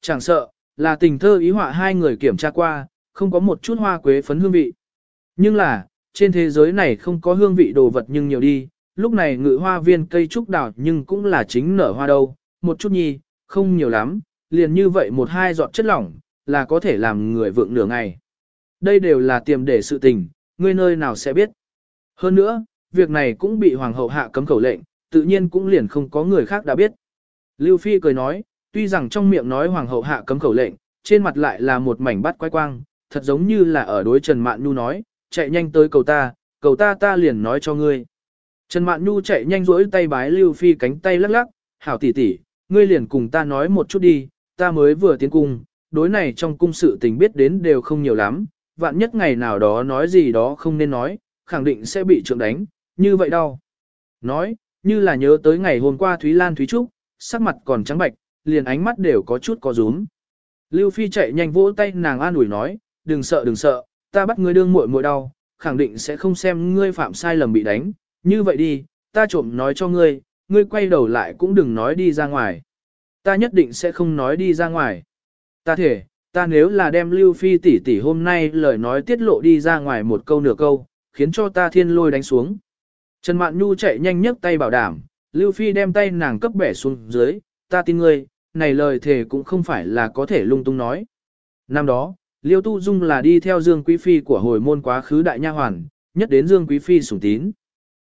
Chẳng sợ, là tình thơ ý họa hai người kiểm tra qua, không có một chút hoa quế phấn hương vị. Nhưng là, trên thế giới này không có hương vị đồ vật nhưng nhiều đi, lúc này ngự hoa viên cây trúc đào nhưng cũng là chính nở hoa đâu, một chút nhi, không nhiều lắm, liền như vậy một hai giọt chất lỏng, là có thể làm người vượng nửa ngày. Đây đều là tiềm để sự tình, ngươi nơi nào sẽ biết. Hơn nữa, việc này cũng bị hoàng hậu hạ cấm khẩu lệnh, tự nhiên cũng liền không có người khác đã biết. Lưu Phi cười nói, tuy rằng trong miệng nói hoàng hậu hạ cấm khẩu lệnh, trên mặt lại là một mảnh bắt quay quang, thật giống như là ở đối Trần Mạn Nhu nói, chạy nhanh tới cầu ta, cầu ta ta liền nói cho ngươi. Trần Mạn Nhu chạy nhanh rỗi tay bái Lưu Phi cánh tay lắc lắc, hảo tỷ tỷ, ngươi liền cùng ta nói một chút đi, ta mới vừa tiến cung, đối này trong cung sự tình biết đến đều không nhiều lắm, vạn nhất ngày nào đó nói gì đó không nên nói, khẳng định sẽ bị trượng đánh, như vậy đâu. Nói, như là nhớ tới ngày hôm qua Thúy Lan Thúy Trúc, sắc mặt còn trắng bạch, liền ánh mắt đều có chút có rúm. Lưu Phi chạy nhanh vỗ tay nàng an ủi nói, đừng sợ đừng sợ, ta bắt ngươi đương muội muội đau, khẳng định sẽ không xem ngươi phạm sai lầm bị đánh, như vậy đi, ta trộm nói cho ngươi, ngươi quay đầu lại cũng đừng nói đi ra ngoài. Ta nhất định sẽ không nói đi ra ngoài. Ta thể, ta nếu là đem Lưu Phi tỷ tỷ hôm nay lời nói tiết lộ đi ra ngoài một câu nửa câu, khiến cho ta thiên lôi đánh xuống. Trần Mạn Nhu chạy nhanh nhấc tay bảo đảm, Lưu Phi đem tay nàng cấp bẻ xuống dưới, ta tin ngươi, này lời thề cũng không phải là có thể lung tung nói. Năm đó, Liêu Tu Dung là đi theo Dương Quý Phi của hồi môn quá khứ đại nha hoàn, nhất đến Dương Quý Phi sủng tín.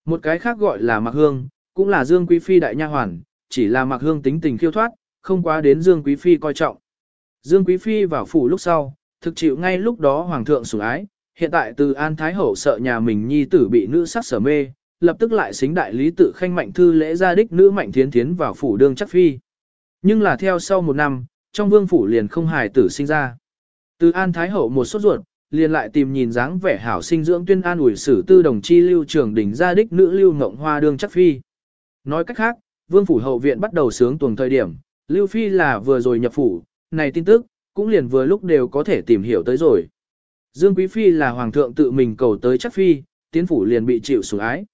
Một cái khác gọi là Mạc Hương, cũng là Dương Quý Phi đại nha hoàn, chỉ là Mạc Hương tính tình khiêu thoát, không quá đến Dương Quý Phi coi trọng. Dương Quý Phi vào phủ lúc sau, thực chịu ngay lúc đó Hoàng thượng sủng ái, hiện tại từ An Thái Hậu sợ nhà mình nhi tử bị nữ sắc sở mê, lập tức lại xính đại lý tự khanh mạnh thư lễ gia đích nữ mạnh thiến thiến vào phủ đương chắc phi. Nhưng là theo sau một năm, trong vương phủ liền không hài tử sinh ra. Từ An Thái Hậu một sốt ruột, liền lại tìm nhìn dáng vẻ hảo sinh dưỡng tuyên an ủi sử tư đồng chi lưu trưởng đỉnh gia đích nữ lưu ngộng hoa đương chắc phi. Nói cách khác, vương phủ hậu viện bắt đầu sướng tuần thời điểm, lưu phi là vừa rồi nhập phủ, này tin tức, cũng liền vừa lúc đều có thể tìm hiểu tới rồi. Dương Quý Phi là hoàng thượng tự mình cầu tới chắc phi, tiến phủ liền bị chịu sủng ái.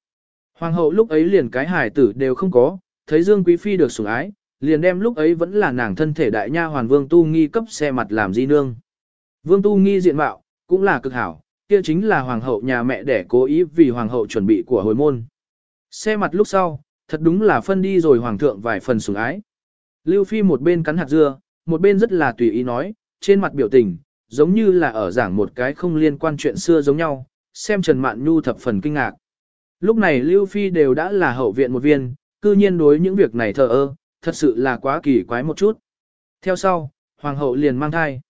Hoàng hậu lúc ấy liền cái hài tử đều không có, thấy Dương Quý Phi được sủng ái, liền đem lúc ấy vẫn là nàng thân thể đại nha hoàn Vương Tu Nghi cấp xe mặt làm di nương. Vương Tu Nghi diện mạo, cũng là cực hảo, kia chính là hoàng hậu nhà mẹ để cố ý vì hoàng hậu chuẩn bị của hồi môn. Xe mặt lúc sau, thật đúng là phân đi rồi hoàng thượng vài phần sủng ái. Lưu Phi một bên cắn hạt dưa, một bên rất là tùy ý nói, trên mặt biểu tình, giống như là ở giảng một cái không liên quan chuyện xưa giống nhau, xem Trần Mạn Nhu thập phần kinh ngạc. Lúc này Lưu Phi đều đã là hậu viện một viên, cư nhiên đối những việc này thờ ơ, thật sự là quá kỳ quái một chút. Theo sau, Hoàng hậu liền mang thai.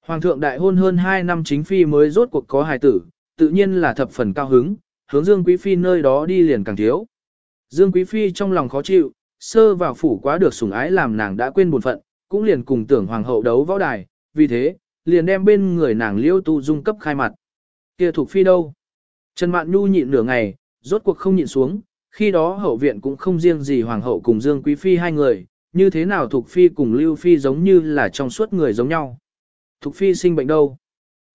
Hoàng thượng đại hôn hơn 2 năm chính phi mới rốt cuộc có hài tử, tự nhiên là thập phần cao hứng, hướng Dương Quý Phi nơi đó đi liền càng thiếu. Dương Quý Phi trong lòng khó chịu, sơ vào phủ quá được sủng ái làm nàng đã quên buồn phận, cũng liền cùng tưởng Hoàng hậu đấu võ đài, vì thế, liền đem bên người nàng liêu tu dung cấp khai mặt. kia thuộc Phi đâu? Trần Mạn Nhu nhịn nửa ngày, rốt cuộc không nhịn xuống, khi đó hậu viện cũng không riêng gì Hoàng hậu cùng Dương Quý Phi hai người, như thế nào Thục Phi cùng Lưu Phi giống như là trong suốt người giống nhau. Thục Phi sinh bệnh đâu?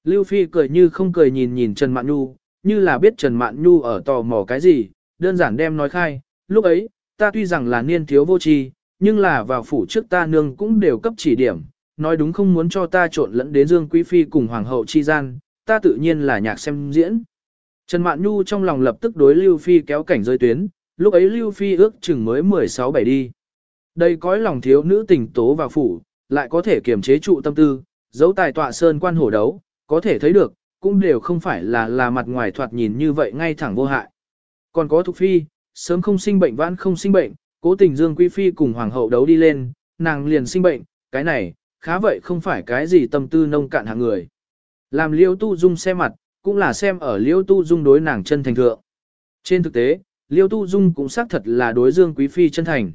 Lưu Phi cười như không cười nhìn nhìn Trần Mạn Nhu, như là biết Trần Mạn Nhu ở tò mò cái gì, đơn giản đem nói khai, lúc ấy, ta tuy rằng là niên thiếu vô tri, nhưng là vào phủ trước ta nương cũng đều cấp chỉ điểm, nói đúng không muốn cho ta trộn lẫn đến Dương Quý Phi cùng Hoàng hậu chi gian, ta tự nhiên là nhạc xem diễn. Trần Mạn Nhu trong lòng lập tức đối Lưu Phi kéo cảnh rơi tuyến, lúc ấy Lưu Phi ước chừng mới 16 bảy đi. Đây cõi lòng thiếu nữ tình tố và phủ, lại có thể kiềm chế trụ tâm tư, dấu tài tọa sơn quan hổ đấu, có thể thấy được, cũng đều không phải là là mặt ngoài thoạt nhìn như vậy ngay thẳng vô hại. Còn có Thục Phi, sớm không sinh bệnh vãn không sinh bệnh, cố tình Dương Quý Phi cùng Hoàng hậu đấu đi lên, nàng liền sinh bệnh, cái này, khá vậy không phải cái gì tâm tư nông cạn hạng người. Làm liêu tu dung xe mặt, cũng là xem ở liêu tu dung đối nàng chân thành thượng. Trên thực tế, liêu tu dung cũng xác thật là đối Dương Quý Phi chân thành.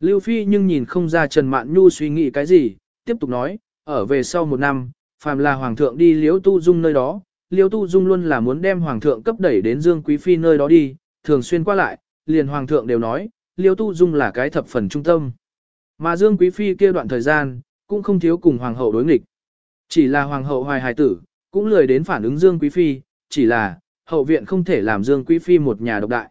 Lưu Phi nhưng nhìn không ra Trần Mạn Nhu suy nghĩ cái gì, tiếp tục nói, ở về sau một năm, phàm là hoàng thượng đi Liêu tu dung nơi đó, Liêu tu dung luôn là muốn đem hoàng thượng cấp đẩy đến dương quý phi nơi đó đi, thường xuyên qua lại, liền hoàng thượng đều nói, Liêu tu dung là cái thập phần trung tâm. Mà dương quý phi kia đoạn thời gian, cũng không thiếu cùng hoàng hậu đối nghịch. Chỉ là hoàng hậu hoài hài tử, cũng lười đến phản ứng dương quý phi, chỉ là, hậu viện không thể làm dương quý phi một nhà độc đại.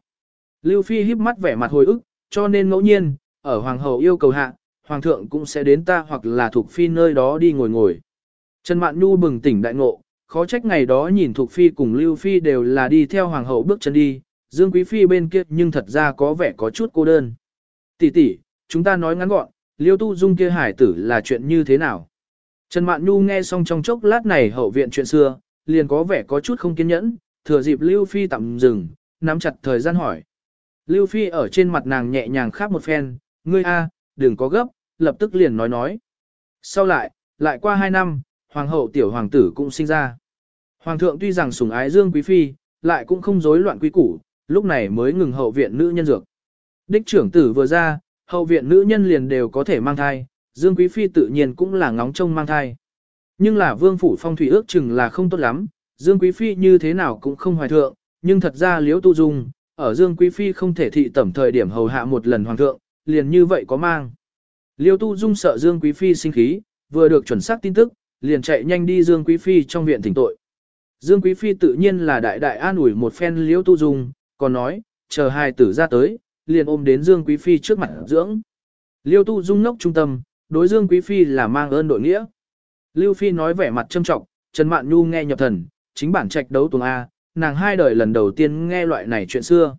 Lưu phi híp mắt vẻ mặt hồi ức, cho nên ngẫu nhiên, ở hoàng hậu yêu cầu hạ, hoàng thượng cũng sẽ đến ta hoặc là Thục phi nơi đó đi ngồi ngồi. Trần Mạn Nhu bừng tỉnh đại ngộ, khó trách ngày đó nhìn Thục phi cùng Lưu phi đều là đi theo hoàng hậu bước chân đi, Dương Quý phi bên kia nhưng thật ra có vẻ có chút cô đơn. Tỷ tỷ, chúng ta nói ngắn gọn, Liêu Tu Dung kia hải tử là chuyện như thế nào? Trần Mạn Nhu nghe xong trong chốc lát này hậu viện chuyện xưa, liền có vẻ có chút không kiên nhẫn, thừa dịp Lưu Phi tạm dừng, nắm chặt thời gian hỏi. Lưu Phi ở trên mặt nàng nhẹ nhàng khắp một phen, ngươi a, đừng có gấp, lập tức liền nói nói. Sau lại, lại qua hai năm, hoàng hậu tiểu hoàng tử cũng sinh ra. Hoàng thượng tuy rằng sủng ái Dương Quý Phi, lại cũng không rối loạn quý củ, lúc này mới ngừng hậu viện nữ nhân dược. Đích trưởng tử vừa ra, hậu viện nữ nhân liền đều có thể mang thai, Dương Quý Phi tự nhiên cũng là ngóng trông mang thai. Nhưng là vương phủ phong thủy ước chừng là không tốt lắm, Dương Quý Phi như thế nào cũng không hoài thượng, nhưng thật ra liễu tu dung, ở Dương Quý Phi không thể thị tẩm thời điểm hầu hạ một lần hoàng thượng, liền như vậy có mang. Liêu tu dung sợ Dương Quý Phi sinh khí, vừa được chuẩn xác tin tức, liền chạy nhanh đi Dương Quý Phi trong viện thỉnh tội. Dương Quý Phi tự nhiên là đại đại an ủi một phen liễu tu dung, còn nói, chờ hai tử ra tới, liền ôm đến Dương Quý Phi trước mặt dưỡng. Liêu tu dung nốc trung tâm, đối Dương Quý Phi là mang ơn đội nghĩa. Lưu Phi nói vẻ mặt trâm trọng, Trần Mạn Nhu nghe nhập thần, chính bản trạch đấu tuồng A, nàng hai đời lần đầu tiên nghe loại này chuyện xưa.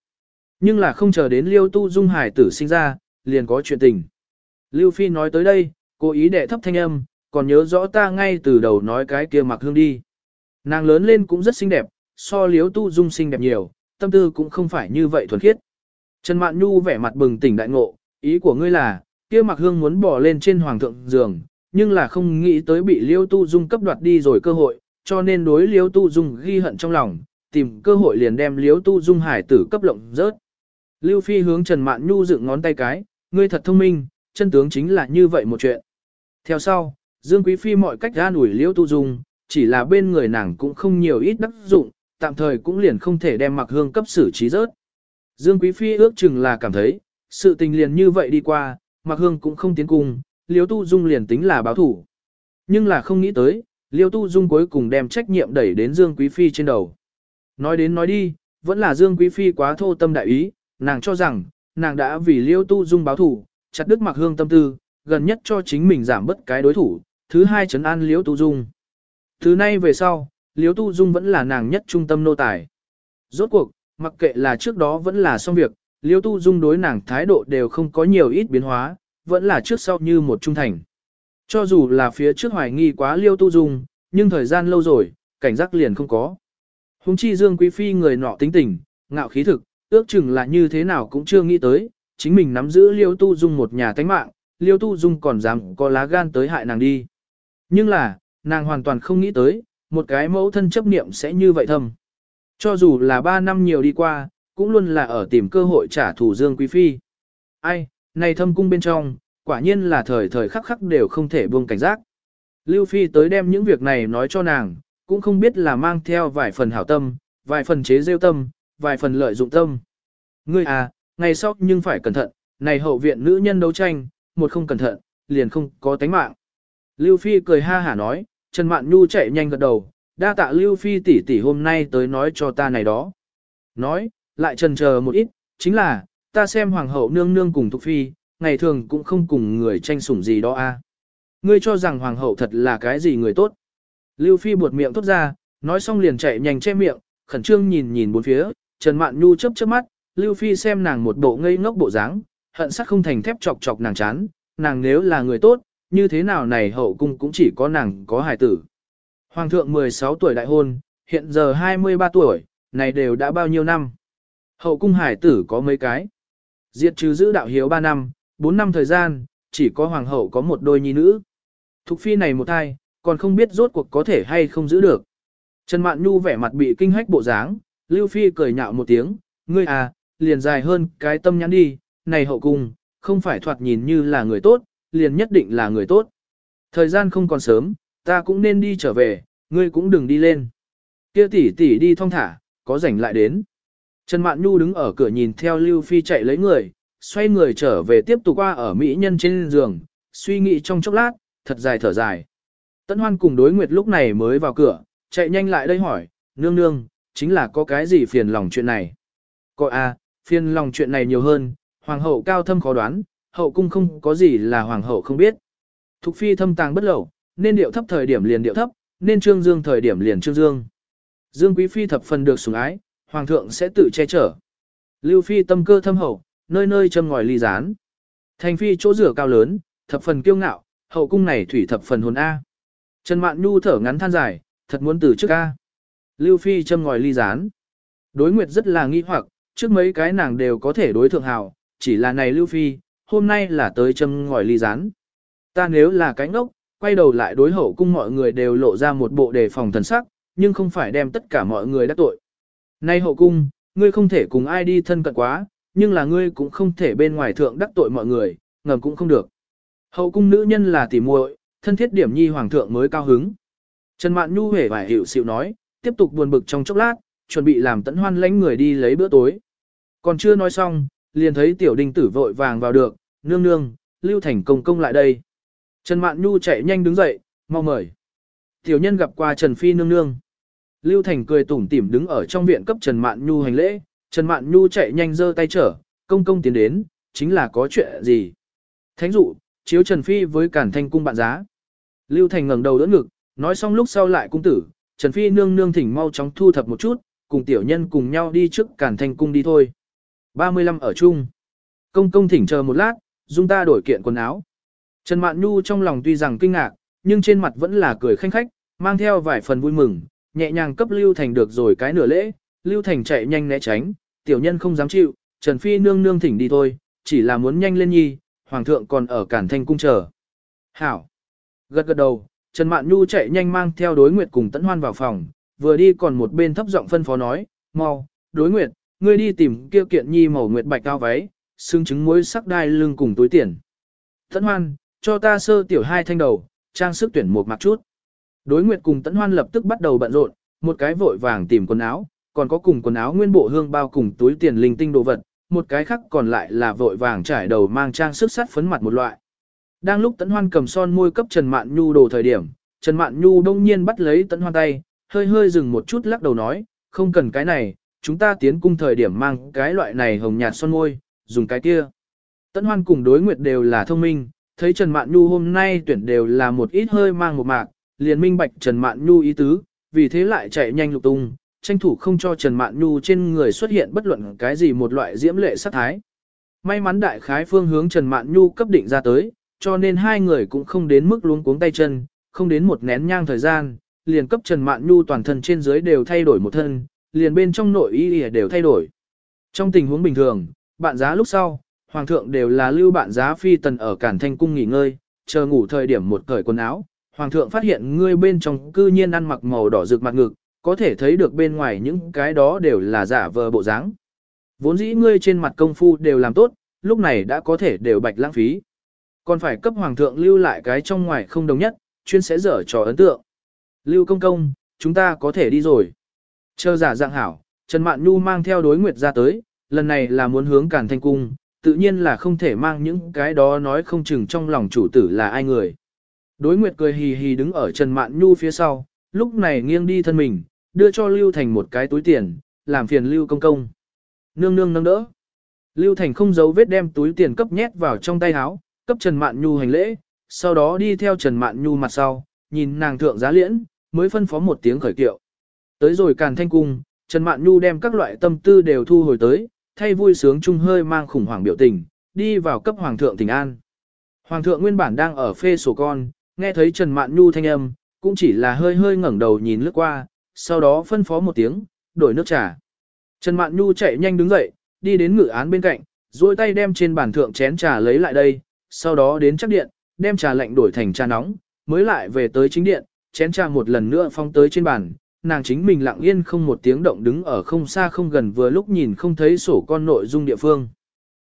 Nhưng là không chờ đến Liêu Tu Dung Hải tử sinh ra, liền có chuyện tình. Lưu Phi nói tới đây, cố ý đệ thấp thanh âm, còn nhớ rõ ta ngay từ đầu nói cái kia mặc hương đi. Nàng lớn lên cũng rất xinh đẹp, so Liêu Tu Dung xinh đẹp nhiều, tâm tư cũng không phải như vậy thuần khiết. Trần Mạn Nhu vẻ mặt bừng tỉnh đại ngộ, ý của ngươi là, kia mặc hương muốn bỏ lên trên hoàng thượng giường, nhưng là không nghĩ tới bị Liêu Tu Dung cấp đoạt đi rồi cơ hội, cho nên đối Liêu Tu Dung ghi hận trong lòng, tìm cơ hội liền đem Liêu Tu Dung hải tử cấp lộng rớt. Lưu Phi hướng Trần Mạn Nhu dựng ngón tay cái, ngươi thật thông minh, chân tướng chính là như vậy một chuyện. Theo sau, Dương Quý Phi mọi cách ra ủi Liêu Tu Dung, chỉ là bên người nàng cũng không nhiều ít đắc dụng, tạm thời cũng liền không thể đem mặc hương cấp xử trí rớt. Dương Quý Phi ước chừng là cảm thấy, sự tình liền như vậy đi qua, Mạc hương cũng không tiến cung, Liêu Tu Dung liền tính là báo thủ. Nhưng là không nghĩ tới, Liêu Tu Dung cuối cùng đem trách nhiệm đẩy đến Dương Quý Phi trên đầu. Nói đến nói đi, vẫn là Dương Quý Phi quá thô tâm đại ý, nàng cho rằng, nàng đã vì Liêu Tu Dung báo thủ, chặt đứt Mạc hương tâm tư, gần nhất cho chính mình giảm bất cái đối thủ, thứ hai chấn an Liêu Tu Dung. Thứ nay về sau, Liêu Tu Dung vẫn là nàng nhất trung tâm nô tài. Rốt cuộc, mặc kệ là trước đó vẫn là xong việc, Liêu Tu Dung đối nàng thái độ đều không có nhiều ít biến hóa, vẫn là trước sau như một trung thành. Cho dù là phía trước hoài nghi quá liêu tu dung, nhưng thời gian lâu rồi, cảnh giác liền không có. Hùng chi Dương Quý Phi người nọ tính tình, ngạo khí thực, ước chừng là như thế nào cũng chưa nghĩ tới, chính mình nắm giữ liêu tu dung một nhà tánh mạng, liêu tu dung còn dám có lá gan tới hại nàng đi. Nhưng là, nàng hoàn toàn không nghĩ tới, một cái mẫu thân chấp niệm sẽ như vậy thầm. Cho dù là ba năm nhiều đi qua, cũng luôn là ở tìm cơ hội trả thù Dương Quý Phi. Ai, này thâm cung bên trong, quả nhiên là thời thời khắc khắc đều không thể buông cảnh giác. Lưu Phi tới đem những việc này nói cho nàng, cũng không biết là mang theo vài phần hảo tâm, vài phần chế rêu tâm, vài phần lợi dụng tâm. Ngươi à, ngày sau nhưng phải cẩn thận, này hậu viện nữ nhân đấu tranh, một không cẩn thận, liền không có tánh mạng. Lưu Phi cười ha hả nói, Trần Mạn Nhu chạy nhanh gật đầu, đa tạ Lưu Phi tỷ tỷ hôm nay tới nói cho ta này đó. Nói, lại trần chờ một ít, chính là, ta xem hoàng hậu nương nương cùng Thục Phi, ngày thường cũng không cùng người tranh sủng gì đó a. Ngươi cho rằng hoàng hậu thật là cái gì người tốt. Lưu Phi buột miệng tốt ra, nói xong liền chạy nhanh che miệng, khẩn trương nhìn nhìn bốn phía, Trần Mạn Nhu chớp chớp mắt, Lưu Phi xem nàng một bộ ngây ngốc bộ dáng, hận sắc không thành thép chọc chọc nàng chán, nàng nếu là người tốt, như thế nào này hậu cung cũng chỉ có nàng có hài tử. Hoàng thượng 16 tuổi đại hôn, hiện giờ 23 tuổi, này đều đã bao nhiêu năm. Hậu cung hải tử có mấy cái. Diệt trừ giữ đạo hiếu 3 năm, 4 năm thời gian, chỉ có hoàng hậu có một đôi nhi nữ. Thục phi này một thai, còn không biết rốt cuộc có thể hay không giữ được. Trần Mạn Nhu vẻ mặt bị kinh hách bộ dáng, Lưu Phi cười nhạo một tiếng, ngươi à, liền dài hơn cái tâm nhắn đi, này hậu cung, không phải thoạt nhìn như là người tốt, liền nhất định là người tốt. Thời gian không còn sớm, ta cũng nên đi trở về, ngươi cũng đừng đi lên. Kia tỷ tỷ đi thong thả, có rảnh lại đến. Trần Mạn Nhu đứng ở cửa nhìn theo Lưu Phi chạy lấy người, xoay người trở về tiếp tục qua ở mỹ nhân trên giường, suy nghĩ trong chốc lát, thật dài thở dài. Tấn Hoan cùng đối nguyệt lúc này mới vào cửa, chạy nhanh lại đây hỏi, nương nương, chính là có cái gì phiền lòng chuyện này. Coi a, à, phiền lòng chuyện này nhiều hơn, hoàng hậu cao thâm khó đoán, hậu cung không có gì là hoàng hậu không biết. Thục phi thâm tàng bất lậu, nên điệu thấp thời điểm liền điệu thấp, nên trương dương thời điểm liền trương dương. Dương quý phi thập phần được sủng ái, hoàng thượng sẽ tự che chở. Lưu phi tâm cơ thâm hậu, nơi nơi châm ngòi ly gián. Thành phi chỗ rửa cao lớn, thập phần kiêu ngạo, hậu cung này thủy thập phần hồn A. Trần Mạn Nhu thở ngắn than dài, thật muốn từ trước A. Lưu phi châm ngòi ly gián. Đối nguyệt rất là nghi hoặc, trước mấy cái nàng đều có thể đối thượng hào, chỉ là này Lưu phi, hôm nay là tới châm ngòi ly gián. Ta nếu là cái ngốc, quay đầu lại đối hậu cung mọi người đều lộ ra một bộ đề phòng thần sắc, nhưng không phải đem tất cả mọi người đắc tội. Nay hậu cung, ngươi không thể cùng ai đi thân cận quá, nhưng là ngươi cũng không thể bên ngoài thượng đắc tội mọi người, ngầm cũng không được. Hậu cung nữ nhân là tỉ muội, thân thiết điểm nhi hoàng thượng mới cao hứng. Trần Mạn Nhu hề vải hiểu xịu nói, tiếp tục buồn bực trong chốc lát, chuẩn bị làm tẫn hoan lãnh người đi lấy bữa tối. Còn chưa nói xong, liền thấy tiểu đình tử vội vàng vào được, nương nương, lưu thành công công lại đây. Trần Mạn Nhu chạy nhanh đứng dậy, mau mời. Tiểu nhân gặp qua Trần Phi nương nương. Lưu Thành cười tủm tỉm đứng ở trong viện cấp Trần Mạn Nhu hành lễ, Trần Mạn Nhu chạy nhanh giơ tay trở, công công tiến đến, chính là có chuyện gì. Thánh dụ, chiếu Trần Phi với Cản Thanh cung bạn giá. Lưu Thành ngẩng đầu đỡ ngực, nói xong lúc sau lại cung tử, Trần Phi nương nương thỉnh mau chóng thu thập một chút, cùng tiểu nhân cùng nhau đi trước Cản Thanh cung đi thôi. 35 ở chung. Công công thỉnh chờ một lát, dung ta đổi kiện quần áo. Trần Mạn Nhu trong lòng tuy rằng kinh ngạc, nhưng trên mặt vẫn là cười khanh khách, mang theo vài phần vui mừng, nhẹ nhàng cấp Lưu Thành được rồi cái nửa lễ, Lưu Thành chạy nhanh né tránh, tiểu nhân không dám chịu, Trần Phi nương nương thỉnh đi thôi, chỉ là muốn nhanh lên nhi, Hoàng thượng còn ở Cản Thanh cung chờ. Hảo! Gật gật đầu, Trần Mạn Nhu chạy nhanh mang theo đối nguyệt cùng Tấn Hoan vào phòng, vừa đi còn một bên thấp giọng phân phó nói, mau, đối nguyệt, ngươi đi tìm kia kiện nhi màu nguyệt bạch cao váy, xương trứng muối sắc đai lưng cùng túi tiền. Tấn Hoan, cho ta sơ tiểu hai thanh đầu, trang sức tuyển một mặc chút. Đối nguyệt cùng Tấn Hoan lập tức bắt đầu bận rộn, một cái vội vàng tìm quần áo, còn có cùng quần áo nguyên bộ hương bao cùng túi tiền linh tinh đồ vật, một cái khác còn lại là vội vàng trải đầu mang trang sức sắt phấn mặt một loại. Đang lúc Tấn Hoan cầm son môi cấp Trần Mạn Nhu đồ thời điểm, Trần Mạn Nhu đông nhiên bắt lấy Tấn Hoan tay, hơi hơi dừng một chút lắc đầu nói, không cần cái này, chúng ta tiến cung thời điểm mang cái loại này hồng nhạt son môi, dùng cái kia. Tấn Hoan cùng đối nguyệt đều là thông minh, thấy Trần Mạn Nhu hôm nay tuyển đều là một ít hơi mang một mạc, liền minh bạch Trần Mạn Nhu ý tứ, vì thế lại chạy nhanh lục tung, tranh thủ không cho Trần Mạn Nhu trên người xuất hiện bất luận cái gì một loại diễm lệ sát thái. May mắn đại khái phương hướng Trần Mạn Nhu cấp định ra tới, cho nên hai người cũng không đến mức luống cuống tay chân, không đến một nén nhang thời gian, liền cấp Trần Mạn Nhu toàn thân trên dưới đều thay đổi một thân, liền bên trong nội y đều thay đổi. Trong tình huống bình thường, bạn giá lúc sau, hoàng thượng đều là lưu bạn giá phi tần ở Cản Thanh cung nghỉ ngơi, chờ ngủ thời điểm một cởi quần áo, hoàng thượng phát hiện ngươi bên trong cư nhiên ăn mặc màu đỏ rực mặt ngực, có thể thấy được bên ngoài những cái đó đều là giả vờ bộ dáng. Vốn dĩ ngươi trên mặt công phu đều làm tốt, lúc này đã có thể đều bạch lãng phí. Còn phải cấp hoàng thượng lưu lại cái trong ngoài không đồng nhất, chuyên sẽ dở trò ấn tượng. Lưu công công, chúng ta có thể đi rồi. Chờ giả dạng hảo, Trần Mạn Nhu mang theo đối nguyệt ra tới, lần này là muốn hướng cản thanh cung, tự nhiên là không thể mang những cái đó nói không chừng trong lòng chủ tử là ai người. Đối nguyệt cười hì hì đứng ở Trần Mạn Nhu phía sau, lúc này nghiêng đi thân mình, đưa cho Lưu Thành một cái túi tiền, làm phiền Lưu công công. Nương nương nâng đỡ. Lưu Thành không giấu vết đem túi tiền cấp nhét vào trong tay áo, cấp Trần Mạn Nhu hành lễ, sau đó đi theo Trần Mạn Nhu mặt sau, nhìn nàng thượng giá liễn, mới phân phó một tiếng khởi kiệu. Tới rồi càn thanh cung, Trần Mạn Nhu đem các loại tâm tư đều thu hồi tới, thay vui sướng chung hơi mang khủng hoảng biểu tình, đi vào cấp Hoàng thượng tình an. Hoàng thượng nguyên bản đang ở phê sổ con, nghe thấy Trần Mạn Nhu thanh âm, cũng chỉ là hơi hơi ngẩng đầu nhìn lướt qua, sau đó phân phó một tiếng, đổi nước trà. Trần Mạn Nhu chạy nhanh đứng dậy, đi đến ngự án bên cạnh, duỗi tay đem trên bàn thượng chén trà lấy lại đây, sau đó đến chắc điện, đem trà lạnh đổi thành trà nóng, mới lại về tới chính điện, chén trà một lần nữa phong tới trên bàn, nàng chính mình lặng yên không một tiếng động đứng ở không xa không gần vừa lúc nhìn không thấy sổ con nội dung địa phương.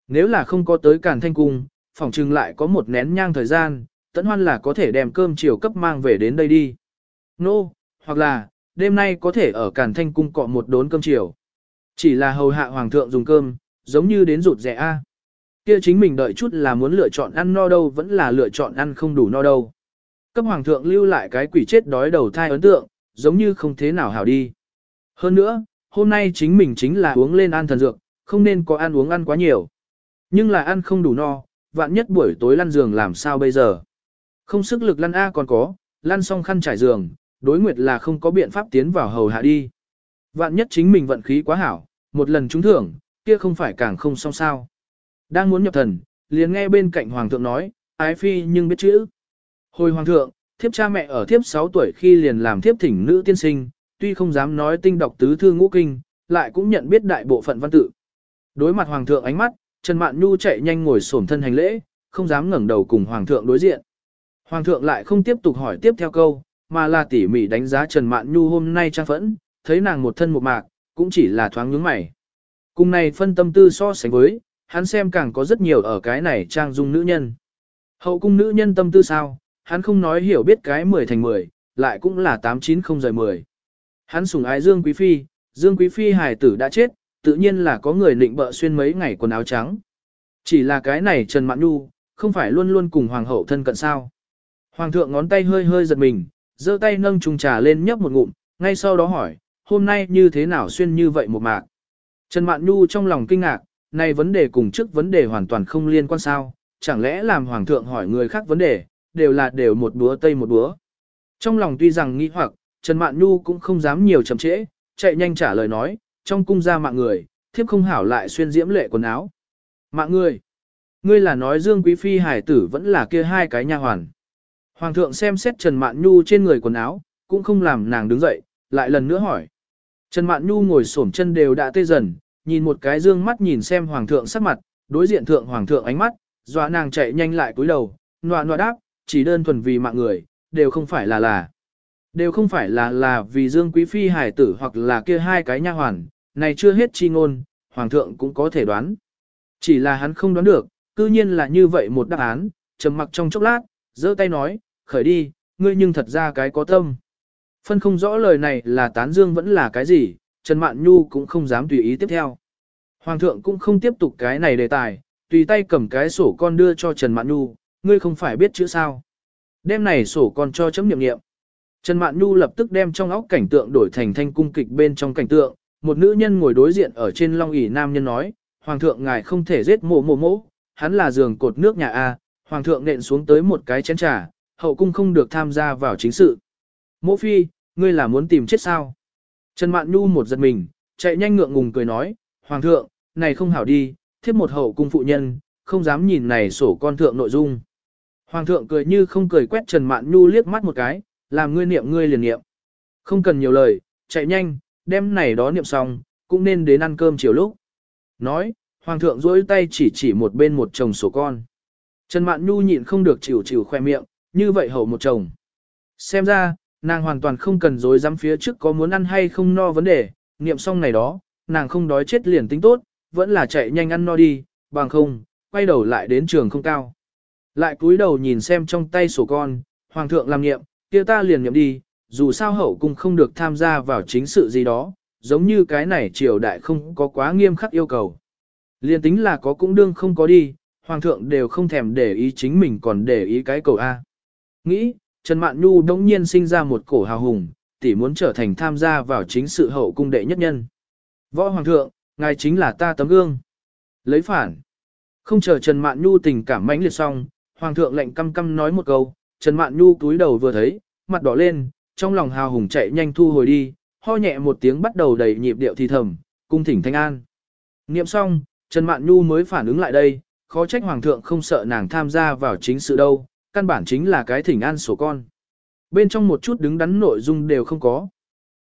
Nếu là không có tới Càn Thanh Cung, phòng trừng lại có một nén nhang thời gian, tẫn hoan là có thể đem cơm chiều cấp mang về đến đây đi. Nô, no, hoặc là, đêm nay có thể ở Càn Thanh Cung cọ một đốn cơm chiều. Chỉ là hầu hạ hoàng thượng dùng cơm, giống như đến rụt rẻ a. Kia chính mình đợi chút là muốn lựa chọn ăn no đâu vẫn là lựa chọn ăn không đủ no đâu. Cấp hoàng thượng lưu lại cái quỷ chết đói đầu thai ấn tượng, giống như không thế nào hảo đi. Hơn nữa, hôm nay chính mình chính là uống lên ăn thần dược, không nên có ăn uống ăn quá nhiều. Nhưng là ăn không đủ no, vạn nhất buổi tối lăn giường làm sao bây giờ. Không sức lực lăn A còn có, lăn xong khăn trải giường, đối nguyệt là không có biện pháp tiến vào hầu hạ đi. Vạn nhất chính mình vận khí quá hảo, một lần trúng thưởng, kia không phải càng không xong sao. Đang muốn nhập thần, liền nghe bên cạnh hoàng thượng nói, ái phi nhưng biết chữ. Hồi hoàng thượng, thiếp cha mẹ ở thiếp 6 tuổi khi liền làm thiếp thỉnh nữ tiên sinh, tuy không dám nói tinh đọc tứ thư ngũ kinh, lại cũng nhận biết đại bộ phận văn tự. Đối mặt hoàng thượng ánh mắt, Trần Mạn Nhu chạy nhanh ngồi xổm thân hành lễ, không dám ngẩng đầu cùng hoàng thượng đối diện. Hoàng thượng lại không tiếp tục hỏi tiếp theo câu, mà là tỉ mỉ đánh giá Trần Mạn Nhu hôm nay trang phẫn, thấy nàng một thân một mạc, cũng chỉ là thoáng nhướng mày. Cùng này phân tâm tư so sánh với, hắn xem càng có rất nhiều ở cái này trang dung nữ nhân. Hậu cung nữ nhân tâm tư sao, hắn không nói hiểu biết cái 10 thành 10, lại cũng là 89 không rời 10. Hắn sủng ái Dương Quý Phi, Dương Quý Phi hài tử đã chết, tự nhiên là có người nịnh bợ xuyên mấy ngày quần áo trắng. Chỉ là cái này Trần Mạn Nhu, không phải luôn luôn cùng hoàng hậu thân cận sao. Hoàng thượng ngón tay hơi hơi giật mình, giơ tay nâng trùng trà lên nhấp một ngụm, ngay sau đó hỏi, hôm nay như thế nào xuyên như vậy một mạc. Trần Mạn Nhu trong lòng kinh ngạc, này vấn đề cùng trước vấn đề hoàn toàn không liên quan sao, chẳng lẽ làm hoàng thượng hỏi người khác vấn đề, đều là đều một búa tây một búa. Trong lòng tuy rằng nghi hoặc, Trần Mạn Nhu cũng không dám nhiều chậm trễ, chạy nhanh trả lời nói, trong cung ra mạng người, thiếp không hảo lại xuyên diễm lệ quần áo. Mạng người, ngươi là nói Dương Quý Phi hải tử vẫn là kia hai cái nha hoàn. Hoàng thượng xem xét Trần Mạn Nhu trên người quần áo, cũng không làm nàng đứng dậy, lại lần nữa hỏi. Trần Mạn Nhu ngồi xổm chân đều đã tê dần, nhìn một cái dương mắt nhìn xem Hoàng thượng sắc mặt, đối diện thượng Hoàng thượng ánh mắt, dọa nàng chạy nhanh lại cúi đầu, nọa nọa đáp, chỉ đơn thuần vì mạng người, đều không phải là là. Đều không phải là là vì Dương Quý Phi hải tử hoặc là kia hai cái nha hoàn, này chưa hết chi ngôn, Hoàng thượng cũng có thể đoán. Chỉ là hắn không đoán được, cư nhiên là như vậy một đáp án, trầm mặc trong chốc lát, giơ tay nói, khởi đi, ngươi nhưng thật ra cái có tâm. Phân không rõ lời này là tán dương vẫn là cái gì, Trần Mạn Nhu cũng không dám tùy ý tiếp theo. Hoàng thượng cũng không tiếp tục cái này đề tài, tùy tay cầm cái sổ con đưa cho Trần Mạn Nhu, ngươi không phải biết chữ sao. đêm này sổ con cho chấm niệm niệm. Trần Mạn Nhu lập tức đem trong óc cảnh tượng đổi thành thanh cung kịch bên trong cảnh tượng, một nữ nhân ngồi đối diện ở trên long ỷ nam nhân nói, Hoàng thượng ngài không thể giết mộ mộ mộ, hắn là giường cột nước nhà A, Hoàng thượng nện xuống tới một cái chén trà, hậu cung không được tham gia vào chính sự. Mộ phi, ngươi là muốn tìm chết sao? Trần Mạn Nhu một giật mình, chạy nhanh ngượng ngùng cười nói, Hoàng thượng, này không hảo đi, thiếp một hậu cung phụ nhân, không dám nhìn này sổ con thượng nội dung. Hoàng thượng cười như không cười quét Trần Mạn Nhu liếc mắt một cái, làm ngươi niệm ngươi liền niệm. Không cần nhiều lời, chạy nhanh, đem này đó niệm xong, cũng nên đến ăn cơm chiều lúc. Nói, Hoàng thượng duỗi tay chỉ chỉ một bên một chồng sổ con. Trần Mạn Nhu nhịn không được chịu chịu khoe miệng, như vậy hậu một chồng. Xem ra, nàng hoàn toàn không cần dối dám phía trước có muốn ăn hay không no vấn đề, niệm xong này đó, nàng không đói chết liền tính tốt, vẫn là chạy nhanh ăn no đi, bằng không, quay đầu lại đến trường không cao. Lại cúi đầu nhìn xem trong tay sổ con, hoàng thượng làm niệm, kia ta liền niệm đi, dù sao hậu cung không được tham gia vào chính sự gì đó, giống như cái này triều đại không có quá nghiêm khắc yêu cầu. Liền tính là có cũng đương không có đi, hoàng thượng đều không thèm để ý chính mình còn để ý cái cầu A. Nghĩ, Trần Mạn Nhu đống nhiên sinh ra một cổ hào hùng, tỷ muốn trở thành tham gia vào chính sự hậu cung đệ nhất nhân. Võ Hoàng thượng, ngài chính là ta tấm gương. Lấy phản. Không chờ Trần Mạn Nhu tình cảm mãnh liệt xong, Hoàng thượng lệnh căm căm nói một câu, Trần Mạn Nhu túi đầu vừa thấy, mặt đỏ lên, trong lòng hào hùng chạy nhanh thu hồi đi, ho nhẹ một tiếng bắt đầu đầy nhịp điệu thì thầm, cung thỉnh thanh an. Niệm xong, Trần Mạn Nhu mới phản ứng lại đây, khó trách Hoàng thượng không sợ nàng tham gia vào chính sự đâu, căn bản chính là cái thỉnh an sổ con. Bên trong một chút đứng đắn nội dung đều không có.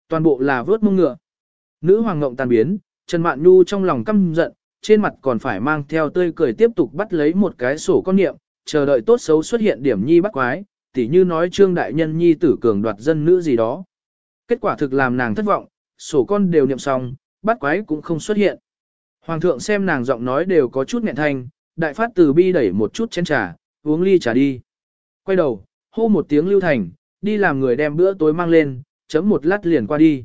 Toàn bộ là vớt mông ngựa. Nữ hoàng ngộng tàn biến, Trần Mạn Nhu trong lòng căm giận, trên mặt còn phải mang theo tươi cười tiếp tục bắt lấy một cái sổ con niệm, chờ đợi tốt xấu xuất hiện điểm nhi bắt quái, tỉ như nói trương đại nhân nhi tử cường đoạt dân nữ gì đó. Kết quả thực làm nàng thất vọng, sổ con đều niệm xong, bắt quái cũng không xuất hiện. Hoàng thượng xem nàng giọng nói đều có chút nghẹn thanh, đại phát từ bi đẩy một chút chén trà, uống ly trà đi. Quay đầu, hô một tiếng Lưu Thành, đi làm người đem bữa tối mang lên, chấm một lát liền qua đi.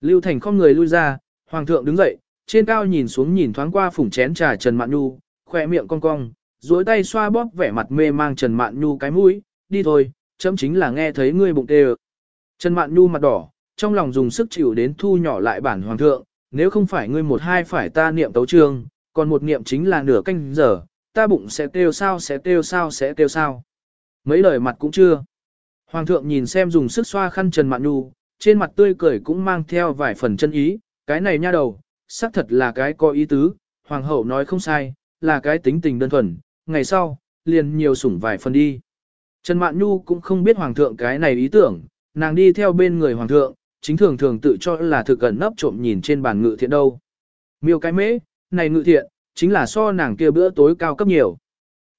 Lưu Thành không người lui ra, Hoàng thượng đứng dậy, trên cao nhìn xuống nhìn thoáng qua phủng chén trà Trần Mạn Nhu, khỏe miệng cong cong, duỗi tay xoa bóp vẻ mặt mê mang Trần Mạn Nhu cái mũi, đi thôi, chấm chính là nghe thấy ngươi bụng tê Trần Mạn Nhu mặt đỏ, trong lòng dùng sức chịu đến thu nhỏ lại bản Hoàng thượng, nếu không phải ngươi một hai phải ta niệm tấu trương, còn một niệm chính là nửa canh giờ, ta bụng sẽ kêu sao sẽ kêu sao sẽ kêu sao. Mấy lời mặt cũng chưa. Hoàng thượng nhìn xem dùng sức xoa khăn Trần Mạn Nhu, trên mặt tươi cười cũng mang theo vài phần chân ý, cái này nha đầu, xác thật là cái có ý tứ, hoàng hậu nói không sai, là cái tính tình đơn thuần, ngày sau, liền nhiều sủng vài phần đi. Trần Mạn Nhu cũng không biết hoàng thượng cái này ý tưởng, nàng đi theo bên người hoàng thượng, chính thường thường tự cho là thực gần nấp trộm nhìn trên bàn ngự thiện đâu. Miêu cái mễ, này ngự thiện, chính là so nàng kia bữa tối cao cấp nhiều.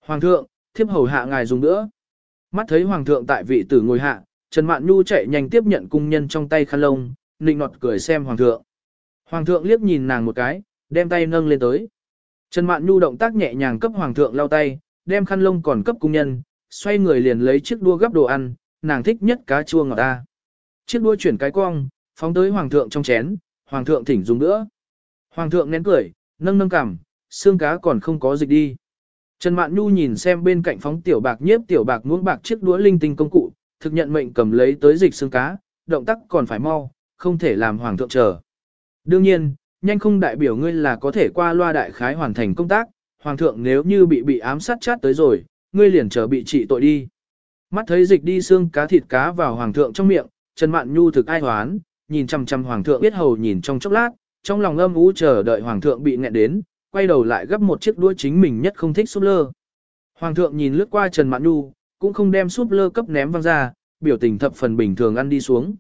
Hoàng thượng, thiếp hầu hạ ngài dùng bữa. Mắt thấy hoàng thượng tại vị tử ngồi hạ, Trần Mạn Nhu chạy nhanh tiếp nhận cung nhân trong tay khăn lông, nịnh nọt cười xem hoàng thượng. Hoàng thượng liếc nhìn nàng một cái, đem tay nâng lên tới. Trần Mạn Nhu động tác nhẹ nhàng cấp hoàng thượng lau tay, đem khăn lông còn cấp cung nhân, xoay người liền lấy chiếc đua gấp đồ ăn, nàng thích nhất cá chua ngọt ta. Chiếc đua chuyển cái cong, phóng tới hoàng thượng trong chén, hoàng thượng thỉnh dùng nữa. Hoàng thượng nén cười, nâng nâng cằm, xương cá còn không có dịch đi. Trần Mạn Nhu nhìn xem bên cạnh phóng tiểu bạc nhiếp tiểu bạc muỗng bạc chiếc đũa linh tinh công cụ, thực nhận mệnh cầm lấy tới dịch xương cá, động tác còn phải mau, không thể làm hoàng thượng chờ. Đương nhiên, nhanh không đại biểu ngươi là có thể qua loa đại khái hoàn thành công tác, hoàng thượng nếu như bị bị ám sát chát tới rồi, ngươi liền chờ bị trị tội đi. Mắt thấy dịch đi xương cá thịt cá vào hoàng thượng trong miệng, Trần Mạn Nhu thực ai hoán, nhìn chăm chăm hoàng thượng biết hầu nhìn trong chốc lát, trong lòng âm u chờ đợi hoàng thượng bị nghẹn đến, quay đầu lại gấp một chiếc đũa chính mình nhất không thích súp lơ. Hoàng thượng nhìn lướt qua Trần Mạn Nhu, cũng không đem súp lơ cấp ném văng ra, biểu tình thập phần bình thường ăn đi xuống.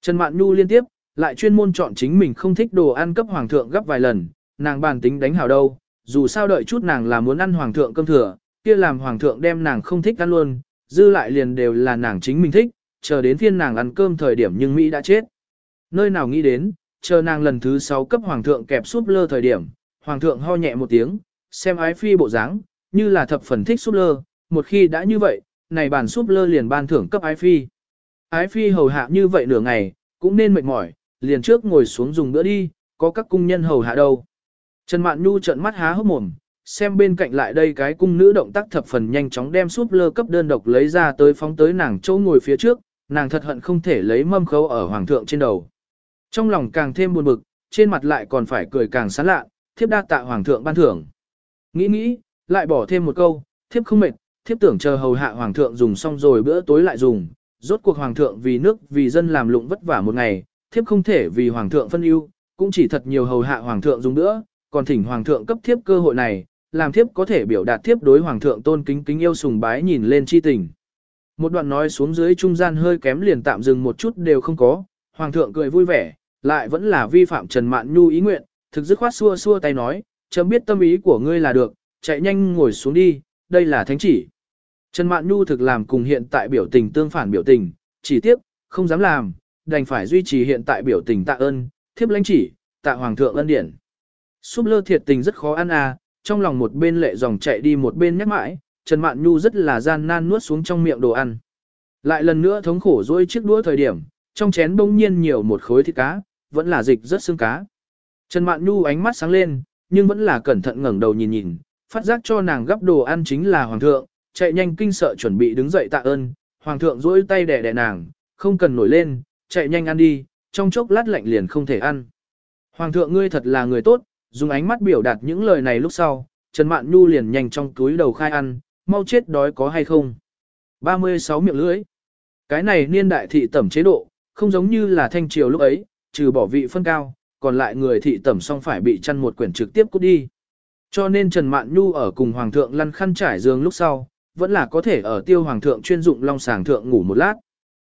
Trần Mạn Nhu liên tiếp, lại chuyên môn chọn chính mình không thích đồ ăn cấp hoàng thượng gấp vài lần, nàng bàn tính đánh hảo đâu, dù sao đợi chút nàng là muốn ăn hoàng thượng cơm thừa, kia làm hoàng thượng đem nàng không thích ăn luôn, dư lại liền đều là nàng chính mình thích, chờ đến phiên nàng ăn cơm thời điểm nhưng Mỹ đã chết. Nơi nào nghĩ đến, chờ nàng lần thứ 6 cấp hoàng thượng kẹp súp lơ thời điểm, hoàng thượng ho nhẹ một tiếng, xem ái phi bộ dáng, như là thập phần thích súp lơ, một khi đã như vậy, này bàn súp lơ liền ban thưởng cấp ái phi. Ái phi hầu hạ như vậy nửa ngày, cũng nên mệt mỏi, liền trước ngồi xuống dùng bữa đi, có các cung nhân hầu hạ đâu. Trần Mạn Nhu trợn mắt há hốc mồm, xem bên cạnh lại đây cái cung nữ động tác thập phần nhanh chóng đem súp lơ cấp đơn độc lấy ra tới phóng tới nàng chỗ ngồi phía trước, nàng thật hận không thể lấy mâm khấu ở hoàng thượng trên đầu. Trong lòng càng thêm buồn bực, trên mặt lại còn phải cười càng sán lạ, thiếp đa tạ hoàng thượng ban thưởng. Nghĩ nghĩ, lại bỏ thêm một câu, thiếp không mệt, thiếp tưởng chờ hầu hạ hoàng thượng dùng xong rồi bữa tối lại dùng, rốt cuộc hoàng thượng vì nước vì dân làm lụng vất vả một ngày, thiếp không thể vì hoàng thượng phân ưu, cũng chỉ thật nhiều hầu hạ hoàng thượng dùng nữa, còn thỉnh hoàng thượng cấp thiếp cơ hội này, làm thiếp có thể biểu đạt thiếp đối hoàng thượng tôn kính kính yêu sùng bái nhìn lên chi tình. Một đoạn nói xuống dưới trung gian hơi kém liền tạm dừng một chút đều không có, hoàng thượng cười vui vẻ, lại vẫn là vi phạm Trần Mạn Nhu ý nguyện, thực dứt khoát xua xua tay nói, chấm biết tâm ý của ngươi là được, chạy nhanh ngồi xuống đi, đây là thánh chỉ. Trần Mạn Nhu thực làm cùng hiện tại biểu tình tương phản biểu tình, chỉ tiếp, không dám làm, đành phải duy trì hiện tại biểu tình tạ ơn, thiếp lãnh chỉ, tạ hoàng thượng ân điển. Súp lơ thiệt tình rất khó ăn à, trong lòng một bên lệ dòng chạy đi một bên nhắc mãi, Trần Mạn Nhu rất là gian nan nuốt xuống trong miệng đồ ăn. Lại lần nữa thống khổ dỗi chiếc đũa thời điểm, trong chén bỗng nhiên nhiều một khối thịt cá, vẫn là dịch rất xương cá. Trần Mạn Nhu ánh mắt sáng lên, nhưng vẫn là cẩn thận ngẩng đầu nhìn nhìn, phát giác cho nàng gấp đồ ăn chính là hoàng thượng, chạy nhanh kinh sợ chuẩn bị đứng dậy tạ ơn, hoàng thượng duỗi tay đè đè nàng, không cần nổi lên, chạy nhanh ăn đi, trong chốc lát lạnh liền không thể ăn. Hoàng thượng ngươi thật là người tốt, dùng ánh mắt biểu đạt những lời này lúc sau, Trần Mạn Nhu liền nhanh trong túi đầu khai ăn, mau chết đói có hay không. 36 miệng lưỡi. Cái này niên đại thị tẩm chế độ, không giống như là thanh triều lúc ấy, trừ bỏ vị phân cao, còn lại người thị tẩm xong phải bị chăn một quyển trực tiếp cút đi. Cho nên Trần Mạn Nhu ở cùng Hoàng thượng lăn khăn trải giường lúc sau, vẫn là có thể ở tiêu Hoàng thượng chuyên dụng long sàng thượng ngủ một lát.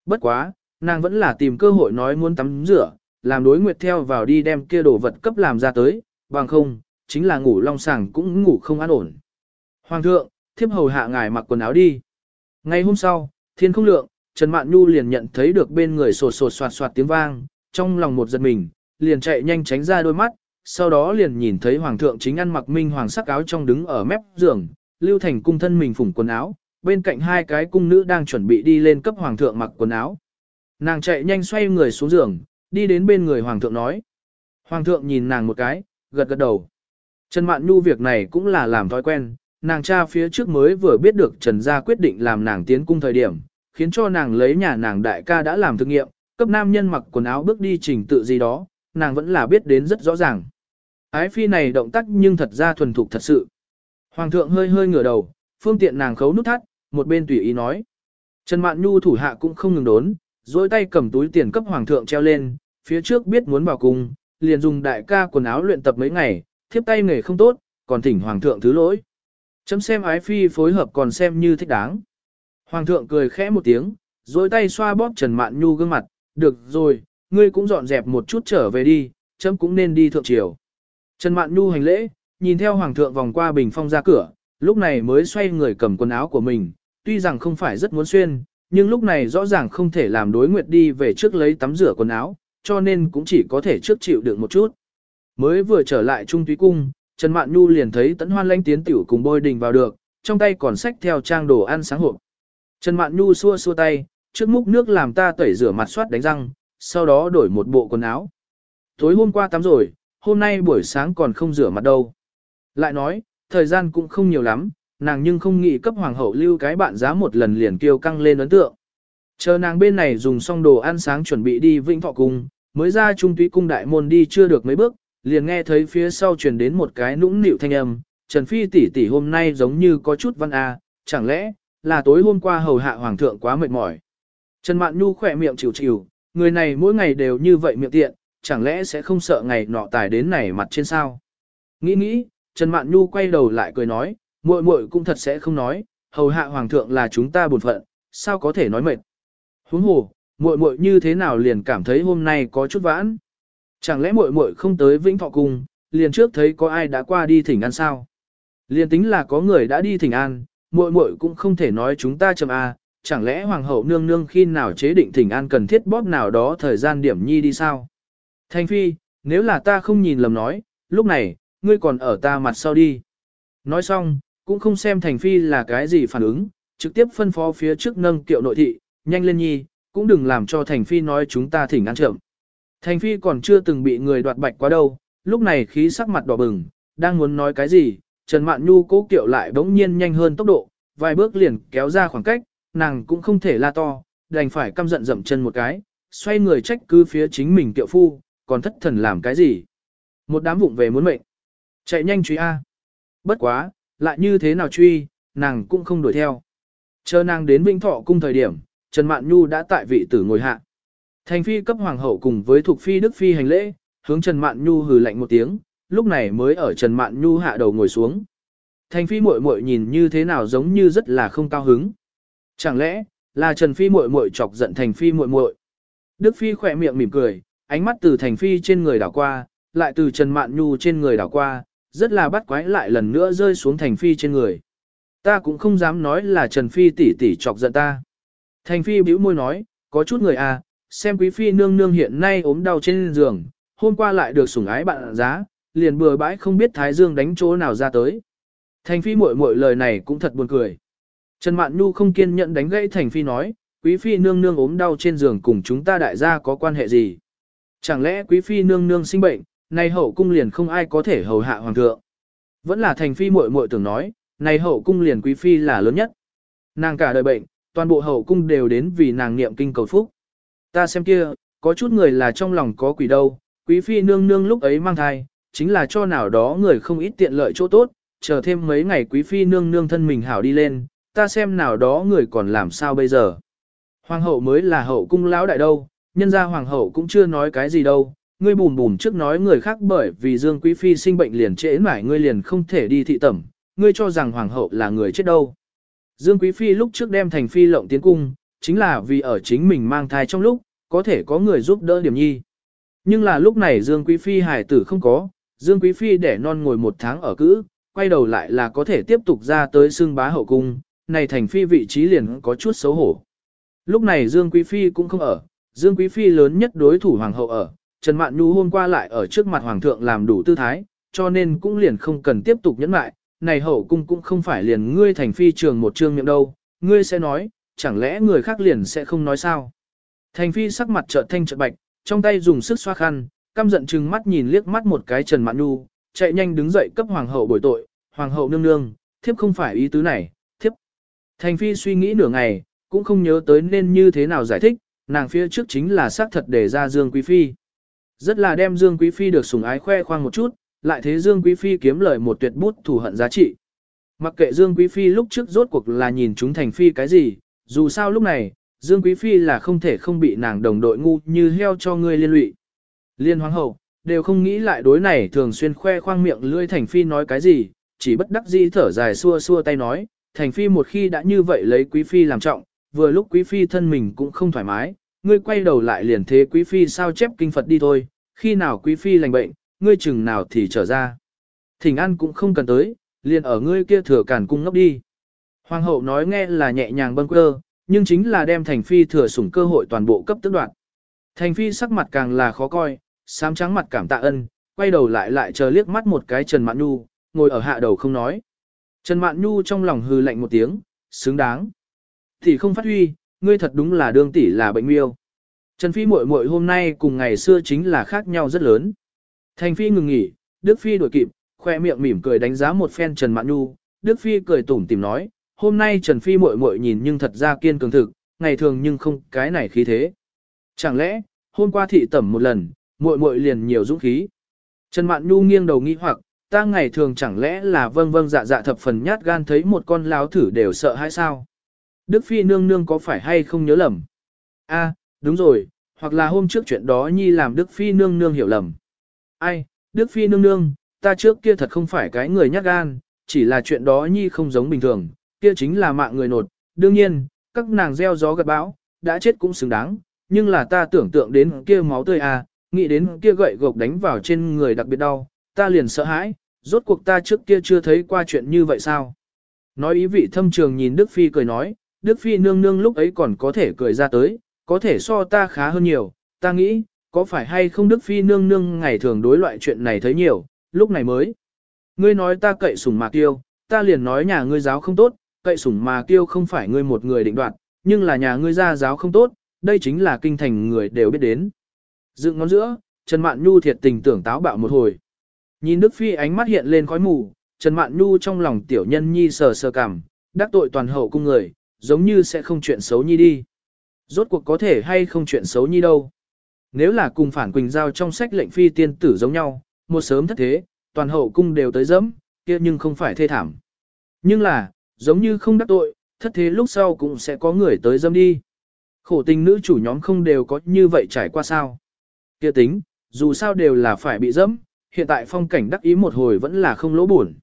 Bất quá, nàng vẫn là tìm cơ hội nói muốn tắm rửa, làm đối nguyệt theo vào đi đem kia đồ vật cấp làm ra tới, bằng không, chính là ngủ long sàng cũng ngủ không an ổn. Hoàng thượng, thiếp hầu hạ ngài mặc quần áo đi. Ngày hôm sau, thiên không lượng, Trần Mạn Nhu liền nhận thấy được bên người sột sột soạt soạt tiếng vang, trong lòng một giật mình, liền chạy nhanh tránh ra đôi mắt, sau đó liền nhìn thấy hoàng thượng chính ăn mặc minh hoàng sắc áo trong đứng ở mép giường, lưu thành cung thân mình phủng quần áo, bên cạnh hai cái cung nữ đang chuẩn bị đi lên cấp hoàng thượng mặc quần áo. Nàng chạy nhanh xoay người xuống giường, đi đến bên người hoàng thượng nói. Hoàng thượng nhìn nàng một cái, gật gật đầu. Trần Mạn Nhu việc này cũng là làm thói quen, nàng cha phía trước mới vừa biết được Trần gia quyết định làm nàng tiến cung thời điểm, khiến cho nàng lấy nhà nàng đại ca đã làm thực nghiệm, cấp nam nhân mặc quần áo bước đi trình tự gì đó, nàng vẫn là biết đến rất rõ ràng. Ái phi này động tác nhưng thật ra thuần thục thật sự. Hoàng thượng hơi hơi ngửa đầu, phương tiện nàng khấu nút thắt, một bên tùy ý nói. Trần Mạn Nhu thủ hạ cũng không ngừng đốn, dối tay cầm túi tiền cấp hoàng thượng treo lên, phía trước biết muốn vào cung, liền dùng đại ca quần áo luyện tập mấy ngày, thiếp tay nghề không tốt, còn thỉnh hoàng thượng thứ lỗi. Chấm xem ái phi phối hợp còn xem như thích đáng. Hoàng thượng cười khẽ một tiếng, dối tay xoa bóp Trần Mạn Nhu gương mặt, được rồi, ngươi cũng dọn dẹp một chút trở về đi, chấm cũng nên đi thượng triều. Trần Mạn Nhu hành lễ, nhìn theo hoàng thượng vòng qua bình phong ra cửa, lúc này mới xoay người cầm quần áo của mình, tuy rằng không phải rất muốn xuyên, nhưng lúc này rõ ràng không thể làm đối nguyệt đi về trước lấy tắm rửa quần áo, cho nên cũng chỉ có thể trước chịu đựng một chút. Mới vừa trở lại trung túy cung, Trần Mạn Nhu liền thấy tấn hoan lãnh tiến tiểu cùng bôi đình vào được, trong tay còn xách theo trang đồ ăn sáng hộp. Trần Mạn Nhu xua xua tay, trước múc nước làm ta tẩy rửa mặt soát đánh răng, sau đó đổi một bộ quần áo. Tối hôm qua tắm rồi, hôm nay buổi sáng còn không rửa mặt đâu. Lại nói, thời gian cũng không nhiều lắm, nàng nhưng không nghĩ cấp hoàng hậu lưu cái bạn giá một lần liền kêu căng lên ấn tượng. Chờ nàng bên này dùng xong đồ ăn sáng chuẩn bị đi Vĩnh Thọ Cung, mới ra trung túy cung đại môn đi chưa được mấy bước, liền nghe thấy phía sau truyền đến một cái nũng nịu thanh âm, Trần Phi tỷ tỷ hôm nay giống như có chút văn a, chẳng lẽ là tối hôm qua hầu hạ hoàng thượng quá mệt mỏi. Trần Mạn Nhu khỏe miệng chịu chịu, người này mỗi ngày đều như vậy miệng tiện, chẳng lẽ sẽ không sợ ngày nọ tài đến này mặt trên sao? Nghĩ nghĩ, Trần Mạn Nhu quay đầu lại cười nói, muội muội cũng thật sẽ không nói, hầu hạ hoàng thượng là chúng ta buồn phận, sao có thể nói mệt. Huống hồ, muội muội như thế nào liền cảm thấy hôm nay có chút vãn. Chẳng lẽ muội muội không tới Vĩnh Thọ Cung, liền trước thấy có ai đã qua đi thỉnh an sao? Liền tính là có người đã đi thỉnh an, muội muội cũng không thể nói chúng ta chậm a, chẳng lẽ hoàng hậu nương nương khi nào chế định thỉnh an cần thiết bóp nào đó thời gian điểm nhi đi sao? Thanh phi, nếu là ta không nhìn lầm nói, lúc này, ngươi còn ở ta mặt sau đi. Nói xong, cũng không xem thành phi là cái gì phản ứng, trực tiếp phân phó phía trước nâng kiệu nội thị, nhanh lên nhi, cũng đừng làm cho thành phi nói chúng ta thỉnh an chậm. Thành phi còn chưa từng bị người đoạt bạch quá đâu, lúc này khí sắc mặt đỏ bừng, đang muốn nói cái gì, Trần Mạn Nhu cố kiệu lại bỗng nhiên nhanh hơn tốc độ, vài bước liền kéo ra khoảng cách, nàng cũng không thể la to, đành phải căm giận dậm chân một cái, xoay người trách cứ phía chính mình tiệu phu, còn thất thần làm cái gì. Một đám vụng về muốn mệnh. Chạy nhanh truy A. Bất quá, lại như thế nào truy, nàng cũng không đuổi theo. Chờ nàng đến Vĩnh Thọ cung thời điểm, Trần Mạn Nhu đã tại vị tử ngồi hạ. Thành phi cấp hoàng hậu cùng với thuộc phi đức phi hành lễ, hướng Trần Mạn Nhu hừ lạnh một tiếng, lúc này mới ở Trần Mạn Nhu hạ đầu ngồi xuống. Thành phi muội muội nhìn như thế nào giống như rất là không cao hứng. Chẳng lẽ là Trần phi muội muội chọc giận Thành phi muội muội? Đức phi khỏe miệng mỉm cười, ánh mắt từ Thành phi trên người đảo qua, lại từ Trần Mạn Nhu trên người đảo qua, rất là bắt quái lại lần nữa rơi xuống Thành phi trên người. Ta cũng không dám nói là Trần phi tỷ tỷ chọc giận ta. Thành phi bĩu môi nói, có chút người à, xem quý phi nương nương hiện nay ốm đau trên giường, hôm qua lại được sủng ái bạn giá, liền bừa bãi không biết Thái Dương đánh chỗ nào ra tới. Thành phi muội muội lời này cũng thật buồn cười. Trần Mạn Nhu không kiên nhẫn đánh gãy Thành phi nói, quý phi nương nương ốm đau trên giường cùng chúng ta đại gia có quan hệ gì? Chẳng lẽ quý phi nương nương sinh bệnh, nay hậu cung liền không ai có thể hầu hạ hoàng thượng? Vẫn là Thành phi muội muội tưởng nói, này hậu cung liền quý phi là lớn nhất. Nàng cả đời bệnh, toàn bộ hậu cung đều đến vì nàng niệm kinh cầu phúc. Ta xem kia, có chút người là trong lòng có quỷ đâu, quý phi nương nương lúc ấy mang thai, chính là cho nào đó người không ít tiện lợi chỗ tốt, chờ thêm mấy ngày quý phi nương nương thân mình hảo đi lên, ta xem nào đó người còn làm sao bây giờ. Hoàng hậu mới là hậu cung lão đại đâu, nhân ra hoàng hậu cũng chưa nói cái gì đâu, ngươi bùm bùm trước nói người khác bởi vì Dương Quý Phi sinh bệnh liền trễ mãi ngươi liền không thể đi thị tẩm, ngươi cho rằng hoàng hậu là người chết đâu. Dương Quý Phi lúc trước đem thành phi lộng tiến cung, chính là vì ở chính mình mang thai trong lúc, có thể có người giúp đỡ điểm nhi. Nhưng là lúc này Dương Quý Phi hải tử không có, Dương Quý Phi để non ngồi một tháng ở cữ, quay đầu lại là có thể tiếp tục ra tới xương bá hậu cung, này thành phi vị trí liền có chút xấu hổ. Lúc này Dương Quý Phi cũng không ở, Dương Quý Phi lớn nhất đối thủ hoàng hậu ở, Trần Mạn Nhu hôm qua lại ở trước mặt hoàng thượng làm đủ tư thái, cho nên cũng liền không cần tiếp tục nhẫn lại, này hậu cung cũng không phải liền ngươi thành phi trường một trương miệng đâu, ngươi sẽ nói, chẳng lẽ người khác liền sẽ không nói sao. Thành phi sắc mặt trợn thanh trợn bạch, trong tay dùng sức xoa khăn, căm giận chừng mắt nhìn liếc mắt một cái Trần Mạn Nhu, chạy nhanh đứng dậy cấp hoàng hậu bồi tội, hoàng hậu nương nương, thiếp không phải ý tứ này. Thành phi suy nghĩ nửa ngày, cũng không nhớ tới nên như thế nào giải thích, nàng phía trước chính là xác thật để ra Dương Quý Phi. Rất là đem Dương Quý Phi được sủng ái khoe khoang một chút, lại thế Dương Quý Phi kiếm lời một tuyệt bút thù hận giá trị. Mặc kệ Dương Quý Phi lúc trước rốt cuộc là nhìn chúng Thành Phi cái gì, dù sao lúc này, Dương Quý Phi là không thể không bị nàng đồng đội ngu như heo cho người liên lụy. Liên Hoàng hậu, đều không nghĩ lại đối này thường xuyên khoe khoang miệng lưỡi Thành Phi nói cái gì, chỉ bất đắc dĩ thở dài xua xua tay nói, Thành Phi một khi đã như vậy lấy Quý Phi làm trọng, vừa lúc Quý Phi thân mình cũng không thoải mái, ngươi quay đầu lại liền thế Quý Phi sao chép kinh Phật đi thôi, khi nào Quý Phi lành bệnh, ngươi chừng nào thì trở ra. Thỉnh ăn cũng không cần tới, liền ở ngươi kia thừa cản cung ngốc đi. Hoàng hậu nói nghe là nhẹ nhàng bâng quơ, nhưng chính là đem Thành Phi thừa sủng cơ hội toàn bộ cấp tức đoạn. Thành Phi sắc mặt càng là khó coi, sám trắng mặt cảm tạ ân, quay đầu lại lại chờ liếc mắt một cái Trần Mạn Nhu, ngồi ở hạ đầu không nói. Trần Mạn Nhu trong lòng hừ lạnh một tiếng, xứng đáng. Tỷ không phát huy, ngươi thật đúng là đương tỷ là bệnh miêu. Trần Phi muội muội hôm nay cùng ngày xưa chính là khác nhau rất lớn. Thành Phi ngừng nghỉ, Đức Phi đuổi kịp, khoe miệng mỉm cười đánh giá một phen Trần Mạn Nhu, Đức Phi cười tủm tỉm nói, hôm nay Trần Phi muội muội nhìn nhưng thật ra kiên cường thực, ngày thường nhưng không cái này khí thế. Chẳng lẽ, hôm qua thị tẩm một lần, muội muội liền nhiều dũng khí. Trần Mạn Nhu nghiêng đầu nghi hoặc, ta ngày thường chẳng lẽ là vâng vâng dạ dạ thập phần nhát gan thấy một con láo thử đều sợ hay sao? Đức Phi nương nương có phải hay không nhớ lầm? A, đúng rồi, hoặc là hôm trước chuyện đó nhi làm Đức Phi nương nương hiểu lầm. Ai, Đức Phi nương nương, ta trước kia thật không phải cái người nhát gan, chỉ là chuyện đó nhi không giống bình thường, kia chính là mạng người nột. Đương nhiên, các nàng gieo gió gặt bão, đã chết cũng xứng đáng, nhưng là ta tưởng tượng đến kia máu tươi à, nghĩ đến kia gậy gộc đánh vào trên người đặc biệt đau, ta liền sợ hãi, rốt cuộc ta trước kia chưa thấy qua chuyện như vậy sao. Nói ý vị thâm trường nhìn Đức Phi cười nói, Đức Phi nương nương lúc ấy còn có thể cười ra tới, có thể so ta khá hơn nhiều, ta nghĩ, có phải hay không Đức Phi nương nương ngày thường đối loại chuyện này thấy nhiều, lúc này mới. Ngươi nói ta cậy sủng mà kiêu, ta liền nói nhà ngươi giáo không tốt, cậy sủng mà kiêu không phải ngươi một người định đoạt, nhưng là nhà ngươi gia giáo không tốt, đây chính là kinh thành người đều biết đến. Dựng ngón giữa, Trần Mạn Nhu thiệt tình tưởng táo bạo một hồi. Nhìn Đức Phi ánh mắt hiện lên khói mù, Trần Mạn Nhu trong lòng tiểu nhân nhi sờ sờ cảm, đắc tội toàn hậu cung người, giống như sẽ không chuyện xấu nhi đi. Rốt cuộc có thể hay không chuyện xấu nhi đâu. Nếu là cùng phản quỳnh giao trong sách lệnh phi tiên tử giống nhau, một sớm thất thế, toàn hậu cung đều tới dẫm, kia nhưng không phải thê thảm. Nhưng là, giống như không đắc tội, thất thế lúc sau cũng sẽ có người tới dâm đi. Khổ tình nữ chủ nhóm không đều có như vậy trải qua sao. Kia tính, dù sao đều là phải bị dẫm, hiện tại phong cảnh đắc ý một hồi vẫn là không lỗ buồn.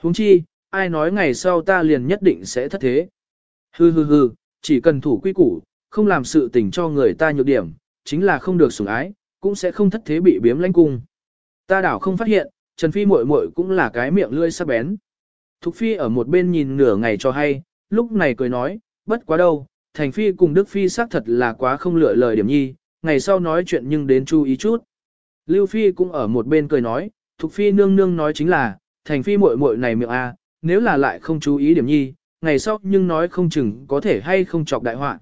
Huống chi, ai nói ngày sau ta liền nhất định sẽ thất thế. Hừ hừ hừ, chỉ cần thủ quy củ, không làm sự tình cho người ta nhược điểm, chính là không được sủng ái, cũng sẽ không thất thế bị biếm lãnh cung. Ta đảo không phát hiện, Trần Phi muội muội cũng là cái miệng lươi sắc bén. Thục Phi ở một bên nhìn nửa ngày cho hay, lúc này cười nói, bất quá đâu, Thành Phi cùng Đức Phi xác thật là quá không lựa lời điểm nhi, ngày sau nói chuyện nhưng đến chú ý chút. Lưu Phi cũng ở một bên cười nói, Thục Phi nương nương nói chính là, Thành Phi muội muội này miệng a, nếu là lại không chú ý điểm nhi, ngày sau nhưng nói không chừng có thể hay không chọc đại họa.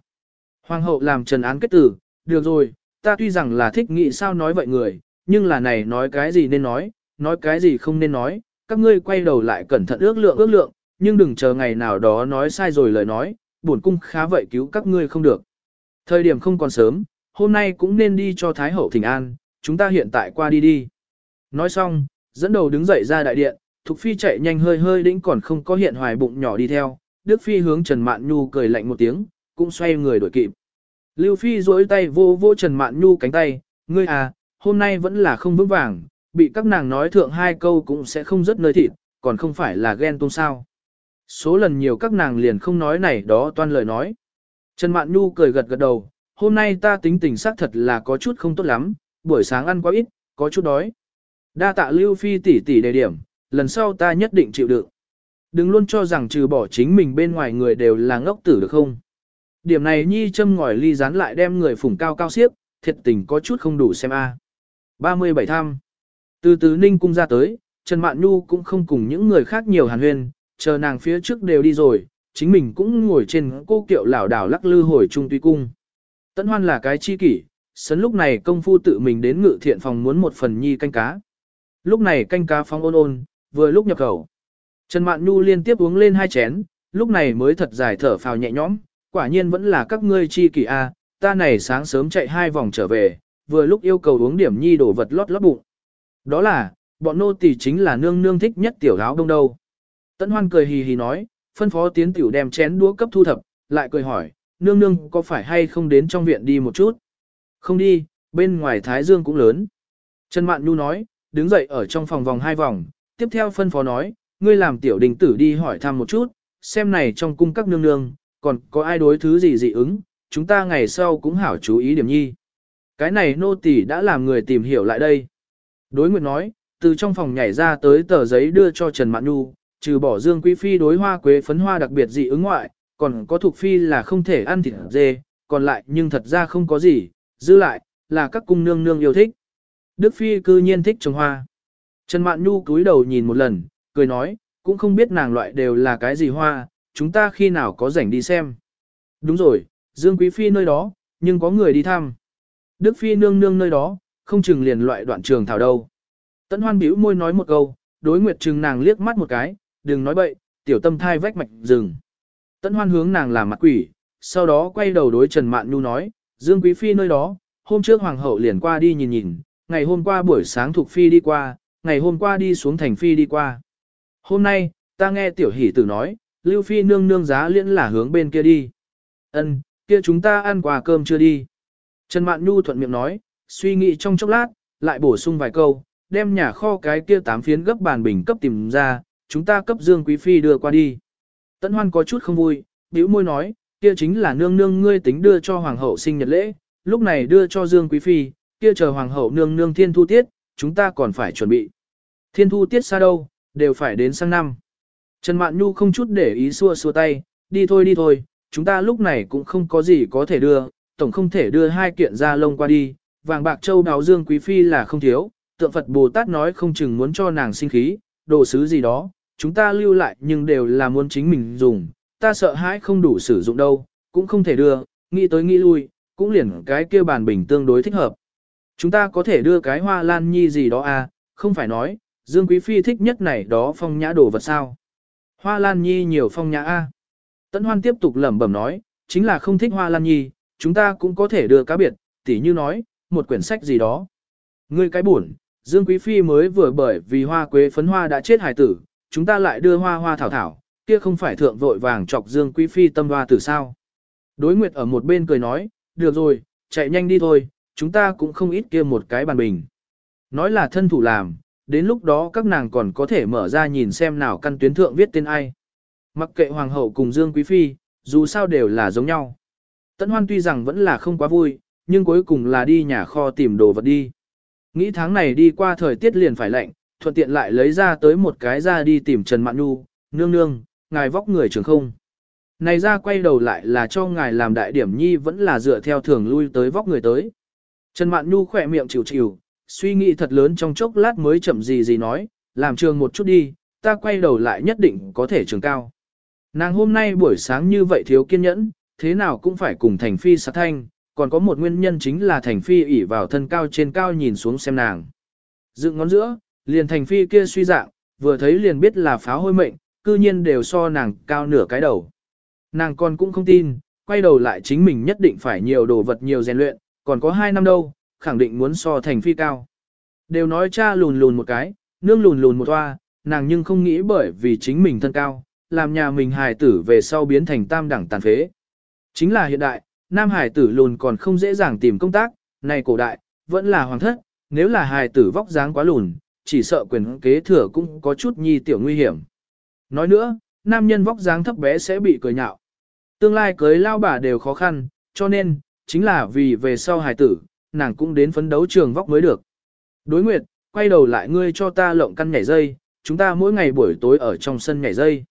Hoàng hậu làm trần án kết tử, được rồi, ta tuy rằng là thích nghĩ sao nói vậy người, nhưng là này nói cái gì nên nói, nói cái gì không nên nói, các ngươi quay đầu lại cẩn thận ước lượng ước lượng, nhưng đừng chờ ngày nào đó nói sai rồi lời nói, bổn cung khá vậy cứu các ngươi không được. Thời điểm không còn sớm, hôm nay cũng nên đi cho Thái Hậu thỉnh an, chúng ta hiện tại qua đi đi. Nói xong, dẫn đầu đứng dậy ra đại điện, Thục Phi chạy nhanh hơi hơi đĩnh còn không có hiện hoài bụng nhỏ đi theo, Đức Phi hướng Trần Mạn Nhu cười lạnh một tiếng, cũng xoay người đổi kịp. Lưu Phi duỗi tay vô vô Trần Mạn Nhu cánh tay, ngươi à, hôm nay vẫn là không vững vàng, bị các nàng nói thượng hai câu cũng sẽ không rất nơi thịt, còn không phải là ghen tuông sao. Số lần nhiều các nàng liền không nói này đó toan lời nói. Trần Mạn Nhu cười gật gật đầu, hôm nay ta tính tình xác thật là có chút không tốt lắm, buổi sáng ăn quá ít, có chút đói. Đa tạ Lưu Phi tỷ tỷ đề điểm, lần sau ta nhất định chịu đựng. Đừng luôn cho rằng trừ bỏ chính mình bên ngoài người đều là ngốc tử được không. Điểm này nhi châm ngòi ly rán lại đem người phủng cao cao xiếc, thiệt tình có chút không đủ xem a. À. 37 thăm. Từ từ ninh cung ra tới, Trần Mạn Nhu cũng không cùng những người khác nhiều hàn huyên, chờ nàng phía trước đều đi rồi, chính mình cũng ngồi trên cô kiệu lảo đảo lắc lư hồi trung tuy cung. Tấn hoan là cái chi kỷ, sấn lúc này công phu tự mình đến ngự thiện phòng muốn một phần nhi canh cá. Lúc này canh cá phong ôn ôn, vừa lúc nhập khẩu. Trần Mạn Nhu liên tiếp uống lên hai chén, lúc này mới thật dài thở phào nhẹ nhõm, quả nhiên vẫn là các ngươi chi kỷ a, ta này sáng sớm chạy hai vòng trở về, vừa lúc yêu cầu uống điểm nhi đổ vật lót lót bụng. Đó là, bọn nô tỳ chính là nương nương thích nhất tiểu áo đông đâu. Tấn Hoan cười hì hì nói, phân phó tiến tiểu đem chén đũa cấp thu thập, lại cười hỏi, nương nương có phải hay không đến trong viện đi một chút? Không đi, bên ngoài Thái Dương cũng lớn. Trần Mạn Nhu nói, đứng dậy ở trong phòng vòng hai vòng, tiếp theo phân phó nói, ngươi làm tiểu đình tử đi hỏi thăm một chút, xem này trong cung các nương nương, còn có ai đối thứ gì dị ứng, chúng ta ngày sau cũng hảo chú ý điểm nhi. Cái này nô tỳ đã làm người tìm hiểu lại đây. Đối nguyện nói, từ trong phòng nhảy ra tới tờ giấy đưa cho Trần Mạn Nhu, trừ bỏ Dương Quý Phi đối hoa quế phấn hoa đặc biệt dị ứng ngoại, còn có thuộc Phi là không thể ăn thịt dê, còn lại nhưng thật ra không có gì, giữ lại, là các cung nương nương yêu thích. Đức Phi cư nhiên thích trồng hoa. Trần Mạn Nhu cúi đầu nhìn một lần, cười nói, cũng không biết nàng loại đều là cái gì hoa, chúng ta khi nào có rảnh đi xem. Đúng rồi, Dương Quý Phi nơi đó, nhưng có người đi thăm. Đức Phi nương nương nơi đó, không chừng liền loại đoạn trường thảo đâu. Tấn hoan bĩu môi nói một câu, đối nguyệt trừng nàng liếc mắt một cái, đừng nói bậy, tiểu tâm thai vách mạch rừng. Tấn hoan hướng nàng làm mặt quỷ, sau đó quay đầu đối Trần Mạn Nhu nói, Dương Quý Phi nơi đó, hôm trước Hoàng hậu liền qua đi nhìn nhìn, ngày hôm qua buổi sáng thuộc Phi đi qua, ngày hôm qua đi xuống thành Phi đi qua. Hôm nay, ta nghe tiểu hỷ tử nói, Lưu Phi nương nương giá liễn là hướng bên kia đi. Ân, kia chúng ta ăn quà cơm chưa đi. Trần Mạn Nhu thuận miệng nói, suy nghĩ trong chốc lát, lại bổ sung vài câu, đem nhà kho cái kia tám phiến gấp bàn bình cấp tìm ra, chúng ta cấp Dương Quý Phi đưa qua đi. Tấn Hoan có chút không vui, bĩu môi nói, kia chính là nương nương ngươi tính đưa cho Hoàng hậu sinh nhật lễ, lúc này đưa cho Dương Quý Phi, kia chờ Hoàng hậu nương nương thiên thu tiết, chúng ta còn phải chuẩn bị. Thiên thu tiết xa đâu, đều phải đến sang năm. Trần Mạn Nhu không chút để ý xua xua tay, đi thôi đi thôi, chúng ta lúc này cũng không có gì có thể đưa, tổng không thể đưa hai kiện ra lông qua đi, vàng bạc châu đáo dương quý phi là không thiếu, tượng Phật Bồ Tát nói không chừng muốn cho nàng sinh khí, đồ sứ gì đó, chúng ta lưu lại nhưng đều là muốn chính mình dùng, ta sợ hãi không đủ sử dụng đâu, cũng không thể đưa, nghĩ tới nghĩ lui, cũng liền cái kia bàn bình tương đối thích hợp. Chúng ta có thể đưa cái hoa lan nhi gì đó à, không phải nói, Dương Quý Phi thích nhất này đó phong nhã đồ vật sao. Hoa lan nhi nhiều phong nhã a. À. Tấn Hoan tiếp tục lẩm bẩm nói, chính là không thích hoa lan nhi, chúng ta cũng có thể đưa cá biệt, tỉ như nói, một quyển sách gì đó. Ngươi cái buồn, Dương Quý Phi mới vừa bởi vì hoa quế phấn hoa đã chết hài tử, chúng ta lại đưa hoa hoa thảo thảo, kia không phải thượng vội vàng chọc Dương Quý Phi tâm hoa tử sao. Đối Nguyệt ở một bên cười nói, được rồi, chạy nhanh đi thôi, chúng ta cũng không ít kia một cái bàn bình. Nói là thân thủ làm, đến lúc đó các nàng còn có thể mở ra nhìn xem nào căn tuyến thượng viết tên ai. Mặc kệ Hoàng hậu cùng Dương Quý Phi, dù sao đều là giống nhau. Tấn Hoan tuy rằng vẫn là không quá vui, nhưng cuối cùng là đi nhà kho tìm đồ vật đi. Nghĩ tháng này đi qua thời tiết liền phải lạnh, thuận tiện lại lấy ra tới một cái ra đi tìm Trần Mạn Nhu, nương nương, ngài vóc người trường không. Này ra quay đầu lại là cho ngài làm đại điểm nhi vẫn là dựa theo thường lui tới vóc người tới. Trần Mạn Nhu khỏe miệng chịu chịu, suy nghĩ thật lớn trong chốc lát mới chậm gì gì nói, làm trường một chút đi, ta quay đầu lại nhất định có thể trường cao. Nàng hôm nay buổi sáng như vậy thiếu kiên nhẫn, thế nào cũng phải cùng thành phi sát thanh, còn có một nguyên nhân chính là thành phi ỉ vào thân cao trên cao nhìn xuống xem nàng. Dựng ngón giữa, liền thành phi kia suy dạng, vừa thấy liền biết là pháo hôi mệnh, cư nhiên đều so nàng cao nửa cái đầu. Nàng còn cũng không tin, quay đầu lại chính mình nhất định phải nhiều đồ vật nhiều rèn luyện, còn có hai năm đâu, khẳng định muốn so thành phi cao. Đều nói cha lùn lùn một cái, nương lùn lùn một toa, nàng nhưng không nghĩ bởi vì chính mình thân cao, làm nhà mình hài tử về sau biến thành tam đẳng tàn phế. Chính là hiện đại, nam hài tử lùn còn không dễ dàng tìm công tác, này cổ đại, vẫn là hoàng thất, nếu là hài tử vóc dáng quá lùn, chỉ sợ quyền kế thừa cũng có chút nhi tiểu nguy hiểm. Nói nữa, nam nhân vóc dáng thấp bé sẽ bị cười nhạo. Tương lai cưới lao bà đều khó khăn, cho nên, chính là vì về sau hài tử, nàng cũng đến phấn đấu trường vóc mới được. Đối nguyệt, quay đầu lại ngươi cho ta lộng căn nhảy dây, chúng ta mỗi ngày buổi tối ở trong sân nhảy dây.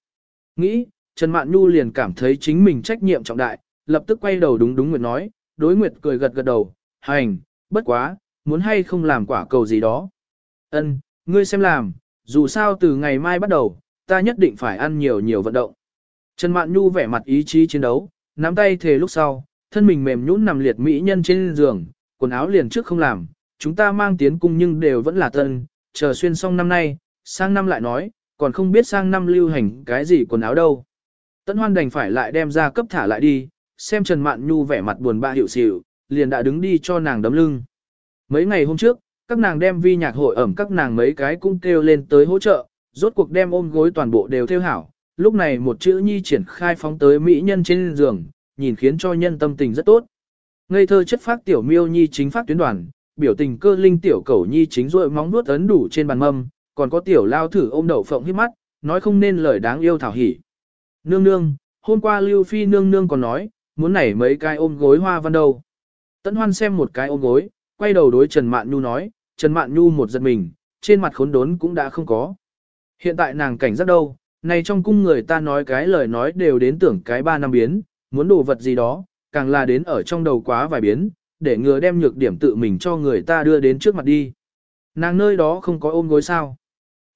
Nghĩ, Trần Mạn Nhu liền cảm thấy chính mình trách nhiệm trọng đại, lập tức quay đầu đúng đúng Nguyệt nói, đối Nguyệt cười gật gật đầu, hành, bất quá, muốn hay không làm quả cầu gì đó. Ân, ngươi xem làm, dù sao từ ngày mai bắt đầu, ta nhất định phải ăn nhiều nhiều vận động. Trần Mạn Nhu vẻ mặt ý chí chiến đấu, nắm tay thề lúc sau, thân mình mềm nhũn nằm liệt mỹ nhân trên giường, quần áo liền trước không làm, chúng ta mang tiến cung nhưng đều vẫn là tân, chờ xuyên xong năm nay, sang năm lại nói, còn không biết sang năm lưu hành cái gì quần áo đâu. Tấn Hoan đành phải lại đem ra cấp thả lại đi, xem Trần Mạn Nhu vẻ mặt buồn bã hiểu xỉu, liền đã đứng đi cho nàng đấm lưng. Mấy ngày hôm trước, các nàng đem vi nhạc hội ẩm các nàng mấy cái cũng kêu lên tới hỗ trợ, Rốt cuộc đem ôm gối toàn bộ đều theo hảo, lúc này một chữ nhi triển khai phóng tới mỹ nhân trên giường, nhìn khiến cho nhân tâm tình rất tốt. Ngây thơ chất phát tiểu miêu nhi chính phát tuyến đoàn, biểu tình cơ linh tiểu cẩu nhi chính rội móng nuốt ấn đủ trên bàn mâm, còn có tiểu lao thử ôm đậu phộng hít mắt, nói không nên lời đáng yêu thảo hỉ. Nương nương, hôm qua Lưu Phi nương nương còn nói, muốn nảy mấy cái ôm gối hoa văn đâu. Tấn Hoan xem một cái ôm gối, quay đầu đối Trần Mạn Nhu nói, Trần Mạn Nhu một giật mình, trên mặt khốn đốn cũng đã không có. Hiện tại nàng cảnh rất đâu, này trong cung người ta nói cái lời nói đều đến tưởng cái ba năm biến, muốn đồ vật gì đó, càng là đến ở trong đầu quá vài biến, để ngừa đem nhược điểm tự mình cho người ta đưa đến trước mặt đi. Nàng nơi đó không có ôm gối sao?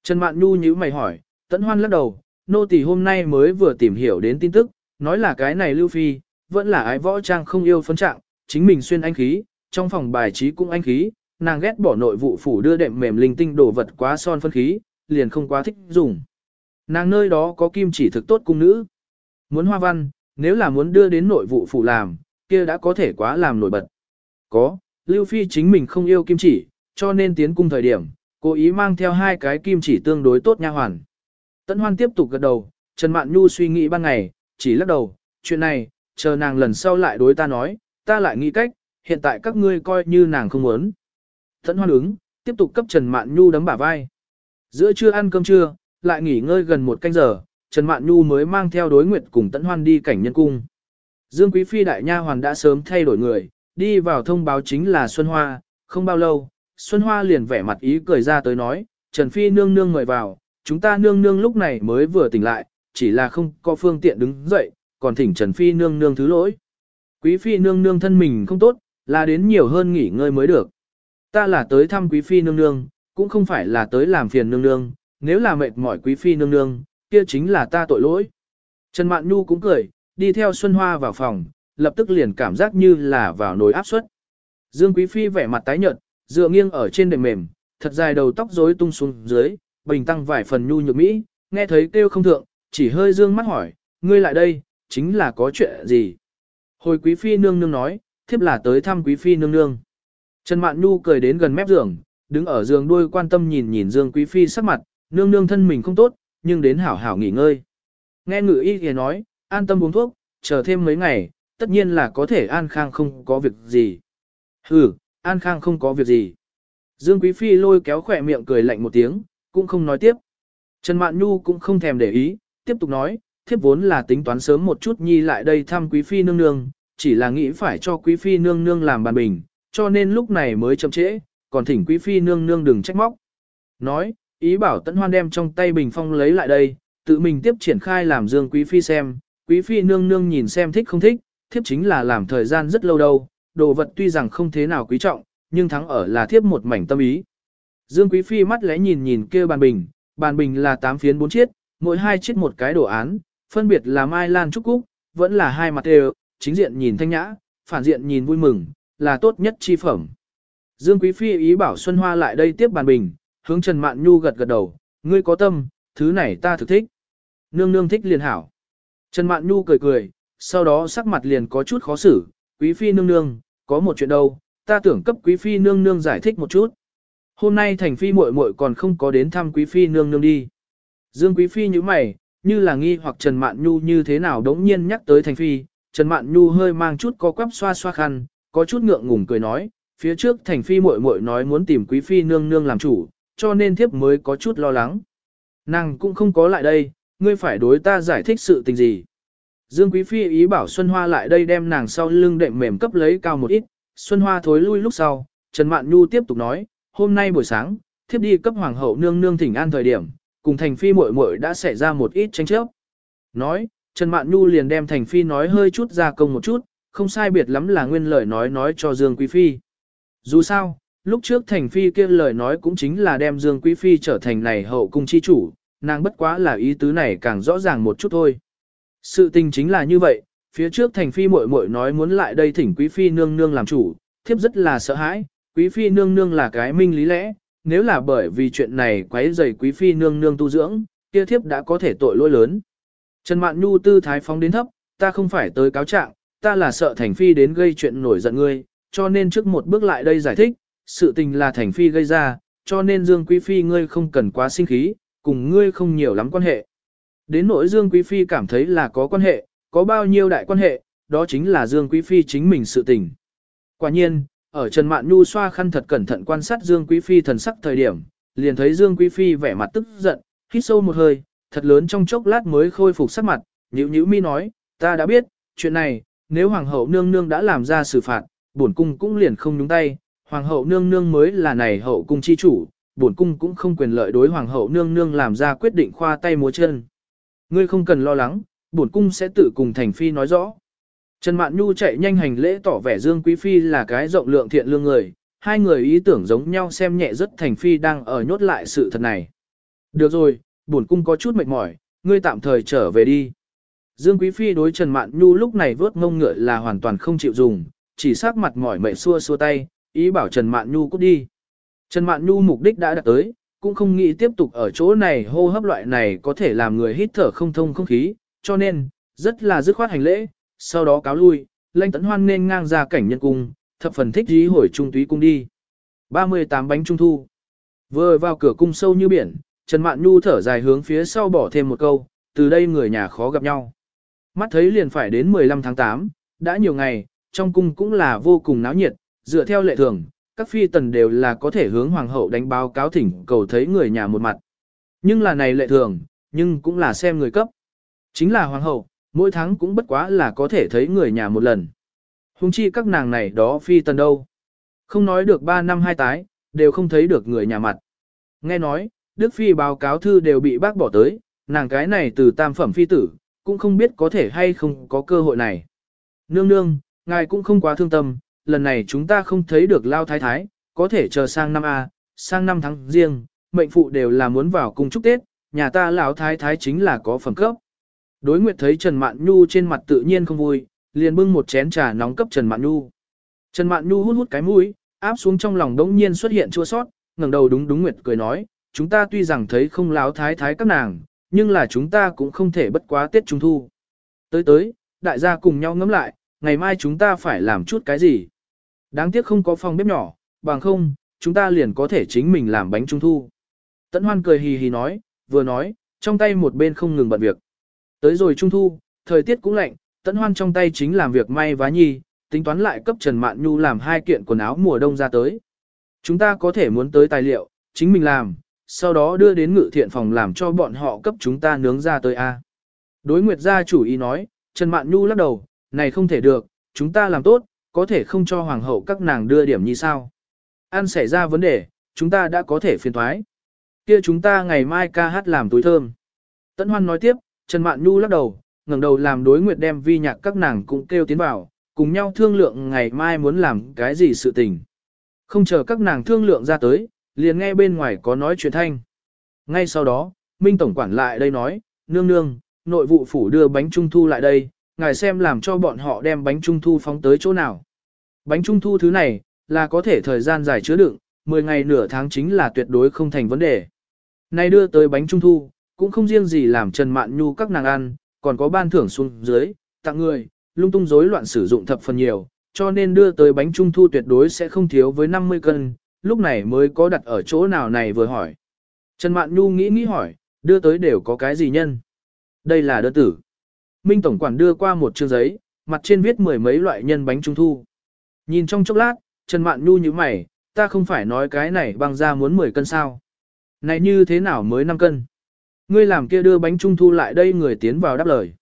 Trần Mạn Nhu nhíu mày hỏi, Tấn Hoan lắc đầu, nô tỳ hôm nay mới vừa tìm hiểu đến tin tức, nói là cái này Lưu Phi, vẫn là ái võ trang không yêu phấn trạng, chính mình xuyên anh khí, trong phòng bài trí cũng anh khí, nàng ghét bỏ nội vụ phủ đưa đệm mềm linh tinh đồ vật quá son phân khí, liền không quá thích dùng. Nàng nơi đó có kim chỉ thực tốt cung nữ. Muốn hoa văn, nếu là muốn đưa đến nội vụ phủ làm, kia đã có thể quá làm nổi bật. Có, Lưu Phi chính mình không yêu kim chỉ, cho nên tiến cung thời điểm, cố ý mang theo hai cái kim chỉ tương đối tốt nha hoàn. Tấn Hoan tiếp tục gật đầu, Trần Mạn Nhu suy nghĩ ban ngày, chỉ lắc đầu, chuyện này, chờ nàng lần sau lại đối ta nói, ta lại nghĩ cách, hiện tại các ngươi coi như nàng không muốn. Tấn Hoan ứng, tiếp tục cấp Trần Mạn Nhu đấm bả vai. Giữa trưa ăn cơm trưa, lại nghỉ ngơi gần một canh giờ, Trần Mạn Nhu mới mang theo đối nguyệt cùng Tấn Hoan đi cảnh nhân cung. Dương Quý Phi đại nha hoàn đã sớm thay đổi người, đi vào thông báo chính là Xuân Hoa, không bao lâu, Xuân Hoa liền vẻ mặt ý cười ra tới nói, Trần Phi nương nương mời vào, chúng ta nương nương lúc này mới vừa tỉnh lại, chỉ là không có phương tiện đứng dậy, còn thỉnh Trần Phi nương nương thứ lỗi. Quý Phi nương nương thân mình không tốt, là đến nhiều hơn nghỉ ngơi mới được. Ta là tới thăm Quý Phi nương nương, cũng không phải là tới làm phiền nương nương, nếu là mệt mỏi Quý Phi nương nương, kia chính là ta tội lỗi. Trần Mạn Nhu cũng cười, đi theo Xuân Hoa vào phòng, lập tức liền cảm giác như là vào nồi áp suất. Dương Quý Phi vẻ mặt tái nhợt, dựa nghiêng ở trên đệm mềm, thật dài đầu tóc rối tung xuống dưới, bình tăng vài phần nhu nhược mỹ, nghe thấy kêu không thượng, chỉ hơi dương mắt hỏi, ngươi lại đây, chính là có chuyện gì? Hồi Quý Phi nương nương nói, thiếp là tới thăm Quý Phi nương nương. Trần Mạn Nhu cười đến gần mép giường, đứng ở giường đuôi quan tâm nhìn nhìn Dương Quý Phi sắc mặt, nương nương thân mình không tốt, nhưng đến hảo hảo nghỉ ngơi. Nghe ngự y thì nói, an tâm uống thuốc, chờ thêm mấy ngày, tất nhiên là có thể an khang không có việc gì. Ừ, an khang không có việc gì. Dương Quý Phi lôi kéo khỏe miệng cười lạnh một tiếng, cũng không nói tiếp. Trần Mạn Nhu cũng không thèm để ý, tiếp tục nói, thiếp vốn là tính toán sớm một chút nhi lại đây thăm Quý Phi nương nương, chỉ là nghĩ phải cho Quý Phi nương nương làm bàn bình, cho nên lúc này mới chậm trễ, còn thỉnh Quý Phi nương nương đừng trách móc. Nói, ý bảo Tấn Hoan đem trong tay bình phong lấy lại đây, tự mình tiếp triển khai làm Dương Quý Phi xem, Quý Phi nương nương nhìn xem thích không thích, thiếp chính là làm thời gian rất lâu đâu, đồ vật tuy rằng không thế nào quý trọng, nhưng thắng ở là thiếp một mảnh tâm ý. Dương Quý Phi mắt lẽ nhìn nhìn kia bàn bình, bàn bình là 8 phiến 4 chiết, mỗi hai chiết một cái đồ án, phân biệt là mai lan trúc cúc, vẫn là hai mặt đều, chính diện nhìn thanh nhã, phản diện nhìn vui mừng, là tốt nhất chi phẩm. Dương Quý Phi ý bảo Xuân Hoa lại đây tiếp bàn bình, hướng Trần Mạn Nhu gật gật đầu, ngươi có tâm, thứ này ta thực thích. Nương nương thích liền hảo. Trần Mạn Nhu cười cười, sau đó sắc mặt liền có chút khó xử, Quý Phi nương nương, có một chuyện đâu, ta tưởng cấp Quý Phi nương nương giải thích một chút. Hôm nay thành phi muội muội còn không có đến thăm quý phi nương nương đi. Dương quý phi như mày, như là nghi hoặc Trần Mạn Nhu như thế nào đống nhiên nhắc tới thành phi, Trần Mạn Nhu hơi mang chút có quắp xoa xoa khăn, có chút ngượng ngùng cười nói, phía trước thành phi muội muội nói muốn tìm quý phi nương nương làm chủ, cho nên thiếp mới có chút lo lắng. Nàng cũng không có lại đây, ngươi phải đối ta giải thích sự tình gì. Dương Quý Phi ý bảo Xuân Hoa lại đây đem nàng sau lưng đệm mềm cấp lấy cao một ít, Xuân Hoa thối lui lúc sau, Trần Mạn Nhu tiếp tục nói, hôm nay buổi sáng, thiếp đi cấp hoàng hậu nương nương thỉnh an thời điểm, cùng thành phi muội muội đã xảy ra một ít tranh chấp. Nói, Trần Mạn Nhu liền đem thành phi nói hơi chút ra công một chút, không sai biệt lắm là nguyên lời nói nói cho Dương Quý Phi. Dù sao, lúc trước thành phi kia lời nói cũng chính là đem Dương Quý Phi trở thành này hậu cung chi chủ, nàng bất quá là ý tứ này càng rõ ràng một chút thôi. Sự tình chính là như vậy, phía trước thành phi muội muội nói muốn lại đây thỉnh Quý Phi nương nương làm chủ, thiếp rất là sợ hãi, quý phi nương nương là cái minh lý lẽ, nếu là bởi vì chuyện này quấy rầy quý phi nương nương tu dưỡng, kia thiếp đã có thể tội lỗi lớn. Trần Mạn Nhu tư thái phóng đến thấp, ta không phải tới cáo trạng, ta là sợ thành phi đến gây chuyện nổi giận ngươi, cho nên trước một bước lại đây giải thích, sự tình là thành phi gây ra, cho nên Dương Quý Phi ngươi không cần quá sinh khí, cùng ngươi không nhiều lắm quan hệ. Đến nỗi Dương Quý Phi cảm thấy là có quan hệ, có bao nhiêu đại quan hệ, đó chính là Dương Quý Phi chính mình sự tình. Quả nhiên, ở Trần Mạn Nhu xoa khăn thật cẩn thận quan sát Dương Quý Phi thần sắc thời điểm, liền thấy Dương Quý Phi vẻ mặt tức giận, hít sâu một hơi, thật lớn trong chốc lát mới khôi phục sắc mặt, nhữ nhữ mi nói, ta đã biết, chuyện này, nếu Hoàng hậu nương nương đã làm ra xử phạt, bổn cung cũng liền không nhúng tay, Hoàng hậu nương nương mới là này hậu cung chi chủ, bổn cung cũng không quyền lợi đối Hoàng hậu nương nương làm ra quyết định khoa tay múa chân. Ngươi không cần lo lắng, bổn cung sẽ tự cùng Thành Phi nói rõ. Trần Mạn Nhu chạy nhanh hành lễ tỏ vẻ Dương Quý Phi là cái rộng lượng thiện lương người, hai người ý tưởng giống nhau xem nhẹ rất Thành Phi đang ở nhốt lại sự thật này. Được rồi, bổn cung có chút mệt mỏi, ngươi tạm thời trở về đi. Dương Quý Phi đối Trần Mạn Nhu lúc này vớt ngông ngựa là hoàn toàn không chịu dùng, chỉ sắc mặt mỏi mệt xua xua tay, ý bảo Trần Mạn Nhu cút đi. Trần Mạn Nhu mục đích đã đạt tới, cũng không nghĩ tiếp tục ở chỗ này hô hấp loại này có thể làm người hít thở không thông không khí, cho nên, rất là dứt khoát hành lễ, sau đó cáo lui, lanh tấn hoan nên ngang ra cảnh nhân cung, thập phần thích dí hồi trung túy cung đi. 38 bánh trung thu. Vừa vào cửa cung sâu như biển, Trần Mạn Nhu thở dài hướng phía sau bỏ thêm một câu, từ đây người nhà khó gặp nhau. Mắt thấy liền phải đến 15 tháng 8, đã nhiều ngày, trong cung cũng là vô cùng náo nhiệt, dựa theo lệ thường, các phi tần đều là có thể hướng hoàng hậu đánh báo cáo thỉnh cầu thấy người nhà một mặt. Nhưng là này lệ thường, nhưng cũng là xem người cấp. Chính là hoàng hậu, mỗi tháng cũng bất quá là có thể thấy người nhà một lần. Hùng chi các nàng này đó phi tần đâu. Không nói được 3 năm hai tái, đều không thấy được người nhà mặt. Nghe nói, Đức Phi báo cáo thư đều bị bác bỏ tới, nàng cái này từ tam phẩm phi tử, cũng không biết có thể hay không có cơ hội này. Nương nương, ngài cũng không quá thương tâm, lần này chúng ta không thấy được lao thái thái, có thể chờ sang năm A, sang năm tháng riêng, mệnh phụ đều là muốn vào cùng chúc Tết, nhà ta lão thái thái chính là có phẩm cấp. Đối nguyệt thấy Trần Mạn Nhu trên mặt tự nhiên không vui, liền bưng một chén trà nóng cấp Trần Mạn Nhu. Trần Mạn Nhu hút hút cái mũi, áp xuống trong lòng đống nhiên xuất hiện chua sót, ngẩng đầu đúng đúng nguyệt cười nói, chúng ta tuy rằng thấy không láo thái thái các nàng, nhưng là chúng ta cũng không thể bất quá Tết Trung Thu. Tới tới, đại gia cùng nhau ngắm lại, ngày mai chúng ta phải làm chút cái gì. Đáng tiếc không có phòng bếp nhỏ, bằng không, chúng ta liền có thể chính mình làm bánh Trung Thu. Tấn Hoan cười hì hì nói, vừa nói, trong tay một bên không ngừng bận việc. Tới rồi Trung Thu, thời tiết cũng lạnh, Tấn Hoan trong tay chính làm việc may vá nhi, tính toán lại cấp Trần Mạn Nhu làm hai kiện quần áo mùa đông ra tới. Chúng ta có thể muốn tới tài liệu, chính mình làm, sau đó đưa đến ngự thiện phòng làm cho bọn họ cấp chúng ta nướng ra tới A. Đối Nguyệt gia chủ ý nói, Trần Mạn Nhu lắc đầu, này không thể được, chúng ta làm tốt, có thể không cho hoàng hậu các nàng đưa điểm như sao. Ăn xảy ra vấn đề, chúng ta đã có thể phiền thoái. Kia chúng ta ngày mai ca hát làm túi thơm. Tấn Hoan nói tiếp, Trần Mạn Nhu lắc đầu, ngẩng đầu làm đối nguyệt đem vi nhạc các nàng cũng kêu tiến vào, cùng nhau thương lượng ngày mai muốn làm cái gì sự tình. Không chờ các nàng thương lượng ra tới, liền nghe bên ngoài có nói chuyện thanh. Ngay sau đó, Minh Tổng quản lại đây nói, nương nương, nội vụ phủ đưa bánh trung thu lại đây, ngài xem làm cho bọn họ đem bánh trung thu phóng tới chỗ nào. Bánh trung thu thứ này, là có thể thời gian dài chứa đựng, 10 ngày nửa tháng chính là tuyệt đối không thành vấn đề. Nay đưa tới bánh trung thu, cũng không riêng gì làm Trần Mạn Nhu các nàng ăn, còn có ban thưởng xuống dưới, tặng người, lung tung rối loạn sử dụng thập phần nhiều, cho nên đưa tới bánh trung thu tuyệt đối sẽ không thiếu với 50 cân, lúc này mới có đặt ở chỗ nào này vừa hỏi. Trần Mạn Nhu nghĩ nghĩ hỏi, đưa tới đều có cái gì nhân? Đây là đơn tử. Minh Tổng quản đưa qua một chương giấy, mặt trên viết mười mấy loại nhân bánh trung thu. Nhìn trong chốc lát, Trần Mạn Nhu như mày, ta không phải nói cái này băng ra muốn 10 cân sao. Này như thế nào mới 5 cân? Ngươi làm kia đưa bánh trung thu lại đây người tiến vào đáp lời.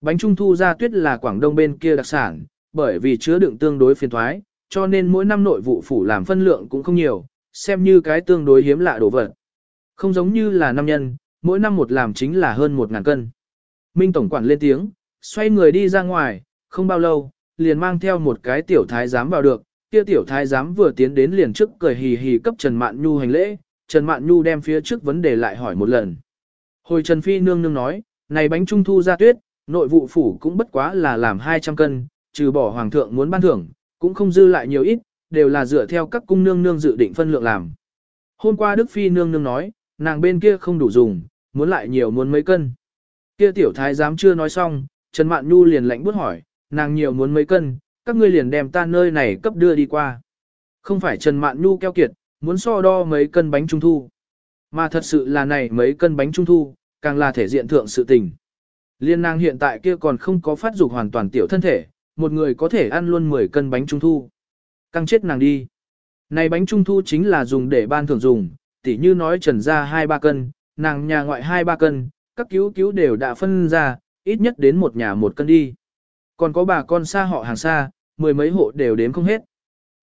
Bánh trung thu ra tuyết là Quảng Đông bên kia đặc sản, bởi vì chứa đựng tương đối phiền thoái, cho nên mỗi năm nội vụ phủ làm phân lượng cũng không nhiều, xem như cái tương đối hiếm lạ đồ vật. Không giống như là năm nhân, mỗi năm một làm chính là hơn một ngàn cân. Minh Tổng quản lên tiếng, xoay người đi ra ngoài, không bao lâu, liền mang theo một cái tiểu thái giám vào được, kia tiểu thái giám vừa tiến đến liền trước cười hì hì cấp Trần Mạn Nhu hành lễ, Trần Mạn Nhu đem phía trước vấn đề lại hỏi một lần. Hồi Trần Phi nương nương nói, này bánh trung thu ra tuyết, nội vụ phủ cũng bất quá là làm 200 cân, trừ bỏ hoàng thượng muốn ban thưởng, cũng không dư lại nhiều ít, đều là dựa theo các cung nương nương dự định phân lượng làm. Hôm qua Đức Phi nương nương nói, nàng bên kia không đủ dùng, muốn lại nhiều muốn mấy cân. Kia tiểu thái giám chưa nói xong, Trần Mạn Nhu liền lạnh bước hỏi, nàng nhiều muốn mấy cân, các ngươi liền đem ta nơi này cấp đưa đi qua. Không phải Trần Mạn Nhu keo kiệt, muốn so đo mấy cân bánh trung thu. Mà thật sự là này mấy cân bánh trung thu, càng là thể diện thượng sự tình. Liên nàng hiện tại kia còn không có phát dục hoàn toàn tiểu thân thể, một người có thể ăn luôn 10 cân bánh trung thu. Căng chết nàng đi. Này bánh trung thu chính là dùng để ban thưởng dùng, tỉ như nói trần ra 2-3 cân, nàng nhà ngoại 2-3 cân, các cứu cứu đều đã phân ra, ít nhất đến một nhà một cân đi. Còn có bà con xa họ hàng xa, mười mấy hộ đều đếm không hết.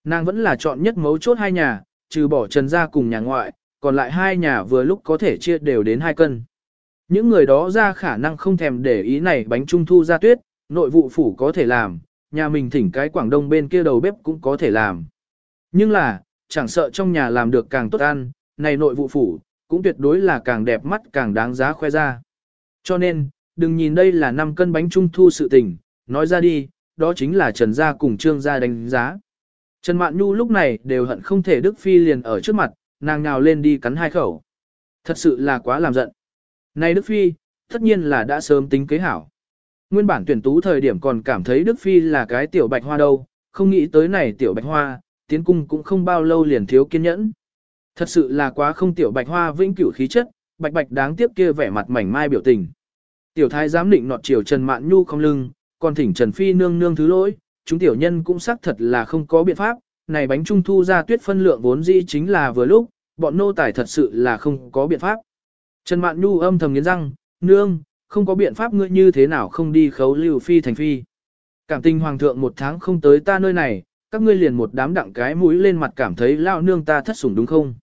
Nàng vẫn là chọn nhất mấu chốt hai nhà, trừ bỏ trần ra cùng nhà ngoại, còn lại hai nhà vừa lúc có thể chia đều đến hai cân. Những người đó ra khả năng không thèm để ý này bánh trung thu ra tuyết, nội vụ phủ có thể làm, nhà mình thỉnh cái Quảng Đông bên kia đầu bếp cũng có thể làm. Nhưng là, chẳng sợ trong nhà làm được càng tốt ăn, này nội vụ phủ, cũng tuyệt đối là càng đẹp mắt càng đáng giá khoe ra. Cho nên, đừng nhìn đây là 5 cân bánh trung thu sự tình, nói ra đi, đó chính là Trần Gia cùng Trương Gia đánh giá. Trần Mạn Nhu lúc này đều hận không thể Đức Phi liền ở trước mặt, nàng nhào lên đi cắn hai khẩu. Thật sự là quá làm giận. Này Đức Phi, tất nhiên là đã sớm tính kế hảo. Nguyên bản tuyển tú thời điểm còn cảm thấy Đức Phi là cái tiểu bạch hoa đâu, không nghĩ tới này tiểu bạch hoa, tiến cung cũng không bao lâu liền thiếu kiên nhẫn. Thật sự là quá không tiểu bạch hoa vĩnh cửu khí chất, bạch bạch đáng tiếc kia vẻ mặt mảnh mai biểu tình. Tiểu thái giám định nọt chiều Trần Mạn Nhu không lưng, còn thỉnh Trần Phi nương nương thứ lỗi, chúng tiểu nhân cũng xác thật là không có biện pháp, này bánh trung thu ra tuyết phân lượng vốn dĩ chính là vừa lúc, bọn nô tài thật sự là không có biện pháp. Trần Mạn Nhu âm thầm nghiến răng, nương, không có biện pháp ngươi như thế nào không đi khấu lưu phi thành phi. Cảm tình hoàng thượng một tháng không tới ta nơi này, các ngươi liền một đám đặng cái mũi lên mặt cảm thấy lao nương ta thất sủng đúng không?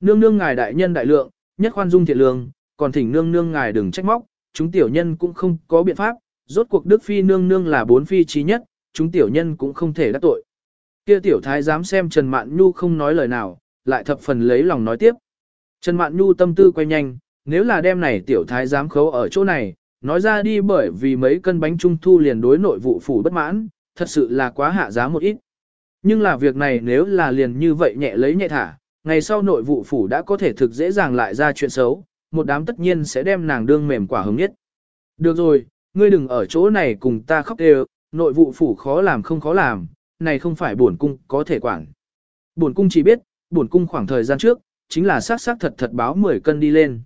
Nương nương ngài đại nhân đại lượng, nhất khoan dung thiện lương, còn thỉnh nương nương ngài đừng trách móc, chúng tiểu nhân cũng không có biện pháp, rốt cuộc đức phi nương nương là bốn phi trí nhất, chúng tiểu nhân cũng không thể đắc tội. Kia tiểu thái dám xem Trần Mạn Nhu không nói lời nào, lại thập phần lấy lòng nói tiếp. Trần Mạn Nhu tâm tư quay nhanh, nếu là đêm này tiểu thái dám khấu ở chỗ này, nói ra đi bởi vì mấy cân bánh trung thu liền đối nội vụ phủ bất mãn, thật sự là quá hạ giá một ít. Nhưng là việc này nếu là liền như vậy nhẹ lấy nhẹ thả, ngày sau nội vụ phủ đã có thể thực dễ dàng lại ra chuyện xấu, một đám tất nhiên sẽ đem nàng đương mềm quả hứng nhất. Được rồi, ngươi đừng ở chỗ này cùng ta khóc đều, nội vụ phủ khó làm không khó làm, này không phải bổn cung có thể quản. Bổn cung chỉ biết, bổn cung khoảng thời gian trước, chính là sát sát thật thật báo 10 cân đi lên.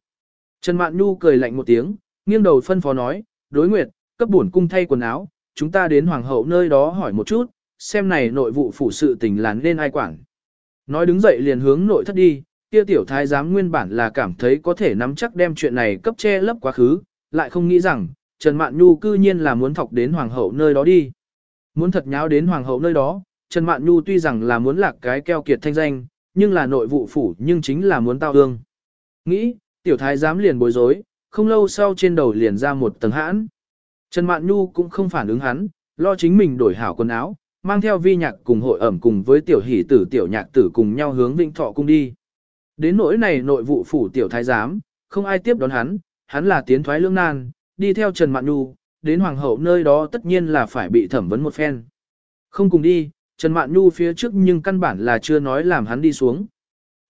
Trần Mạn Nhu cười lạnh một tiếng, nghiêng đầu phân phó nói, đối nguyệt, cấp bổn cung thay quần áo, chúng ta đến hoàng hậu nơi đó hỏi một chút, xem này nội vụ phủ sự tình là nên ai quản. Nói đứng dậy liền hướng nội thất đi, kia tiểu thái giám nguyên bản là cảm thấy có thể nắm chắc đem chuyện này cấp che lấp quá khứ, lại không nghĩ rằng, Trần Mạn Nhu cư nhiên là muốn thọc đến hoàng hậu nơi đó đi. Muốn thật nháo đến hoàng hậu nơi đó, Trần Mạn Nhu tuy rằng là muốn lạc cái keo kiệt thanh danh, nhưng là nội vụ phủ nhưng chính là muốn tao ương. Nghĩ, tiểu thái giám liền bối rối, không lâu sau trên đầu liền ra một tầng hãn. Trần Mạn Nhu cũng không phản ứng hắn, lo chính mình đổi hảo quần áo, mang theo vi nhạc cùng hội ẩm cùng với tiểu hỷ tử tiểu nhạc tử cùng nhau hướng Vĩnh Thọ cung đi. Đến nỗi này nội vụ phủ tiểu thái giám, không ai tiếp đón hắn, hắn là tiến thoái lương nan, đi theo Trần Mạn Nhu, đến hoàng hậu nơi đó tất nhiên là phải bị thẩm vấn một phen. Không cùng đi, Trần Mạn Nhu phía trước nhưng căn bản là chưa nói làm hắn đi xuống.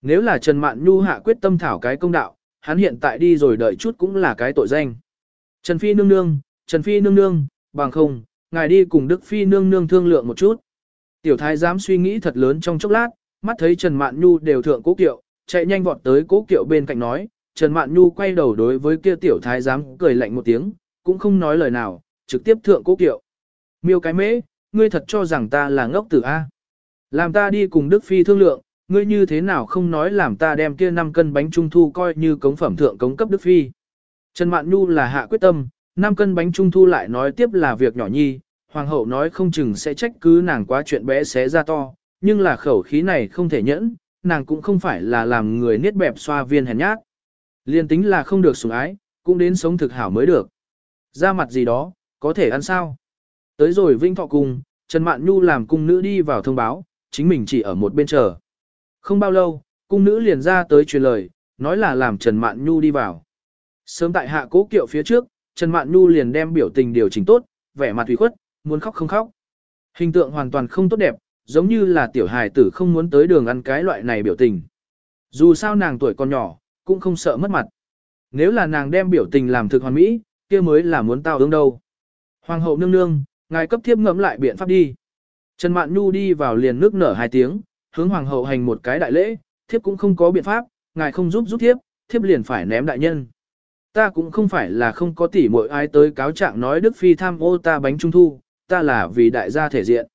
Nếu là Trần Mạn Nhu hạ quyết tâm thảo cái công đạo, hắn hiện tại đi rồi đợi chút cũng là cái tội danh. Trần Phi nương nương, Trần Phi nương nương, bằng không, ngài đi cùng Đức Phi nương nương thương lượng một chút. Tiểu thái dám suy nghĩ thật lớn trong chốc lát, mắt thấy Trần Mạn Nhu đều thượng cố kiệu, chạy nhanh vọt tới cố kiệu bên cạnh nói, Trần Mạn Nhu quay đầu đối với kia tiểu thái giám cười lạnh một tiếng, cũng không nói lời nào, trực tiếp thượng cố kiệu. Miêu cái mễ, ngươi thật cho rằng ta là ngốc tử A. Làm ta đi cùng Đức Phi thương lượng, ngươi như thế nào không nói làm ta đem kia 5 cân bánh trung thu coi như cống phẩm thượng cống cấp Đức Phi. Trần Mạn Nhu là hạ quyết tâm, năm cân bánh trung thu lại nói tiếp là việc nhỏ nhi, hoàng hậu nói không chừng sẽ trách cứ nàng quá chuyện bé xé ra to, nhưng là khẩu khí này không thể nhẫn, nàng cũng không phải là làm người niết bẹp xoa viên hèn nhát. Liên tính là không được sủng ái, cũng đến sống thực hảo mới được. Ra mặt gì đó, có thể ăn sao? Tới rồi Vinh Thọ Cung, Trần Mạn Nhu làm cung nữ đi vào thông báo, chính mình chỉ ở một bên chờ. Không bao lâu, cung nữ liền ra tới truyền lời, nói là làm Trần Mạn Nhu đi vào. Sớm tại hạ cố kiệu phía trước, Trần Mạn Nhu liền đem biểu tình điều chỉnh tốt, vẻ mặt ủy khuất, muốn khóc không khóc. Hình tượng hoàn toàn không tốt đẹp, giống như là tiểu hài tử không muốn tới đường ăn cái loại này biểu tình. Dù sao nàng tuổi còn nhỏ, cũng không sợ mất mặt. Nếu là nàng đem biểu tình làm thực hoàn mỹ, kia mới là muốn tao ứng đâu. Hoàng hậu nương nương, ngài cấp thiếp ngẫm lại biện pháp đi. Trần Mạn Nhu đi vào liền nước nở hai tiếng, hướng hoàng hậu hành một cái đại lễ, thiếp cũng không có biện pháp, ngài không giúp giúp thiếp, thiếp liền phải ném đại nhân. Ta cũng không phải là không có tỉ muội ai tới cáo trạng nói Đức Phi tham ô ta bánh trung thu, ta là vì đại gia thể diện.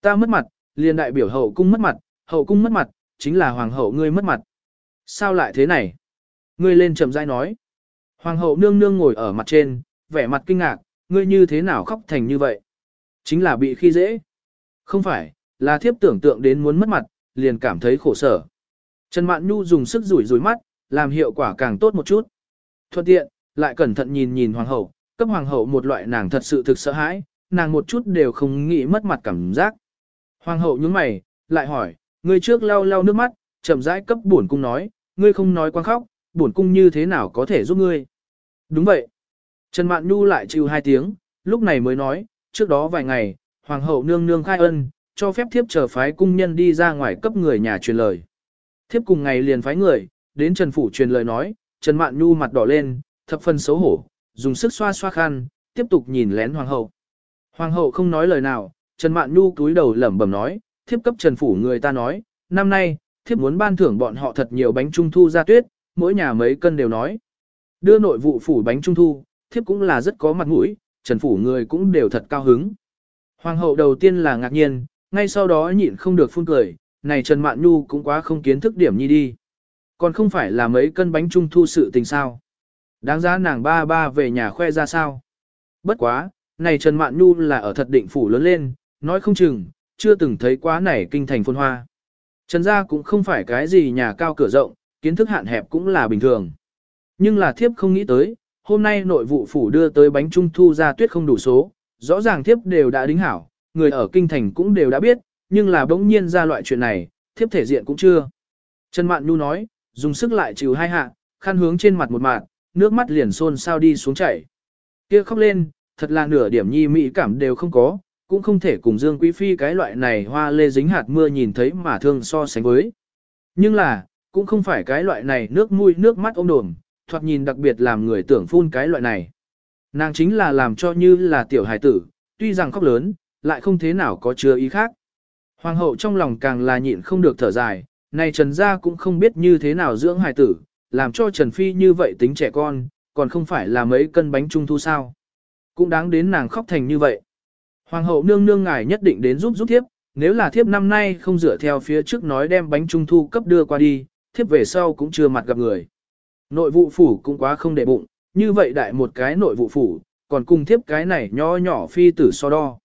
Ta mất mặt, liền đại biểu hậu cung mất mặt, hậu cung mất mặt, chính là hoàng hậu ngươi mất mặt. Sao lại thế này? Ngươi lên chậm rãi nói. Hoàng hậu nương nương ngồi ở mặt trên, vẻ mặt kinh ngạc, ngươi như thế nào khóc thành như vậy? Chính là bị khi dễ. Không phải, là thiếp tưởng tượng đến muốn mất mặt, liền cảm thấy khổ sở. Trần Mạn Nhu dùng sức rủi rủi mắt, làm hiệu quả càng tốt một chút. Thuận tiện, lại cẩn thận nhìn nhìn hoàng hậu, cấp hoàng hậu một loại nàng thật sự thực sợ hãi, nàng một chút đều không nghĩ mất mặt cảm giác. Hoàng hậu nhướng mày, lại hỏi, ngươi trước lau lau nước mắt, chậm rãi cấp bổn cung nói, ngươi không nói quan khóc, bổn cung như thế nào có thể giúp ngươi. Đúng vậy. Trần Mạn Nhu lại chịu hai tiếng, lúc này mới nói, trước đó vài ngày, hoàng hậu nương nương khai ân, cho phép thiếp chờ phái cung nhân đi ra ngoài cấp người nhà truyền lời. Thiếp cùng ngày liền phái người, đến Trần Phủ truyền lời nói, Trần Mạn Nhu mặt đỏ lên, thập phần xấu hổ, dùng sức xoa xoa khăn, tiếp tục nhìn lén hoàng hậu. Hoàng hậu không nói lời nào, Trần Mạn Nhu cúi đầu lẩm bẩm nói, thiếp cấp Trần Phủ người ta nói, năm nay, thiếp muốn ban thưởng bọn họ thật nhiều bánh trung thu ra tuyết, mỗi nhà mấy cân đều nói. Đưa nội vụ phủ bánh trung thu, thiếp cũng là rất có mặt mũi, Trần Phủ người cũng đều thật cao hứng. Hoàng hậu đầu tiên là ngạc nhiên, ngay sau đó nhịn không được phun cười, này Trần Mạn Nhu cũng quá không kiến thức điểm nhi đi. Còn không phải là mấy cân bánh trung thu sự tình sao. Đáng giá nàng ba ba về nhà khoe ra sao. Bất quá, này Trần Mạn Nhu là ở thật định phủ lớn lên, nói không chừng, chưa từng thấy quá này kinh thành phôn hoa. Trần gia cũng không phải cái gì nhà cao cửa rộng, kiến thức hạn hẹp cũng là bình thường. Nhưng là thiếp không nghĩ tới, hôm nay nội vụ phủ đưa tới bánh trung thu ra tuyết không đủ số, rõ ràng thiếp đều đã đính hảo, người ở kinh thành cũng đều đã biết, nhưng là bỗng nhiên ra loại chuyện này, thiếp thể diện cũng chưa. Trần Mạn Nhu nói, dùng sức lại chịu hai hạ, khăn hướng trên mặt một mạt, nước mắt liền xôn sao đi xuống chảy. Kia khóc lên, thật là nửa điểm nhi mỹ cảm đều không có, cũng không thể cùng Dương Quý Phi cái loại này hoa lê dính hạt mưa nhìn thấy mà thương so sánh với. Nhưng là, cũng không phải cái loại này nước mũi nước mắt ôm đồm, thoạt nhìn đặc biệt làm người tưởng phun cái loại này. Nàng chính là làm cho như là tiểu hài tử, tuy rằng khóc lớn, lại không thế nào có chứa ý khác. Hoàng hậu trong lòng càng là nhịn không được thở dài, này Trần Gia cũng không biết như thế nào dưỡng hài tử, làm cho Trần Phi như vậy tính trẻ con, còn không phải là mấy cân bánh trung thu sao. Cũng đáng đến nàng khóc thành như vậy. Hoàng hậu nương nương ngài nhất định đến giúp giúp thiếp, nếu là thiếp năm nay không dựa theo phía trước nói đem bánh trung thu cấp đưa qua đi, thiếp về sau cũng chưa mặt gặp người. Nội vụ phủ cũng quá không để bụng, như vậy đại một cái nội vụ phủ, còn cùng thiếp cái này nho nhỏ phi tử so đo.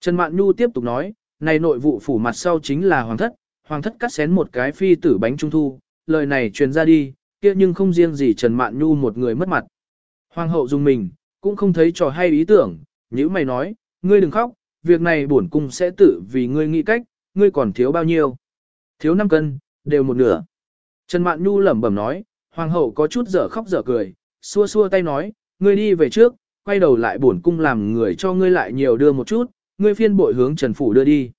Trần Mạn Nhu tiếp tục nói, này nội vụ phủ mặt sau chính là hoàng thất, hoàng thất cắt xén một cái phi tử bánh trung thu, lời này truyền ra đi, kia nhưng không riêng gì Trần Mạn Nhu một người mất mặt. Hoàng hậu dùng mình, cũng không thấy trò hay ý tưởng, như mày nói, ngươi đừng khóc, việc này bổn cung sẽ tự vì ngươi nghĩ cách, ngươi còn thiếu bao nhiêu. Thiếu 5 cân, đều một nửa. Trần Mạn Nhu lẩm bẩm nói, hoàng hậu có chút dở khóc dở cười, xua xua tay nói, ngươi đi về trước, quay đầu lại bổn cung làm người cho ngươi lại nhiều đưa một chút, ngươi phiên bội hướng Trần Phủ đưa đi.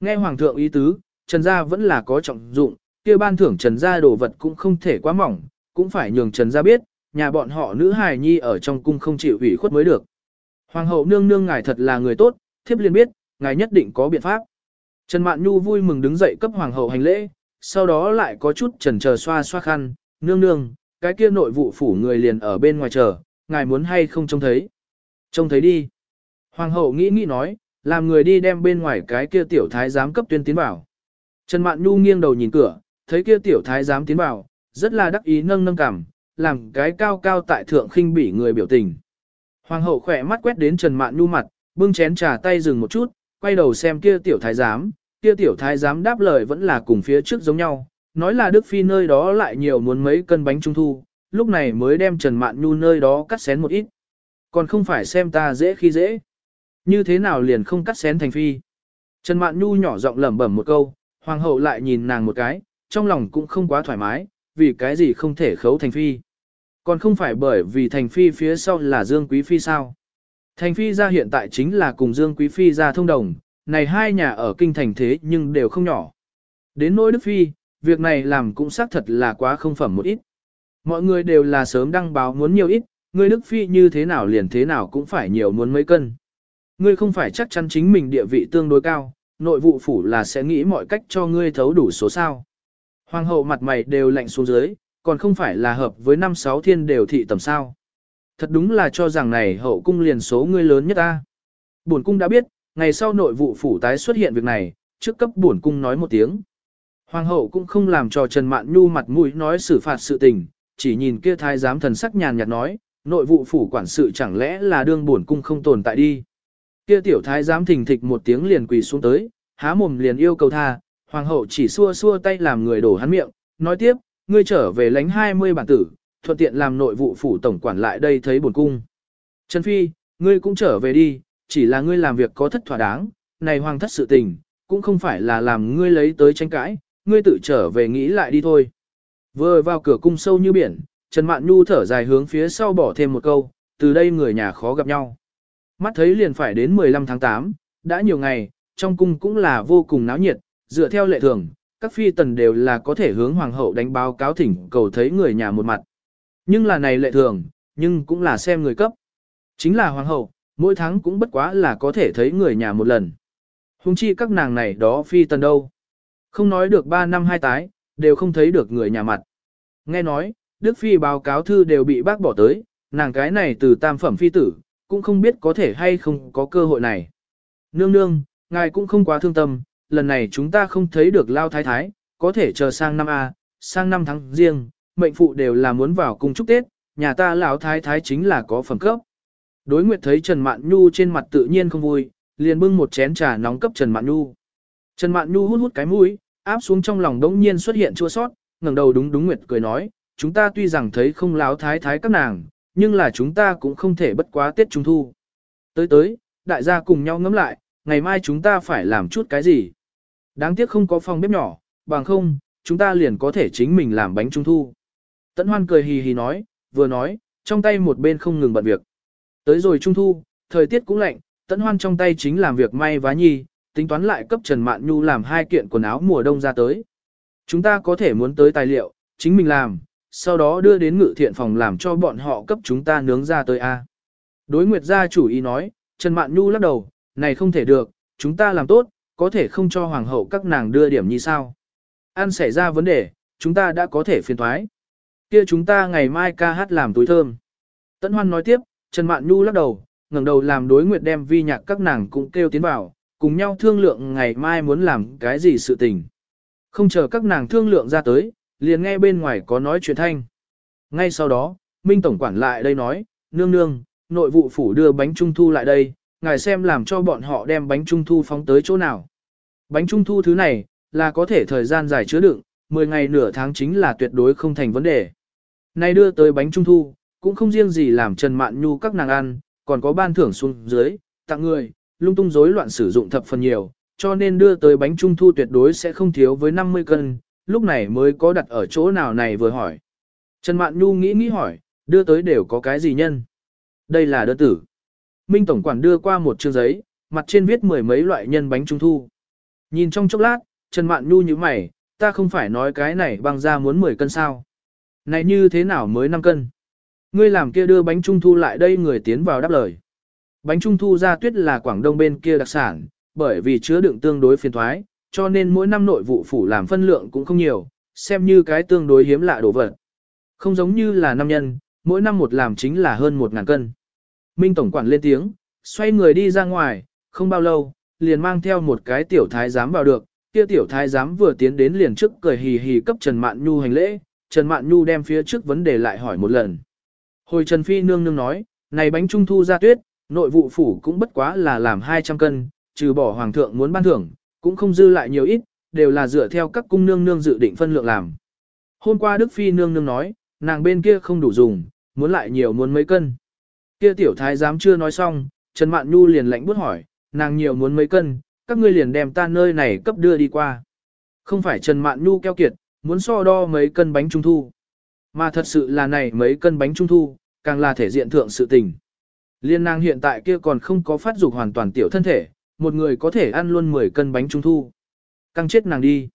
Nghe Hoàng thượng ý tứ, Trần Gia vẫn là có trọng dụng, kia ban thưởng Trần Gia đồ vật cũng không thể quá mỏng, cũng phải nhường Trần Gia biết, nhà bọn họ nữ hài nhi ở trong cung không chịu ủy khuất mới được. Hoàng hậu nương nương ngài thật là người tốt, thiếp liền biết, ngài nhất định có biện pháp. Trần Mạn Nhu vui mừng đứng dậy cấp hoàng hậu hành lễ, sau đó lại có chút chần chờ xoa xoa khăn, nương nương, cái kia nội vụ phủ người liền ở bên ngoài chờ, ngài muốn hay không trông thấy. Trông thấy đi. Hoàng hậu nghĩ nghĩ nói, làm người đi đem bên ngoài cái kia tiểu thái giám cấp tuyên tiến vào. Trần Mạn Nhu nghiêng đầu nhìn cửa, thấy kia tiểu thái giám tiến vào, rất là đắc ý nâng nâng cảm, làm cái cao cao tại thượng khinh bỉ người biểu tình. Hoàng hậu khỏe mắt quét đến Trần Mạn Nhu mặt, bưng chén trà tay dừng một chút, quay đầu xem kia tiểu thái giám, kia tiểu thái giám đáp lời vẫn là cùng phía trước giống nhau, nói là Đức Phi nơi đó lại nhiều muốn mấy cân bánh trung thu, lúc này mới đem Trần Mạn Nhu nơi đó cắt xén một ít. Còn không phải xem ta dễ khi dễ. Như thế nào liền không cắt xén thành phi. Trần Mạn Nhu nhỏ giọng lẩm bẩm một câu, hoàng hậu lại nhìn nàng một cái, trong lòng cũng không quá thoải mái, vì cái gì không thể khấu thành phi. Còn không phải bởi vì thành phi phía sau là Dương Quý Phi sao. Thành phi ra hiện tại chính là cùng Dương Quý Phi ra thông đồng, này hai nhà ở kinh thành thế nhưng đều không nhỏ. Đến nỗi Đức Phi, việc này làm cũng xác thật là quá không phẩm một ít. Mọi người đều là sớm đăng báo muốn nhiều ít, người Đức Phi như thế nào liền thế nào cũng phải nhiều muốn mấy cân. Ngươi không phải chắc chắn chính mình địa vị tương đối cao, nội vụ phủ là sẽ nghĩ mọi cách cho ngươi thấu đủ số sao. Hoàng hậu mặt mày đều lạnh xuống dưới, còn không phải là hợp với năm sáu thiên đều thị tầm sao. Thật đúng là cho rằng này hậu cung liền số ngươi lớn nhất ta. Bổn cung đã biết, ngày sau nội vụ phủ tái xuất hiện việc này, trước cấp bổn cung nói một tiếng. Hoàng hậu cũng không làm cho Trần Mạn Nhu mặt mũi nói xử phạt sự tình, chỉ nhìn kia thái giám thần sắc nhàn nhạt nói, nội vụ phủ quản sự chẳng lẽ là đương bổn cung không tồn tại đi. Kia tiểu thái giám thình thịch một tiếng liền quỳ xuống tới, há mồm liền yêu cầu tha, hoàng hậu chỉ xua xua tay làm người đổ hắn miệng, nói tiếp, ngươi trở về lánh 20 bản tử, thuận tiện làm nội vụ phủ tổng quản lại đây thấy bổn cung. Trần Phi, ngươi cũng trở về đi, chỉ là ngươi làm việc có thất thỏa đáng, này hoàng thất sự tình, cũng không phải là làm ngươi lấy tới tranh cãi, ngươi tự trở về nghĩ lại đi thôi. Vừa vào cửa cung sâu như biển, Trần Mạn Nhu thở dài hướng phía sau bỏ thêm một câu, từ đây người nhà khó gặp nhau. Mắt thấy liền phải đến 15 tháng 8, đã nhiều ngày, trong cung cũng là vô cùng náo nhiệt, dựa theo lệ thường, các phi tần đều là có thể hướng hoàng hậu đánh báo cáo thỉnh cầu thấy người nhà một mặt. Nhưng là này lệ thường, nhưng cũng là xem người cấp. Chính là hoàng hậu, mỗi tháng cũng bất quá là có thể thấy người nhà một lần. Hùng chi các nàng này đó phi tần đâu. Không nói được 3 năm hai tái, đều không thấy được người nhà mặt. Nghe nói, Đức Phi báo cáo thư đều bị bác bỏ tới, nàng cái này từ tam phẩm phi tử, cũng không biết có thể hay không có cơ hội này. Nương nương, ngài cũng không quá thương tâm, lần này chúng ta không thấy được lao thái thái, có thể chờ sang năm A, sang năm tháng riêng, mệnh phụ đều là muốn vào cung chúc Tết, nhà ta lão thái thái chính là có phẩm cấp. Đối nguyệt thấy Trần Mạn Nhu trên mặt tự nhiên không vui, liền bưng một chén trà nóng cấp Trần Mạn Nhu. Trần Mạn Nhu hút hút cái mũi, áp xuống trong lòng đống nhiên xuất hiện chua sót, ngẩng đầu đúng đúng nguyệt cười nói, chúng ta tuy rằng thấy không láo thái thái các nàng, nhưng là chúng ta cũng không thể bất quá Tết Trung Thu. Tới tới, đại gia cùng nhau ngẫm lại, ngày mai chúng ta phải làm chút cái gì. Đáng tiếc không có phòng bếp nhỏ, bằng không, chúng ta liền có thể chính mình làm bánh Trung Thu. Tấn Hoan cười hì hì nói, vừa nói, trong tay một bên không ngừng bận việc. Tới rồi Trung Thu, thời tiết cũng lạnh, Tấn Hoan trong tay chính làm việc may vá nhi, tính toán lại cấp Trần Mạn Nhu làm hai kiện quần áo mùa đông ra tới. Chúng ta có thể muốn tới tài liệu, chính mình làm, sau đó đưa đến ngự thiện phòng làm cho bọn họ cấp chúng ta nướng ra tới A. Đối Nguyệt gia chủ ý nói, Trần Mạn Nhu lắc đầu, này không thể được, chúng ta làm tốt, có thể không cho hoàng hậu các nàng đưa điểm như sao. Ăn xảy ra vấn đề, chúng ta đã có thể phiền thoái. Kia chúng ta ngày mai ca hát làm túi thơm. Tấn Hoan nói tiếp, Trần Mạn Nhu lắc đầu, ngẩng đầu làm đối nguyệt đem vi nhạc các nàng cũng kêu tiến vào, cùng nhau thương lượng ngày mai muốn làm cái gì sự tình. Không chờ các nàng thương lượng ra tới, liền nghe bên ngoài có nói chuyện thanh. Ngay sau đó, Minh Tổng quản lại đây nói, nương nương, nội vụ phủ đưa bánh trung thu lại đây, ngài xem làm cho bọn họ đem bánh trung thu phóng tới chỗ nào. Bánh trung thu thứ này, là có thể thời gian dài chứa đựng, 10 ngày nửa tháng chính là tuyệt đối không thành vấn đề. Nay đưa tới bánh trung thu, cũng không riêng gì làm Trần Mạn Nhu các nàng ăn, còn có ban thưởng xuống dưới, tặng người, lung tung rối loạn sử dụng thập phần nhiều, cho nên đưa tới bánh trung thu tuyệt đối sẽ không thiếu với 50 cân, lúc này mới có đặt ở chỗ nào này vừa hỏi. Trần Mạn Nhu nghĩ nghĩ hỏi, đưa tới đều có cái gì nhân? Đây là đơn tử. Minh Tổng quản đưa qua một chương giấy, mặt trên viết mười mấy loại nhân bánh trung thu. Nhìn trong chốc lát, Trần Mạn Nhu như mày, ta không phải nói cái này băng ra muốn 10 cân sao. Này như thế nào mới 5 cân? Ngươi làm kia đưa bánh trung thu lại đây người tiến vào đáp lời. Bánh trung thu ra tuyết là Quảng Đông bên kia đặc sản, bởi vì chứa đựng tương đối phiền thoái, cho nên mỗi năm nội vụ phủ làm phân lượng cũng không nhiều, xem như cái tương đối hiếm lạ đồ vật. Không giống như là năm nhân, mỗi năm một làm chính là hơn một ngàn cân. Minh Tổng quản lên tiếng, xoay người đi ra ngoài, không bao lâu, liền mang theo một cái tiểu thái giám vào được, kia tiểu thái giám vừa tiến đến liền trước cười hì hì cấp Trần Mạn Nhu hành lễ, Trần Mạn Nhu đem phía trước vấn đề lại hỏi một lần. Hồi Trần Phi nương nương nói, này bánh trung thu ra tuyết, nội vụ phủ cũng bất quá là làm 200 cân, trừ bỏ hoàng thượng muốn ban thưởng, cũng không dư lại nhiều ít, đều là dựa theo các cung nương nương dự định phân lượng làm. Hôm qua Đức Phi nương nương nói, nàng bên kia không đủ dùng, muốn lại nhiều muốn mấy cân. Kia tiểu thái giám chưa nói xong, Trần Mạn Nhu liền lạnh bút hỏi, nàng nhiều muốn mấy cân, các ngươi liền đem ta nơi này cấp đưa đi qua. Không phải Trần Mạn Nhu keo kiệt, muốn so đo mấy cân bánh trung thu. Mà thật sự là này mấy cân bánh trung thu, càng là thể diện thượng sự tình. Liên nàng hiện tại kia còn không có phát dục hoàn toàn tiểu thân thể, một người có thể ăn luôn 10 cân bánh trung thu. Căng chết nàng đi.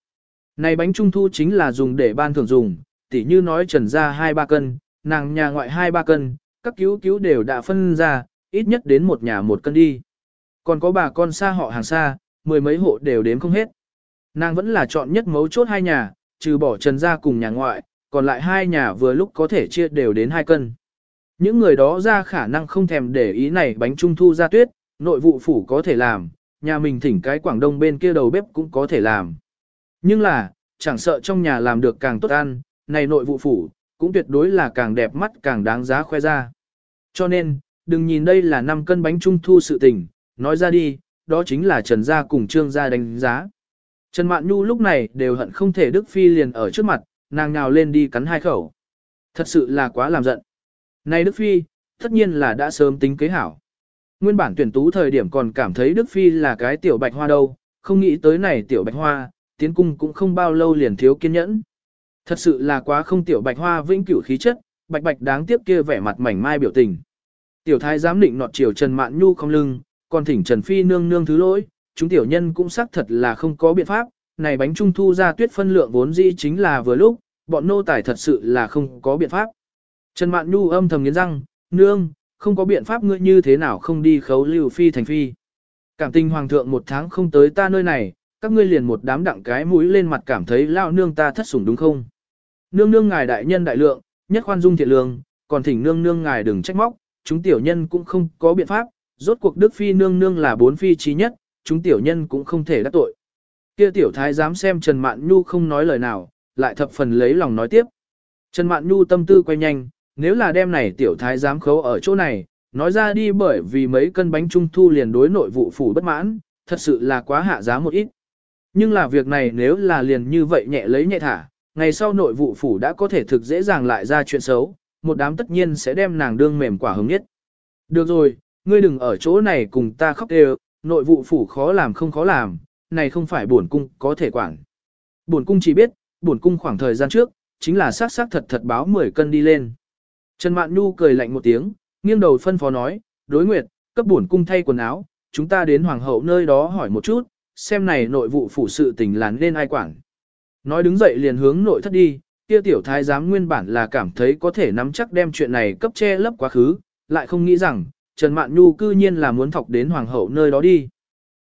Này bánh trung thu chính là dùng để ban thưởng dùng, tỉ như nói trần ra 2-3 cân, nàng nhà ngoại 2-3 cân, các cứu cứu đều đã phân ra, ít nhất đến một nhà một cân đi. Còn có bà con xa họ hàng xa, mười mấy hộ đều đếm không hết. Nàng vẫn là chọn nhất mấu chốt hai nhà, trừ bỏ trần ra cùng nhà ngoại, còn lại hai nhà vừa lúc có thể chia đều đến hai cân. Những người đó ra khả năng không thèm để ý này bánh trung thu ra tuyết, nội vụ phủ có thể làm, nhà mình thỉnh cái Quảng Đông bên kia đầu bếp cũng có thể làm. Nhưng là, chẳng sợ trong nhà làm được càng tốt ăn, này nội vụ phủ, cũng tuyệt đối là càng đẹp mắt càng đáng giá khoe ra. Cho nên, đừng nhìn đây là 5 cân bánh trung thu sự tình, nói ra đi, đó chính là Trần Gia cùng Trương Gia đánh giá. Trần Mạn Nhu lúc này đều hận không thể Đức Phi liền ở trước mặt, nàng nhào lên đi cắn hai khẩu. Thật sự là quá làm giận. Này Đức Phi, tất nhiên là đã sớm tính kế hảo. Nguyên bản tuyển tú thời điểm còn cảm thấy Đức Phi là cái tiểu bạch hoa đâu, không nghĩ tới này tiểu bạch hoa, tiến cung cũng không bao lâu liền thiếu kiên nhẫn. Thật sự là quá không tiểu bạch hoa vĩnh cửu khí chất, bạch bạch đáng tiếc kia vẻ mặt mảnh mai biểu tình. Tiểu thái giám định nọt chiều Trần Mạn Nhu không lưng, còn thỉnh Trần Phi nương nương thứ lỗi, chúng tiểu nhân cũng xác thật là không có biện pháp, này bánh trung thu ra tuyết phân lượng vốn dĩ chính là vừa lúc, bọn nô tài thật sự là không có biện pháp. Trần Mạn Nhu âm thầm nghiến răng, nương, không có biện pháp ngươi như thế nào không đi khấu lưu phi thành phi. Cảm tình hoàng thượng một tháng không tới ta nơi này, các ngươi liền một đám đặng cái mũi lên mặt cảm thấy lao nương ta thất sủng đúng không? Nương nương ngài đại nhân đại lượng, nhất khoan dung thiện lương, còn thỉnh nương nương ngài đừng trách móc, chúng tiểu nhân cũng không có biện pháp, rốt cuộc đức phi nương nương là bốn phi trí nhất, chúng tiểu nhân cũng không thể đắc tội. Kia tiểu thái dám xem Trần Mạn Nhu không nói lời nào, lại thập phần lấy lòng nói tiếp. Trần Mạn Nhu tâm tư quay nhanh, nếu là đem này tiểu thái giám khấu ở chỗ này, nói ra đi bởi vì mấy cân bánh trung thu liền đối nội vụ phủ bất mãn, thật sự là quá hạ giá một ít. Nhưng là việc này nếu là liền như vậy nhẹ lấy nhẹ thả, ngày sau nội vụ phủ đã có thể thực dễ dàng lại ra chuyện xấu, một đám tất nhiên sẽ đem nàng đương mềm quả hứng nhất. Được rồi, ngươi đừng ở chỗ này cùng ta khóc đều, nội vụ phủ khó làm không khó làm, này không phải bổn cung có thể quản. Bổn cung chỉ biết, bổn cung khoảng thời gian trước, chính là xác xác thật thật báo 10 cân đi lên. Trần Mạn Nhu cười lạnh một tiếng, nghiêng đầu phân phó nói, đối nguyệt, cấp bổn cung thay quần áo, chúng ta đến hoàng hậu nơi đó hỏi một chút, xem này nội vụ phủ sự tình là nên ai quản. Nói đứng dậy liền hướng nội thất đi, kia tiểu thái giám nguyên bản là cảm thấy có thể nắm chắc đem chuyện này cấp che lấp quá khứ, lại không nghĩ rằng, Trần Mạn Nhu cư nhiên là muốn thọc đến hoàng hậu nơi đó đi.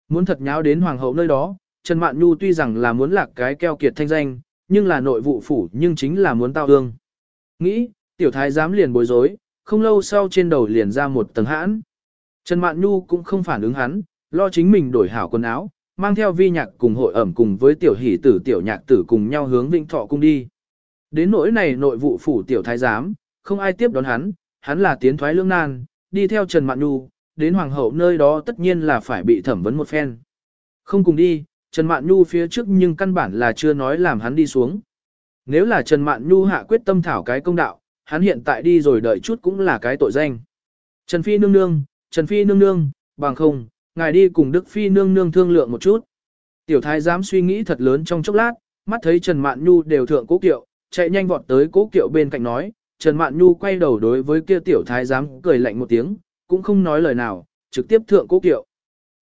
Muốn thật nháo đến hoàng hậu nơi đó, Trần Mạn Nhu tuy rằng là muốn lạc cái keo kiệt thanh danh, nhưng là nội vụ phủ nhưng chính là muốn tao ương. Nghĩ, tiểu thái giám liền bối rối, không lâu sau trên đầu liền ra một tầng hãn. Trần Mạn Nhu cũng không phản ứng hắn, lo chính mình đổi hảo quần áo, mang theo vi nhạc cùng hội ẩm cùng với tiểu hỷ tử tiểu nhạc tử cùng nhau hướng Vĩnh Thọ cung đi. Đến nỗi này nội vụ phủ tiểu thái giám, không ai tiếp đón hắn, hắn là tiến thoái lương nan, đi theo Trần Mạn Nhu, đến hoàng hậu nơi đó tất nhiên là phải bị thẩm vấn một phen. Không cùng đi, Trần Mạn Nhu phía trước nhưng căn bản là chưa nói làm hắn đi xuống. Nếu là Trần Mạn Nhu hạ quyết tâm thảo cái công đạo, hắn hiện tại đi rồi đợi chút cũng là cái tội danh. Trần Phi nương nương, Trần Phi nương nương, bằng không, ngài đi cùng Đức Phi nương nương thương lượng một chút. Tiểu thái dám suy nghĩ thật lớn trong chốc lát, mắt thấy Trần Mạn Nhu đều thượng cố kiệu, chạy nhanh vọt tới cố kiệu bên cạnh nói, Trần Mạn Nhu quay đầu đối với kia tiểu thái giám cười lạnh một tiếng, cũng không nói lời nào, trực tiếp thượng cố kiệu.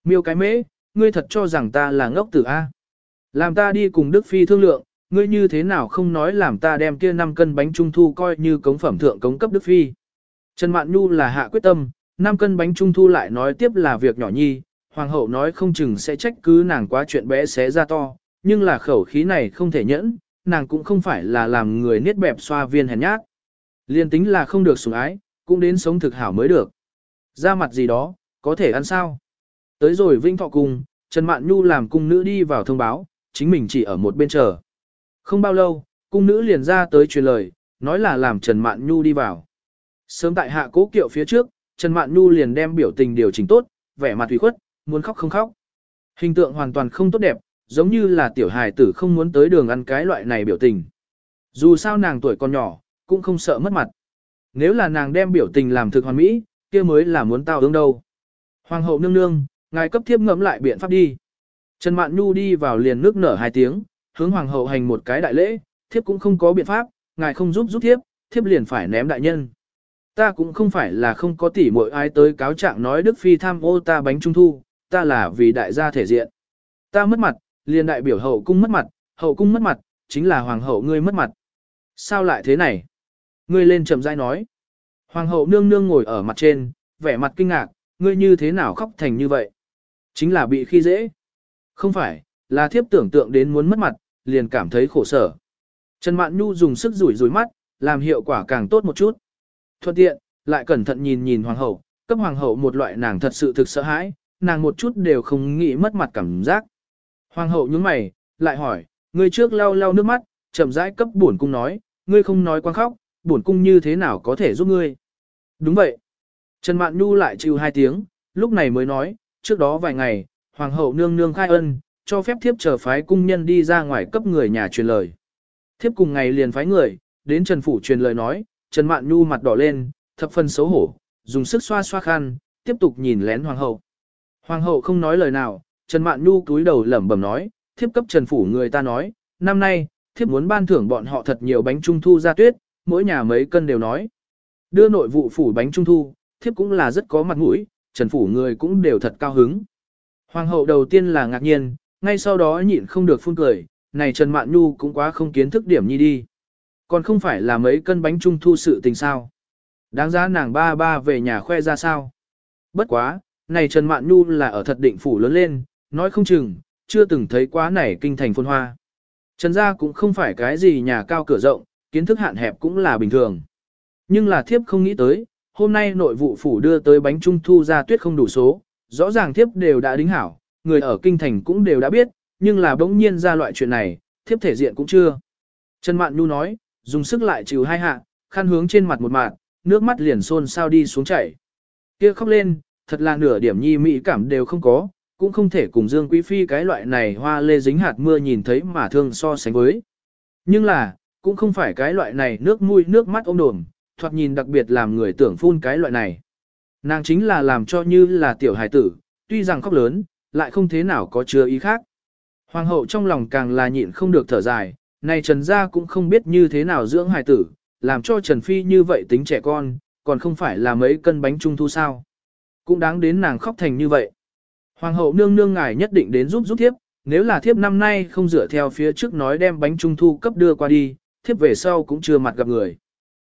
Miêu cái mễ, ngươi thật cho rằng ta là ngốc tử A. Làm ta đi cùng Đức Phi thương lượng, ngươi như thế nào không nói làm ta đem kia 5 cân bánh trung thu coi như cống phẩm thượng cống cấp Đức Phi. Trần Mạn Nhu là hạ quyết tâm, 5 cân bánh trung thu lại nói tiếp là việc nhỏ nhi, hoàng hậu nói không chừng sẽ trách cứ nàng quá chuyện bé xé ra to, nhưng là khẩu khí này không thể nhẫn, nàng cũng không phải là làm người niết bẹp xoa viên hèn nhát. Liên tính là không được sủng ái, cũng đến sống thực hảo mới được. Ra mặt gì đó, có thể ăn sao? Tới rồi Vinh Thọ Cung, Trần Mạn Nhu làm cung nữ đi vào thông báo, chính mình chỉ ở một bên chờ. Không bao lâu, cung nữ liền ra tới truyền lời, nói là làm Trần Mạn Nhu đi vào. Sớm tại hạ cố kiệu phía trước, Trần Mạn Nhu liền đem biểu tình điều chỉnh tốt, vẻ mặt thủy khuất, muốn khóc không khóc. Hình tượng hoàn toàn không tốt đẹp, giống như là tiểu hài tử không muốn tới đường ăn cái loại này biểu tình. Dù sao nàng tuổi còn nhỏ, cũng không sợ mất mặt. Nếu là nàng đem biểu tình làm thực hoàn mỹ, kia mới là muốn tao ứng đâu. Hoàng hậu nương nương, ngài cấp thiếp ngẫm lại biện pháp đi. Trần Mạn Nhu đi vào liền nước nở hai tiếng, hướng hoàng hậu hành một cái đại lễ, thiếp cũng không có biện pháp, ngài không giúp giúp thiếp, thiếp liền phải ném đại nhân. Ta cũng không phải là không có tỉ muội ai tới cáo trạng nói Đức Phi tham ô ta bánh trung thu, ta là vì đại gia thể diện. Ta mất mặt, liền đại biểu hậu cung mất mặt, hậu cung mất mặt, chính là hoàng hậu ngươi mất mặt. Sao lại thế này? Ngươi lên chậm rãi nói. Hoàng hậu nương nương ngồi ở mặt trên, vẻ mặt kinh ngạc, ngươi như thế nào khóc thành như vậy? Chính là bị khi dễ. Không phải, là thiếp tưởng tượng đến muốn mất mặt, liền cảm thấy khổ sở. Trần Mạn Nhu dùng sức rủi rủi mắt, làm hiệu quả càng tốt một chút. Thuận tiện, lại cẩn thận nhìn nhìn hoàng hậu, cấp hoàng hậu một loại nàng thật sự thực sợ hãi, nàng một chút đều không nghĩ mất mặt cảm giác. Hoàng hậu nhướng mày, lại hỏi, ngươi trước lau lau nước mắt, chậm rãi cấp bổn cung nói, ngươi không nói quang khóc, bổn cung như thế nào có thể giúp ngươi. Đúng vậy. Trần Mạn Nhu lại chịu hai tiếng, lúc này mới nói, trước đó vài ngày, hoàng hậu nương nương khai ân, cho phép thiếp chờ phái cung nhân đi ra ngoài cấp người nhà truyền lời. Thiếp cùng ngày liền phái người, đến Trần Phủ truyền lời nói, Trần Mạn Nhu mặt đỏ lên, thập phần xấu hổ, dùng sức xoa xoa khăn, tiếp tục nhìn lén hoàng hậu. Hoàng hậu không nói lời nào, Trần Mạn Nhu cúi đầu lẩm bẩm nói, thiếp cấp Trần Phủ người ta nói, năm nay, thiếp muốn ban thưởng bọn họ thật nhiều bánh trung thu ra tuyết, mỗi nhà mấy cân đều nói. Đưa nội vụ phủ bánh trung thu, thiếp cũng là rất có mặt mũi, Trần Phủ người cũng đều thật cao hứng. Hoàng hậu đầu tiên là ngạc nhiên, ngay sau đó nhịn không được phun cười, này Trần Mạn Nhu cũng quá không kiến thức điểm nhi đi. Còn không phải là mấy cân bánh trung thu sự tình sao. Đáng giá nàng ba ba về nhà khoe ra sao. Bất quá, này Trần Mạn Nhu là ở thật định phủ lớn lên, nói không chừng, chưa từng thấy quá này kinh thành phôn hoa. Trần gia cũng không phải cái gì nhà cao cửa rộng, kiến thức hạn hẹp cũng là bình thường. Nhưng là thiếp không nghĩ tới, hôm nay nội vụ phủ đưa tới bánh trung thu ra tuyết không đủ số, rõ ràng thiếp đều đã đính hảo, người ở kinh thành cũng đều đã biết, nhưng là bỗng nhiên ra loại chuyện này, thiếp thể diện cũng chưa. Trần Mạn Nhu nói, dùng sức lại chịu hai hạ, khăn hướng trên mặt một mạt, nước mắt liền xôn sao đi xuống chảy. Kia khóc lên, thật là nửa điểm nhi mỹ cảm đều không có, cũng không thể cùng Dương Quý Phi cái loại này hoa lê dính hạt mưa nhìn thấy mà thương so sánh với. Nhưng là, cũng không phải cái loại này nước mũi nước mắt ôm đồm, thoạt nhìn đặc biệt làm người tưởng phun cái loại này. Nàng chính là làm cho như là tiểu hài tử, tuy rằng khóc lớn, lại không thế nào có chứa ý khác. Hoàng hậu trong lòng càng là nhịn không được thở dài, này Trần gia cũng không biết như thế nào dưỡng hài tử, làm cho Trần Phi như vậy tính trẻ con, còn không phải là mấy cân bánh trung thu sao. Cũng đáng đến nàng khóc thành như vậy. Hoàng hậu nương nương ngài nhất định đến giúp giúp thiếp, nếu là thiếp năm nay không dựa theo phía trước nói đem bánh trung thu cấp đưa qua đi, thiếp về sau cũng chưa mặt gặp người.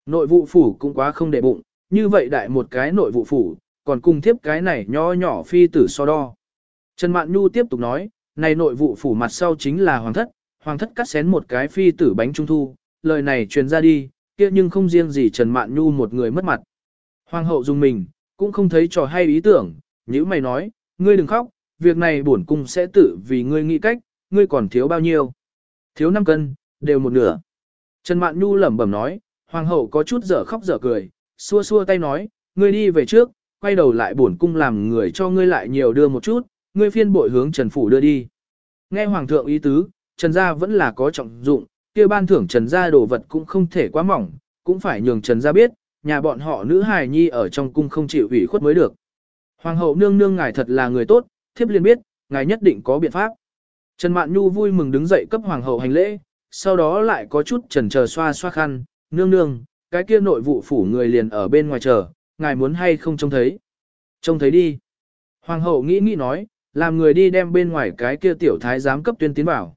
Nội vụ phủ cũng quá không để bụng, như vậy đại một cái nội vụ phủ, còn cùng thiếp cái này nho nhỏ phi tử so đo. Trần Mạn Nhu tiếp tục nói, này nội vụ phủ mặt sau chính là hoàng thất, hoàng thất cắt xén một cái phi tử bánh trung thu, lời này truyền ra đi, kia nhưng không riêng gì Trần Mạn Nhu một người mất mặt. Hoàng hậu dùng mình, cũng không thấy trò hay ý tưởng, như mày nói, ngươi đừng khóc, việc này bổn cung sẽ tự vì ngươi nghĩ cách, ngươi còn thiếu bao nhiêu. Thiếu 5 cân, đều một nửa. Trần Mạn Nhu lẩm bẩm nói, hoàng hậu có chút dở khóc dở cười, xua xua tay nói, ngươi đi về trước, quay đầu lại bổn cung làm người cho ngươi lại nhiều đưa một chút, ngươi phiên bội hướng Trần Phủ đưa đi. Nghe Hoàng thượng ý tứ, Trần Gia vẫn là có trọng dụng, kia ban thưởng Trần Gia đồ vật cũng không thể quá mỏng, cũng phải nhường Trần Gia biết, nhà bọn họ nữ hài nhi ở trong cung không chịu ủy khuất mới được. Hoàng hậu nương nương ngài thật là người tốt, thiếp liền biết, ngài nhất định có biện pháp. Trần Mạn Nhu vui mừng đứng dậy cấp hoàng hậu hành lễ, sau đó lại có chút chần chờ xoa xoa khăn, nương nương, cái kia nội vụ phủ người liền ở bên ngoài chờ, ngài muốn hay không trông thấy. Trông thấy đi. Hoàng hậu nghĩ nghĩ nói, làm người đi đem bên ngoài cái kia tiểu thái giám cấp tuyên tiến vào.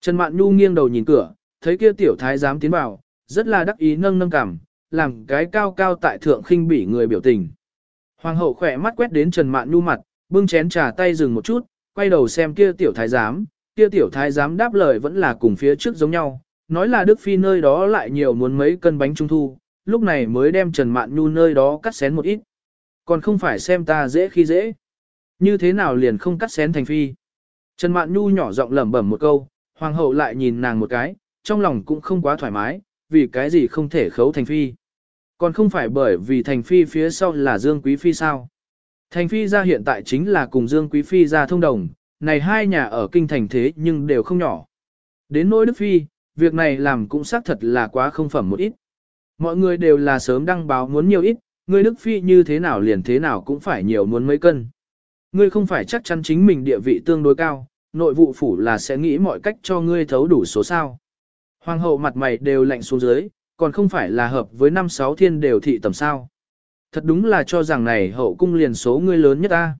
Trần Mạn Nhu nghiêng đầu nhìn cửa, thấy kia tiểu thái giám tiến vào, rất là đắc ý nâng nâng cằm, làm cái cao cao tại thượng khinh bỉ người biểu tình. Hoàng hậu khỏe mắt quét đến Trần Mạn Nhu mặt, bưng chén trà tay dừng một chút, quay đầu xem kia tiểu thái giám, kia tiểu thái giám đáp lời vẫn là cùng phía trước giống nhau, nói là Đức Phi nơi đó lại nhiều muốn mấy cân bánh trung thu, lúc này mới đem Trần Mạn Nhu nơi đó cắt xén một ít. Còn không phải xem ta dễ khi dễ. Như thế nào liền không cắt xén thành phi. Trần Mạn Nhu nhỏ giọng lẩm bẩm một câu, hoàng hậu lại nhìn nàng một cái, trong lòng cũng không quá thoải mái, vì cái gì không thể khấu thành phi. Còn không phải bởi vì thành phi phía sau là Dương Quý Phi sao. Thành phi ra hiện tại chính là cùng Dương Quý Phi ra thông đồng, này hai nhà ở kinh thành thế nhưng đều không nhỏ. Đến nỗi Đức Phi, việc này làm cũng xác thật là quá không phẩm một ít. Mọi người đều là sớm đăng báo muốn nhiều ít, người Đức Phi như thế nào liền thế nào cũng phải nhiều muốn mấy cân. Ngươi không phải chắc chắn chính mình địa vị tương đối cao, nội vụ phủ là sẽ nghĩ mọi cách cho ngươi thấu đủ số sao. Hoàng hậu mặt mày đều lạnh xuống dưới, còn không phải là hợp với năm sáu thiên đều thị tầm sao. Thật đúng là cho rằng này hậu cung liền số ngươi lớn nhất ta.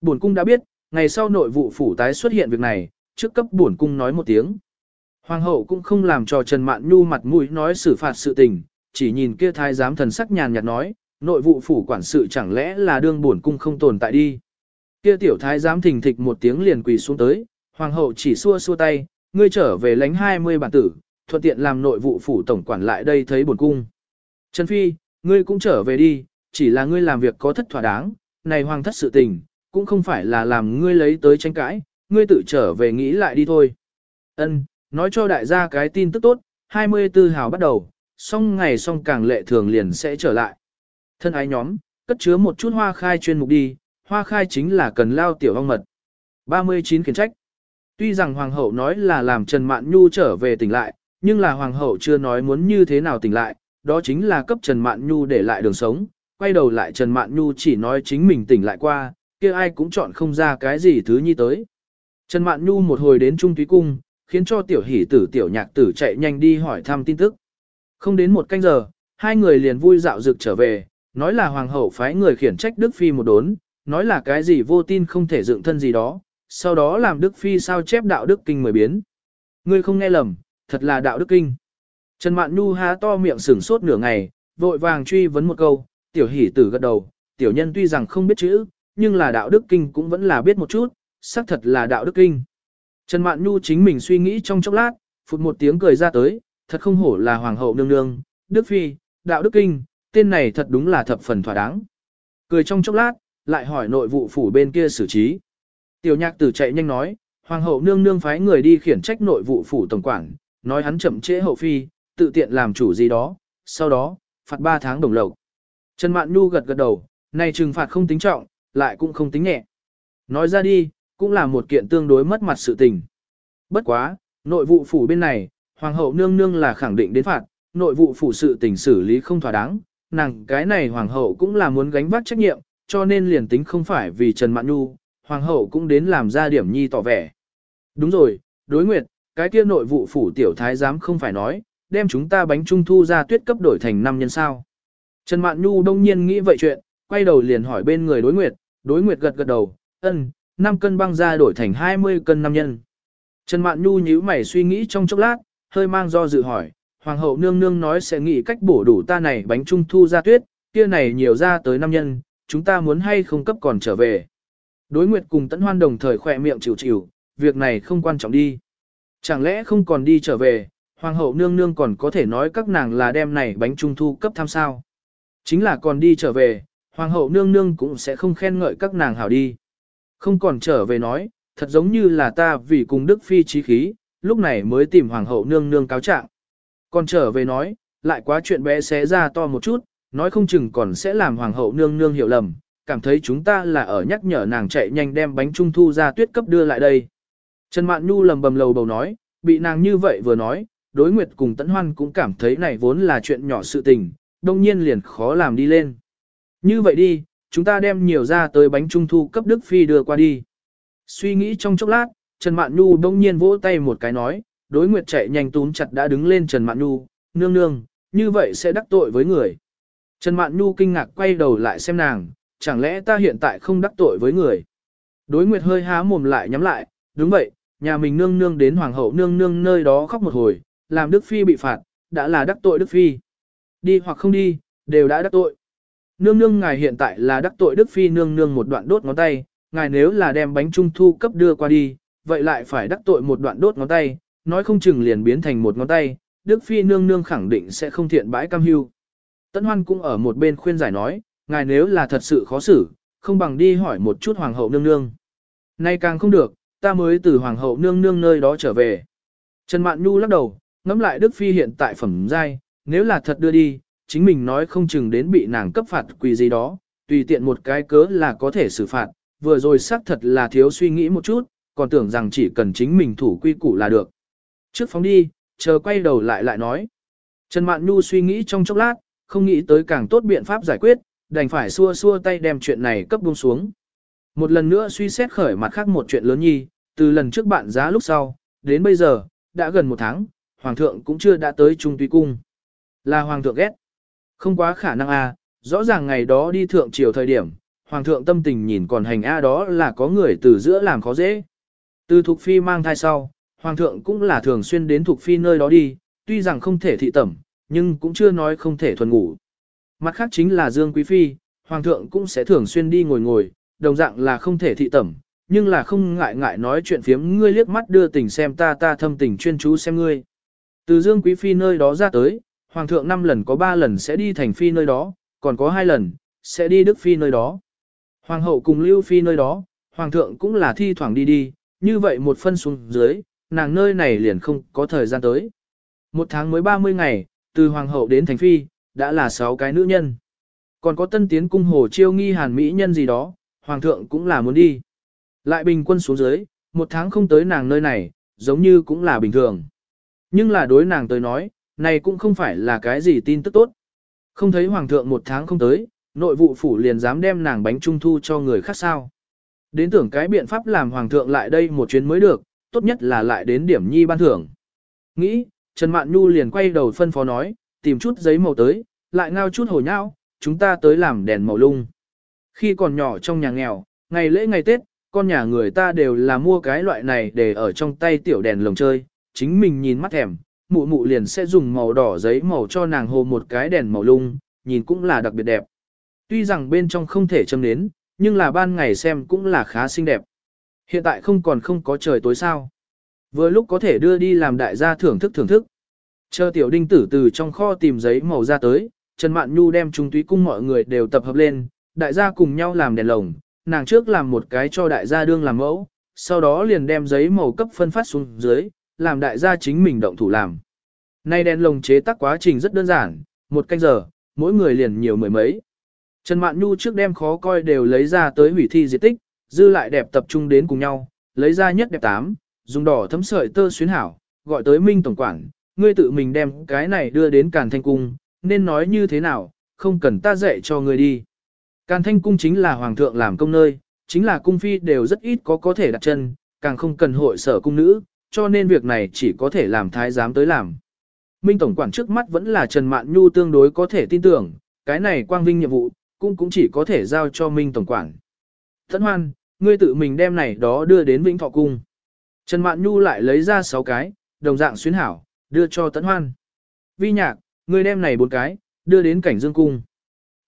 Bổn cung đã biết, ngày sau nội vụ phủ tái xuất hiện việc này, trước cấp bổn cung nói một tiếng. Hoàng hậu cũng không làm cho Trần Mạn Nhu mặt mũi nói xử phạt sự tình, chỉ nhìn kia thái giám thần sắc nhàn nhạt nói, nội vụ phủ quản sự chẳng lẽ là đương bổn cung không tồn tại đi. Kia tiểu thái giám thình thịch một tiếng liền quỳ xuống tới, hoàng hậu chỉ xua xua tay, ngươi trở về lánh 20 bản tử, thuận tiện làm nội vụ phủ tổng quản lại đây thấy buồn cung. Trần Phi, ngươi cũng trở về đi, chỉ là ngươi làm việc có thất thỏa đáng, này hoàng thất sự tình, cũng không phải là làm ngươi lấy tới tranh cãi, ngươi tự trở về nghĩ lại đi thôi. Ân, nói cho đại gia cái tin tức tốt, 24 hào bắt đầu, xong ngày xong càng lệ thường liền sẽ trở lại. Thân ái nhóm, cất chứa một chút hoa khai chuyên mục đi, hoa khai chính là cần lao tiểu ong mật. 39 khiển trách. Tuy rằng hoàng hậu nói là làm Trần Mạn Nhu trở về tỉnh lại, nhưng là hoàng hậu chưa nói muốn như thế nào tỉnh lại, đó chính là cấp Trần Mạn Nhu để lại đường sống, quay đầu lại Trần Mạn Nhu chỉ nói chính mình tỉnh lại qua, kia ai cũng chọn không ra cái gì thứ nhi tới. Trần Mạn Nhu một hồi đến Trung Thúy Cung, khiến cho tiểu hỷ tử tiểu nhạc tử chạy nhanh đi hỏi thăm tin tức. Không đến một canh giờ, hai người liền vui dạo dực trở về, nói là hoàng hậu phái người khiển trách Đức Phi một đốn, nói là cái gì vô tin không thể dựng thân gì đó, sau đó làm Đức Phi sao chép đạo đức kinh mười biến. Ngươi không nghe lầm, thật là đạo đức kinh. Trần Mạn Nhu há to miệng sửng sốt nửa ngày, vội vàng truy vấn một câu, tiểu hỷ tử gật đầu, tiểu nhân tuy rằng không biết chữ, nhưng là đạo đức kinh cũng vẫn là biết một chút, xác thật là đạo đức kinh. Trần Mạn Nhu chính mình suy nghĩ trong chốc lát, phụt một tiếng cười ra tới, thật không hổ là hoàng hậu nương nương, đức phi, đạo đức kinh, tên này thật đúng là thập phần thỏa đáng. Cười trong chốc lát, lại hỏi nội vụ phủ bên kia xử trí. Tiểu nhạc tử chạy nhanh nói, hoàng hậu nương nương phái người đi khiển trách nội vụ phủ tổng quản, nói hắn chậm trễ hậu phi, tự tiện làm chủ gì đó, sau đó, phạt 3 tháng đồng lộc. Trần Mạn Nhu gật gật đầu, này trừng phạt không tính trọng, lại cũng không tính nhẹ. Nói ra đi, cũng là một kiện tương đối mất mặt sự tình. Bất quá, nội vụ phủ bên này, hoàng hậu nương nương là khẳng định đến phạt, nội vụ phủ sự tình xử lý không thỏa đáng, nàng cái này hoàng hậu cũng là muốn gánh vác trách nhiệm, cho nên liền tính không phải vì Trần Mạn Nhu, hoàng hậu cũng đến làm ra điểm nhi tỏ vẻ. Đúng rồi, đối nguyệt, cái kia nội vụ phủ tiểu thái giám không phải nói, đem chúng ta bánh trung thu ra tuyết cấp đổi thành năm nhân sao. Trần Mạn Nhu đông nhiên nghĩ vậy chuyện, quay đầu liền hỏi bên người đối nguyệt, đối nguyệt gật gật đầu, ân, 5 cân băng ra đổi thành 20 cân năm nhân. Trần Mạn Nhu nhíu mày suy nghĩ trong chốc lát, hơi mang do dự hỏi, Hoàng hậu nương nương nói sẽ nghĩ cách bổ đủ ta này bánh trung thu ra tuyết, kia này nhiều ra tới năm nhân, chúng ta muốn hay không cấp còn trở về. Đối nguyệt cùng tấn hoan đồng thời khỏe miệng chịu chịu, việc này không quan trọng đi. Chẳng lẽ không còn đi trở về, Hoàng hậu nương nương còn có thể nói các nàng là đem này bánh trung thu cấp tham sao. Chính là còn đi trở về, Hoàng hậu nương nương cũng sẽ không khen ngợi các nàng hảo đi. Không còn trở về nói, thật giống như là ta vì cùng Đức Phi trí khí, lúc này mới tìm Hoàng hậu nương nương cáo trạng. Còn trở về nói, lại quá chuyện bé xé ra to một chút, nói không chừng còn sẽ làm Hoàng hậu nương nương hiểu lầm, cảm thấy chúng ta là ở nhắc nhở nàng chạy nhanh đem bánh trung thu ra tuyết cấp đưa lại đây. Trần Mạn Nhu lầm bầm lầu bầu nói, bị nàng như vậy vừa nói, đối nguyệt cùng Tấn Hoan cũng cảm thấy này vốn là chuyện nhỏ sự tình, đông nhiên liền khó làm đi lên. Như vậy đi, chúng ta đem nhiều ra tới bánh trung thu cấp Đức Phi đưa qua đi. Suy nghĩ trong chốc lát, Trần Mạn Nhu đông nhiên vỗ tay một cái nói, đối nguyệt chạy nhanh túm chặt đã đứng lên Trần Mạn Nhu, nương nương, như vậy sẽ đắc tội với người. Trần Mạn Nhu kinh ngạc quay đầu lại xem nàng, chẳng lẽ ta hiện tại không đắc tội với người. Đối nguyệt hơi há mồm lại nhắm lại, đúng vậy, nhà mình nương nương đến hoàng hậu nương nương nơi đó khóc một hồi, làm Đức Phi bị phạt, đã là đắc tội Đức Phi. Đi hoặc không đi, đều đã đắc tội. Nương nương ngài hiện tại là đắc tội Đức Phi nương nương một đoạn đốt ngón tay, ngài nếu là đem bánh trung thu cấp đưa qua đi, vậy lại phải đắc tội một đoạn đốt ngón tay, nói không chừng liền biến thành một ngón tay, Đức Phi nương nương khẳng định sẽ không thiện bãi cam hưu. Tấn Hoan cũng ở một bên khuyên giải nói, ngài nếu là thật sự khó xử, không bằng đi hỏi một chút hoàng hậu nương nương. Nay càng không được, ta mới từ hoàng hậu nương nương nơi đó trở về. Trần Mạn Nhu lắc đầu, ngẫm lại Đức Phi hiện tại phẩm giai, nếu là thật đưa đi, chính mình nói không chừng đến bị nàng cấp phạt quỳ gì đó, tùy tiện một cái cớ là có thể xử phạt, vừa rồi xác thật là thiếu suy nghĩ một chút, còn tưởng rằng chỉ cần chính mình thủ quy củ là được. Trước phóng đi, chờ quay đầu lại lại nói. Trần Mạn Nhu suy nghĩ trong chốc lát, không nghĩ tới càng tốt biện pháp giải quyết, đành phải xua xua tay đem chuyện này cấp buông xuống. Một lần nữa suy xét khởi mặt khác một chuyện lớn nhi, từ lần trước bạn giá lúc sau, đến bây giờ, đã gần một tháng, Hoàng thượng cũng chưa đã tới Trung Tuy Cung. Là Hoàng thượng ghét. Không quá khả năng a, rõ ràng ngày đó đi thượng triều thời điểm, Hoàng thượng tâm tình nhìn còn hành a đó là có người từ giữa làm khó dễ. Từ Thục Phi mang thai sau, Hoàng thượng cũng là thường xuyên đến Thục Phi nơi đó đi, tuy rằng không thể thị tẩm, nhưng cũng chưa nói không thể thuần ngủ. Mặt khác chính là Dương Quý Phi, Hoàng thượng cũng sẽ thường xuyên đi ngồi ngồi, đồng dạng là không thể thị tẩm, nhưng là không ngại ngại nói chuyện phiếm ngươi liếc mắt đưa tình xem ta ta thâm tình chuyên chú xem ngươi. Từ Dương Quý Phi nơi đó ra tới, Hoàng thượng năm lần có ba lần sẽ đi thành Phi nơi đó, còn có hai lần, sẽ đi Đức Phi nơi đó. Hoàng hậu cùng Lưu Phi nơi đó, Hoàng thượng cũng là thi thoảng đi đi, như vậy một phân xuống dưới, nàng nơi này liền không có thời gian tới. Một tháng mới 30 ngày, từ Hoàng hậu đến Thành Phi, đã là 6 cái nữ nhân. Còn có tân tiến cung hồ chiêu nghi hàn mỹ nhân gì đó, Hoàng thượng cũng là muốn đi. Lại bình quân xuống dưới, một tháng không tới nàng nơi này, giống như cũng là bình thường. Nhưng là đối nàng tới nói, này cũng không phải là cái gì tin tức tốt. Không thấy Hoàng thượng một tháng không tới, nội vụ phủ liền dám đem nàng bánh trung thu cho người khác sao. Đến tưởng cái biện pháp làm Hoàng thượng lại đây một chuyến mới được, tốt nhất là lại đến điểm nhi ban thưởng. Nghĩ, Trần Mạn Nhu liền quay đầu phân phó nói, tìm chút giấy màu tới, lại ngao chút hồ nhão, chúng ta tới làm đèn màu lung. Khi còn nhỏ trong nhà nghèo, ngày lễ ngày Tết, con nhà người ta đều là mua cái loại này để ở trong tay tiểu đèn lồng chơi, chính mình nhìn mắt thèm, mụ mụ liền sẽ dùng màu đỏ giấy màu cho nàng hồ một cái đèn màu lung, nhìn cũng là đặc biệt đẹp. Tuy rằng bên trong không thể châm nến, nhưng là ban ngày xem cũng là khá xinh đẹp. Hiện tại không còn không có trời tối sao. Vừa lúc có thể đưa đi làm đại gia thưởng thức thưởng thức. Chờ tiểu đinh tử từ trong kho tìm giấy màu ra tới, Trần Mạn Nhu đem trung túy cung mọi người đều tập hợp lên, đại gia cùng nhau làm đèn lồng, nàng trước làm một cái cho đại gia đương làm mẫu, sau đó liền đem giấy màu cấp phân phát xuống dưới, làm đại gia chính mình động thủ làm. Nay đèn lồng chế tác quá trình rất đơn giản, một canh giờ, mỗi người liền nhiều mười mấy. Trần Mạn Nhu trước đem khó coi đều lấy ra tới hủy thi diệt tích, dư lại đẹp tập trung đến cùng nhau, lấy ra nhất đẹp tám, dùng đỏ thấm sợi tơ xuyến hảo, gọi tới Minh Tổng Quản, ngươi tự mình đem cái này đưa đến Càn Thanh Cung, nên nói như thế nào, không cần ta dạy cho ngươi đi. Càn Thanh Cung chính là Hoàng thượng làm công nơi, chính là cung phi đều rất ít có có thể đặt chân, càng không cần hội sở cung nữ, cho nên việc này chỉ có thể làm thái giám tới làm. Minh Tổng Quản trước mắt vẫn là Trần Mạn Nhu tương đối có thể tin tưởng, cái này quang vinh nhiệm vụ, cũng cũng chỉ có thể giao cho Minh Tổng Quản. Thẫn hoan, ngươi tự mình đem này đó đưa đến Vĩnh Thọ Cung. Trần Mạn Nhu lại lấy ra 6 cái, đồng dạng xuyến hảo, đưa cho Tấn Hoan. Vi nhạc, người đem này bốn cái, đưa đến cảnh dương cung.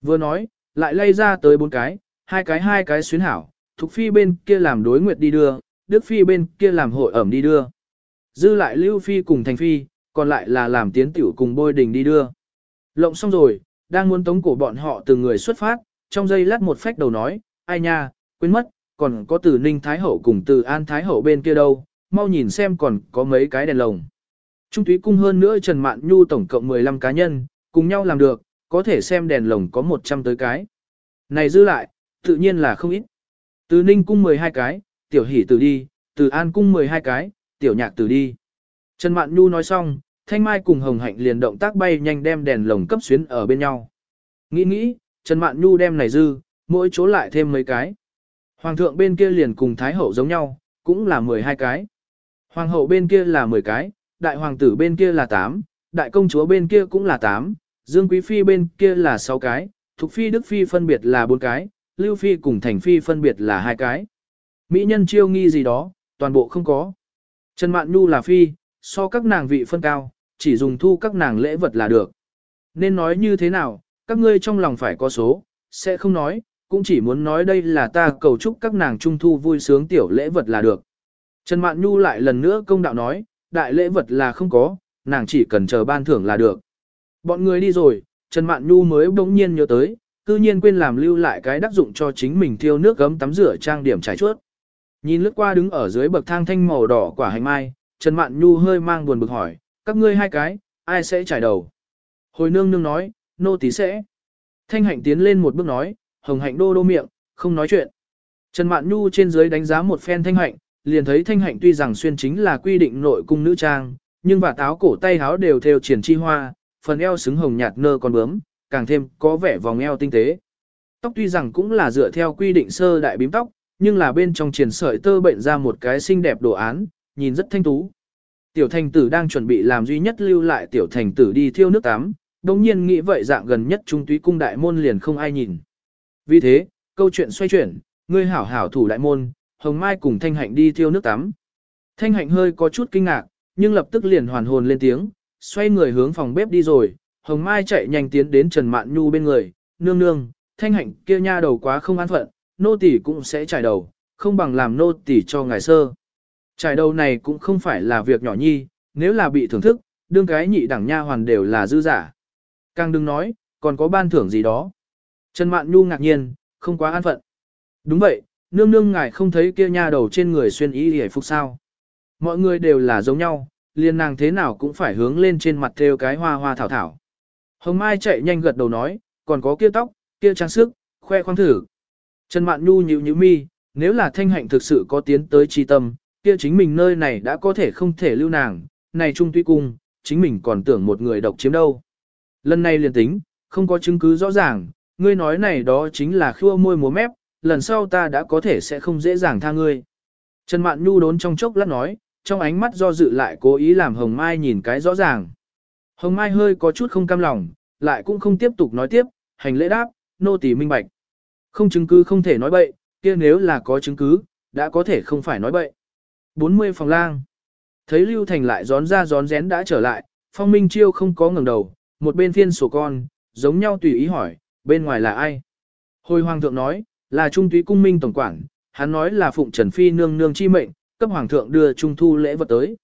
Vừa nói, lại lay ra tới bốn cái, hai cái hai cái xuyến hảo, Thục Phi bên kia làm đối nguyệt đi đưa, Đức Phi bên kia làm hội ẩm đi đưa. Dư lại Lưu Phi cùng Thành Phi, còn lại là làm tiến tiểu cùng bôi đình đi đưa. Lộng xong rồi, đang muốn tống cổ bọn họ từng người xuất phát, trong giây lát một phách đầu nói, ai nha, quên mất, còn có từ Ninh Thái Hậu cùng từ An Thái Hậu bên kia đâu, mau nhìn xem còn có mấy cái đèn lồng. Trung túy cung hơn nữa Trần Mạn Nhu tổng cộng 15 cá nhân, cùng nhau làm được, có thể xem đèn lồng có 100 tới cái. Này dư lại, tự nhiên là không ít. Từ Ninh cung 12 cái, tiểu hỷ từ đi, từ An cung 12 cái, tiểu nhạc từ đi. Trần Mạn Nhu nói xong, Thanh Mai cùng Hồng Hạnh liền động tác bay nhanh đem đèn lồng cấp xuyến ở bên nhau. Nghĩ nghĩ, Trần Mạn Nhu đem này dư, mỗi chỗ lại thêm mấy cái. Hoàng thượng bên kia liền cùng Thái hậu giống nhau, cũng là 12 cái. Hoàng hậu bên kia là 10 cái, đại hoàng tử bên kia là 8, đại công chúa bên kia cũng là 8, dương quý phi bên kia là 6 cái, thục phi đức phi phân biệt là 4 cái, lưu phi cùng thành phi phân biệt là 2 cái. Mỹ nhân chiêu nghi gì đó, toàn bộ không có. Trần Mạn Nhu là phi, so các nàng vị phân cao, chỉ dùng thu các nàng lễ vật là được. Nên nói như thế nào, các ngươi trong lòng phải có số, sẽ không nói, cũng chỉ muốn nói đây là ta cầu chúc các nàng trung thu vui sướng tiểu lễ vật là được. Trần Mạn Nhu lại lần nữa công đạo nói, đại lễ vật là không có, nàng chỉ cần chờ ban thưởng là được. Bọn người đi rồi, Trần Mạn Nhu mới bỗng nhiên nhớ tới, cư nhiên quên làm lưu lại cái đắc dụng cho chính mình thiêu nước gấm tắm rửa trang điểm trải chuốt. Nhìn lướt qua đứng ở dưới bậc thang thanh màu đỏ quả hành mai, Trần Mạn Nhu hơi mang buồn bực hỏi, các ngươi hai cái, ai sẽ trải đầu? Hồi nương nương nói, nô tí sẽ. Thanh hạnh tiến lên một bước nói, hồng hạnh đô đô miệng, không nói chuyện. Trần Mạn Nhu trên dưới đánh giá một phen thanh hạnh, liền thấy thanh hạnh tuy rằng xuyên chính là quy định nội cung nữ trang, nhưng và táo cổ tay háo đều theo triển chi hoa, phần eo xứng hồng nhạt nơ còn bướm, càng thêm có vẻ vòng eo tinh tế. Tóc tuy rằng cũng là dựa theo quy định sơ đại bím tóc, nhưng là bên trong triển sợi tơ bệnh ra một cái xinh đẹp đồ án, nhìn rất thanh tú. Tiểu thành tử đang chuẩn bị làm duy nhất lưu lại tiểu thành tử đi thiêu nước tắm, đồng nhiên nghĩ vậy dạng gần nhất trung túy cung đại môn liền không ai nhìn. Vì thế, câu chuyện xoay chuyển, ngươi hảo hảo thủ đại môn, Hồng Mai cùng Thanh Hạnh đi thiêu nước tắm. Thanh Hạnh hơi có chút kinh ngạc, nhưng lập tức liền hoàn hồn lên tiếng, xoay người hướng phòng bếp đi rồi. Hồng Mai chạy nhanh tiến đến Trần Mạn Nhu bên người, nương nương, Thanh Hạnh kia nha đầu quá không an phận, nô tỳ cũng sẽ trải đầu, không bằng làm nô tỳ cho ngài sơ. Trải đầu này cũng không phải là việc nhỏ nhi, nếu là bị thưởng thức, đương cái nhị đẳng nha hoàn đều là dư giả. Càng đừng nói, còn có ban thưởng gì đó. Trần Mạn Nhu ngạc nhiên, không quá an phận. Đúng vậy, nương nương ngài không thấy kia nha đầu trên người xuyên y hề phục sao. Mọi người đều là giống nhau, liền nàng thế nào cũng phải hướng lên trên mặt theo cái hoa hoa thảo thảo. Hồng Mai chạy nhanh gật đầu nói, còn có kia tóc, kia trang sức, khoe khoang thử. Trần Mạn Nhu nhíu nhíu mi, nếu là thanh hạnh thực sự có tiến tới chi tâm, kia chính mình nơi này đã có thể không thể lưu nàng, này trung tuy cung, chính mình còn tưởng một người độc chiếm đâu. Lần này liền tính, không có chứng cứ rõ ràng, ngươi nói này đó chính là khua môi múa mép, lần sau ta đã có thể sẽ không dễ dàng tha ngươi. Trần Mạn Nhu đốn trong chốc lát nói, trong ánh mắt do dự lại cố ý làm Hồng Mai nhìn cái rõ ràng. Hồng Mai hơi có chút không cam lòng, lại cũng không tiếp tục nói tiếp, hành lễ đáp, nô tỳ minh bạch. Không chứng cứ không thể nói bậy, kia nếu là có chứng cứ, đã có thể không phải nói bậy. 40 phòng lang. Thấy Lưu Thành lại gión ra gión rén đã trở lại, Phong Minh Chiêu không có ngẩng đầu, một bên phiên sổ con, giống nhau tùy ý hỏi, bên ngoài là ai? Hồi Hoàng thượng nói, là Trung túy cung minh tổng quản, hắn nói là Phụng Trần Phi nương nương chi mệnh, cấp Hoàng thượng đưa Trung thu lễ vật tới.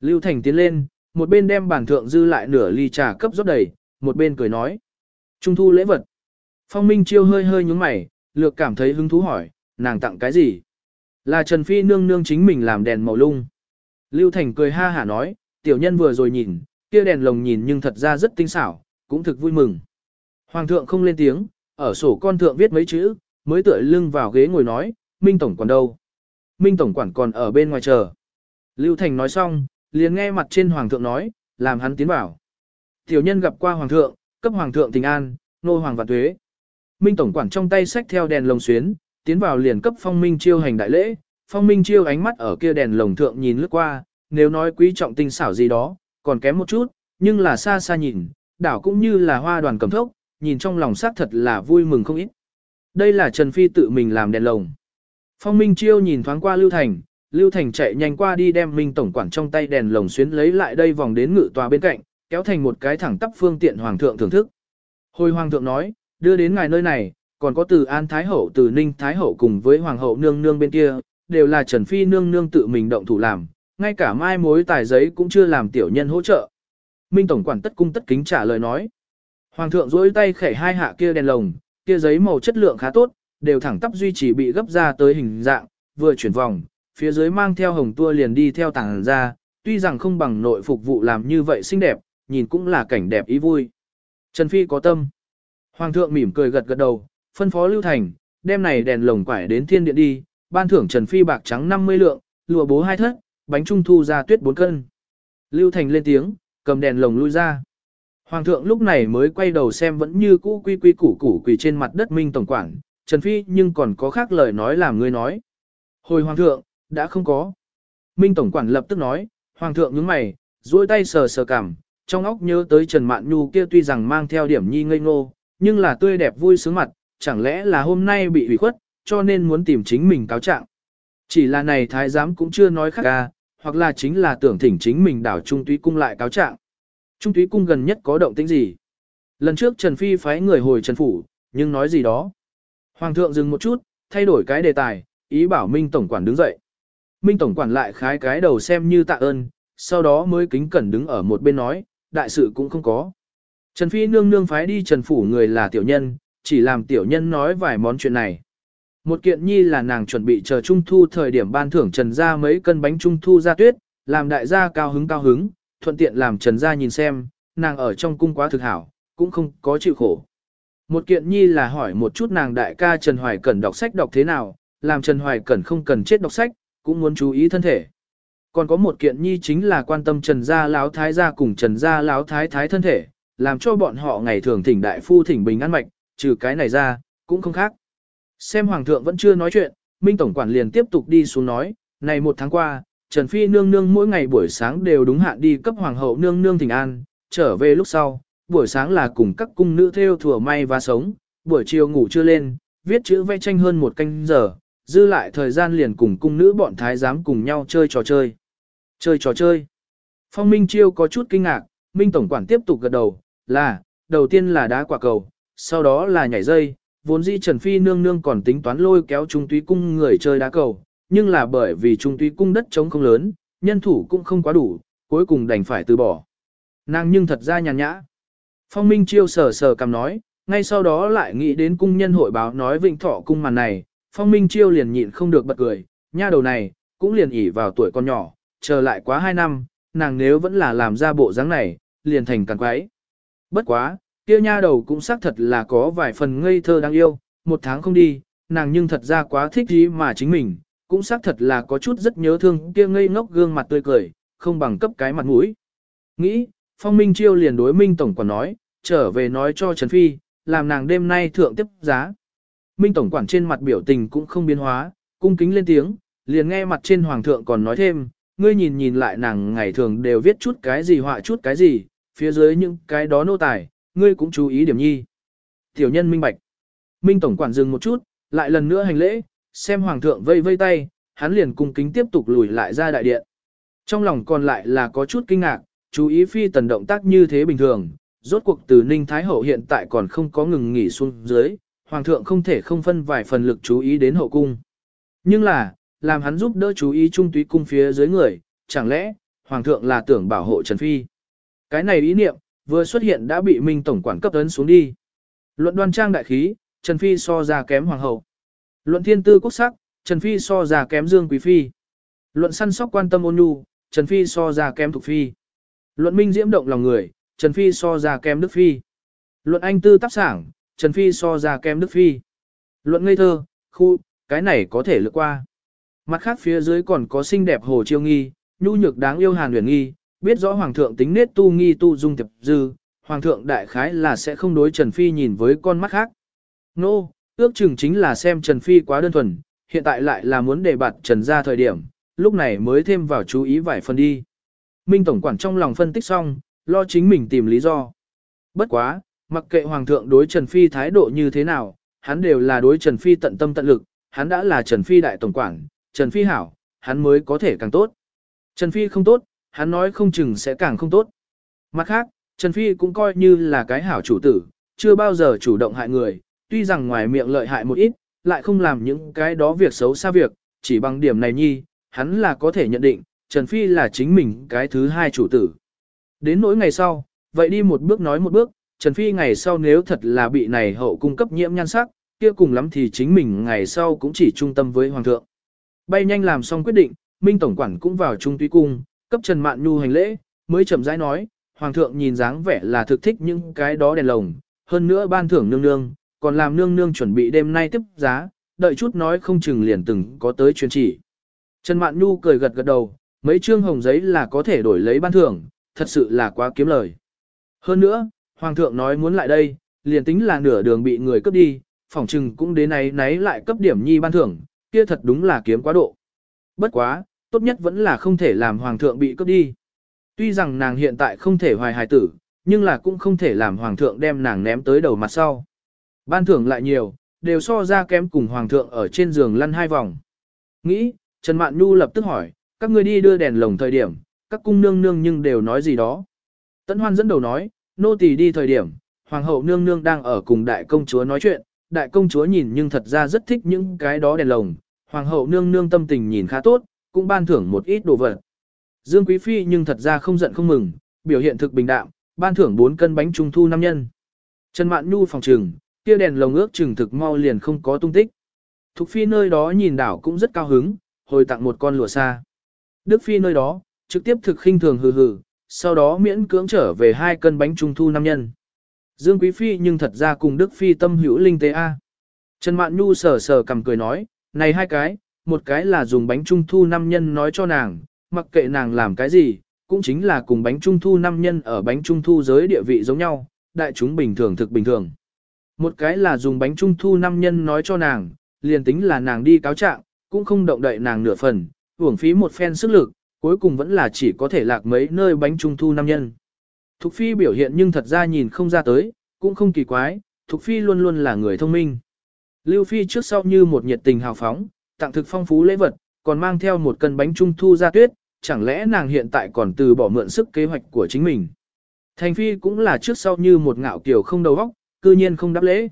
Lưu Thành tiến lên, một bên đem bản thượng dư lại nửa ly trà cấp rót đầy, một bên cười nói. Trung thu lễ vật. Phong Minh Chiêu hơi hơi nhúng mày, lược cảm thấy hứng thú hỏi, nàng tặng cái gì? Là Trần Phi nương nương chính mình làm đèn màu lung. Lưu Thành cười ha hả nói, tiểu nhân vừa rồi nhìn, kia đèn lồng nhìn nhưng thật ra rất tinh xảo, cũng thực vui mừng. Hoàng thượng không lên tiếng, ở sổ con thượng viết mấy chữ, mới tựa lưng vào ghế ngồi nói, Minh Tổng quản đâu? Minh Tổng quản còn ở bên ngoài chờ. Lưu Thành nói xong, liền nghe mặt trên Hoàng thượng nói, làm hắn tiến vào. Tiểu nhân gặp qua Hoàng thượng, cấp Hoàng thượng tình an, nô Hoàng vạn tuế. Minh Tổng quản trong tay sách theo đèn lồng xuyến, tiến vào liền cấp phong minh chiêu hành đại lễ, phong minh chiêu ánh mắt ở kia đèn lồng thượng nhìn lướt qua, nếu nói quý trọng tinh xảo gì đó, còn kém một chút, nhưng là xa xa nhìn, đảo cũng như là hoa đoàn cầm thốc, nhìn trong lòng xác thật là vui mừng không ít. Đây là Trần Phi tự mình làm đèn lồng. Phong Minh Chiêu nhìn thoáng qua Lưu Thành, Lưu Thành chạy nhanh qua đi đem Minh Tổng quản trong tay đèn lồng xuyến lấy lại đây vòng đến ngự tòa bên cạnh, kéo thành một cái thẳng tắp phương tiện Hoàng thượng thưởng thức. Hồi Hoàng thượng nói, đưa đến ngài nơi này, còn có từ An Thái Hậu từ Ninh Thái Hậu cùng với Hoàng hậu nương nương bên kia, đều là Trần Phi nương nương tự mình động thủ làm, ngay cả mai mối tài giấy cũng chưa làm tiểu nhân hỗ trợ. Minh Tổng quản tất cung tất kính trả lời nói. Hoàng thượng duỗi tay khẩy hai hạ kia đèn lồng, kia giấy màu chất lượng khá tốt, đều thẳng tắp duy trì bị gấp ra tới hình dạng, vừa chuyển vòng, phía dưới mang theo hồng tua liền đi theo tảng ra, tuy rằng không bằng nội phục vụ làm như vậy xinh đẹp, nhìn cũng là cảnh đẹp ý vui. Trần Phi có tâm. Hoàng thượng mỉm cười gật gật đầu, phân phó Lưu Thành, đem này đèn lồng quải đến thiên điện đi, ban thưởng Trần Phi bạc trắng 50 lượng, lụa bố hai thất, bánh trung thu ra tuyết 4 cân. Lưu Thành lên tiếng, cầm đèn lồng lui ra. Hoàng thượng lúc này mới quay đầu xem vẫn như cũ quy quy củ củ quỳ trên mặt đất Minh Tổng quản, Trần Phi nhưng còn có khác lời nói làm ngươi nói. Hồi Hoàng thượng, đã không có. Minh Tổng quản lập tức nói, Hoàng thượng nhướng mày, duỗi tay sờ sờ cằm, trong óc nhớ tới Trần Mạn Nhu kia tuy rằng mang theo điểm nhi ngây ngô, nhưng là tươi đẹp vui sướng mặt, chẳng lẽ là hôm nay bị ủy khuất, cho nên muốn tìm chính mình cáo trạng. Chỉ là này thái giám cũng chưa nói khác ca, hoặc là chính là tưởng thỉnh chính mình đảo Trung Túy Cung lại cáo trạng. Trung Túy Cung gần nhất có động tĩnh gì? Lần trước Trần Phi phái người hồi Trần Phủ, nhưng nói gì đó. Hoàng thượng dừng một chút, thay đổi cái đề tài, ý bảo Minh Tổng quản đứng dậy. Minh Tổng quản lại khái cái đầu xem như tạ ơn, sau đó mới kính cẩn đứng ở một bên nói, đại sự cũng không có. Trần Phi nương nương phái đi Trần Phủ người là tiểu nhân, chỉ làm tiểu nhân nói vài món chuyện này. Một kiện nhi là nàng chuẩn bị chờ trung thu thời điểm ban thưởng Trần gia mấy cân bánh trung thu ra tuyết, làm đại gia cao hứng cao hứng, thuận tiện làm Trần gia nhìn xem, nàng ở trong cung quá thực hảo, cũng không có chịu khổ. Một kiện nhi là hỏi một chút nàng đại ca Trần Hoài Cẩn đọc sách đọc thế nào, làm Trần Hoài Cẩn không cần chết đọc sách, cũng muốn chú ý thân thể. Còn có một kiện nhi chính là quan tâm Trần gia lão thái gia cùng Trần gia lão thái thái thân thể, làm cho bọn họ ngày thường thỉnh đại phu thỉnh bình an mạch, trừ cái này ra, cũng không khác. Xem Hoàng thượng vẫn chưa nói chuyện, Minh Tổng quản liền tiếp tục đi xuống nói, này một tháng qua, Trần Phi nương nương mỗi ngày buổi sáng đều đúng hạn đi cấp Hoàng hậu nương nương thỉnh an, trở về lúc sau, buổi sáng là cùng các cung nữ theo thừa may và sống, buổi chiều ngủ chưa lên, viết chữ vẽ tranh hơn một canh giờ, dư lại thời gian liền cùng cung nữ bọn thái giám cùng nhau chơi trò chơi. Chơi trò chơi. Phong Minh Chiêu có chút kinh ngạc, Minh Tổng quản tiếp tục gật đầu, là, đầu tiên là đá quả cầu, sau đó là nhảy dây, vốn dĩ Trần Phi nương nương còn tính toán lôi kéo Trung Túy Cung người chơi đá cầu, nhưng là bởi vì Trung tuy Cung đất trống không lớn, nhân thủ cũng không quá đủ, cuối cùng đành phải từ bỏ. Nàng nhưng thật ra nhàn nhã. Phong Minh Chiêu sờ sờ cầm nói, ngay sau đó lại nghĩ đến cung nhân hội báo nói vịnh thọ cung màn này, Phong Minh Chiêu liền nhịn không được bật cười, nha đầu này, cũng liền ỉ vào tuổi con nhỏ, chờ lại quá hai năm, nàng nếu vẫn là làm ra bộ dáng này, liền thành càng quái. Bất quá, kia nha đầu cũng xác thật là có vài phần ngây thơ đáng yêu, một tháng không đi, nàng nhưng thật ra quá thích ý mà chính mình, cũng xác thật là có chút rất nhớ thương kia ngây ngốc gương mặt tươi cười, không bằng cấp cái mặt mũi. Nghĩ, Phong Minh Chiêu liền đối Minh Tổng quản nói, trở về nói cho Trần Phi, làm nàng đêm nay thượng tiếp giá. Minh Tổng quản trên mặt biểu tình cũng không biến hóa, cung kính lên tiếng, liền nghe mặt trên Hoàng thượng còn nói thêm, ngươi nhìn nhìn lại nàng ngày thường đều viết chút cái gì họa chút cái gì, phía dưới những cái đó nô tài, ngươi cũng chú ý điểm nhi. Tiểu nhân minh bạch. Minh Tổng quản dừng một chút, lại lần nữa hành lễ, xem Hoàng thượng vây vây tay, hắn liền cung kính tiếp tục lùi lại ra đại điện. Trong lòng còn lại là có chút kinh ngạc, chú ý phi tần động tác như thế bình thường, rốt cuộc từ Ninh Thái Hậu hiện tại còn không có ngừng nghỉ xuống dưới, Hoàng thượng không thể không phân vài phần lực chú ý đến hậu cung. Nhưng là, làm hắn giúp đỡ chú ý trung túy cung phía dưới người, chẳng lẽ, Hoàng thượng là tưởng bảo hộ Trần Phi. Cái này ý niệm, vừa xuất hiện đã bị Minh Tổng quản cấp ấn xuống đi. Luận đoan trang đại khí, Trần Phi so ra kém Hoàng hậu. Luận thiên tư quốc sắc, Trần Phi so ra kém Dương Quý Phi. Luận săn sóc quan tâm ôn nhu, Trần Phi so ra kém Thục Phi. Luận minh diễm động lòng người, Trần Phi so ra kém Đức Phi. Luận anh tư tác sảng, Trần Phi so ra kém Đức Phi. Luận ngây thơ, khu, cái này có thể lược qua. Mặt khác phía dưới còn có xinh đẹp Hồ Chiêu Nghi, nhu nhược đáng yêu Hàn Huyền Nghi, biết rõ Hoàng thượng tính nết tu nghi tu dung tiệp dư, Hoàng thượng đại khái là sẽ không đối Trần Phi nhìn với con mắt khác. Nô, no, ước chừng chính là xem Trần Phi quá đơn thuần, hiện tại lại là muốn đề bạt Trần ra thời điểm, lúc này mới thêm vào chú ý vài phần đi. Minh Tổng quản trong lòng phân tích xong, lo chính mình tìm lý do. Bất quá, mặc kệ Hoàng thượng đối Trần Phi thái độ như thế nào, hắn đều là đối Trần Phi tận tâm tận lực, hắn đã là Trần Phi đại tổng quản, Trần Phi hảo, hắn mới có thể càng tốt. Trần Phi không tốt, hắn nói không chừng sẽ càng không tốt. Mặt khác, Trần Phi cũng coi như là cái hảo chủ tử, chưa bao giờ chủ động hại người, tuy rằng ngoài miệng lợi hại một ít, lại không làm những cái đó việc xấu xa việc, chỉ bằng điểm này nhi, hắn là có thể nhận định, Trần Phi là chính mình cái thứ hai chủ tử. Đến nỗi ngày sau, vậy đi một bước nói một bước, Trần Phi ngày sau nếu thật là bị này hậu cung cấp nhiễm nhan sắc, kia cùng lắm thì chính mình ngày sau cũng chỉ trung tâm với Hoàng thượng. Bay nhanh làm xong quyết định, Minh Tổng Quản cũng vào trung tuy cung, cấp Trần Mạn Nhu hành lễ, mới chậm rãi nói, Hoàng thượng nhìn dáng vẻ là thực thích những cái đó đèn lồng, hơn nữa ban thưởng nương nương, còn làm nương nương chuẩn bị đêm nay tiếp giá, đợi chút nói không chừng liền từng có tới truyền chỉ. Trần Mạn Nhu cười gật gật đầu, mấy trương hồng giấy là có thể đổi lấy ban thưởng, thật sự là quá kiếm lời. Hơn nữa, Hoàng thượng nói muốn lại đây, liền tính là nửa đường bị người cướp đi, phỏng chừng cũng đến nay nấy lại cấp điểm nhi ban thưởng, kia thật đúng là kiếm quá độ. Bất quá, tốt nhất vẫn là không thể làm Hoàng thượng bị cướp đi. Tuy rằng nàng hiện tại không thể hoài hài tử, nhưng là cũng không thể làm Hoàng thượng đem nàng ném tới đầu mặt sau. Ban thưởng lại nhiều, đều so ra kém cùng Hoàng thượng ở trên giường lăn hai vòng. Nghĩ, Trần Mạn Nhu lập tức hỏi, các ngươi đi đưa đèn lồng thời điểm, các cung nương nương nhưng đều nói gì đó. Tấn Hoan dẫn đầu nói, nô tỳ đi thời điểm, hoàng hậu nương nương đang ở cùng đại công chúa nói chuyện, đại công chúa nhìn nhưng thật ra rất thích những cái đó đèn lồng, hoàng hậu nương nương tâm tình nhìn khá tốt, cũng ban thưởng một ít đồ vật. Dương Quý Phi nhưng thật ra không giận không mừng, biểu hiện thực bình đạm, ban thưởng 4 cân bánh trung thu năm nhân. Trần Mạn Nhu phòng trừng, kia đèn lồng ước chừng thực mau liền không có tung tích. Thục Phi nơi đó nhìn đảo cũng rất cao hứng, hồi tặng một con lụa xa. Đức Phi nơi đó, trực tiếp thực khinh thường hừ hừ, sau đó miễn cưỡng trở về hai cân bánh trung thu năm nhân. Dương Quý Phi nhưng thật ra cùng Đức Phi tâm hữu linh tế A. Trần Mạn Nhu sờ sờ cầm cười nói, này hai cái, một cái là dùng bánh trung thu năm nhân nói cho nàng, mặc kệ nàng làm cái gì, cũng chính là cùng bánh trung thu năm nhân ở bánh trung thu giới địa vị giống nhau, đại chúng bình thường thực bình thường. Một cái là dùng bánh trung thu năm nhân nói cho nàng, liền tính là nàng đi cáo trạng, cũng không động đậy nàng nửa phần, uổng phí một phen sức lực, cuối cùng vẫn là chỉ có thể lạc mấy nơi bánh trung thu năm nhân. Thục Phi biểu hiện nhưng thật ra nhìn không ra tới, cũng không kỳ quái, Thục Phi luôn luôn là người thông minh. Lưu Phi trước sau như một nhiệt tình hào phóng, tặng thực phong phú lễ vật, còn mang theo một cân bánh trung thu ra tuyết, chẳng lẽ nàng hiện tại còn từ bỏ mượn sức kế hoạch của chính mình. Thành Phi cũng là trước sau như một ngạo kiểu không đầu óc, cư nhiên không đáp lễ.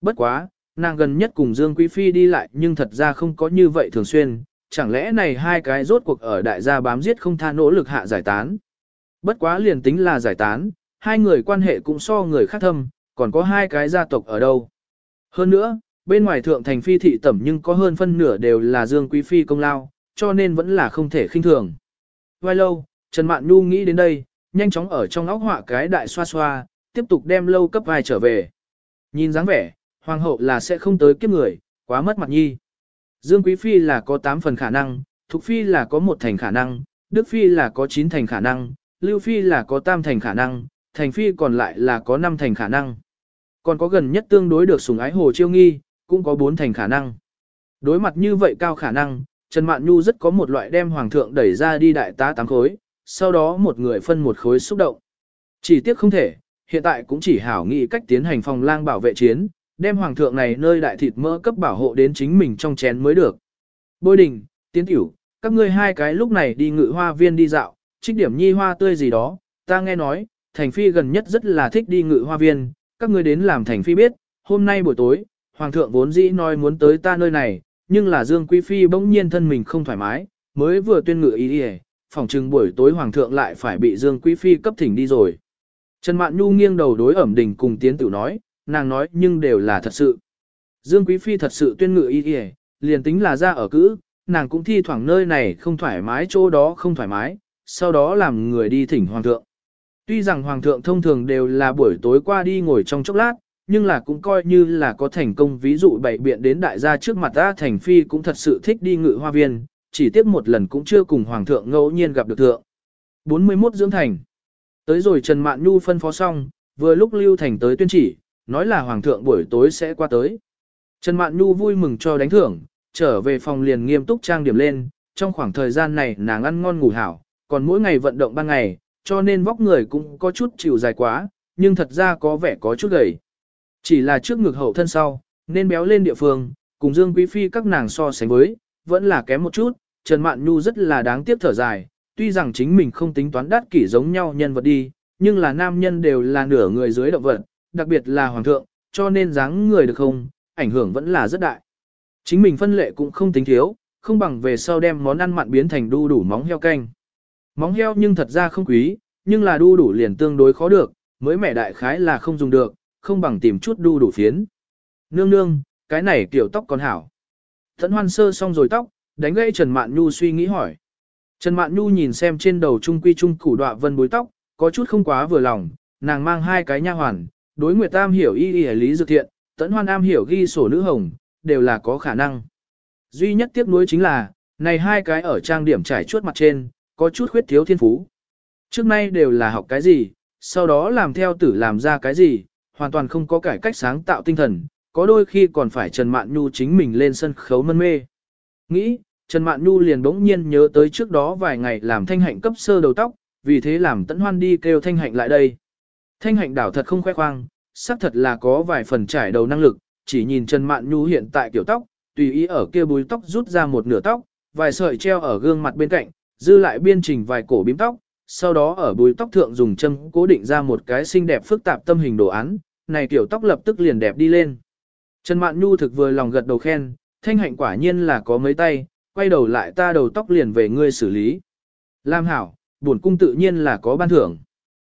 Bất quá, nàng gần nhất cùng Dương Quý Phi đi lại nhưng thật ra không có như vậy thường xuyên, chẳng lẽ này hai cái rốt cuộc ở đại gia bám giết không tha nỗ lực hạ giải tán. Bất quá liền tính là giải tán, hai người quan hệ cũng so người khác thâm, còn có hai cái gia tộc ở đâu. Hơn nữa, bên ngoài thượng thành phi thị tẩm nhưng có hơn phân nửa đều là Dương Quý Phi công lao, cho nên vẫn là không thể khinh thường. Vai lâu, Trần Mạn Nhu nghĩ đến đây, nhanh chóng ở trong óc họa cái đại xoa xoa, tiếp tục đem lâu cấp vai trở về. Nhìn dáng vẻ, hoàng hậu là sẽ không tới kiếp người, quá mất mặt nhi. Dương Quý Phi là có 8 phần khả năng, Thục Phi là có một thành khả năng, Đức Phi là có 9 thành khả năng, Lưu Phi là có tam thành khả năng, Thành Phi còn lại là có 5 thành khả năng. Còn có gần nhất tương đối được sủng ái Hồ Chiêu Nghi, cũng có 4 thành khả năng. Đối mặt như vậy cao khả năng, Trần Mạn Nhu rất có một loại đem Hoàng thượng đẩy ra đi đại tá tám khối, sau đó một người phân một khối xúc động. Chỉ tiếc không thể, hiện tại cũng chỉ hảo nghĩ cách tiến hành phòng lang bảo vệ chiến, đem Hoàng thượng này nơi đại thịt mỡ cấp bảo hộ đến chính mình trong chén mới được. Bôi đình, tiến tiểu, các ngươi hai cái lúc này đi ngự hoa viên đi dạo, trích điểm nhi hoa tươi gì đó, ta nghe nói, Thành Phi gần nhất rất là thích đi ngự hoa viên, các ngươi đến làm Thành Phi biết, hôm nay buổi tối, Hoàng thượng vốn dĩ nói muốn tới ta nơi này, nhưng là Dương Quý Phi bỗng nhiên thân mình không thoải mái, mới vừa tuyên ngự ý đi phòng trừng buổi tối Hoàng thượng lại phải bị Dương Quý Phi cấp thỉnh đi rồi. Trần Mạn Nhu nghiêng đầu đối ẩm đình cùng tiến tử nói, nàng nói nhưng đều là thật sự. Dương Quý Phi thật sự tuyên ngự ý y, liền tính là ra ở cữ, nàng cũng thi thoảng nơi này không thoải mái chỗ đó không thoải mái, sau đó làm người đi thỉnh Hoàng thượng. Tuy rằng Hoàng thượng thông thường đều là buổi tối qua đi ngồi trong chốc lát, nhưng là cũng coi như là có thành công ví dụ bảy biện đến đại gia trước mặt ta thành phi cũng thật sự thích đi ngự hoa viên, chỉ tiếc một lần cũng chưa cùng hoàng thượng ngẫu nhiên gặp được thượng. 41 dưỡng thành. Tới rồi Trần Mạn Nhu phân phó xong, vừa lúc Lưu Thành tới tuyên chỉ, nói là hoàng thượng buổi tối sẽ qua tới. Trần Mạn Nhu vui mừng cho đánh thưởng, trở về phòng liền nghiêm túc trang điểm lên, trong khoảng thời gian này nàng ăn ngon ngủ hảo, còn mỗi ngày vận động ban ngày, cho nên vóc người cũng có chút chịu dài quá, nhưng thật ra có vẻ có chút gầy. Chỉ là trước ngực hậu thân sau, nên béo lên địa phương, cùng Dương Quý Phi các nàng so sánh với, vẫn là kém một chút, Trần Mạn Nhu rất là đáng tiếc thở dài, tuy rằng chính mình không tính toán đắt kỷ giống nhau nhân vật đi, nhưng là nam nhân đều là nửa người dưới động vật, đặc biệt là hoàng thượng, cho nên dáng người được không, ảnh hưởng vẫn là rất đại. Chính mình phân lệ cũng không tính thiếu, không bằng về sau đem món ăn mặn biến thành đu đủ móng heo canh. Móng heo nhưng thật ra không quý, nhưng là đu đủ liền tương đối khó được, mới mẻ đại khái là không dùng được, không bằng tìm chút đu đủ phiến. Nương nương, cái này kiểu tóc còn hảo. Thẫn hoan sơ xong rồi tóc, đánh gãy Trần Mạn Nhu suy nghĩ hỏi. Trần Mạn Nhu nhìn xem trên đầu trung quy trung củ đọa vân bối tóc, có chút không quá vừa lòng, nàng mang hai cái nha hoàn, đối Nguyệt Tam hiểu y y lý dược thiện, Tẫn Hoan Am hiểu ghi sổ nữ hồng, đều là có khả năng. Duy nhất tiếc nuối chính là, này hai cái ở trang điểm trải chuốt mặt trên, có chút khuyết thiếu thiên phú. Trước nay đều là học cái gì, sau đó làm theo tử làm ra cái gì, hoàn toàn không có cải cách sáng tạo tinh thần, có đôi khi còn phải Trần Mạn Nhu chính mình lên sân khấu mân mê. Nghĩ, Trần Mạn Nhu liền bỗng nhiên nhớ tới trước đó vài ngày làm thanh hạnh cấp sơ đầu tóc, vì thế làm tẫn hoan đi kêu thanh hạnh lại đây. Thanh hạnh đảo thật không khoe khoang, xác thật là có vài phần trải đầu năng lực, chỉ nhìn Trần Mạn Nhu hiện tại kiểu tóc, tùy ý ở kia búi tóc rút ra một nửa tóc, vài sợi treo ở gương mặt bên cạnh, dư lại biên trình vài cổ bím tóc, sau đó ở búi tóc thượng dùng châm cố định ra một cái xinh đẹp phức tạp tâm hình đồ án, này kiểu tóc lập tức liền đẹp đi lên. Trần Mạn Nhu thực vừa lòng gật đầu khen, thanh hạnh quả nhiên là có mấy tay, quay đầu lại ta đầu tóc liền về ngươi xử lý. Lam hảo, buồn cung tự nhiên là có ban thưởng.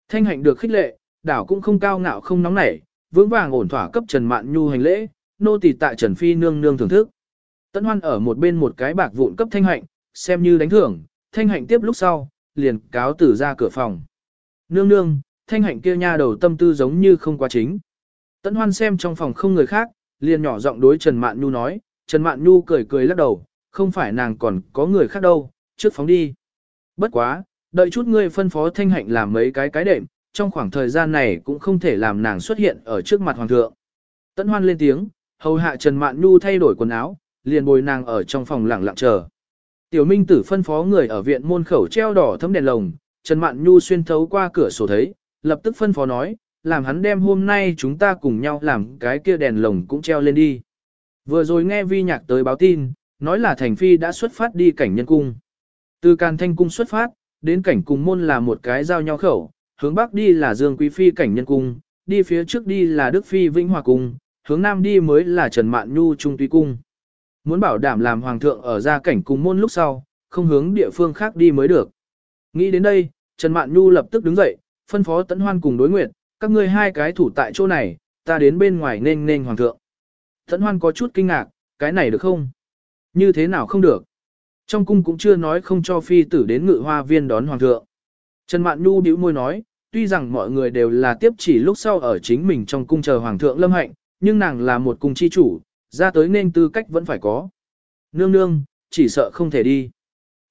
Thanh hạnh được khích lệ, đảo cũng không cao ngạo không nóng nảy, vững vàng ổn thỏa cấp Trần Mạn Nhu hành lễ, nô tỳ tại Trần Phi nương nương thưởng thức. Tấn Hoan ở một bên một cái bạc vụn cấp thanh hạnh, xem như đánh thưởng, thanh hạnh tiếp lúc sau, liền cáo tử ra cửa phòng. Nương nương, thanh hạnh kia nha đầu tâm tư giống như không quá chính. Tấn hoan xem trong phòng không người khác, liền nhỏ giọng đối Trần Mạn Nhu nói, Trần Mạn Nhu cười cười lắc đầu, không phải nàng còn có người khác đâu, trước phóng đi. Bất quá, đợi chút ngươi phân phó thanh hạnh làm mấy cái cái đệm, trong khoảng thời gian này cũng không thể làm nàng xuất hiện ở trước mặt hoàng thượng. Tấn hoan lên tiếng, hầu hạ Trần Mạn Nhu thay đổi quần áo, liền bồi nàng ở trong phòng lặng lặng chờ. Tiểu Minh Tử phân phó người ở viện môn khẩu treo đỏ thấm đèn lồng, Trần Mạn Nhu xuyên thấu qua cửa sổ thấy, lập tức phân phó nói, làm hắn đem hôm nay chúng ta cùng nhau làm cái kia đèn lồng cũng treo lên đi. Vừa rồi nghe vi nhạc tới báo tin, nói là Thành Phi đã xuất phát đi cảnh nhân cung. Từ Càn Thanh Cung xuất phát, đến cảnh cùng môn là một cái giao nhau khẩu, hướng bắc đi là Dương Quý Phi cảnh nhân cung, đi phía trước đi là Đức Phi Vĩnh Hòa Cung, hướng nam đi mới là Trần Mạn Nhu Trung Tuy Cung. Muốn bảo đảm làm Hoàng thượng ở ra cảnh cùng môn lúc sau, không hướng địa phương khác đi mới được. Nghĩ đến đây, Trần Mạn Nhu lập tức đứng dậy, phân phó Tấn Hoan cùng đối nguyện: các ngươi hai cái thủ tại chỗ này, ta đến bên ngoài nên nên hoàng thượng. Tấn Hoan có chút kinh ngạc, cái này được không? Như thế nào không được? Trong cung cũng chưa nói không cho phi tử đến ngự hoa viên đón hoàng thượng. Trần Mạn Nhu bĩu môi nói, tuy rằng mọi người đều là tiếp chỉ lúc sau ở chính mình trong cung chờ hoàng thượng lâm hạnh, nhưng nàng là một cung chi chủ, ra tới nên tư cách vẫn phải có. Nương nương, chỉ sợ không thể đi.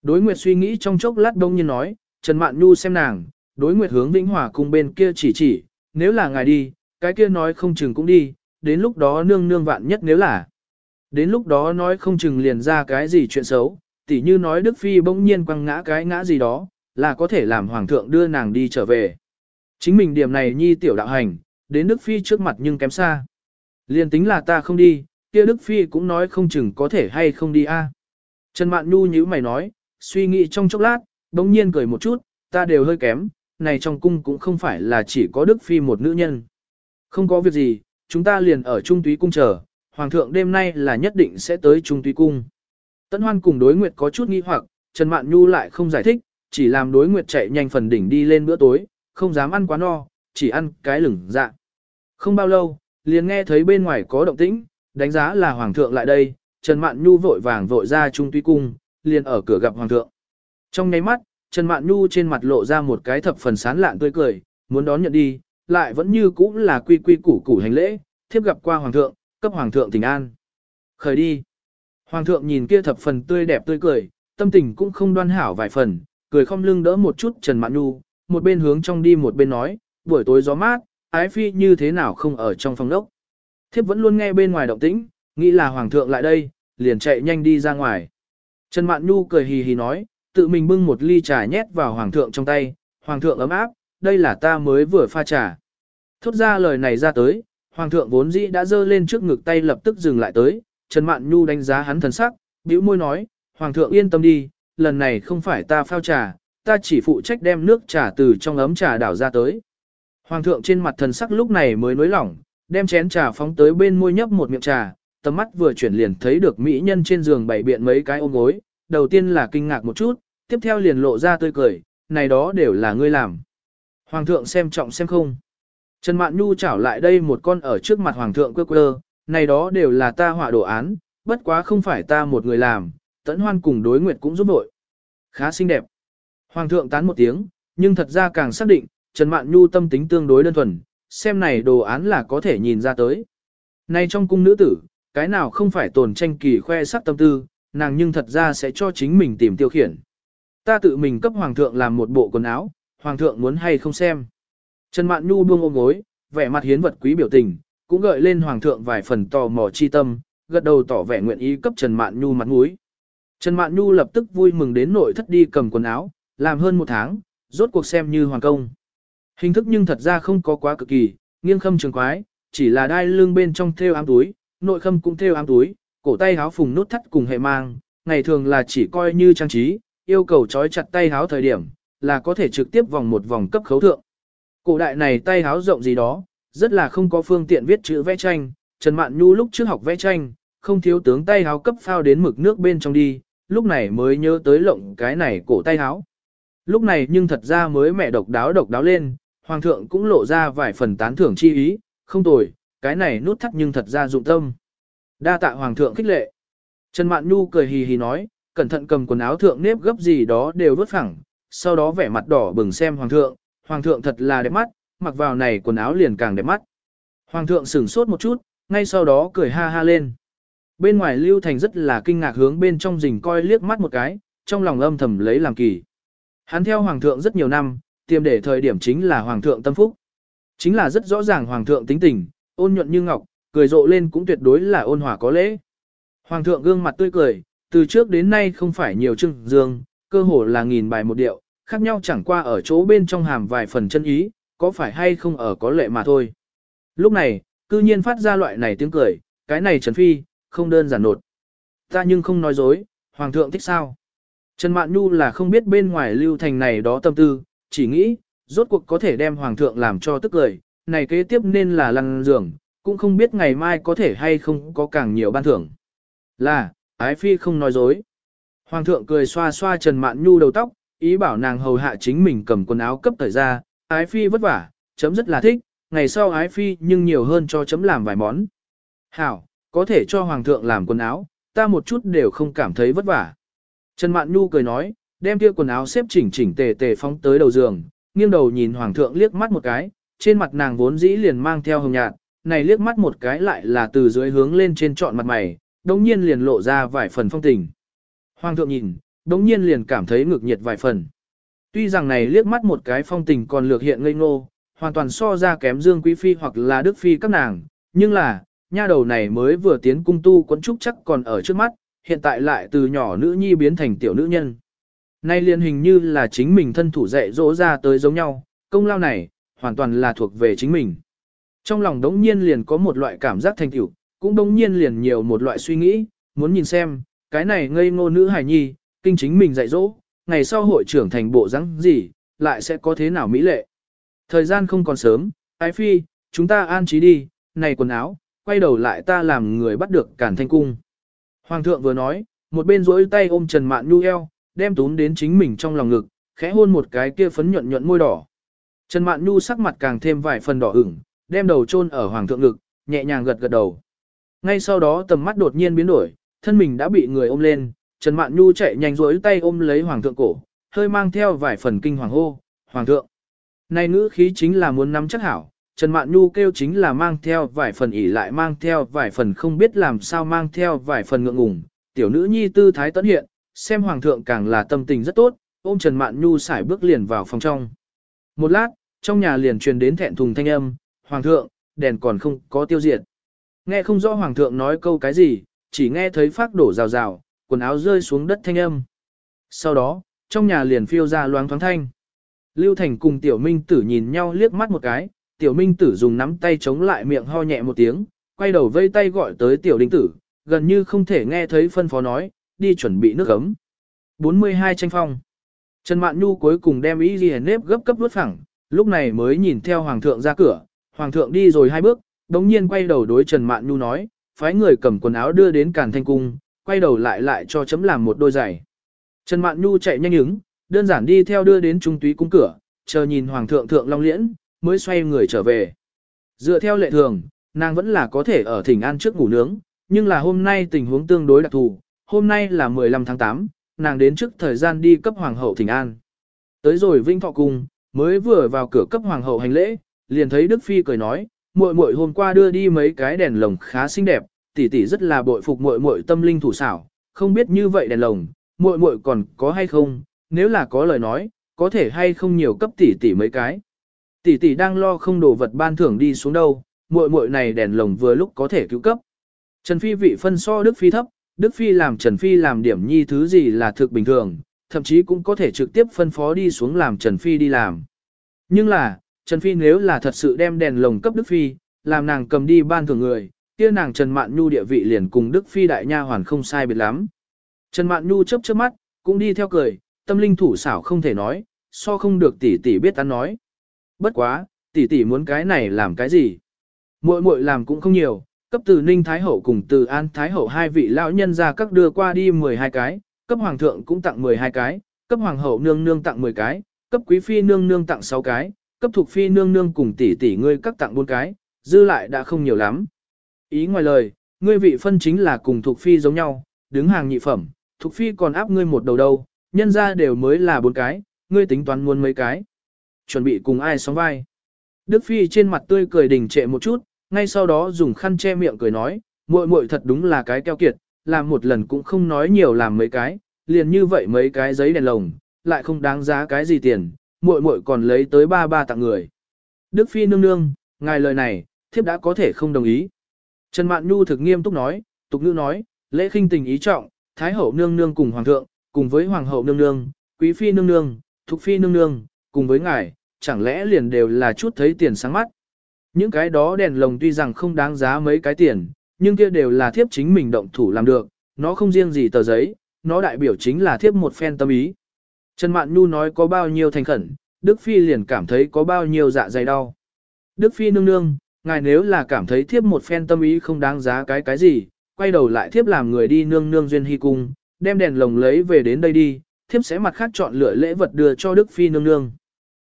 Đối Nguyệt suy nghĩ trong chốc lát đông nhiên nói, Trần Mạn Nhu xem nàng, đối Nguyệt hướng Vĩnh Hòa cung bên kia chỉ chỉ, nếu là ngài đi, cái kia nói không chừng cũng đi, đến lúc đó nương nương vạn nhất nếu là. Đến lúc đó nói không chừng liền ra cái gì chuyện xấu, tỉ như nói Đức Phi bỗng nhiên quăng ngã cái ngã gì đó, là có thể làm Hoàng thượng đưa nàng đi trở về. Chính mình điểm này nhi tiểu đạo hành, đến Đức Phi trước mặt nhưng kém xa. Liền tính là ta không đi, kia Đức Phi cũng nói không chừng có thể hay không đi a. Trần Mạn Nhu nhíu mày nói, suy nghĩ trong chốc lát, bỗng nhiên cười một chút, ta đều hơi kém, này trong cung cũng không phải là chỉ có Đức Phi một nữ nhân. Không có việc gì, chúng ta liền ở Trung Túy Cung chờ, Hoàng thượng đêm nay là nhất định sẽ tới Trung Tuy Cung. Tấn Hoan cùng đối nguyệt có chút nghi hoặc, Trần Mạn Nhu lại không giải thích, chỉ làm đối nguyệt chạy nhanh phần đỉnh đi lên bữa tối, không dám ăn quá no, chỉ ăn cái lửng dạ. Không bao lâu, liền nghe thấy bên ngoài có động tĩnh, đánh giá là Hoàng thượng lại đây, Trần Mạn Nhu vội vàng vội ra Trung Tuy Cung, liền ở cửa gặp Hoàng thượng. Trong nháy mắt, Trần Mạn Nhu trên mặt lộ ra một cái thập phần sán lạn tươi cười, muốn đón nhận đi, lại vẫn như cũ là quy quy củ củ hành lễ, thiếp gặp qua Hoàng thượng, cấp Hoàng thượng tình an. Khởi đi. Hoàng thượng nhìn kia thập phần tươi đẹp tươi cười, tâm tình cũng không đoan hảo vài phần, cười không lưng đỡ một chút Trần Mạn Nhu, một bên hướng trong đi một bên nói, buổi tối gió mát, ái phi như thế nào không ở trong phòng đốc. Thiếp vẫn luôn nghe bên ngoài động tĩnh, nghĩ là Hoàng thượng lại đây, liền chạy nhanh đi ra ngoài. Trần Mạn Nhu cười hì hì nói, tự mình bưng một ly trà nhét vào Hoàng thượng trong tay, Hoàng thượng ấm áp, đây là ta mới vừa pha trà. Thốt ra lời này ra tới, Hoàng thượng vốn dĩ đã dơ lên trước ngực tay lập tức dừng lại tới, Trần Mạn Nhu đánh giá hắn thần sắc, bĩu môi nói, Hoàng thượng yên tâm đi, lần này không phải ta phao trà, ta chỉ phụ trách đem nước trà từ trong ấm trà đảo ra tới. Hoàng thượng trên mặt thần sắc lúc này mới nới lỏng, đem chén trà phóng tới bên môi nhấp một miệng trà, tầm mắt vừa chuyển liền thấy được mỹ nhân trên giường bày biện mấy cái ôm gối, đầu tiên là kinh ngạc một chút, tiếp theo liền lộ ra tươi cười, này đó đều là ngươi làm. Hoàng thượng xem trọng xem không. Trần Mạn Nhu chảo lại đây một con ở trước mặt Hoàng thượng quơ quơ, này đó đều là ta họa đồ án, bất quá không phải ta một người làm, tẫn hoan cùng đối nguyệt cũng giúp đội. Khá xinh đẹp. Hoàng thượng tán một tiếng, nhưng thật ra càng xác định, Trần Mạn Nhu tâm tính tương đối đơn thuần, xem này đồ án là có thể nhìn ra tới. Này trong cung nữ tử, cái nào không phải tồn tranh kỳ khoe sắc tâm tư, nàng nhưng thật ra sẽ cho chính mình tìm tiêu khiển. Ta tự mình cấp hoàng thượng làm một bộ quần áo, hoàng thượng muốn hay không xem. Trần Mạn Nhu buông ôm gối, vẻ mặt hiến vật quý biểu tình, cũng gợi lên hoàng thượng vài phần tò mò chi tâm, gật đầu tỏ vẻ nguyện ý cấp Trần Mạn Nhu mặt mũi. Trần Mạn Nhu lập tức vui mừng đến nội thất đi cầm quần áo, làm hơn một tháng, rốt cuộc xem như hoàng công. Hình thức nhưng thật ra không có quá cực kỳ, nghiêng khâm trường quái, chỉ là đai lưng bên trong thêu ám túi, nội khâm cũng thêu ám túi, cổ tay háo phùng nút thắt cùng hệ mang, ngày thường là chỉ coi như trang trí, yêu cầu trói chặt tay háo thời điểm, là có thể trực tiếp vòng một vòng cấp khấu thượng. Cổ đại này tay háo rộng gì đó, rất là không có phương tiện viết chữ vẽ tranh, Trần Mạn Nhu lúc trước học vẽ tranh, không thiếu tướng tay háo cấp phao đến mực nước bên trong đi, lúc này mới nhớ tới lộng cái này cổ tay háo. Lúc này nhưng thật ra mới mẹ độc đáo độc đáo lên, hoàng thượng cũng lộ ra vài phần tán thưởng chi ý, không tồi, cái này nút thắt nhưng thật ra dụng tâm. Đa tạ hoàng thượng khích lệ. Trần Mạn Nhu cười hì hì nói, cẩn thận cầm quần áo thượng nếp gấp gì đó đều vứt phẳng, sau đó vẻ mặt đỏ bừng xem hoàng thượng, hoàng thượng thật là đẹp mắt, mặc vào này quần áo liền càng đẹp mắt. Hoàng thượng sửng sốt một chút, ngay sau đó cười ha ha lên. Bên ngoài Lưu Thành rất là kinh ngạc hướng bên trong rình coi liếc mắt một cái, trong lòng âm thầm lấy làm kỳ. Hắn theo hoàng thượng rất nhiều năm, tiềm để thời điểm chính là hoàng thượng tâm phúc. Chính là rất rõ ràng hoàng thượng tính tình, ôn nhuận như ngọc, cười rộ lên cũng tuyệt đối là ôn hòa có lễ. Hoàng thượng gương mặt tươi cười, từ trước đến nay không phải nhiều trưng dương, cơ hồ là nghìn bài một điệu, khác nhau chẳng qua ở chỗ bên trong hàm vài phần chân ý, có phải hay không ở có lệ mà thôi. Lúc này, cư nhiên phát ra loại này tiếng cười, cái này Trần Phi, không đơn giản nột. Ta nhưng không nói dối, Hoàng thượng thích sao. Trần Mạn Nhu là không biết bên ngoài lưu thành này đó tâm tư, chỉ nghĩ, rốt cuộc có thể đem Hoàng thượng làm cho tức cười, này kế tiếp nên là lăn giường, cũng không biết ngày mai có thể hay không có càng nhiều ban thưởng. Là, Ái Phi không nói dối. Hoàng thượng cười xoa xoa Trần Mạn Nhu đầu tóc, ý bảo nàng hầu hạ chính mình cầm quần áo cấp thời ra, ái phi vất vả, chấm rất là thích, ngày sau ái phi nhưng nhiều hơn cho chấm làm vài món. Hảo, có thể cho hoàng thượng làm quần áo, ta một chút đều không cảm thấy vất vả. Trần Mạn Nhu cười nói, đem kia quần áo xếp chỉnh chỉnh tề tề phóng tới đầu giường, nghiêng đầu nhìn hoàng thượng liếc mắt một cái, trên mặt nàng vốn dĩ liền mang theo hồng nhạt, này liếc mắt một cái lại là từ dưới hướng lên trên trọn mặt mày, đồng nhiên liền lộ ra vài phần phong tình. Hoàng thượng nhìn, đống nhiên liền cảm thấy ngược nhiệt vài phần. Tuy rằng này liếc mắt một cái phong tình còn lược hiện ngây ngô, hoàn toàn so ra kém Dương Quý Phi hoặc là Đức Phi các nàng, nhưng là, nha đầu này mới vừa tiến cung tu quấn trúc chắc còn ở trước mắt, hiện tại lại từ nhỏ nữ nhi biến thành tiểu nữ nhân. Nay liền hình như là chính mình thân thủ dạy dỗ ra tới giống nhau, công lao này, hoàn toàn là thuộc về chính mình. Trong lòng đống nhiên liền có một loại cảm giác thành tiểu, cũng đống nhiên liền nhiều một loại suy nghĩ, muốn nhìn xem, cái này ngây ngô nữ hài nhi, kinh chính mình dạy dỗ, ngày sau hội trưởng thành bộ rắn gì, lại sẽ có thế nào mỹ lệ. Thời gian không còn sớm, ái phi, chúng ta an trí đi, này quần áo, quay đầu lại ta làm người bắt được cản thanh cung. Hoàng thượng vừa nói, một bên rỗi tay ôm Trần Mạn Nhu eo, đem tún đến chính mình trong lòng ngực, khẽ hôn một cái kia phấn nhuận nhuận môi đỏ. Trần Mạn Nhu sắc mặt càng thêm vài phần đỏ ửng, đem đầu chôn ở hoàng thượng ngực, nhẹ nhàng gật gật đầu. Ngay sau đó tầm mắt đột nhiên biến đổi, thân mình đã bị người ôm lên, Trần Mạn Nhu chạy nhanh rỗi tay ôm lấy hoàng thượng cổ, hơi mang theo vài phần kinh hoàng hô, "Hoàng thượng!" Này ngữ khí chính là muốn nắm chắc hảo, Trần Mạn Nhu kêu chính là mang theo vài phần ỉ lại mang theo vài phần không biết làm sao mang theo vài phần ngượng ngùng, tiểu nữ nhi tư thái tấn hiện, xem hoàng thượng càng là tâm tình rất tốt, ôm Trần Mạn Nhu xải bước liền vào phòng trong. Một lát, trong nhà liền truyền đến thẹn thùng thanh âm, hoàng thượng, đèn còn không có tiêu diệt. Nghe không rõ hoàng thượng nói câu cái gì, chỉ nghe thấy phát đổ rào rào, quần áo rơi xuống đất thanh âm. Sau đó, trong nhà liền phiêu ra loáng thoáng thanh. Lưu Thành cùng Tiểu Minh Tử nhìn nhau liếc mắt một cái, Tiểu Minh Tử dùng nắm tay chống lại miệng ho nhẹ một tiếng, quay đầu vây tay gọi tới Tiểu Đinh Tử, gần như không thể nghe thấy phân phó nói, đi chuẩn bị nước ấm. 42 tranh phong. Trần Mạn Nhu cuối cùng đem ý ghi nếp gấp cấp vuốt phẳng, lúc này mới nhìn theo Hoàng thượng ra cửa, Hoàng thượng đi rồi hai bước, đống nhiên quay đầu đối Trần Mạn Nhu nói, phái người cầm quần áo đưa đến Càn Thanh Cung, quay đầu lại lại cho chấm làm một đôi giày. Trần Mạn Nhu chạy nhanh ứng, đơn giản đi theo đưa đến trung túy cung cửa, chờ nhìn Hoàng thượng thượng long liễn, mới xoay người trở về. Dựa theo lệ thường, nàng vẫn là có thể ở thỉnh an trước ngủ nướng, nhưng là hôm nay tình huống tương đối đặc thù, hôm nay là 15 tháng 8, nàng đến trước thời gian đi cấp hoàng hậu thỉnh an. Tới rồi Vinh Thọ Cung, mới vừa vào cửa cấp hoàng hậu hành lễ, liền thấy Đức Phi cười nói, muội muội hôm qua đưa đi mấy cái đèn lồng khá xinh đẹp, tỷ tỷ rất là bội phục muội muội tâm linh thủ xảo, không biết như vậy đèn lồng, muội muội còn có hay không, nếu là có lời nói, có thể hay không nhiều cấp tỷ tỷ mấy cái. Tỷ tỷ đang lo không đồ vật ban thưởng đi xuống đâu, muội muội này đèn lồng vừa lúc có thể cứu cấp. Trần Phi vị phân so Đức Phi thấp, Đức Phi làm Trần Phi làm điểm nhi thứ gì là thực bình thường, thậm chí cũng có thể trực tiếp phân phó đi xuống làm Trần Phi đi làm. Nhưng là, Trần Phi nếu là thật sự đem đèn lồng cấp Đức Phi, làm nàng cầm đi ban thưởng người, kia nàng Trần Mạn Nhu địa vị liền cùng Đức Phi đại nha hoàn không sai biệt lắm. Trần Mạn Nhu chớp chớp mắt, cũng đi theo cười, tâm linh thủ xảo không thể nói, so không được tỷ tỷ biết ăn nói. Bất quá, tỷ tỷ muốn cái này làm cái gì? Muội muội làm cũng không nhiều, cấp từ Ninh Thái Hậu cùng từ An Thái Hậu hai vị lão nhân ra các đưa qua đi 12 cái, cấp Hoàng thượng cũng tặng 12 cái, cấp Hoàng hậu nương nương tặng 10 cái, cấp Quý Phi nương nương tặng 6 cái, cấp Thuộc Phi nương nương cùng tỷ tỷ ngươi các tặng 4 cái, dư lại đã không nhiều lắm. Ý ngoài lời, ngươi vị phân chính là cùng Thục Phi giống nhau, đứng hàng nhị phẩm, Thục Phi còn áp ngươi một đầu đâu, nhân ra đều mới là bốn cái, ngươi tính toán muốn mấy cái. Chuẩn bị cùng ai sóng vai. Đức Phi trên mặt tươi cười đình trệ một chút, ngay sau đó dùng khăn che miệng cười nói, muội muội thật đúng là cái keo kiệt, làm một lần cũng không nói nhiều làm mấy cái, liền như vậy mấy cái giấy đèn lồng, lại không đáng giá cái gì tiền, muội muội còn lấy tới ba ba tặng người. Đức Phi nương nương, ngài lời này, thiếp đã có thể không đồng ý. Trần Mạn Nhu thực nghiêm túc nói, tục ngữ nói, lễ khinh tình ý trọng, Thái hậu nương nương cùng hoàng thượng, cùng với hoàng hậu nương nương, quý phi nương nương, thục phi nương nương, cùng với ngài, chẳng lẽ liền đều là chút thấy tiền sáng mắt. Những cái đó đèn lồng tuy rằng không đáng giá mấy cái tiền, nhưng kia đều là thiếp chính mình động thủ làm được, nó không riêng gì tờ giấy, nó đại biểu chính là thiếp một phen tâm ý. Trần Mạn Nhu nói có bao nhiêu thành khẩn, Đức Phi liền cảm thấy có bao nhiêu dạ dày đau. Đức Phi nương nương, ngài nếu là cảm thấy thiếp một phen tâm ý không đáng giá cái cái gì, quay đầu lại thiếp làm người đi nương nương duyên hy cung, đem đèn lồng lấy về đến đây đi, thiếp sẽ mặt khác chọn lựa lễ vật đưa cho Đức Phi nương nương.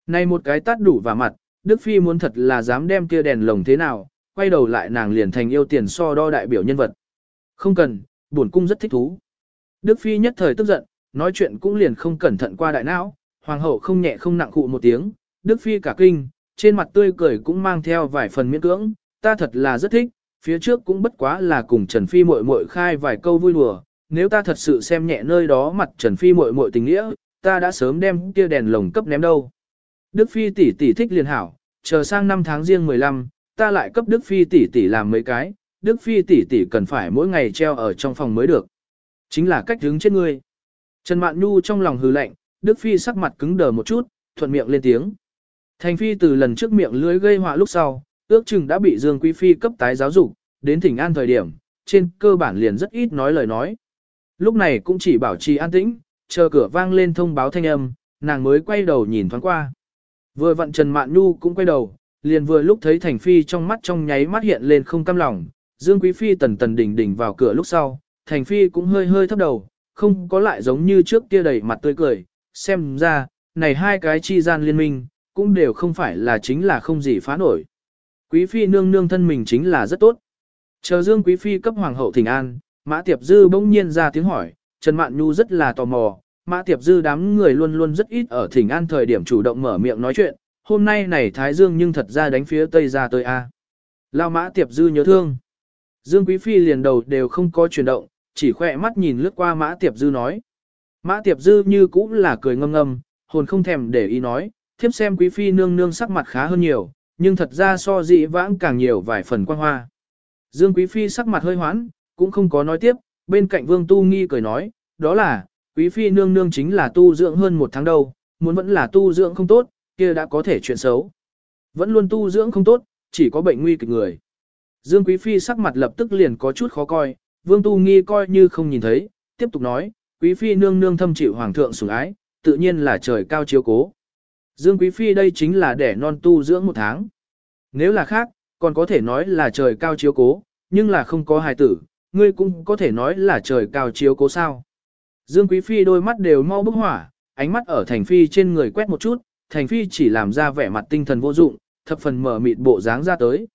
Này một cái tát đủ vào mặt, Đức Phi muốn thật là dám đem kia đèn lồng thế nào, quay đầu lại nàng liền thành yêu tiền so đo đại biểu nhân vật. Không cần, bổn cung rất thích thú. Đức Phi nhất thời tức giận, nói chuyện cũng liền không cẩn thận qua đại não, hoàng hậu không nhẹ không nặng cụ một tiếng, Đức Phi cả kinh, trên mặt tươi cười cũng mang theo vài phần miễn cưỡng, ta thật là rất thích, phía trước cũng bất quá là cùng Trần Phi muội muội khai vài câu vui đùa, nếu ta thật sự xem nhẹ nơi đó mặt Trần Phi muội muội tình nghĩa, ta đã sớm đem kia đèn lồng cấp ném đâu. Đức Phi tỷ tỷ thích liền hảo, chờ sang năm tháng riêng 15, ta lại cấp Đức Phi tỷ tỷ làm mấy cái, Đức Phi tỷ tỷ cần phải mỗi ngày treo ở trong phòng mới được. Chính là cách hướng chết ngươi. Trần Mạn Nhu trong lòng hừ lạnh, Đức Phi sắc mặt cứng đờ một chút, thuận miệng lên tiếng. Thành Phi từ lần trước miệng lưới gây họa lúc sau, ước chừng đã bị Dương Quý Phi cấp tái giáo dục, đến thỉnh an thời điểm, trên cơ bản liền rất ít nói lời nói. Lúc này cũng chỉ bảo trì an tĩnh, chờ cửa vang lên thông báo thanh âm, nàng mới quay đầu nhìn thoáng qua. Vừa vặn Trần Mạn Nhu cũng quay đầu, liền vừa lúc thấy Thành Phi trong mắt trong nháy mắt hiện lên không cam lòng, Dương Quý Phi tần tần đỉnh đỉnh vào cửa lúc sau, Thành Phi cũng hơi hơi thấp đầu, không có lại giống như trước kia đầy mặt tươi cười, xem ra, này hai cái chi gian liên minh, cũng đều không phải là chính là không gì phá nổi. Quý Phi nương nương thân mình chính là rất tốt. Chờ Dương Quý Phi cấp Hoàng hậu thỉnh an, Mã Tiệp Dư bỗng nhiên ra tiếng hỏi, Trần Mạn Nhu rất là tò mò, Mã Tiệp Dư đám người luôn luôn rất ít ở thỉnh an thời điểm chủ động mở miệng nói chuyện, hôm nay này Thái Dương nhưng thật ra đánh phía Tây ra tới A. Lao Mã Tiệp Dư nhớ thương. Dương Quý Phi liền đầu đều không có chuyển động, chỉ khỏe mắt nhìn lướt qua Mã Tiệp Dư nói. Mã Tiệp Dư như cũng là cười ngâm ngâm, hồn không thèm để ý nói, thiếp xem Quý Phi nương nương sắc mặt khá hơn nhiều, nhưng thật ra so dị vãng càng nhiều vài phần quan hoa. Dương Quý Phi sắc mặt hơi hoãn, cũng không có nói tiếp, bên cạnh Vương Tu Nghi cười nói, đó là, Quý Phi nương nương chính là tu dưỡng hơn một tháng đâu, muốn vẫn là tu dưỡng không tốt, kia đã có thể chuyện xấu. Vẫn luôn tu dưỡng không tốt, chỉ có bệnh nguy kịch người. Dương Quý Phi sắc mặt lập tức liền có chút khó coi, Vương Tu Nghi coi như không nhìn thấy, tiếp tục nói, Quý Phi nương nương thâm chịu Hoàng thượng sủng ái, tự nhiên là trời cao chiếu cố. Dương Quý Phi đây chính là để non tu dưỡng một tháng. Nếu là khác, còn có thể nói là trời cao chiếu cố, nhưng là không có hài tử, ngươi cũng có thể nói là trời cao chiếu cố sao. Dương Quý Phi đôi mắt đều mau bức hỏa, ánh mắt ở Thành Phi trên người quét một chút, Thành Phi chỉ làm ra vẻ mặt tinh thần vô dụng, thập phần mở mịt bộ dáng ra tới.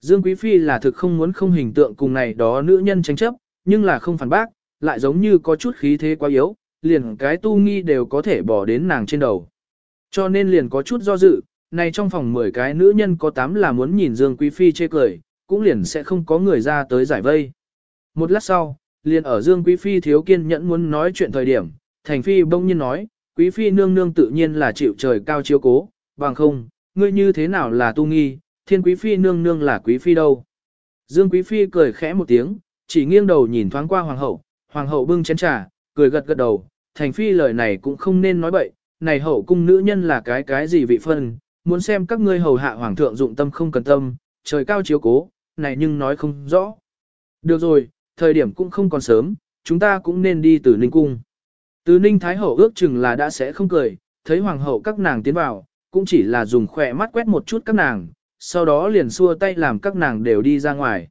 Dương Quý Phi là thực không muốn không hình tượng cùng này đó nữ nhân tranh chấp, nhưng là không phản bác, lại giống như có chút khí thế quá yếu, liền cái tu nghi đều có thể bỏ đến nàng trên đầu. Cho nên liền có chút do dự, này trong phòng 10 cái nữ nhân có 8 là muốn nhìn Dương Quý Phi chê cười, cũng liền sẽ không có người ra tới giải vây. Một lát sau, liền ở Dương Quý Phi thiếu kiên nhẫn muốn nói chuyện thời điểm, Thành Phi bỗng nhiên nói, Quý Phi nương nương tự nhiên là chịu trời cao chiếu cố, bằng không, ngươi như thế nào là tu nghi, thiên Quý Phi nương nương là Quý Phi đâu. Dương Quý Phi cười khẽ một tiếng, chỉ nghiêng đầu nhìn thoáng qua Hoàng hậu, Hoàng hậu bưng chén trà, cười gật gật đầu, Thành Phi lời này cũng không nên nói bậy, này hậu cung nữ nhân là cái cái gì vị phân, muốn xem các ngươi hầu hạ Hoàng thượng dụng tâm không cần tâm, trời cao chiếu cố, này nhưng nói không rõ. Được rồi, thời điểm cũng không còn sớm, chúng ta cũng nên đi từ Ninh Cung. Từ Ninh Thái Hậu ước chừng là đã sẽ không cười, thấy Hoàng hậu các nàng tiến vào, cũng chỉ là dùng khỏe mắt quét một chút các nàng, sau đó liền xua tay làm các nàng đều đi ra ngoài.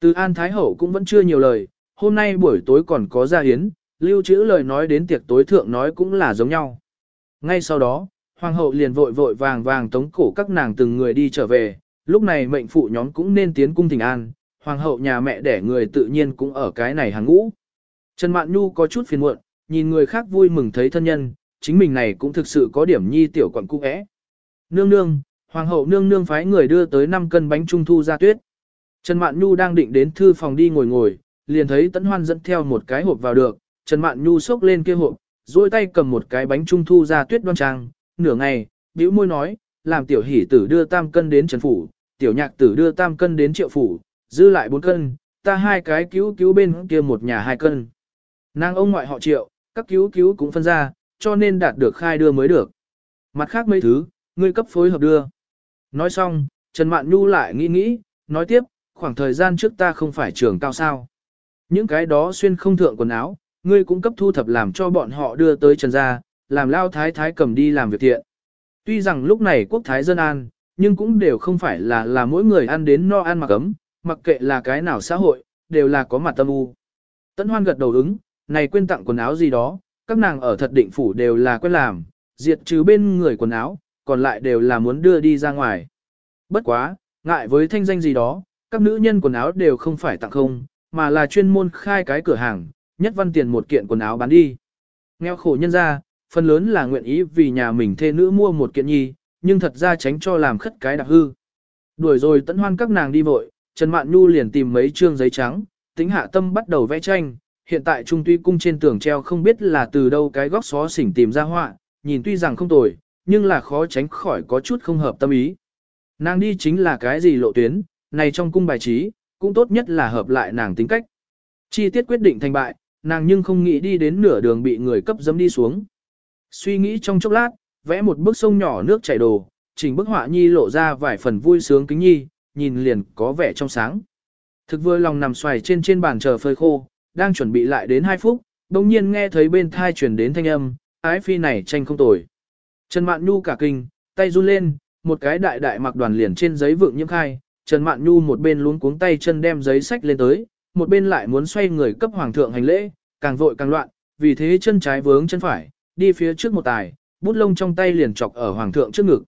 Từ An Thái Hậu cũng vẫn chưa nhiều lời, hôm nay buổi tối còn có gia hiến, lưu trữ lời nói đến tiệc tối thượng nói cũng là giống nhau. Ngay sau đó, Hoàng hậu liền vội vội vàng vàng tống cổ các nàng từng người đi trở về, lúc này mệnh phụ nhóm cũng nên tiến cung thỉnh an, hoàng hậu nhà mẹ đẻ người tự nhiên cũng ở cái này hàng ngũ. Trần Mạn Nhu có chút phiền muộn, nhìn người khác vui mừng thấy thân nhân, chính mình này cũng thực sự có điểm nhi tiểu quận cung ẽ. Nương nương, hoàng hậu nương nương phái người đưa tới 5 cân bánh trung thu ra tuyết. Trần Mạn Nhu đang định đến thư phòng đi ngồi ngồi, liền thấy Tấn Hoan dẫn theo một cái hộp vào được, Trần Mạn Nhu xốc lên kia hộp, duỗi tay cầm một cái bánh trung thu ra tuyết đoan trang, nửa ngày, bĩu môi nói, làm tiểu hỷ tử đưa tam cân đến Trần phủ, tiểu nhạc tử đưa tam cân đến triệu phủ, dư lại bốn cân, ta hai cái cứu cứu bên kia một nhà hai cân. Nàng ông ngoại họ triệu, các cứu cứu cũng phân ra, cho nên đạt được khai đưa mới được. Mặt khác mấy thứ, ngươi cấp phối hợp đưa. Nói xong, Trần Mạn Nhu lại nghĩ nghĩ, nói tiếp, khoảng thời gian trước ta không phải trường cao sao. Những cái đó xuyên không thượng quần áo, ngươi cũng cấp thu thập làm cho bọn họ đưa tới Trần gia, làm lao thái thái cầm đi làm việc thiện. Tuy rằng lúc này quốc thái dân an, nhưng cũng đều không phải là là mỗi người ăn đến no ăn mặc ấm, mặc kệ là cái nào xã hội, đều là có mặt tâm u. Tấn Hoan gật đầu ứng, này quên tặng quần áo gì đó, các nàng ở thật định phủ đều là quen làm, diệt trừ bên người quần áo, còn lại đều là muốn đưa đi ra ngoài. Bất quá, ngại với thanh danh gì đó, các nữ nhân quần áo đều không phải tặng không, mà là chuyên môn khai cái cửa hàng, nhất văn tiền một kiện quần áo bán đi. Nghèo khổ nhân ra, phần lớn là nguyện ý vì nhà mình thê nữ mua một kiện nhi, nhưng thật ra tránh cho làm khất cái đặc hư. Đuổi rồi tận hoan các nàng đi vội, Trần Mạn Nhu liền tìm mấy trương giấy trắng, tính hạ tâm bắt đầu vẽ tranh, hiện tại trung tuy cung trên tường treo không biết là từ đâu cái góc xó xỉnh tìm ra họa, nhìn tuy rằng không tồi, nhưng là khó tránh khỏi có chút không hợp tâm ý. Nàng đi chính là cái gì lộ tuyến, này trong cung bài trí, cũng tốt nhất là hợp lại nàng tính cách. Chi tiết quyết định thành bại, nàng nhưng không nghĩ đi đến nửa đường bị người cấp dấm đi xuống. Suy nghĩ trong chốc lát, vẽ một bức sông nhỏ nước chảy đồ, chỉnh bức họa nhi lộ ra vài phần vui sướng kính nhi, nhìn liền có vẻ trong sáng. Thực vừa lòng nằm xoài trên trên bàn chờ phơi khô, đang chuẩn bị lại đến 2 phút, đồng nhiên nghe thấy bên thai chuyển đến thanh âm, ái phi này tranh không tồi. Trần Mạn Nhu cả kinh, tay run lên, một cái đại đại mặc đoàn liền trên giấy vượng nhiễm khai, Trần Mạn Nhu một bên luống cuống tay chân đem giấy sách lên tới, một bên lại muốn xoay người cấp hoàng thượng hành lễ, càng vội càng loạn, vì thế chân trái vướng chân phải, đi phía trước một tài, bút lông trong tay liền chọc ở hoàng thượng trước ngực.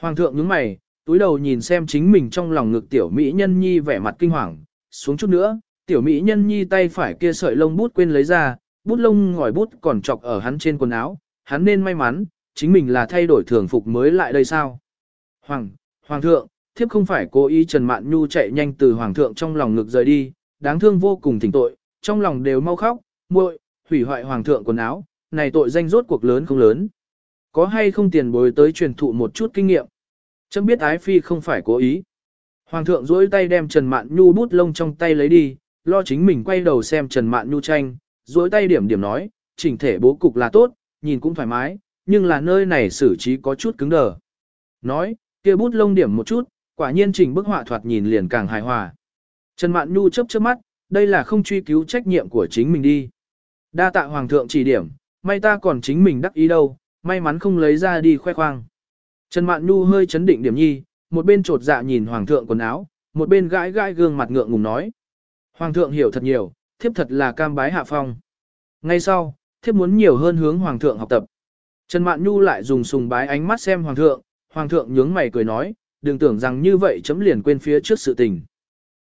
Hoàng thượng nhướng mày, túi đầu nhìn xem chính mình trong lòng ngực tiểu mỹ nhân nhi vẻ mặt kinh hoàng, xuống chút nữa, tiểu mỹ nhân nhi tay phải kia sợi lông bút quên lấy ra, bút lông ngòi bút còn chọc ở hắn trên quần áo, hắn nên may mắn, chính mình là thay đổi thường phục mới lại đây sao. Hoàng, Hoàng thượng, thiếp không phải cố ý Trần Mạn Nhu chạy nhanh từ Hoàng thượng trong lòng ngực rời đi, đáng thương vô cùng thỉnh tội, trong lòng đều mau khóc, muội, hủy hoại Hoàng thượng quần áo, này tội danh rốt cuộc lớn không lớn. Có hay không tiền bối tới truyền thụ một chút kinh nghiệm. Chấm biết ái phi không phải cố ý. Hoàng thượng duỗi tay đem Trần Mạn Nhu bút lông trong tay lấy đi, lo chính mình quay đầu xem Trần Mạn Nhu tranh, duỗi tay điểm điểm nói, chỉnh thể bố cục là tốt, nhìn cũng thoải mái, nhưng là nơi này xử trí có chút cứng đờ. Nói, kia bút lông điểm một chút, quả nhiên chỉnh bức họa thoạt nhìn liền càng hài hòa. Trần Mạn Nhu chớp chớp mắt, đây là không truy cứu trách nhiệm của chính mình đi. Đa tạ hoàng thượng chỉ điểm, may ta còn chính mình đắc ý đâu, may mắn không lấy ra đi khoe khoang. Trần Mạn Nhu hơi chấn định điểm nhi, một bên trột dạ nhìn hoàng thượng quần áo, một bên gãi gãi gương mặt ngượng ngùng nói. Hoàng thượng hiểu thật nhiều, thiếp thật là cam bái hạ phong. Ngay sau, thiếp muốn nhiều hơn hướng hoàng thượng học tập. Trần Mạn Nhu lại dùng sùng bái ánh mắt xem hoàng thượng, hoàng thượng nhướng mày cười nói, đừng tưởng rằng như vậy chấm liền quên phía trước sự tình.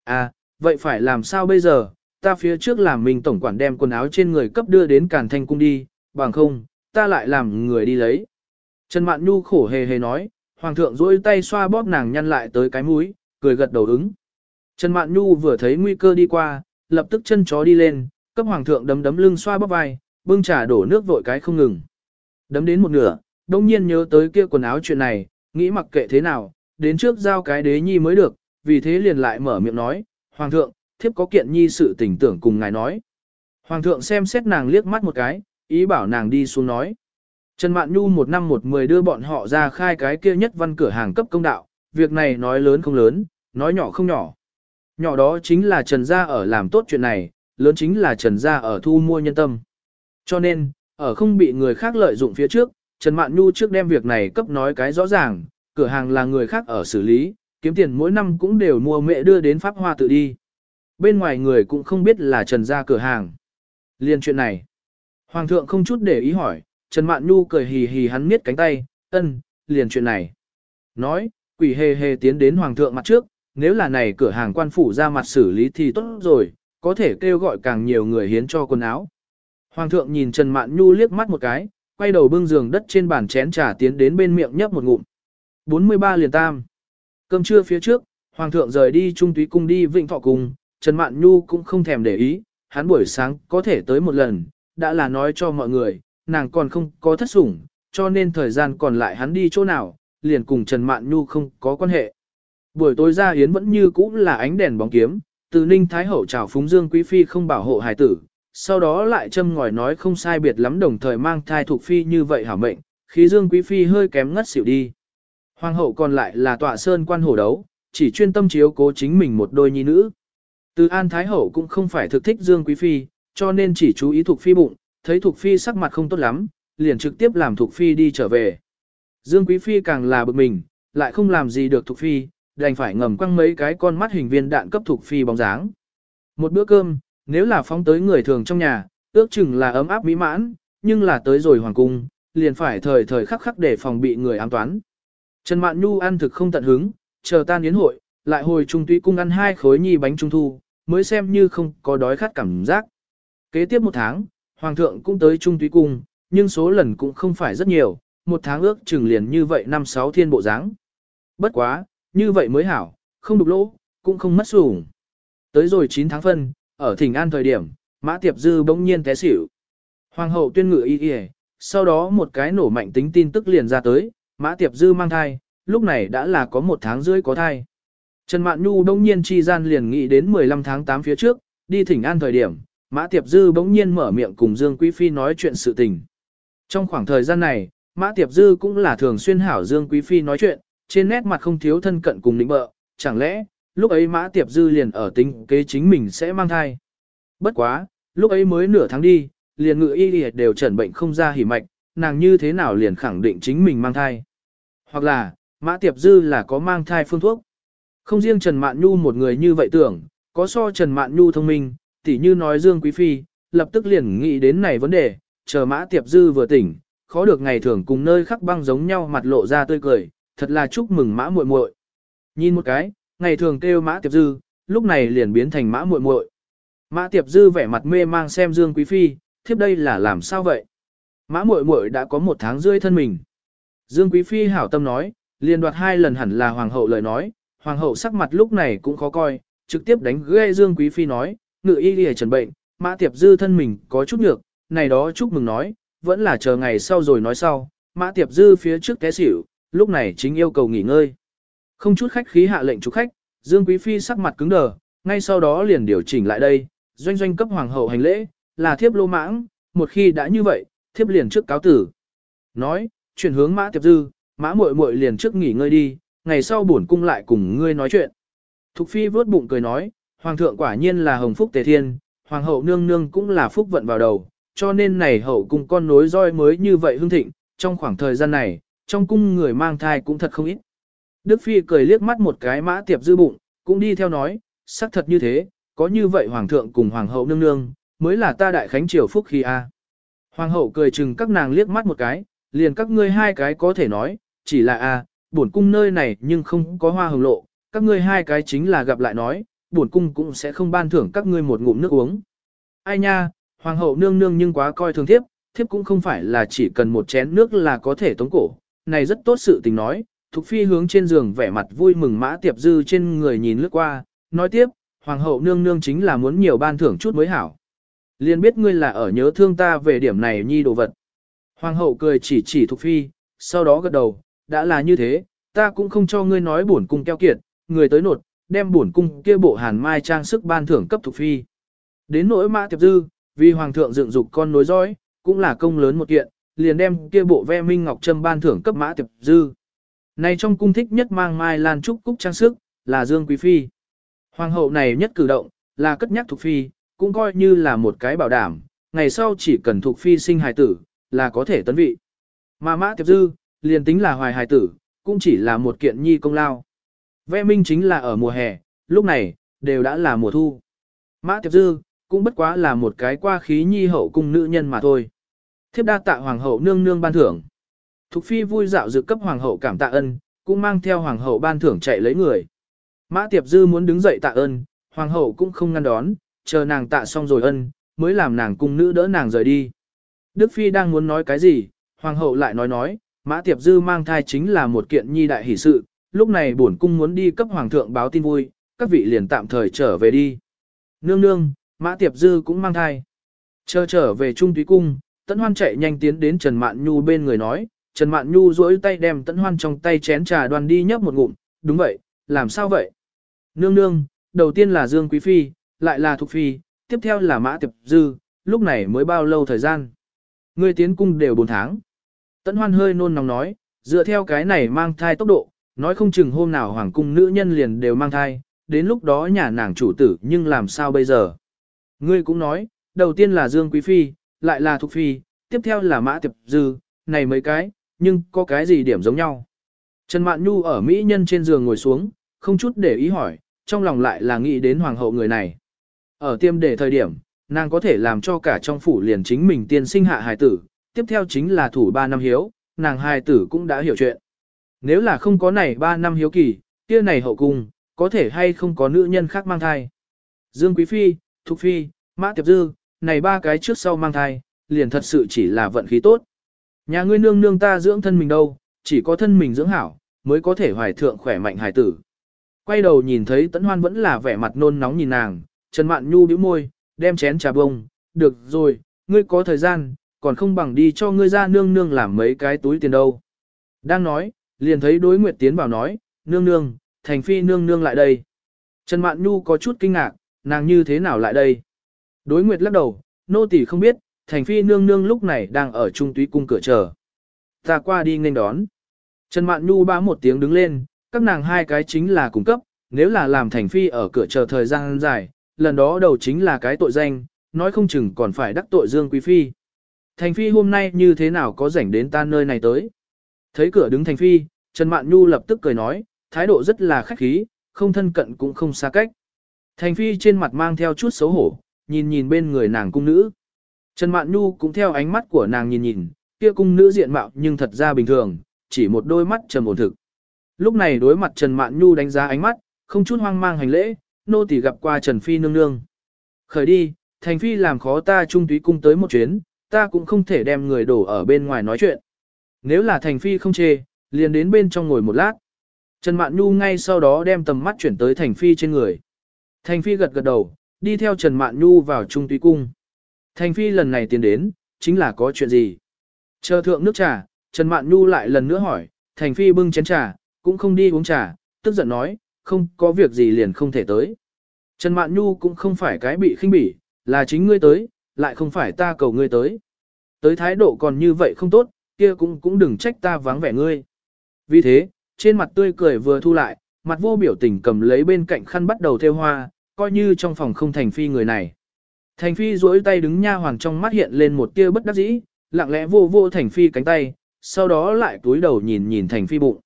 À, vậy phải làm sao bây giờ, ta phía trước làm mình tổng quản đem quần áo trên người cấp đưa đến Càn Thanh Cung đi, bằng không, ta lại làm người đi lấy. Trần Mạn Nhu khổ hề hề nói, Hoàng thượng duỗi tay xoa bóp nàng nhăn lại tới cái mũi, cười gật đầu ứng. Trần Mạn Nhu vừa thấy nguy cơ đi qua, lập tức chân chó đi lên, cấp Hoàng thượng đấm đấm lưng xoa bóp vai, bưng trà đổ nước vội cái không ngừng. Đấm đến một nửa, đông nhiên nhớ tới kia quần áo chuyện này, nghĩ mặc kệ thế nào, đến trước giao cái đế nhi mới được, vì thế liền lại mở miệng nói, Hoàng thượng, thiếp có kiện nhi sự tình tưởng cùng ngài nói. Hoàng thượng xem xét nàng liếc mắt một cái, ý bảo nàng đi xuống nói. Trần Mạn Nhu một năm một mười đưa bọn họ ra khai cái kia nhất văn cửa hàng cấp công đạo, việc này nói lớn không lớn, nói nhỏ không nhỏ. Nhỏ đó chính là Trần Gia ở làm tốt chuyện này, lớn chính là Trần Gia ở thu mua nhân tâm. Cho nên, ở không bị người khác lợi dụng phía trước, Trần Mạn Nhu trước đem việc này cấp nói cái rõ ràng, cửa hàng là người khác ở xử lý, kiếm tiền mỗi năm cũng đều mua mẹ đưa đến Pháp Hoa tự đi. Bên ngoài người cũng không biết là Trần Gia cửa hàng. Liên chuyện này, Hoàng thượng không chút để ý hỏi, Trần Mạn Nhu cười hì hì hắn miết cánh tay, ân, liền chuyện này. Nói, quỷ hề hề tiến đến Hoàng thượng mặt trước, nếu là này cửa hàng quan phủ ra mặt xử lý thì tốt rồi, có thể kêu gọi càng nhiều người hiến cho quần áo. Hoàng thượng nhìn Trần Mạn Nhu liếc mắt một cái, quay đầu bưng giường đất trên bàn chén trà tiến đến bên miệng nhấp một ngụm. 43 liền tam. Cơm trưa phía trước, Hoàng thượng rời đi trung túy cung đi Vịnh Thọ Cung, Trần Mạn Nhu cũng không thèm để ý, hắn buổi sáng có thể tới một lần, đã là nói cho mọi người, nàng còn không có thất sủng, cho nên thời gian còn lại hắn đi chỗ nào, liền cùng Trần Mạn Nhu không có quan hệ. Buổi tối ra yến vẫn như cũ là ánh đèn bóng kiếm, từ Ninh Thái Hậu chào Phúng Dương Quý Phi không bảo hộ hài tử, sau đó lại châm ngòi nói không sai biệt lắm đồng thời mang thai thuộc Phi như vậy hả mệnh, khí Dương Quý Phi hơi kém ngất xỉu đi. Hoàng hậu còn lại là tọa sơn quan hổ đấu, chỉ chuyên tâm chiếu cố chính mình một đôi nhi nữ. Từ An Thái Hậu cũng không phải thực thích Dương Quý Phi, cho nên chỉ chú ý thuộc Phi bụng, thấy Thục Phi sắc mặt không tốt lắm, liền trực tiếp làm Thục Phi đi trở về. Dương Quý Phi càng là bực mình, lại không làm gì được Thục Phi, đành phải ngầm quăng mấy cái con mắt hình viên đạn cấp Thục Phi bóng dáng. Một bữa cơm, nếu là phóng tới người thường trong nhà, ước chừng là ấm áp mỹ mãn, nhưng là tới rồi hoàng cung, liền phải thời thời khắc khắc để phòng bị người ám toán. Trần Mạn Nhu ăn thực không tận hứng, chờ tan yến hội, lại hồi trung tuy cung ăn hai khối nhì bánh trung thu, mới xem như không có đói khát cảm giác. Kế tiếp một tháng, Hoàng thượng cũng tới trung tuy cung, nhưng số lần cũng không phải rất nhiều, một tháng ước chừng liền như vậy năm sáu thiên bộ dáng. Bất quá, như vậy mới hảo, không đục lỗ, cũng không mất sủng. Tới rồi 9 tháng phân, ở thỉnh an thời điểm, Mã Tiệp Dư bỗng nhiên té xỉu. Hoàng hậu tuyên ngự y y, sau đó một cái nổ mạnh tính tin tức liền ra tới, Mã Tiệp Dư mang thai, lúc này đã là có một tháng rưỡi có thai. Trần Mạn Nhu bỗng nhiên chi gian liền nghĩ đến 15 tháng 8 phía trước, đi thỉnh an thời điểm, Mã Tiệp Dư bỗng nhiên mở miệng cùng Dương Quý Phi nói chuyện sự tình. Trong khoảng thời gian này, Mã Tiệp Dư cũng là thường xuyên hảo Dương Quý Phi nói chuyện, trên nét mặt không thiếu thân cận cùng nịnh bợ, chẳng lẽ, lúc ấy Mã Tiệp Dư liền ở tính kế chính mình sẽ mang thai. Bất quá, lúc ấy mới nửa tháng đi, liền ngự y đều chẩn bệnh không ra hỉ mạch, nàng như thế nào liền khẳng định chính mình mang thai. Hoặc là, Mã Tiệp Dư là có mang thai phương thuốc. Không riêng Trần Mạn Nhu một người như vậy tưởng, có so Trần Mạn Nhu thông minh, tỉ như nói Dương Quý Phi, lập tức liền nghĩ đến này vấn đề, chờ Mã Tiệp Dư vừa tỉnh, khó được ngày thường cùng nơi khắc băng giống nhau mặt lộ ra tươi cười, thật là chúc mừng Mã muội muội. Nhìn một cái, ngày thường kêu Mã Tiệp Dư, lúc này liền biến thành Mã muội muội. Mã Tiệp Dư vẻ mặt mê mang xem Dương Quý Phi, thiếp đây là làm sao vậy? Mã muội muội đã có một tháng rưỡi thân mình. Dương Quý Phi hảo tâm nói, liền đoạt hai lần hẳn là hoàng hậu lời nói, hoàng hậu sắc mặt lúc này cũng khó coi, trực tiếp đánh ghê Dương Quý Phi nói, ngự y lìa trần bệnh, mã tiệp dư thân mình có chút nhược, này đó chúc mừng nói, vẫn là chờ ngày sau rồi nói sau, mã tiệp dư phía trước té xỉu, lúc này chính yêu cầu nghỉ ngơi. Không chút khách khí hạ lệnh chủ khách, Dương Quý Phi sắc mặt cứng đờ, ngay sau đó liền điều chỉnh lại đây, doanh doanh cấp hoàng hậu hành lễ, là thiếp lô mãng, một khi đã như vậy, thiếp liền trước cáo tử. Nói, chuyển hướng mã tiệp dư, mã muội muội liền trước nghỉ ngơi đi, ngày sau bổn cung lại cùng ngươi nói chuyện. Thục phi vớt bụng cười nói, hoàng thượng quả nhiên là hồng phúc tề thiên, hoàng hậu nương nương cũng là phúc vận vào đầu, cho nên này hậu cung con nối roi mới như vậy hưng thịnh, trong khoảng thời gian này, trong cung người mang thai cũng thật không ít. Đức phi cười liếc mắt một cái mã tiệp dư bụng, cũng đi theo nói, xác thật như thế, có như vậy hoàng thượng cùng hoàng hậu nương nương, mới là ta đại khánh triều phúc khi a. Hoàng hậu cười chừng các nàng liếc mắt một cái, liền các ngươi hai cái có thể nói, chỉ là a, bổn cung nơi này nhưng không có hoa hồng lộ, các ngươi hai cái chính là gặp lại nói, bổn cung cũng sẽ không ban thưởng các ngươi một ngụm nước uống. Ai nha, hoàng hậu nương nương nhưng quá coi thường thiếp, thiếp cũng không phải là chỉ cần một chén nước là có thể tống cổ, này rất tốt sự tình nói. Thục phi hướng trên giường vẻ mặt vui mừng mã tiệp dư trên người nhìn lướt qua, nói tiếp, hoàng hậu nương nương chính là muốn nhiều ban thưởng chút mới hảo. Liên biết ngươi là ở nhớ thương ta về điểm này nhi đồ vật. Hoàng hậu cười chỉ chỉ Thục phi, sau đó gật đầu, đã là như thế, ta cũng không cho ngươi nói bổn cung keo kiệt, người tới nột, đem bổn cung kia bộ hàn mai trang sức ban thưởng cấp Thục phi. Đến nỗi mã tiệp dư, vì hoàng thượng dựng dục con nối dõi, cũng là công lớn một kiện, liền đem kia bộ ve minh ngọc trâm ban thưởng cấp mã tiệp dư. Này trong cung thích nhất mang mai lan trúc cúc trang sức, là Dương Quý Phi. Hoàng hậu này nhất cử động, là cất nhắc Thục phi, cũng coi như là một cái bảo đảm, ngày sau chỉ cần thuộc phi sinh hài tử, là có thể tấn vị. Mà mã tiệp dư, liền tính là hoài hài tử, cũng chỉ là một kiện nhi công lao. Vẽ minh chính là ở mùa hè, lúc này, đều đã là mùa thu. Mã Tiệp Dư, cũng bất quá là một cái qua khí nhi hậu cung nữ nhân mà thôi. Thiếp đa tạ hoàng hậu nương nương ban thưởng. Thục phi vui dạo dự cấp hoàng hậu cảm tạ ân, cũng mang theo hoàng hậu ban thưởng chạy lấy người. Mã Tiệp Dư muốn đứng dậy tạ ơn, hoàng hậu cũng không ngăn đón, chờ nàng tạ xong rồi ân, mới làm nàng cung nữ đỡ nàng rời đi. Đức phi đang muốn nói cái gì, hoàng hậu lại nói nói, Mã Tiệp Dư mang thai chính là một kiện nhi đại hỷ sự, lúc này bổn cung muốn đi cấp hoàng thượng báo tin vui, các vị liền tạm thời trở về đi. Nương nương, Mã Tiệp Dư cũng mang thai. Chờ trở về Trung Túy Cung, Tấn Hoan chạy nhanh tiến đến Trần Mạn Nhu bên người nói, Trần Mạn Nhu duỗi tay đem Tấn Hoan trong tay chén trà đoan đi nhấp một ngụm, đúng vậy, làm sao vậy? Nương nương, đầu tiên là Dương Quý Phi, lại là Thục Phi, tiếp theo là Mã Tiệp Dư, lúc này mới bao lâu thời gian? Ngươi tiến cung đều 4 tháng. Tấn Hoan hơi nôn nóng nói, dựa theo cái này mang thai tốc độ, nói không chừng hôm nào hoàng cung nữ nhân liền đều mang thai, đến lúc đó nhà nàng chủ tử nhưng làm sao bây giờ. Ngươi cũng nói, đầu tiên là Dương Quý Phi, lại là Thục Phi, tiếp theo là Mã Tiệp Dư, này mấy cái, nhưng có cái gì điểm giống nhau. Trần Mạn Nhu ở Mỹ nhân trên giường ngồi xuống, không chút để ý hỏi, trong lòng lại là nghĩ đến hoàng hậu người này. Ở tiêm đề thời điểm, nàng có thể làm cho cả trong phủ liền chính mình tiên sinh hạ hài tử, tiếp theo chính là thủ 3 năm hiếu, nàng hài tử cũng đã hiểu chuyện. Nếu là không có này 3 năm hiếu kỳ, kia này hậu cung, có thể hay không có nữ nhân khác mang thai. Dương Quý Phi, Thục Phi, Mã Tiệp Dư, này ba cái trước sau mang thai, liền thật sự chỉ là vận khí tốt. Nhà ngươi nương nương ta dưỡng thân mình đâu, chỉ có thân mình dưỡng hảo, mới có thể hoài thượng khỏe mạnh hài tử. Quay đầu nhìn thấy Tấn Hoan vẫn là vẻ mặt nôn nóng nhìn nàng, Trần Mạn Nhu bĩu môi, đem chén trà bông, được rồi, ngươi có thời gian, còn không bằng đi cho ngươi ra nương nương làm mấy cái túi tiền đâu. Đang nói, liền thấy đối nguyệt tiến vào nói, nương nương, thành phi nương nương lại đây. Trần Mạn Nhu có chút kinh ngạc, nàng như thế nào lại đây? Đối nguyệt lắc đầu, nô tỳ không biết, thành phi nương nương lúc này đang ở trung túy cung cửa chờ. Ta qua đi nên đón. Trần Mạn Nhu bá một tiếng đứng lên, các nàng hai cái chính là cung cấp, nếu là làm thành phi ở cửa chờ thời gian dài, lần đó đầu chính là cái tội danh, nói không chừng còn phải đắc tội Dương Quý Phi. Thành Phi hôm nay như thế nào có rảnh đến ta nơi này tới. Thấy cửa đứng Thành Phi, Trần Mạn Nhu lập tức cười nói, thái độ rất là khách khí, không thân cận cũng không xa cách. Thành Phi trên mặt mang theo chút xấu hổ, nhìn nhìn bên người nàng cung nữ. Trần Mạn Nhu cũng theo ánh mắt của nàng nhìn nhìn, kia cung nữ diện mạo nhưng thật ra bình thường, chỉ một đôi mắt trầm ổn thực. Lúc này đối mặt Trần Mạn Nhu đánh giá ánh mắt, không chút hoang mang hành lễ, nô tỳ gặp qua Trần Phi nương nương. Khởi đi, Thành Phi làm khó ta trung túy cung tới một chuyến, ta cũng không thể đem người đổ ở bên ngoài nói chuyện. Nếu là Thành Phi không chê, liền đến bên trong ngồi một lát. Trần Mạn Nhu ngay sau đó đem tầm mắt chuyển tới Thành Phi trên người. Thành Phi gật gật đầu, đi theo Trần Mạn Nhu vào trung túy cung. Thành Phi lần này tiến đến, chính là có chuyện gì? Chờ thượng nước trà, Trần Mạn Nhu lại lần nữa hỏi, Thành Phi bưng chén trà, cũng không đi uống trà, tức giận nói, không có việc gì liền không thể tới. Trần Mạn Nhu cũng không phải cái bị khinh bỉ, là chính ngươi tới, lại không phải ta cầu ngươi tới. Tới thái độ còn như vậy không tốt, kia cũng cũng đừng trách ta vắng vẻ ngươi. Vì thế, trên mặt tươi cười vừa thu lại, mặt vô biểu tình cầm lấy bên cạnh khăn bắt đầu theo hoa, coi như trong phòng không thành phi người này. Thành phi duỗi tay đứng nha hoàng trong mắt hiện lên một tia bất đắc dĩ, lặng lẽ vô vô thành phi cánh tay, sau đó lại túi đầu nhìn nhìn thành phi bụng.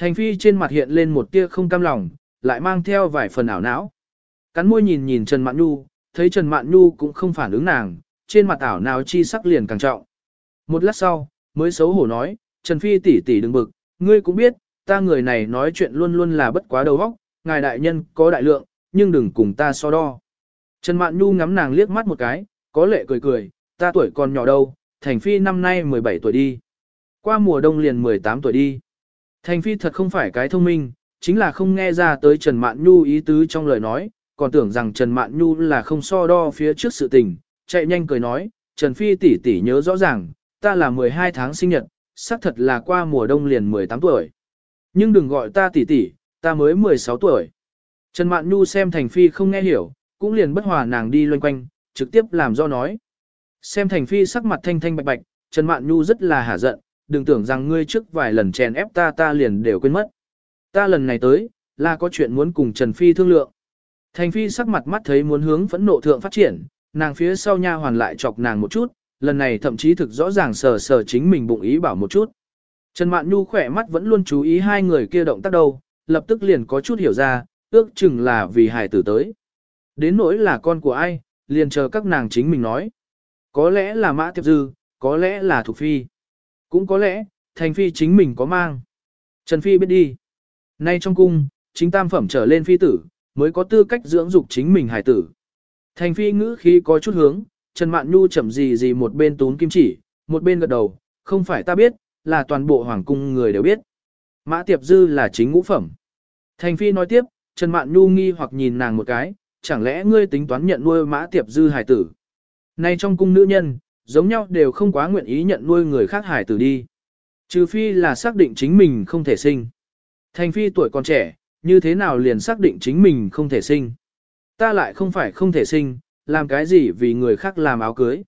Thành phi trên mặt hiện lên một tia không cam lòng, lại mang theo vài phần ảo não. Cắn môi nhìn nhìn Trần Mạn Nhu, thấy Trần Mạn Nhu cũng không phản ứng nàng, trên mặt ảo nào chi sắc liền càng trọng. Một lát sau, mới xấu hổ nói, Trần Phi tỷ tỷ đừng bực, ngươi cũng biết, ta người này nói chuyện luôn luôn là bất quá đầu óc, ngài đại nhân có đại lượng, nhưng đừng cùng ta so đo. Trần Mạn Nhu ngắm nàng liếc mắt một cái, có lệ cười cười, ta tuổi còn nhỏ đâu, Thành Phi năm nay 17 tuổi đi. Qua mùa đông liền 18 tuổi đi. Thành Phi thật không phải cái thông minh, chính là không nghe ra tới Trần Mạn Nhu ý tứ trong lời nói, còn tưởng rằng Trần Mạn Nhu là không so đo phía trước sự tình, chạy nhanh cười nói, Trần Phi tỷ tỷ nhớ rõ ràng, ta là 12 tháng sinh nhật, xác thật là qua mùa đông liền 18 tuổi. Nhưng đừng gọi ta tỷ tỷ, ta mới 16 tuổi. Trần Mạn Nhu xem Thành Phi không nghe hiểu, cũng liền bất hòa nàng đi loanh quanh, trực tiếp làm do nói. Xem Thành Phi sắc mặt thanh thanh bạch bạch, Trần Mạn Nhu rất là hả giận, đừng tưởng rằng ngươi trước vài lần chèn ép ta ta liền đều quên mất. Ta lần này tới, là có chuyện muốn cùng Trần Phi thương lượng. Thành Phi sắc mặt mắt thấy muốn hướng phẫn nộ thượng phát triển, nàng phía sau nha hoàn lại chọc nàng một chút, lần này thậm chí thực rõ ràng sờ sờ chính mình bụng ý bảo một chút. Trần Mạn Nhu khỏe mắt vẫn luôn chú ý hai người kia động tác đâu, lập tức liền có chút hiểu ra, ước chừng là vì hài tử tới. Đến nỗi là con của ai, liền chờ các nàng chính mình nói. Có lẽ là Mã Tiệp Dư, có lẽ là Thục Phi. Cũng có lẽ, Thành Phi chính mình có mang. Trần Phi biết đi. Nay trong cung, chính tam phẩm trở lên phi tử, mới có tư cách dưỡng dục chính mình hài tử. Thành phi ngữ khí có chút hướng, Trần Mạn Nhu chậm gì gì một bên tún kim chỉ, một bên gật đầu, không phải ta biết, là toàn bộ hoàng cung người đều biết. Mã Tiệp Dư là chính ngũ phẩm. Thành phi nói tiếp, Trần Mạn Nhu nghi hoặc nhìn nàng một cái, chẳng lẽ ngươi tính toán nhận nuôi Mã Tiệp Dư hài tử. Nay trong cung nữ nhân, giống nhau đều không quá nguyện ý nhận nuôi người khác hài tử đi. Trừ phi là xác định chính mình không thể sinh. Thành phi tuổi còn trẻ, như thế nào liền xác định chính mình không thể sinh. Ta lại không phải không thể sinh, làm cái gì vì người khác làm áo cưới.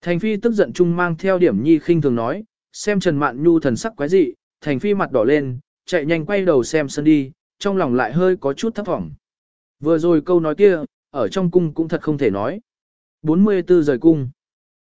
Thành phi tức giận chung mang theo điểm nhi khinh thường nói, xem Trần Mạn Nhu thần sắc quái dị, thành phi mặt đỏ lên, chạy nhanh quay đầu xem sân đi, trong lòng lại hơi có chút thấp vọng. Vừa rồi câu nói kia, ở trong cung cũng thật không thể nói. 44 rời cung.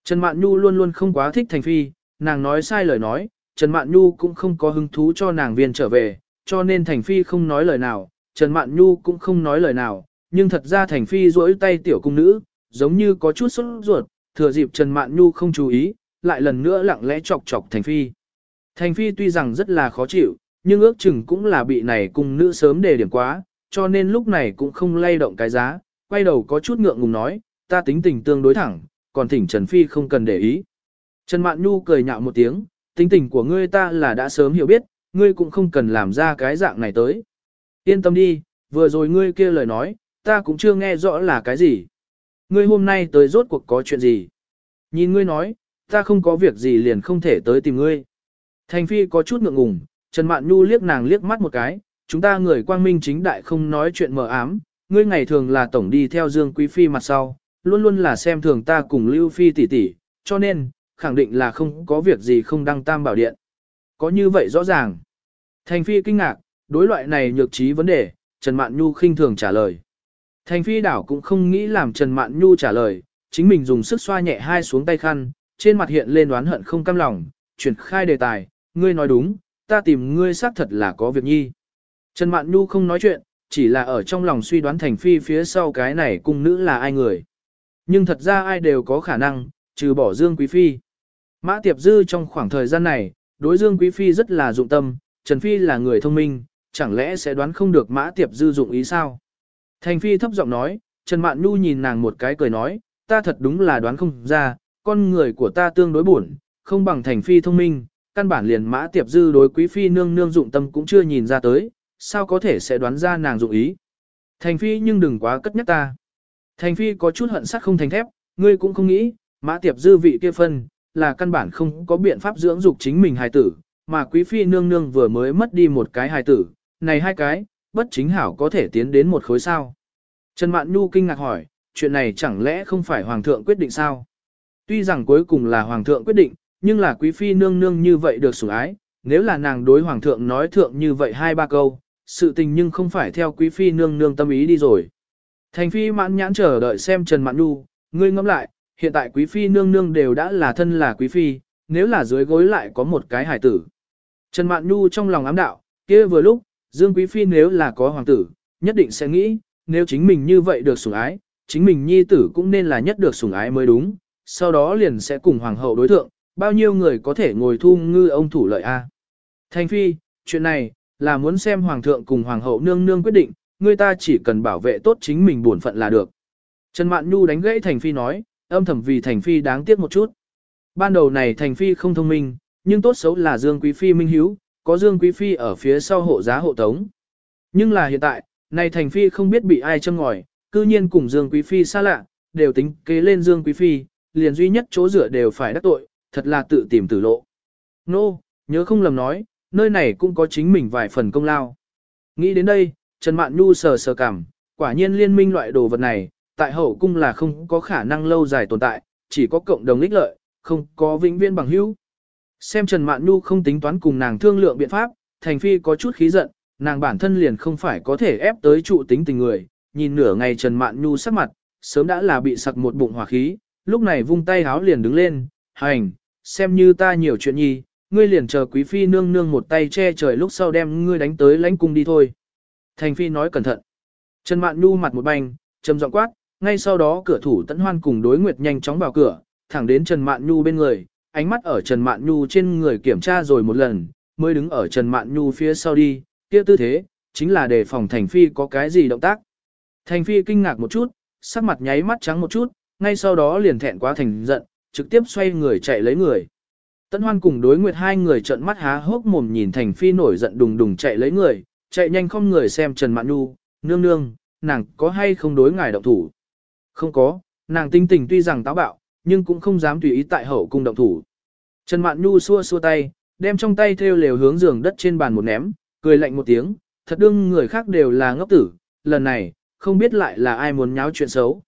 Trần Mạn Nhu luôn luôn không quá thích thành phi, nàng nói sai lời nói, Trần Mạn Nhu cũng không có hứng thú cho nàng viên trở về, cho nên Thành Phi không nói lời nào, Trần Mạn Nhu cũng không nói lời nào, nhưng thật ra Thành Phi duỗi tay tiểu cung nữ, giống như có chút sốt ruột, thừa dịp Trần Mạn Nhu không chú ý, lại lần nữa lặng lẽ chọc chọc Thành Phi. Thành Phi tuy rằng rất là khó chịu, nhưng ước chừng cũng là bị này cung nữ sớm đề điểm quá, cho nên lúc này cũng không lay động cái giá, quay đầu có chút ngượng ngùng nói, ta tính tình tương đối thẳng, còn thỉnh Trần Phi không cần để ý. Trần Mạn Nhu cười nhạo một tiếng, tính tình của ngươi ta là đã sớm hiểu biết, ngươi cũng không cần làm ra cái dạng này tới. Yên tâm đi, vừa rồi ngươi kia lời nói, ta cũng chưa nghe rõ là cái gì. Ngươi hôm nay tới rốt cuộc có chuyện gì? Nhìn ngươi nói, ta không có việc gì liền không thể tới tìm ngươi. Thành Phi có chút ngượng ngùng, Trần Mạn Nhu liếc nàng liếc mắt một cái, chúng ta người quang minh chính đại không nói chuyện mờ ám, ngươi ngày thường là tổng đi theo Dương Quý Phi mặt sau, luôn luôn là xem thường ta cùng Lưu Phi tỷ tỷ, cho nên, khẳng định là không có việc gì không đăng tam bảo điện. Có như vậy rõ ràng. Thành Phi kinh ngạc, đối loại này nhược trí vấn đề, Trần Mạn Nhu khinh thường trả lời. Thành Phi đảo cũng không nghĩ làm Trần Mạn Nhu trả lời, chính mình dùng sức xoa nhẹ hai xuống tay khăn, trên mặt hiện lên đoán hận không cam lòng, chuyển khai đề tài, ngươi nói đúng, ta tìm ngươi xác thật là có việc nhi. Trần Mạn Nhu không nói chuyện, chỉ là ở trong lòng suy đoán Thành Phi phía sau cái này cung nữ là ai người. Nhưng thật ra ai đều có khả năng, trừ bỏ Dương Quý Phi. Mã Tiệp Dư trong khoảng thời gian này, đối Dương Quý Phi rất là dụng tâm, Trần Phi là người thông minh, chẳng lẽ sẽ đoán không được Mã Tiệp Dư dụng ý sao? Thành Phi thấp giọng nói, Trần Mạn Nhu nhìn nàng một cái cười nói, ta thật đúng là đoán không ra, con người của ta tương đối buồn, không bằng Thành Phi thông minh, căn bản liền Mã Tiệp Dư đối Quý Phi nương nương dụng tâm cũng chưa nhìn ra tới, sao có thể sẽ đoán ra nàng dụng ý. Thành Phi nhưng đừng quá cất nhắc ta. Thành Phi có chút hận sắt không thành thép, ngươi cũng không nghĩ, Mã Tiệp Dư vị kia phân, là căn bản không có biện pháp dưỡng dục chính mình hài tử, mà quý phi nương nương vừa mới mất đi một cái hài tử, này hai cái, bất chính hảo có thể tiến đến một khối sao. Trần Mạn Nhu kinh ngạc hỏi, chuyện này chẳng lẽ không phải hoàng thượng quyết định sao? Tuy rằng cuối cùng là hoàng thượng quyết định, nhưng là quý phi nương nương như vậy được sủng ái, nếu là nàng đối hoàng thượng nói thượng như vậy hai ba câu, sự tình nhưng không phải theo quý phi nương nương tâm ý đi rồi. Thành phi mãn nhãn chờ đợi xem Trần Mạn Nhu, ngươi ngẫm lại, hiện tại quý phi nương nương đều đã là thân là quý phi, nếu là dưới gối lại có một cái hải tử. Trần Mạn Nhu trong lòng ám đạo, kia vừa lúc, Dương Quý Phi nếu là có hoàng tử, nhất định sẽ nghĩ, nếu chính mình như vậy được sủng ái, chính mình nhi tử cũng nên là nhất được sủng ái mới đúng, sau đó liền sẽ cùng hoàng hậu đối thượng, bao nhiêu người có thể ngồi thu ngư ông thủ lợi a. Thanh Phi, chuyện này, là muốn xem hoàng thượng cùng hoàng hậu nương nương quyết định, người ta chỉ cần bảo vệ tốt chính mình bổn phận là được. Trần Mạn Nhu đánh gãy Thành Phi nói, âm thầm vì Thành Phi đáng tiếc một chút. Ban đầu này Thành Phi không thông minh, nhưng tốt xấu là Dương Quý Phi minh hiếu, có Dương Quý Phi ở phía sau hộ giá hộ tống. Nhưng là hiện tại, này Thành Phi không biết bị ai châm ngòi, cư nhiên cùng Dương Quý Phi xa lạ, đều tính kế lên Dương Quý Phi, liền duy nhất chỗ rửa đều phải đắc tội, thật là tự tìm tử lộ. Nô, no, nhớ không lầm nói, nơi này cũng có chính mình vài phần công lao. Nghĩ đến đây, Trần Mạn Nhu sờ sờ cảm, quả nhiên liên minh loại đồ vật này, tại hậu cung là không có khả năng lâu dài tồn tại, chỉ có cộng đồng ích lợi, không có vĩnh viên bằng hữu. Xem Trần Mạn Nhu không tính toán cùng nàng thương lượng biện pháp, Thành Phi có chút khí giận, nàng bản thân liền không phải có thể ép tới trụ tính tình người, nhìn nửa ngày Trần Mạn Nhu sắc mặt, sớm đã là bị sặc một bụng hỏa khí, lúc này vung tay háo liền đứng lên, hành, xem như ta nhiều chuyện nhi, ngươi liền chờ quý phi nương nương một tay che trời lúc sau đem ngươi đánh tới lãnh cung đi thôi. Thành Phi nói cẩn thận. Trần Mạn Nhu mặt một banh, trầm giọng quát, ngay sau đó cửa thủ Tấn Hoan cùng đối nguyệt nhanh chóng vào cửa, thẳng đến Trần Mạn Nhu bên người, ánh mắt ở Trần Mạn Nhu trên người kiểm tra rồi một lần, mới đứng ở Trần Mạn Nhu phía sau đi, kia tư thế, chính là để phòng Thành Phi có cái gì động tác. Thành Phi kinh ngạc một chút, sắc mặt nháy mắt trắng một chút, ngay sau đó liền thẹn quá thành giận, trực tiếp xoay người chạy lấy người. Tấn Hoan cùng đối nguyệt hai người trợn mắt há hốc mồm nhìn Thành Phi nổi giận đùng đùng chạy lấy người, chạy nhanh không người xem Trần Mạn Nhu, nương nương, nàng có hay không đối ngài động thủ. Không có, nàng tinh tình tuy rằng táo bạo, nhưng cũng không dám tùy ý tại hậu cung động thủ. Trần Mạn Nhu xua xua tay, đem trong tay theo lều hướng giường đất trên bàn một ném, cười lạnh một tiếng, thật đương người khác đều là ngốc tử, lần này, không biết lại là ai muốn nháo chuyện xấu.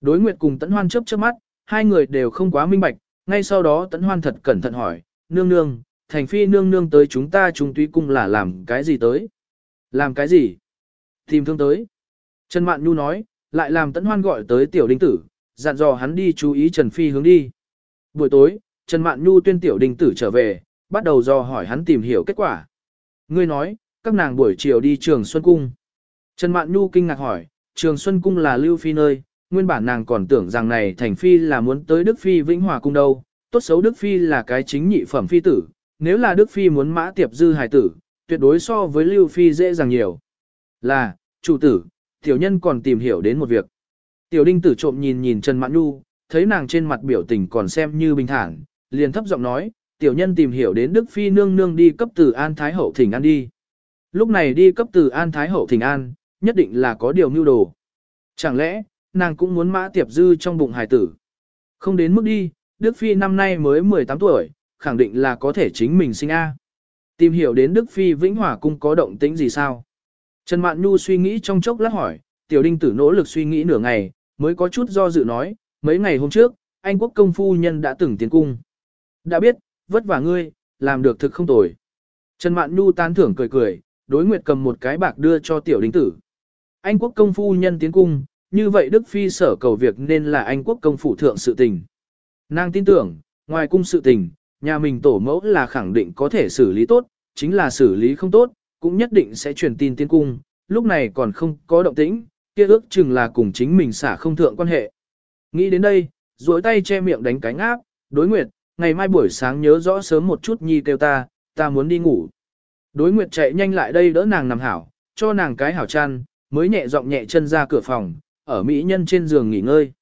Đối Nguyệt cùng Tấn Hoan chớp chớp mắt, hai người đều không quá minh bạch, ngay sau đó Tấn Hoan thật cẩn thận hỏi, nương nương, thành phi nương nương tới chúng ta trung túy cung là làm cái gì tới? Làm cái gì? Tìm thương tới. Trần Mạn Nhu nói, lại làm Tấn Hoan gọi tới tiểu đinh tử, dặn dò hắn đi chú ý Trần Phi hướng đi. Buổi tối, Trần Mạn Nhu tuyên tiểu đinh tử trở về, bắt đầu dò hỏi hắn tìm hiểu kết quả. Ngươi nói, các nàng buổi chiều đi trường Xuân Cung. Trần Mạn Nhu kinh ngạc hỏi, trường Xuân Cung là Lưu Phi nơi, nguyên bản nàng còn tưởng rằng này thành Phi là muốn tới Đức Phi Vĩnh Hòa Cung đâu, tốt xấu Đức Phi là cái chính nhị phẩm phi tử, nếu là Đức Phi muốn mã tiệp dư hài tử, tuyệt đối so với Lưu Phi dễ dàng nhiều. Là, chủ tử, tiểu nhân còn tìm hiểu đến một việc. Tiểu đinh tử trộm nhìn nhìn Trần Mạn Nhu, thấy nàng trên mặt biểu tình còn xem như bình thản, liền thấp giọng nói, tiểu nhân tìm hiểu đến Đức Phi nương nương đi cấp từ An Thái Hậu Thỉnh An đi. Lúc này đi cấp từ An Thái Hậu Thỉnh An, nhất định là có điều mưu đồ. Chẳng lẽ, nàng cũng muốn mã tiệp dư trong bụng hài tử. Không đến mức đi, Đức Phi năm nay mới 18 tuổi, khẳng định là có thể chính mình sinh A. Tìm hiểu đến Đức Phi Vĩnh Hòa Cung có động tĩnh gì sao? Trần Mạn Nhu suy nghĩ trong chốc lát hỏi, tiểu đinh tử nỗ lực suy nghĩ nửa ngày, mới có chút do dự nói, mấy ngày hôm trước, Anh quốc công phu nhân đã từng tiến cung. Đã biết, vất vả ngươi, làm được thực không tồi. Trần Mạn Nhu tán thưởng cười cười, đối nguyệt cầm một cái bạc đưa cho tiểu đinh tử. Anh quốc công phu nhân tiến cung, như vậy Đức Phi sở cầu việc nên là Anh quốc công phủ thượng sự tình. Nàng tin tưởng, ngoài cung sự tình, nhà mình tổ mẫu là khẳng định có thể xử lý tốt, chính là xử lý không tốt, cũng nhất định sẽ truyền tin tiến cung, lúc này còn không có động tĩnh, kia ước chừng là cùng chính mình xả không thượng quan hệ. Nghĩ đến đây, duỗi tay che miệng đánh cánh áp, đối nguyệt, ngày mai buổi sáng nhớ rõ sớm một chút nhi kêu ta, ta muốn đi ngủ. Đối nguyệt chạy nhanh lại đây đỡ nàng nằm hảo, cho nàng cái hảo chăn, mới nhẹ giọng nhẹ chân ra cửa phòng, ở mỹ nhân trên giường nghỉ ngơi.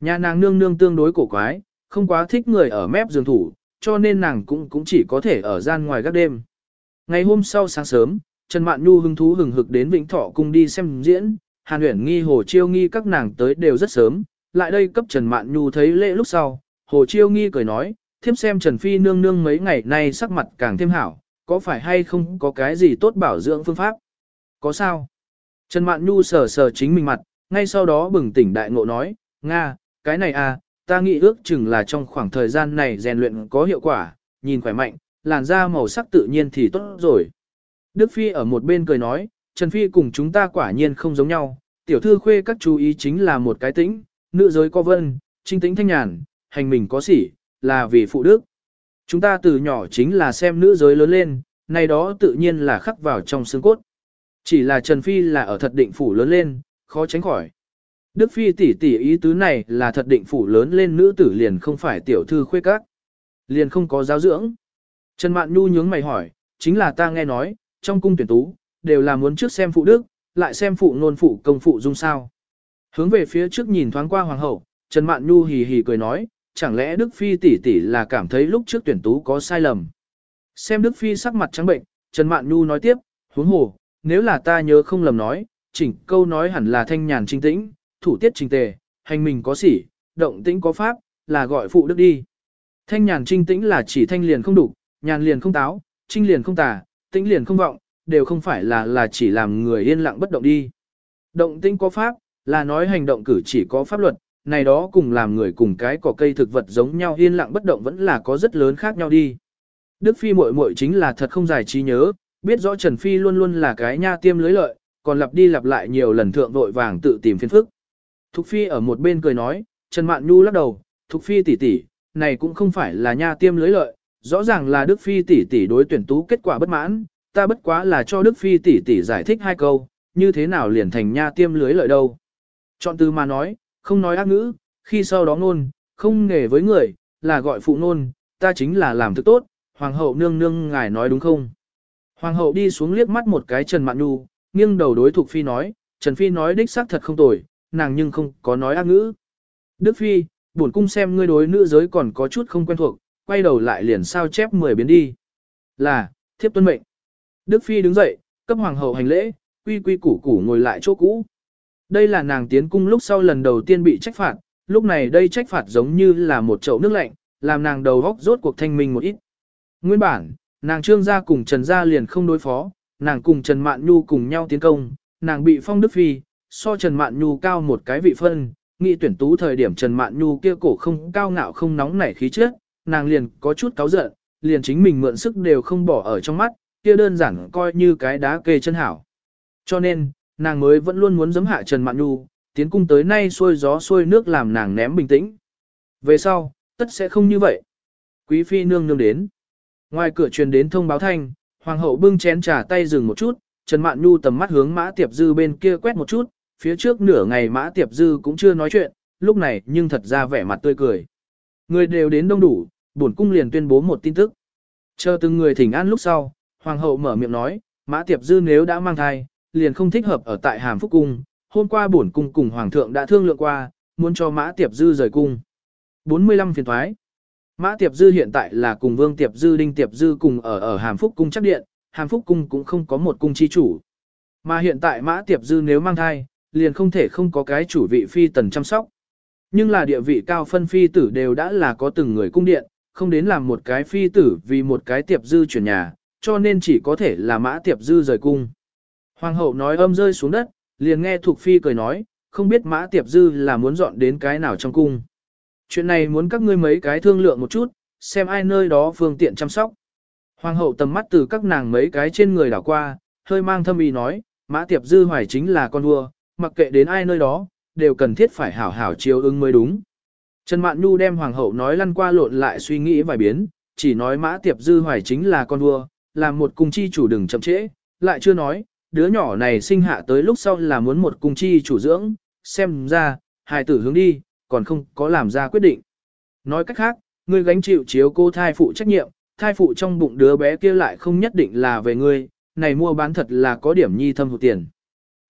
Nhà nàng nương nương tương đối cổ quái, không quá thích người ở mép giường thủ, cho nên nàng cũng cũng chỉ có thể ở gian ngoài các đêm. Ngày hôm sau sáng sớm, Trần Mạn Nhu hứng thú hừng hực đến Vĩnh Thọ cung đi xem diễn, Hàn Uyển Nghi Hồ Chiêu Nghi các nàng tới đều rất sớm, lại đây cấp Trần Mạn Nhu thấy lễ lúc sau, Hồ Chiêu Nghi cười nói, thiếp xem Trần Phi nương nương mấy ngày nay sắc mặt càng thêm hảo, có phải hay không có cái gì tốt bảo dưỡng phương pháp? Có sao? Trần Mạn Nhu sờ sờ chính mình mặt, ngay sau đó bừng tỉnh đại ngộ nói, Nga, cái này à, ta nghĩ ước chừng là trong khoảng thời gian này rèn luyện có hiệu quả, nhìn khỏe mạnh, làn da màu sắc tự nhiên thì tốt rồi. Đức Phi ở một bên cười nói, Trần Phi cùng chúng ta quả nhiên không giống nhau, tiểu thư khuê các chú ý chính là một cái tĩnh, nữ giới có vân, trinh tĩnh thanh nhàn, hành mình có sỉ, là vì phụ đức. Chúng ta từ nhỏ chính là xem nữ giới lớn lên, này đó tự nhiên là khắc vào trong xương cốt. Chỉ là Trần Phi là ở thật định phủ lớn lên, khó tránh khỏi. Đức Phi tỷ tỷ ý tứ này là thật định phủ lớn lên nữ tử liền không phải tiểu thư khuê các. Liền không có giáo dưỡng. Trần Mạn Nhu nhướng mày hỏi, chính là ta nghe nói, trong cung tuyển tú, đều là muốn trước xem phụ đức, lại xem phụ nôn phụ công phụ dung sao. Hướng về phía trước nhìn thoáng qua hoàng hậu, Trần Mạn Nhu hì hì cười nói, chẳng lẽ Đức Phi tỷ tỷ là cảm thấy lúc trước tuyển tú có sai lầm. Xem Đức Phi sắc mặt trắng bệnh, Trần Mạn Nhu nói tiếp, huống hồ, nếu là ta nhớ không lầm nói, chỉnh câu nói hẳn là thanh nhàn trinh tĩnh, thủ tiết trình tề, hành mình có sỉ, động tĩnh có pháp, là gọi phụ đức đi. Thanh nhàn trinh tĩnh là chỉ thanh liền không đủ, nhàn liền không táo, trinh liền không tà, tĩnh liền không vọng, đều không phải là là chỉ làm người yên lặng bất động đi. Động tĩnh có pháp, là nói hành động cử chỉ có pháp luật, này đó cùng làm người cùng cái cỏ cây thực vật giống nhau yên lặng bất động vẫn là có rất lớn khác nhau đi. Đức Phi muội muội chính là thật không giải trí nhớ, biết rõ Trần Phi luôn luôn là cái nha tiêm lưới lợi, còn lặp đi lặp lại nhiều lần thượng vội vàng tự tìm phiền phức. Thục Phi ở một bên cười nói, Trần Mạn Nhu lắc đầu, Thục Phi tỷ tỷ, này cũng không phải là nha tiêm lưới lợi, rõ ràng là Đức Phi tỷ tỷ đối tuyển tú kết quả bất mãn, ta bất quá là cho Đức Phi tỷ tỷ giải thích hai câu, như thế nào liền thành nha tiêm lưới lợi đâu. Chọn từ mà nói, không nói ác ngữ, khi sau đó ngôn, không nghề với người, là gọi phụ ngôn, ta chính là làm thức tốt, hoàng hậu nương nương ngài nói đúng không? Hoàng hậu đi xuống liếc mắt một cái Trần Mạn Nhu, nghiêng đầu đối Thục Phi nói, Trần Phi nói đích xác thật không tồi, nàng nhưng không có nói ác ngữ. Đức Phi, bổn cung xem ngươi đối nữ giới còn có chút không quen thuộc, quay đầu lại liền sao chép mười biến đi. Là, thiếp tuân mệnh. Đức Phi đứng dậy, cấp hoàng hậu hành lễ, quy quy củ củ ngồi lại chỗ cũ. Đây là nàng tiến cung lúc sau lần đầu tiên bị trách phạt, lúc này đây trách phạt giống như là một chậu nước lạnh, làm nàng đầu góc rốt cuộc thanh minh một ít. Nguyên bản, nàng trương gia cùng Trần gia liền không đối phó, nàng cùng Trần Mạn Nhu cùng nhau tiến công, nàng bị phong đức phi, so Trần Mạn Nhu cao một cái vị phân, nghị tuyển tú thời điểm Trần Mạn Nhu kia cổ không cao ngạo không nóng nảy khí chất, nàng liền có chút cáu giận, liền chính mình mượn sức đều không bỏ ở trong mắt, kia đơn giản coi như cái đá kê chân hảo. Cho nên, nàng mới vẫn luôn muốn giấm hạ Trần Mạn Nhu, tiến cung tới nay xuôi gió xuôi nước làm nàng ném bình tĩnh. Về sau, tất sẽ không như vậy. Quý phi nương nương đến. Ngoài cửa truyền đến thông báo thanh, hoàng hậu bưng chén trà tay dừng một chút, Trần Mạn Nhu tầm mắt hướng Mã Tiệp Dư bên kia quét một chút, phía trước nửa ngày Mã Tiệp Dư cũng chưa nói chuyện, lúc này nhưng thật ra vẻ mặt tươi cười. Người đều đến đông đủ, bổn cung liền tuyên bố một tin tức. Chờ từng người thỉnh an lúc sau, hoàng hậu mở miệng nói, Mã Tiệp Dư nếu đã mang thai, liền không thích hợp ở tại Hàm Phúc cung, hôm qua bổn cung cùng hoàng thượng đã thương lượng qua, muốn cho Mã Tiệp Dư rời cung. 45 phiền thoái. Mã Tiệp Dư hiện tại là cùng Vương Tiệp Dư Đinh Tiệp Dư cùng ở ở Hàm Phúc cung chắc điện, Hàm Phúc cung cũng không có một cung chi chủ. Mà hiện tại Mã Tiệp Dư nếu mang thai, liền không thể không có cái chủ vị phi tần chăm sóc. Nhưng là địa vị cao phân phi tử đều đã là có từng người cung điện, không đến làm một cái phi tử vì một cái tiệp dư chuyển nhà, cho nên chỉ có thể là mã tiệp dư rời cung. Hoàng hậu nói âm rơi xuống đất, liền nghe thuộc Phi cười nói, không biết mã tiệp dư là muốn dọn đến cái nào trong cung. Chuyện này muốn các ngươi mấy cái thương lượng một chút, xem ai nơi đó phương tiện chăm sóc. Hoàng hậu tầm mắt từ các nàng mấy cái trên người đảo qua, hơi mang thâm ý nói, mã tiệp dư hoài chính là con vua, mặc kệ đến ai nơi đó, đều cần thiết phải hảo hảo chiếu ứng mới đúng. Trần Mạn Nhu đem hoàng hậu nói lăn qua lộn lại suy nghĩ vài biến, chỉ nói mã tiệp dư hoài chính là con vua, làm một cung chi chủ đừng chậm trễ, lại chưa nói, đứa nhỏ này sinh hạ tới lúc sau là muốn một cung chi chủ dưỡng, xem ra, hài tử hướng đi, còn không có làm ra quyết định. Nói cách khác, ngươi gánh chịu chiếu cô thai phụ trách nhiệm, thai phụ trong bụng đứa bé kia lại không nhất định là về ngươi, này mua bán thật là có điểm nhi thâm hụt tiền.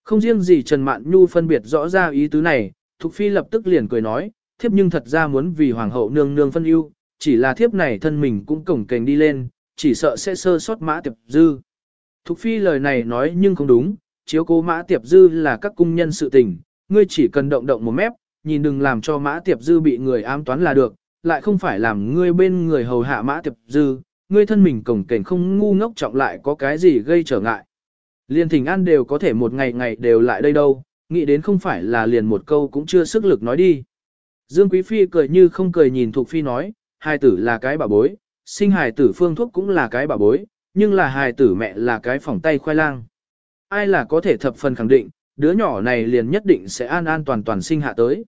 Không riêng gì Trần Mạn Nhu phân biệt rõ ra ý tứ này, Thục Phi lập tức liền cười nói, thiếp nhưng thật ra muốn vì Hoàng hậu nương nương phân ưu, chỉ là thiếp này thân mình cũng cổng kềnh đi lên, chỉ sợ sẽ sơ sót mã tiệp dư. Thục Phi lời này nói nhưng không đúng, chiếu cố mã tiệp dư là các cung nhân sự tình, ngươi chỉ cần động động một mép, nhìn đừng làm cho mã tiệp dư bị người ám toán là được, lại không phải làm ngươi bên người hầu hạ mã tiệp dư, ngươi thân mình cổng kềnh không ngu ngốc trọng lại có cái gì gây trở ngại. Liên thỉnh an đều có thể một ngày ngày đều lại đây đâu, nghĩ đến không phải là liền một câu cũng chưa sức lực nói đi. Dương Quý Phi cười như không cười nhìn Thục Phi nói, hài tử là cái bà bối, sinh hài tử phương thuốc cũng là cái bà bối, nhưng là hài tử mẹ là cái phòng tay khoai lang. Ai là có thể thập phần khẳng định, đứa nhỏ này liền nhất định sẽ an an toàn toàn sinh hạ tới.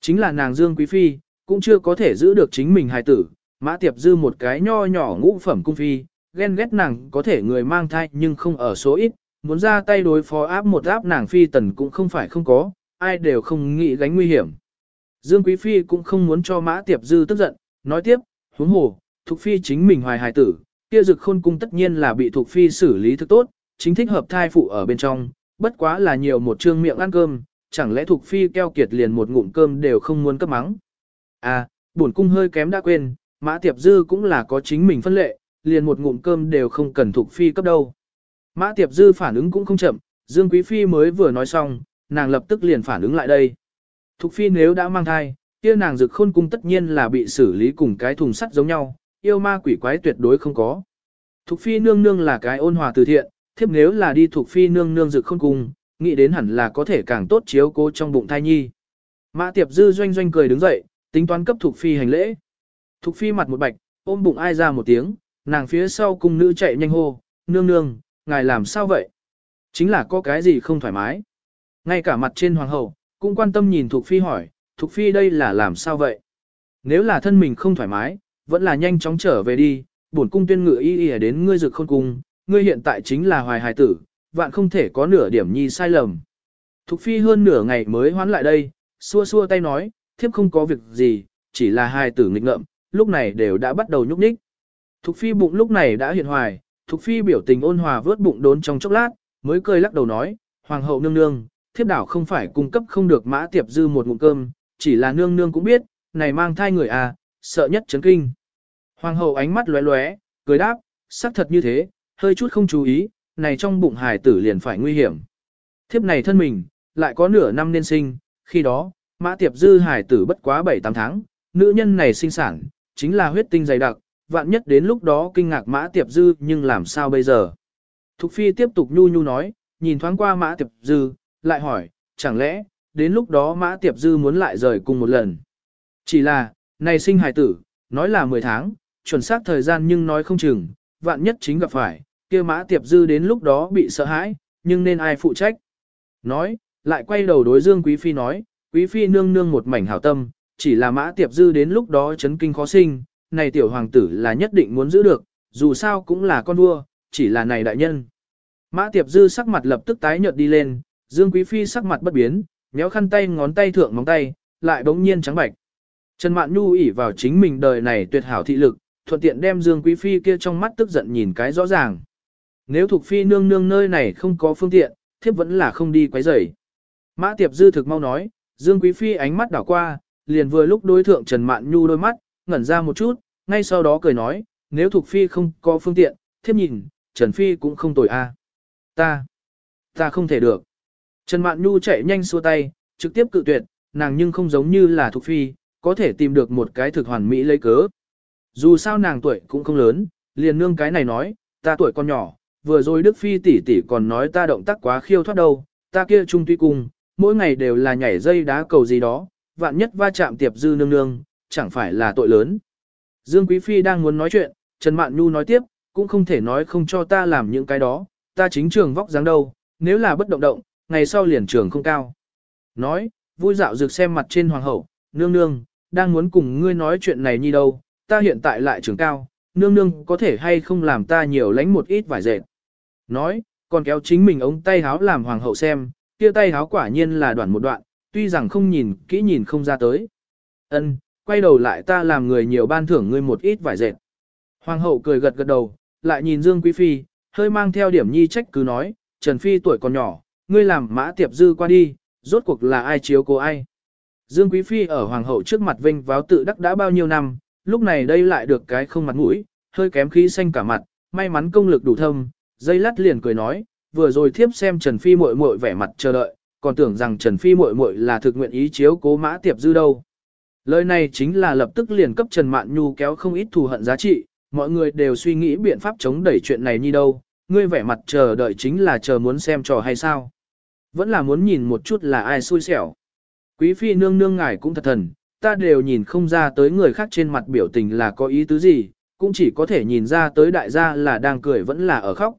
Chính là nàng Dương Quý Phi, cũng chưa có thể giữ được chính mình hài tử, mã tiệp dư một cái nho nhỏ ngũ phẩm cung phi, ghen ghét nàng có thể người mang thai nhưng không ở số ít, muốn ra tay đối phó áp một áp nàng phi tần cũng không phải không có, ai đều không nghĩ gánh nguy hiểm. Dương Quý Phi cũng không muốn cho Mã Tiệp Dư tức giận, nói tiếp, huống hồ, Thục Phi chính mình hoài hài tử, kia dực khôn cung tất nhiên là bị Thục Phi xử lý thức tốt, chính thích hợp thai phụ ở bên trong, bất quá là nhiều một trương miệng ăn cơm, chẳng lẽ Thục Phi keo kiệt liền một ngụm cơm đều không muốn cấp mắng. À, bổn cung hơi kém đã quên, Mã Tiệp Dư cũng là có chính mình phân lệ, liền một ngụm cơm đều không cần Thục Phi cấp đâu. Mã Tiệp Dư phản ứng cũng không chậm, Dương Quý Phi mới vừa nói xong, nàng lập tức liền phản ứng lại đây. Thục Phi nếu đã mang thai, kia nàng dực khôn cung tất nhiên là bị xử lý cùng cái thùng sắt giống nhau, yêu ma quỷ quái tuyệt đối không có. Thục Phi nương nương là cái ôn hòa từ thiện, thiếp nếu là đi Thục Phi nương nương dực khôn cung, nghĩ đến hẳn là có thể càng tốt chiếu cố trong bụng thai nhi. Mã Tiệp Dư doanh doanh cười đứng dậy, tính toán cấp Thục Phi hành lễ. Thục Phi mặt một bạch, ôm bụng ai ra một tiếng, nàng phía sau cung nữ chạy nhanh hô, nương nương, ngài làm sao vậy? Chính là có cái gì không thoải mái. Ngay cả mặt trên hoàng hậu, cũng quan tâm nhìn Thục Phi hỏi, Thục Phi đây là làm sao vậy? Nếu là thân mình không thoải mái, vẫn là nhanh chóng trở về đi, bổn cung tuyên ngự y y đến ngươi dược khôn cung, ngươi hiện tại chính là hoài hài tử, vạn không thể có nửa điểm nhi sai lầm. Thục Phi hơn nửa ngày mới hoán lại đây, xua xua tay nói, thiếp không có việc gì, chỉ là hài tử nghịch ngợm, lúc này đều đã bắt đầu nhúc nhích. Thục Phi bụng lúc này đã hiện hoài, Thục Phi biểu tình ôn hòa vớt bụng đốn trong chốc lát, mới cười lắc đầu nói, Hoàng hậu nương nương, thiếp đảo không phải cung cấp không được mã tiệp dư một ngụm cơm, chỉ là nương nương cũng biết, này mang thai người à, sợ nhất chấn kinh. Hoàng hậu ánh mắt lóe lóe, cười đáp, xác thật như thế, hơi chút không chú ý, này trong bụng hài tử liền phải nguy hiểm. Thiếp này thân mình, lại có nửa năm nên sinh, khi đó, mã tiệp dư hài tử bất quá 7-8 tháng, nữ nhân này sinh sản, chính là huyết tinh dày đặc, vạn nhất đến lúc đó kinh ngạc mã tiệp dư nhưng làm sao bây giờ. Thục phi tiếp tục nhu nhu nói, nhìn thoáng qua mã tiệp dư, lại hỏi, chẳng lẽ, đến lúc đó mã tiệp dư muốn lại rời cùng một lần. Chỉ là, này sinh hài tử, nói là 10 tháng, chuẩn xác thời gian nhưng nói không chừng, vạn nhất chính gặp phải, kia mã tiệp dư đến lúc đó bị sợ hãi, nhưng nên ai phụ trách. Nói, lại quay đầu đối dương quý phi nói, quý phi nương nương một mảnh hảo tâm, chỉ là mã tiệp dư đến lúc đó chấn kinh khó sinh, này tiểu hoàng tử là nhất định muốn giữ được, dù sao cũng là con vua, chỉ là này đại nhân. Mã tiệp dư sắc mặt lập tức tái nhợt đi lên, Dương Quý Phi sắc mặt bất biến, méo khăn tay ngón tay thượng móng tay, lại bỗng nhiên trắng bạch. Trần Mạn Nhu ỉ vào chính mình đời này tuyệt hảo thị lực, thuận tiện đem Dương Quý Phi kia trong mắt tức giận nhìn cái rõ ràng. Nếu thuộc Phi nương nương nơi này không có phương tiện, thiếp vẫn là không đi quấy rầy. Mã Tiệp Dư thực mau nói, Dương Quý Phi ánh mắt đảo qua, liền vừa lúc đối thượng Trần Mạn Nhu đôi mắt, ngẩn ra một chút, ngay sau đó cười nói, nếu Thục Phi không có phương tiện, thiếp nhìn, Trần Phi cũng không tồi a. Ta, ta không thể được. Trần Mạn Nhu chạy nhanh xua tay, trực tiếp cự tuyệt, nàng nhưng không giống như là Thục Phi, có thể tìm được một cái thực hoàn mỹ lấy cớ. Dù sao nàng tuổi cũng không lớn, liền nương cái này nói, ta tuổi còn nhỏ, vừa rồi Đức Phi tỷ tỷ còn nói ta động tác quá khiêu thoát đâu, ta kia trung tuy cùng, mỗi ngày đều là nhảy dây đá cầu gì đó, vạn nhất va chạm tiệp dư nương nương, chẳng phải là tội lớn. Dương Quý Phi đang muốn nói chuyện, Trần Mạn Nhu nói tiếp, cũng không thể nói không cho ta làm những cái đó, ta chính trường vóc dáng đâu, nếu là bất động động, ngày sau liền trường không cao. Nói, vui dạo rực xem mặt trên hoàng hậu, nương nương, đang muốn cùng ngươi nói chuyện này như đâu, ta hiện tại lại trường cao, nương nương có thể hay không làm ta nhiều lánh một ít vải dệt. Nói, còn kéo chính mình ống tay háo làm hoàng hậu xem, kia tay háo quả nhiên là đoạn một đoạn, tuy rằng không nhìn, kỹ nhìn không ra tới. Ân, quay đầu lại ta làm người nhiều ban thưởng ngươi một ít vải dệt. Hoàng hậu cười gật gật đầu, lại nhìn Dương Quý Phi, hơi mang theo điểm nhi trách cứ nói, Trần Phi tuổi còn nhỏ, ngươi làm mã tiệp dư qua đi, rốt cuộc là ai chiếu cố ai. Dương Quý Phi ở Hoàng hậu trước mặt vinh váo tự đắc đã bao nhiêu năm, lúc này đây lại được cái không mặt mũi, hơi kém khí xanh cả mặt, may mắn công lực đủ thâm, dây lát liền cười nói, vừa rồi thiếp xem Trần Phi muội muội vẻ mặt chờ đợi, còn tưởng rằng Trần Phi muội muội là thực nguyện ý chiếu cố mã tiệp dư đâu. Lời này chính là lập tức liền cấp Trần Mạn Nhu kéo không ít thù hận giá trị, mọi người đều suy nghĩ biện pháp chống đẩy chuyện này như đâu, ngươi vẻ mặt chờ đợi chính là chờ muốn xem trò hay sao. Vẫn là muốn nhìn một chút là ai xui xẻo. Quý phi nương nương ngài cũng thật thần, ta đều nhìn không ra tới người khác trên mặt biểu tình là có ý tứ gì, cũng chỉ có thể nhìn ra tới đại gia là đang cười vẫn là ở khóc.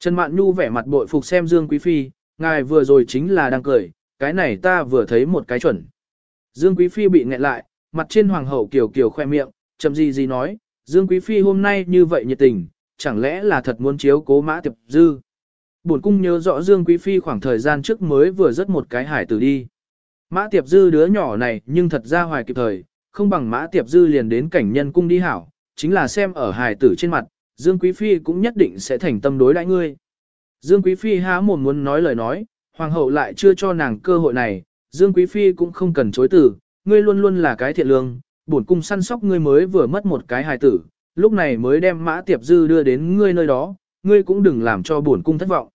Trần Mạn Nhu vẻ mặt bội phục xem Dương Quý Phi, ngài vừa rồi chính là đang cười, cái này ta vừa thấy một cái chuẩn. Dương Quý Phi bị nghẹn lại, mặt trên hoàng hậu kiều kiều khoe miệng, chậm gì gì nói, Dương Quý Phi hôm nay như vậy nhiệt tình, chẳng lẽ là thật muốn chiếu cố mã tiệp dư. Bổn cung nhớ rõ Dương Quý Phi khoảng thời gian trước mới vừa rất một cái hải tử đi. Mã tiệp dư đứa nhỏ này nhưng thật ra hoài kịp thời, không bằng mã tiệp dư liền đến cảnh nhân cung đi hảo, chính là xem ở hải tử trên mặt, Dương Quý Phi cũng nhất định sẽ thành tâm đối đãi ngươi. Dương Quý Phi há mồm muốn nói lời nói, Hoàng hậu lại chưa cho nàng cơ hội này, Dương Quý Phi cũng không cần chối từ, ngươi luôn luôn là cái thiện lương, bổn cung săn sóc ngươi mới vừa mất một cái hài tử, lúc này mới đem mã tiệp dư đưa đến ngươi nơi đó, ngươi cũng đừng làm cho bổn cung thất vọng.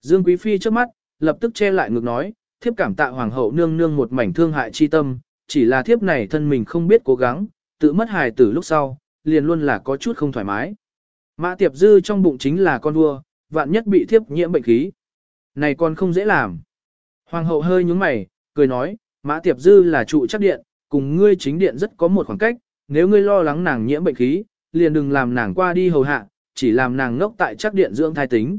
Dương Quý Phi trước mắt, lập tức che lại ngực nói, thiếp cảm tạ Hoàng hậu nương nương một mảnh thương hại chi tâm, chỉ là thiếp này thân mình không biết cố gắng, tự mất hài tử lúc sau, liền luôn là có chút không thoải mái. Mã tiệp dư trong bụng chính là con vua, vạn nhất bị thiếp nhiễm bệnh khí. Này còn không dễ làm. Hoàng hậu hơi nhúng mày, cười nói, mã tiệp dư là trụ chắc điện, cùng ngươi chính điện rất có một khoảng cách, nếu ngươi lo lắng nàng nhiễm bệnh khí, liền đừng làm nàng qua đi hầu hạ, chỉ làm nàng ngốc tại chắc điện dưỡng thai tính.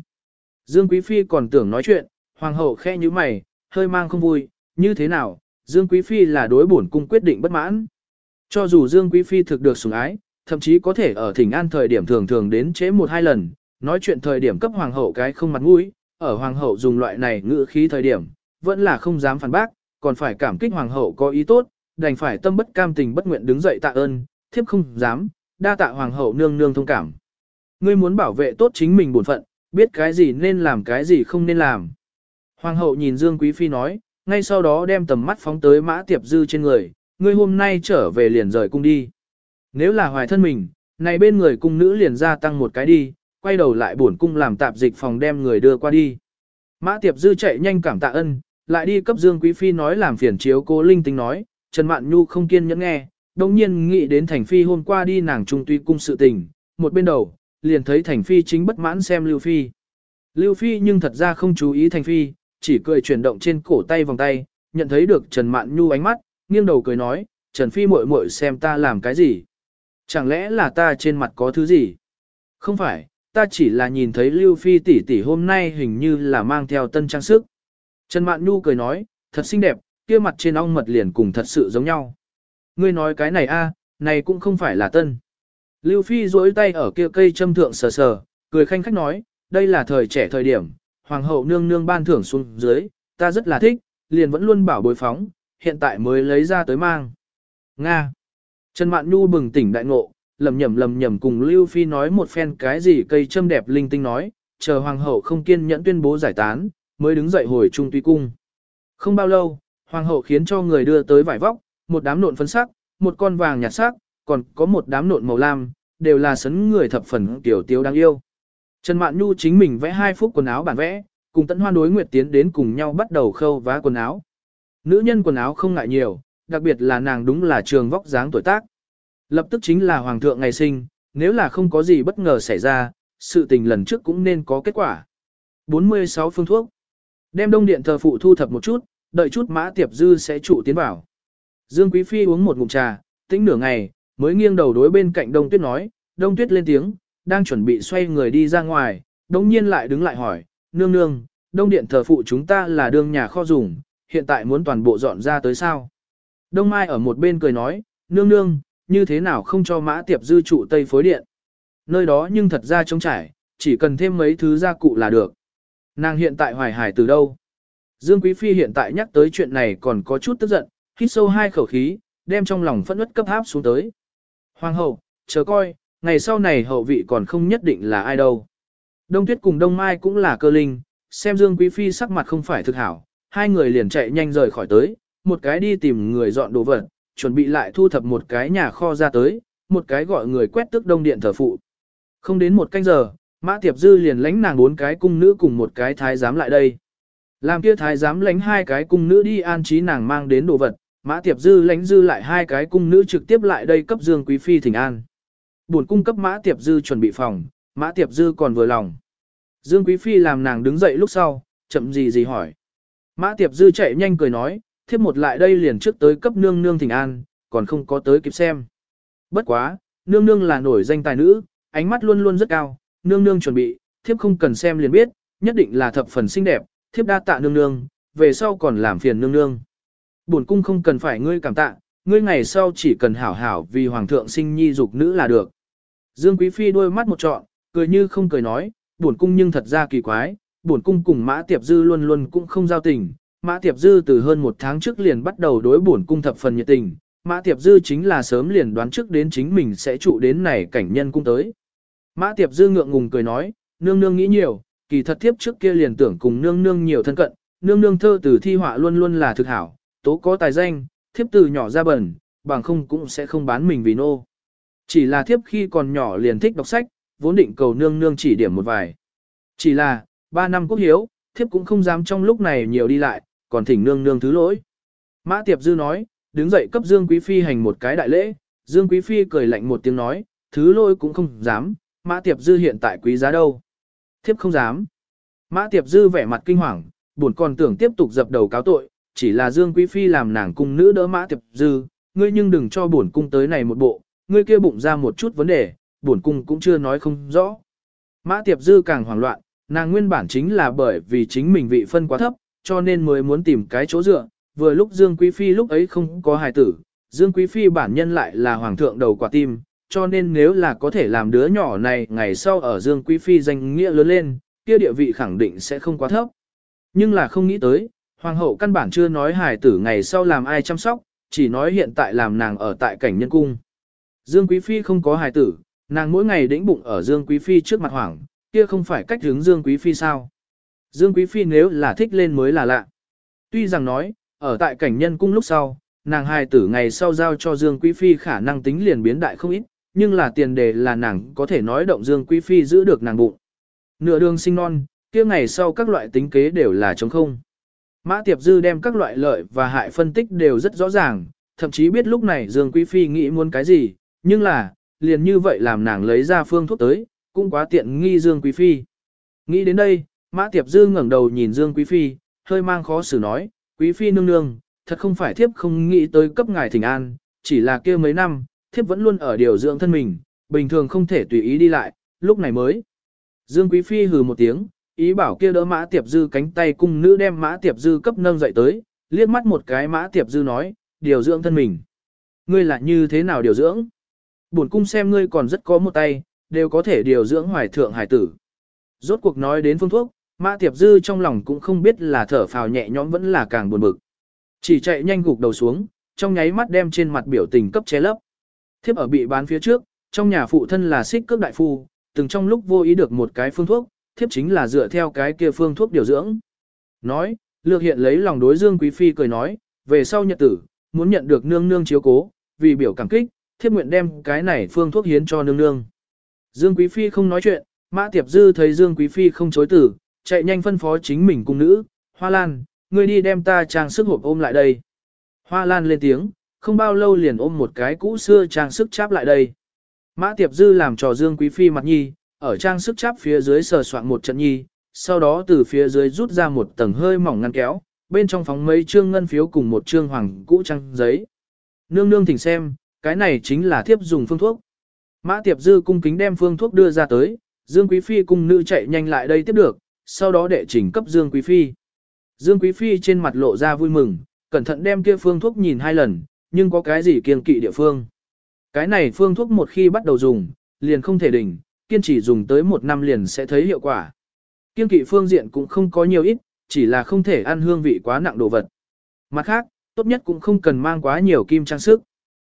Dương Quý Phi còn tưởng nói chuyện, hoàng hậu khe như mày, hơi mang không vui, như thế nào, Dương Quý Phi là đối bổn cung quyết định bất mãn. Cho dù Dương Quý Phi thực được sủng ái, thậm chí có thể ở thỉnh an thời điểm thường thường đến chế một hai lần, nói chuyện thời điểm cấp hoàng hậu cái không mặt mũi, ở hoàng hậu dùng loại này ngữ khí thời điểm, vẫn là không dám phản bác, còn phải cảm kích hoàng hậu có ý tốt, đành phải tâm bất cam tình bất nguyện đứng dậy tạ ơn, thiếp không dám, đa tạ hoàng hậu nương nương thông cảm. Ngươi muốn bảo vệ tốt chính mình bổn phận, biết cái gì nên làm cái gì không nên làm. Hoàng hậu nhìn Dương Quý Phi nói, ngay sau đó đem tầm mắt phóng tới mã tiệp dư trên người, ngươi hôm nay trở về liền rời cung đi. Nếu là hoài thân mình, này bên người cung nữ liền gia tăng một cái đi, quay đầu lại bổn cung làm tạp dịch phòng đem người đưa qua đi. Mã tiệp dư chạy nhanh cảm tạ ân, lại đi cấp Dương Quý Phi nói làm phiền chiếu cố linh Tinh nói, Trần Mạn Nhu không kiên nhẫn nghe, đồng nhiên nghĩ đến Thành Phi hôm qua đi nàng trung tuy cung sự tình, một bên đầu, liền thấy Thành Phi chính bất mãn xem Lưu Phi. Lưu Phi nhưng thật ra không chú ý Thành Phi, chỉ cười chuyển động trên cổ tay vòng tay, nhận thấy được Trần Mạn Nhu ánh mắt, nghiêng đầu cười nói, Trần Phi muội muội xem ta làm cái gì. Chẳng lẽ là ta trên mặt có thứ gì? Không phải, ta chỉ là nhìn thấy Lưu Phi tỷ tỷ hôm nay hình như là mang theo tân trang sức. Trần Mạn Nhu cười nói, thật xinh đẹp, kia mặt trên ong mật liền cùng thật sự giống nhau. Ngươi nói cái này a, này cũng không phải là tân. Lưu Phi duỗi tay ở kia cây châm thượng sờ sờ, cười khanh khách nói, đây là thời trẻ thời điểm, hoàng hậu nương nương ban thưởng xuống dưới, ta rất là thích, liền vẫn luôn bảo bối phóng, hiện tại mới lấy ra tới mang. Nga. Trần Mạn Nhu bừng tỉnh đại ngộ, lầm nhầm lầm nhầm cùng Lưu Phi nói một phen cái gì cây châm đẹp linh tinh nói, chờ hoàng hậu không kiên nhẫn tuyên bố giải tán, mới đứng dậy hồi trung tuy cung. Không bao lâu, hoàng hậu khiến cho người đưa tới vải vóc, một đám nộn phấn sắc, một con vàng nhạt sắc, còn có một đám nộn màu lam, đều là sấn người thập phần tiểu tiếu đáng yêu. Trần Mạn Nhu chính mình vẽ hai phút quần áo bản vẽ, cùng tận hoan đối nguyệt tiến đến cùng nhau bắt đầu khâu vá quần áo. Nữ nhân quần áo không ngại nhiều, đặc biệt là nàng đúng là trường vóc dáng tuổi tác. Lập tức chính là hoàng thượng ngày sinh, nếu là không có gì bất ngờ xảy ra, sự tình lần trước cũng nên có kết quả. 46 phương thuốc. Đem đông điện thờ phụ thu thập một chút, đợi chút mã tiệp dư sẽ trụ tiến vào. Dương Quý Phi uống một ngụm trà, tĩnh nửa ngày, mới nghiêng đầu đối bên cạnh đông tuyết nói, đông tuyết lên tiếng, đang chuẩn bị xoay người đi ra ngoài, đông nhiên lại đứng lại hỏi, nương nương, đông điện thờ phụ chúng ta là đương nhà kho dùng, hiện tại muốn toàn bộ dọn ra tới sao. Đông Mai ở một bên cười nói, nương nương, như thế nào không cho mã tiệp dư trụ tây phối điện. Nơi đó nhưng thật ra trống trải, chỉ cần thêm mấy thứ gia cụ là được. Nàng hiện tại hoài hải từ đâu? Dương Quý Phi hiện tại nhắc tới chuyện này còn có chút tức giận, hít sâu hai khẩu khí, đem trong lòng phẫn nứt cấp áp xuống tới. Hoàng hậu, chờ coi, ngày sau này hậu vị còn không nhất định là ai đâu. Đông Tuyết cùng Đông Mai cũng là cơ linh, xem Dương Quý Phi sắc mặt không phải thực hảo, hai người liền chạy nhanh rời khỏi tới, một cái đi tìm người dọn đồ vật, chuẩn bị lại thu thập một cái nhà kho ra tới, một cái gọi người quét tức đông điện thờ phụ. Không đến một canh giờ, Mã Tiệp Dư liền lãnh nàng bốn cái cung nữ cùng một cái thái giám lại đây. Làm kia thái giám lãnh hai cái cung nữ đi an trí nàng mang đến đồ vật, Mã Tiệp Dư lãnh dư lại hai cái cung nữ trực tiếp lại đây cấp Dương Quý Phi thỉnh an. Buồn cung cấp Mã Tiệp Dư chuẩn bị phòng, Mã Tiệp Dư còn vừa lòng. Dương Quý Phi làm nàng đứng dậy lúc sau, chậm gì gì hỏi. Mã Tiệp Dư chạy nhanh cười nói, thiếp một lại đây liền trước tới cấp nương nương thỉnh an, còn không có tới kịp xem. Bất quá, nương nương là nổi danh tài nữ, ánh mắt luôn luôn rất cao, nương nương chuẩn bị, thiếp không cần xem liền biết, nhất định là thập phần xinh đẹp, thiếp đa tạ nương nương, về sau còn làm phiền nương nương. Bổn cung không cần phải ngươi cảm tạ, ngươi ngày sau chỉ cần hảo hảo vì hoàng thượng sinh nhi dục nữ là được. Dương Quý Phi đôi mắt một trọn, cười như không cười nói, bổn cung nhưng thật ra kỳ quái, bổn cung cùng Mã Tiệp Dư luôn luôn cũng không giao tình, Mã Tiệp Dư từ hơn một tháng trước liền bắt đầu đối bổn cung thập phần nhiệt tình, Mã Tiệp Dư chính là sớm liền đoán trước đến chính mình sẽ trụ đến này cảnh nhân cung tới. Mã Tiệp Dư ngượng ngùng cười nói, nương nương nghĩ nhiều, kỳ thật thiếp trước kia liền tưởng cùng nương nương nhiều thân cận, nương nương thơ từ thi họa luôn luôn là thực hảo, tố có tài danh, thiếp từ nhỏ ra bẩn, bằng không cũng sẽ không bán mình vì nô. Chỉ là thiếp khi còn nhỏ liền thích đọc sách, vốn định cầu nương nương chỉ điểm một vài. Chỉ là, ba năm quốc hiếu, thiếp cũng không dám trong lúc này nhiều đi lại, còn thỉnh nương nương thứ lỗi. Mã Tiệp Dư nói, đứng dậy cấp Dương Quý Phi hành một cái đại lễ, Dương Quý Phi cười lạnh một tiếng nói, thứ lỗi cũng không dám, Mã Tiệp Dư hiện tại quý giá đâu. Thiếp không dám. Mã Tiệp Dư vẻ mặt kinh hoàng, buồn còn tưởng tiếp tục dập đầu cáo tội, chỉ là Dương Quý Phi làm nàng cung nữ đỡ Mã Tiệp Dư, ngươi nhưng đừng cho buồn cung tới này một bộ, ngươi kia bụng ra một chút vấn đề, buồn cung cũng chưa nói không rõ. Mã Tiệp Dư càng hoảng loạn, nàng nguyên bản chính là bởi vì chính mình vị phân quá thấp, cho nên mới muốn tìm cái chỗ dựa, vừa lúc Dương Quý Phi lúc ấy không có hài tử, Dương Quý Phi bản nhân lại là hoàng thượng đầu quả tim, cho nên nếu là có thể làm đứa nhỏ này ngày sau ở Dương Quý Phi danh nghĩa lớn lên, kia địa vị khẳng định sẽ không quá thấp. Nhưng là không nghĩ tới, hoàng hậu căn bản chưa nói hài tử ngày sau làm ai chăm sóc, chỉ nói hiện tại làm nàng ở tại cảnh nhân cung. Dương Quý Phi không có hài tử, nàng mỗi ngày đĩnh bụng ở Dương Quý Phi trước mặt hoàng, kia không phải cách hướng Dương Quý Phi sao. Dương Quý Phi nếu là thích lên mới là lạ. Tuy rằng nói, ở tại cảnh nhân cung lúc sau, nàng hài tử ngày sau giao cho Dương Quý Phi khả năng tính liền biến đại không ít, nhưng là tiền đề là nàng có thể nói động Dương Quý Phi giữ được nàng bụng. Nửa đường sinh non, kia ngày sau các loại tính kế đều là trống không. Mã Tiệp Dư đem các loại lợi và hại phân tích đều rất rõ ràng, thậm chí biết lúc này Dương Quý Phi nghĩ muốn cái gì, nhưng là, liền như vậy làm nàng lấy ra phương thuốc tới, cũng quá tiện nghi Dương Quý Phi. Nghĩ đến đây, Mã Tiệp Dư ngẩng đầu nhìn Dương Quý Phi, hơi mang khó xử nói, Quý Phi nương nương, thật không phải thiếp không nghĩ tới cấp ngài thỉnh an, chỉ là kia mấy năm, thiếp vẫn luôn ở điều dưỡng thân mình, bình thường không thể tùy ý đi lại, lúc này mới. Dương Quý Phi hừ một tiếng, ý bảo kia đỡ Mã Tiệp Dư cánh tay cung nữ đem Mã Tiệp Dư cấp nâng dậy tới, liếc mắt một cái Mã Tiệp Dư nói, điều dưỡng thân mình. Ngươi là như thế nào điều dưỡng? Bổn cung xem ngươi còn rất có một tay, đều có thể điều dưỡng hoài thượng hải tử. Rốt cuộc nói đến phương thuốc, Mã Tiệp Dư trong lòng cũng không biết là thở phào nhẹ nhõm vẫn là càng buồn bực. Chỉ chạy nhanh gục đầu xuống, trong nháy mắt đem trên mặt biểu tình cấp che lấp. Thiếp ở bị bán phía trước, trong nhà phụ thân là xích cước đại phu, từng trong lúc vô ý được một cái phương thuốc, thiếp chính là dựa theo cái kia phương thuốc điều dưỡng. Nói, lược hiện lấy lòng đối Dương Quý Phi cười nói, về sau nhật tử, muốn nhận được nương nương chiếu cố, vì biểu cảm kích, thiếp nguyện đem cái này phương thuốc hiến cho nương nương. Dương Quý Phi không nói chuyện, Mã Tiệp Dư thấy Dương Quý Phi không chối tử, chạy nhanh phân phó chính mình cung nữ, Hoa Lan, ngươi đi đem ta trang sức hộp ôm lại đây. Hoa Lan lên tiếng, không bao lâu liền ôm một cái cũ xưa trang sức cháp lại đây. Mã Tiệp Dư làm trò Dương Quý Phi mặt nhi, ở trang sức cháp phía dưới sờ soạn một trận nhi, sau đó từ phía dưới rút ra một tầng hơi mỏng ngăn kéo, bên trong phóng mấy trương ngân phiếu cùng một trương hoàng cũ trang giấy. Nương nương thỉnh xem, cái này chính là thiếp dùng phương thuốc. Mã Tiệp Dư cung kính đem phương thuốc đưa ra tới, Dương Quý Phi cung nữ chạy nhanh lại đây tiếp được, sau đó đệ trình cấp Dương Quý Phi. Dương Quý Phi trên mặt lộ ra vui mừng, cẩn thận đem kia phương thuốc nhìn hai lần, nhưng có cái gì kiên kỵ địa phương. Cái này phương thuốc một khi bắt đầu dùng, liền không thể đỉnh, kiên trì dùng tới một năm liền sẽ thấy hiệu quả. kiên kỵ phương diện cũng không có nhiều ít, chỉ là không thể ăn hương vị quá nặng đồ vật. Mặt khác, tốt nhất cũng không cần mang quá nhiều kim trang sức.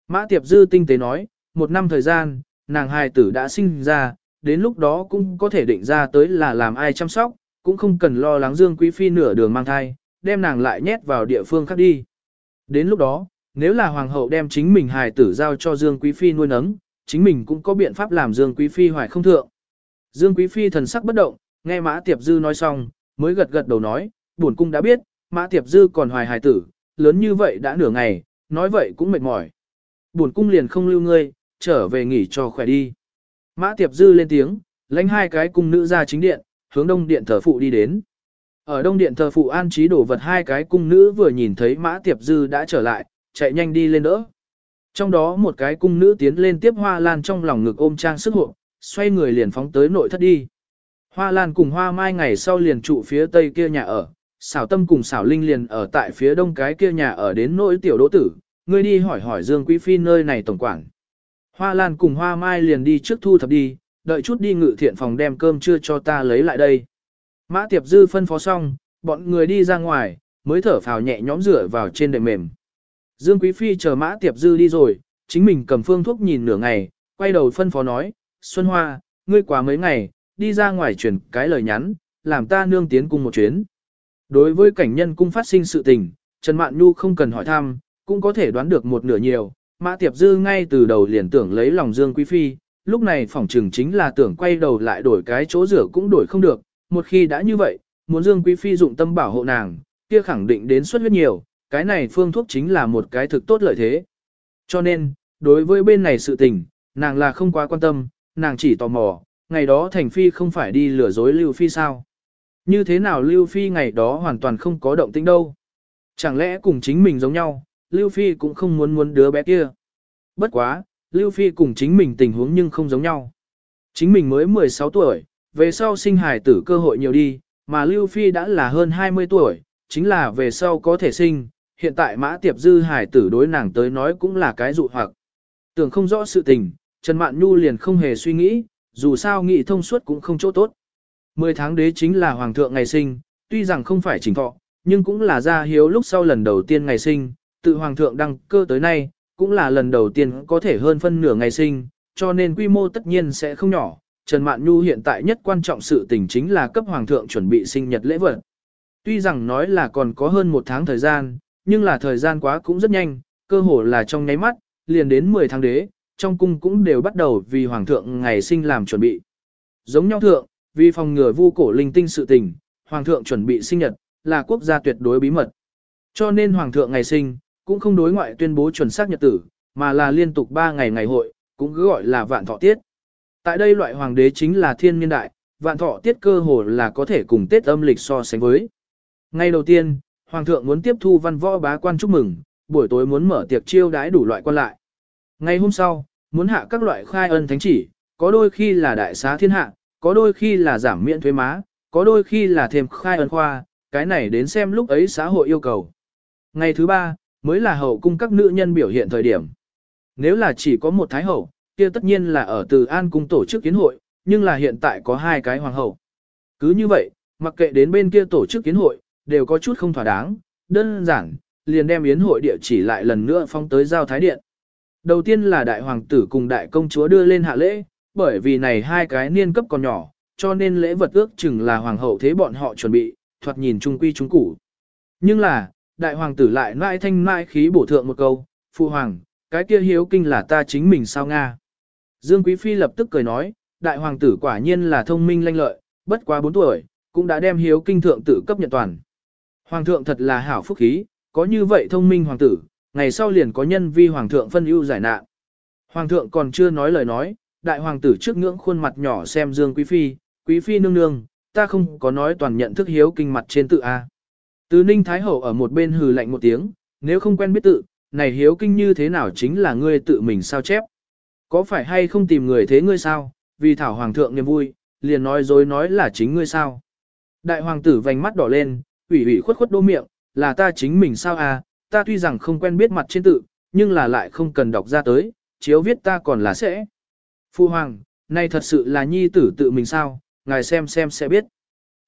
Mã Tiệp Dư tinh tế nói, một năm thời gian, nàng hài tử đã sinh ra, đến lúc đó cũng có thể định ra tới là làm ai chăm sóc, cũng không cần lo lắng Dương Quý Phi nửa đường mang thai, đem nàng lại nhét vào địa phương khác đi. Đến lúc đó, nếu là hoàng hậu đem chính mình hài tử giao cho Dương Quý Phi nuôi nấng, chính mình cũng có biện pháp làm Dương Quý Phi hoài không thượng. Dương Quý Phi thần sắc bất động, nghe Mã Tiệp Dư nói xong, mới gật gật đầu nói, buồn cung đã biết, Mã Tiệp Dư còn hoài hài tử, lớn như vậy đã nửa ngày, nói vậy cũng mệt mỏi. Buồn cung liền không lưu ngươi, trở về nghỉ cho khỏe đi. Mã Tiệp Dư lên tiếng, lãnh hai cái cung nữ ra chính điện, hướng đông điện thờ phụ đi đến. Ở đông điện thờ phụ an trí đổ vật hai cái cung nữ vừa nhìn thấy Mã Tiệp Dư đã trở lại, chạy nhanh đi lên đỡ. Trong đó một cái cung nữ tiến lên tiếp Hoa Lan trong lòng ngực ôm trang sức hộ, xoay người liền phóng tới nội thất đi. Hoa Lan cùng Hoa Mai ngày sau liền trụ phía tây kia nhà ở, xảo tâm cùng xảo linh liền ở tại phía đông cái kia nhà ở đến nỗi tiểu đỗ tử, ngươi đi hỏi hỏi Dương Quý Phi nơi này tổng quản. Hoa Lan cùng Hoa Mai liền đi trước thu thập đi, đợi chút đi ngự thiện phòng đem cơm trưa cho ta lấy lại đây. Mã Tiệp Dư phân phó xong, bọn người đi ra ngoài, mới thở phào nhẹ nhõm rửa vào trên đệm mềm. Dương Quý Phi chờ Mã Tiệp Dư đi rồi, chính mình cầm phương thuốc nhìn nửa ngày, quay đầu phân phó nói, Xuân Hoa, ngươi quá mấy ngày, đi ra ngoài truyền cái lời nhắn, làm ta nương tiến cung một chuyến. Đối với cảnh nhân cung phát sinh sự tình, Trần Mạn Nhu không cần hỏi thăm, cũng có thể đoán được một nửa nhiều, Mã Tiệp Dư ngay từ đầu liền tưởng lấy lòng Dương Quý Phi, lúc này phỏng trừng chính là tưởng quay đầu lại đổi cái chỗ rửa cũng đổi không được, một khi đã như vậy, muốn Dương Quý Phi dụng tâm bảo hộ nàng, kia khẳng định đến suất huyết nhiều, cái này phương thuốc chính là một cái thực tốt lợi thế. Cho nên, đối với bên này sự tình, nàng là không quá quan tâm, nàng chỉ tò mò, ngày đó Thành Phi không phải đi lừa dối Lưu Phi sao? Như thế nào Lưu Phi ngày đó hoàn toàn không có động tĩnh đâu? Chẳng lẽ cùng chính mình giống nhau, Lưu Phi cũng không muốn muốn đứa bé kia. Bất quá, Lưu Phi cùng chính mình tình huống nhưng không giống nhau. Chính mình mới 16 tuổi, về sau sinh hài tử cơ hội nhiều đi, mà Lưu Phi đã là hơn 20 tuổi, chính là về sau có thể sinh, hiện tại mã tiệp dư hải tử đối nàng tới nói cũng là cái dụ hoặc. Tưởng không rõ sự tình, Trần Mạn Nhu liền không hề suy nghĩ, dù sao nghị thông suốt cũng không chỗ tốt. Mười tháng đế chính là hoàng thượng ngày sinh, tuy rằng không phải chỉnh thọ, nhưng cũng là gia hiếu lúc sau lần đầu tiên ngày sinh, tự hoàng thượng đăng cơ tới nay, cũng là lần đầu tiên có thể hơn phân nửa ngày sinh, cho nên quy mô tất nhiên sẽ không nhỏ. Trần Mạn Nhu hiện tại nhất quan trọng sự tình chính là cấp hoàng thượng chuẩn bị sinh nhật lễ vật. Tuy rằng nói là còn có hơn một tháng thời gian, nhưng là thời gian quá cũng rất nhanh, cơ hồ là trong nháy mắt, liền đến 10 tháng đế, trong cung cũng đều bắt đầu vì hoàng thượng ngày sinh làm chuẩn bị. Giống nhau thượng, vì phòng ngừa vu cổ linh tinh sự tình, hoàng thượng chuẩn bị sinh nhật, là quốc gia tuyệt đối bí mật. Cho nên hoàng thượng ngày sinh, cũng không đối ngoại tuyên bố chuẩn xác nhật tử, mà là liên tục 3 ngày ngày hội, cũng cứ gọi là vạn thọ tiết. Tại đây loại hoàng đế chính là thiên niên đại, vạn thọ tiết cơ hồ là có thể cùng Tết âm lịch so sánh với. Ngày đầu tiên, hoàng thượng muốn tiếp thu văn võ bá quan chúc mừng, buổi tối muốn mở tiệc chiêu đãi đủ loại quan lại. Ngày hôm sau, muốn hạ các loại khai ân thánh chỉ, có đôi khi là đại xá thiên hạ, có đôi khi là giảm miễn thuế má, có đôi khi là thêm khai ân khoa, cái này đến xem lúc ấy xã hội yêu cầu. Ngày thứ ba, mới là hậu cung các nữ nhân biểu hiện thời điểm. Nếu là chỉ có một thái hậu, kia tất nhiên là ở từ an cung tổ chức kiến hội, nhưng là hiện tại có hai cái hoàng hậu. Cứ như vậy, mặc kệ đến bên kia tổ chức kiến hội, đều có chút không thỏa đáng, đơn giản, liền đem yến hội địa chỉ lại lần nữa phong tới giao thái điện. Đầu tiên là đại hoàng tử cùng đại công chúa đưa lên hạ lễ, bởi vì này hai cái niên cấp còn nhỏ, cho nên lễ vật ước chừng là hoàng hậu thế bọn họ chuẩn bị, thoạt nhìn trung quy trung củ. Nhưng là, đại hoàng tử lại mãi thanh mãi khí bổ thượng một câu, phụ hoàng, cái kia hiếu kinh là ta chính mình sao Nga. Dương Quý Phi lập tức cười nói, đại hoàng tử quả nhiên là thông minh lanh lợi, bất quá 4 tuổi, cũng đã đem hiếu kinh thượng tử cấp nhận toàn. Hoàng thượng thật là hảo phúc khí, có như vậy thông minh hoàng tử, ngày sau liền có nhân vi hoàng thượng phân ưu giải nạn. Hoàng thượng còn chưa nói lời nói, đại hoàng tử trước ngưỡng khuôn mặt nhỏ xem Dương Quý Phi, Quý Phi nương nương, ta không có nói toàn nhận thức hiếu kinh mặt trên tự A. Từ Ninh Thái Hậu ở một bên hừ lạnh một tiếng, nếu không quen biết tự, này hiếu kinh như thế nào chính là ngươi tự mình sao chép. Có phải hay không tìm người thế ngươi sao, vì thảo hoàng thượng niềm vui, liền nói dối nói là chính ngươi sao. Đại hoàng tử vành mắt đỏ lên, ủy ủy khuất khuất đô miệng, là ta chính mình sao à, ta tuy rằng không quen biết mặt trên tự, nhưng là lại không cần đọc ra tới, chiếu viết ta còn là sẽ. Phu hoàng, này thật sự là nhi tử tự mình sao, ngài xem xem sẽ biết.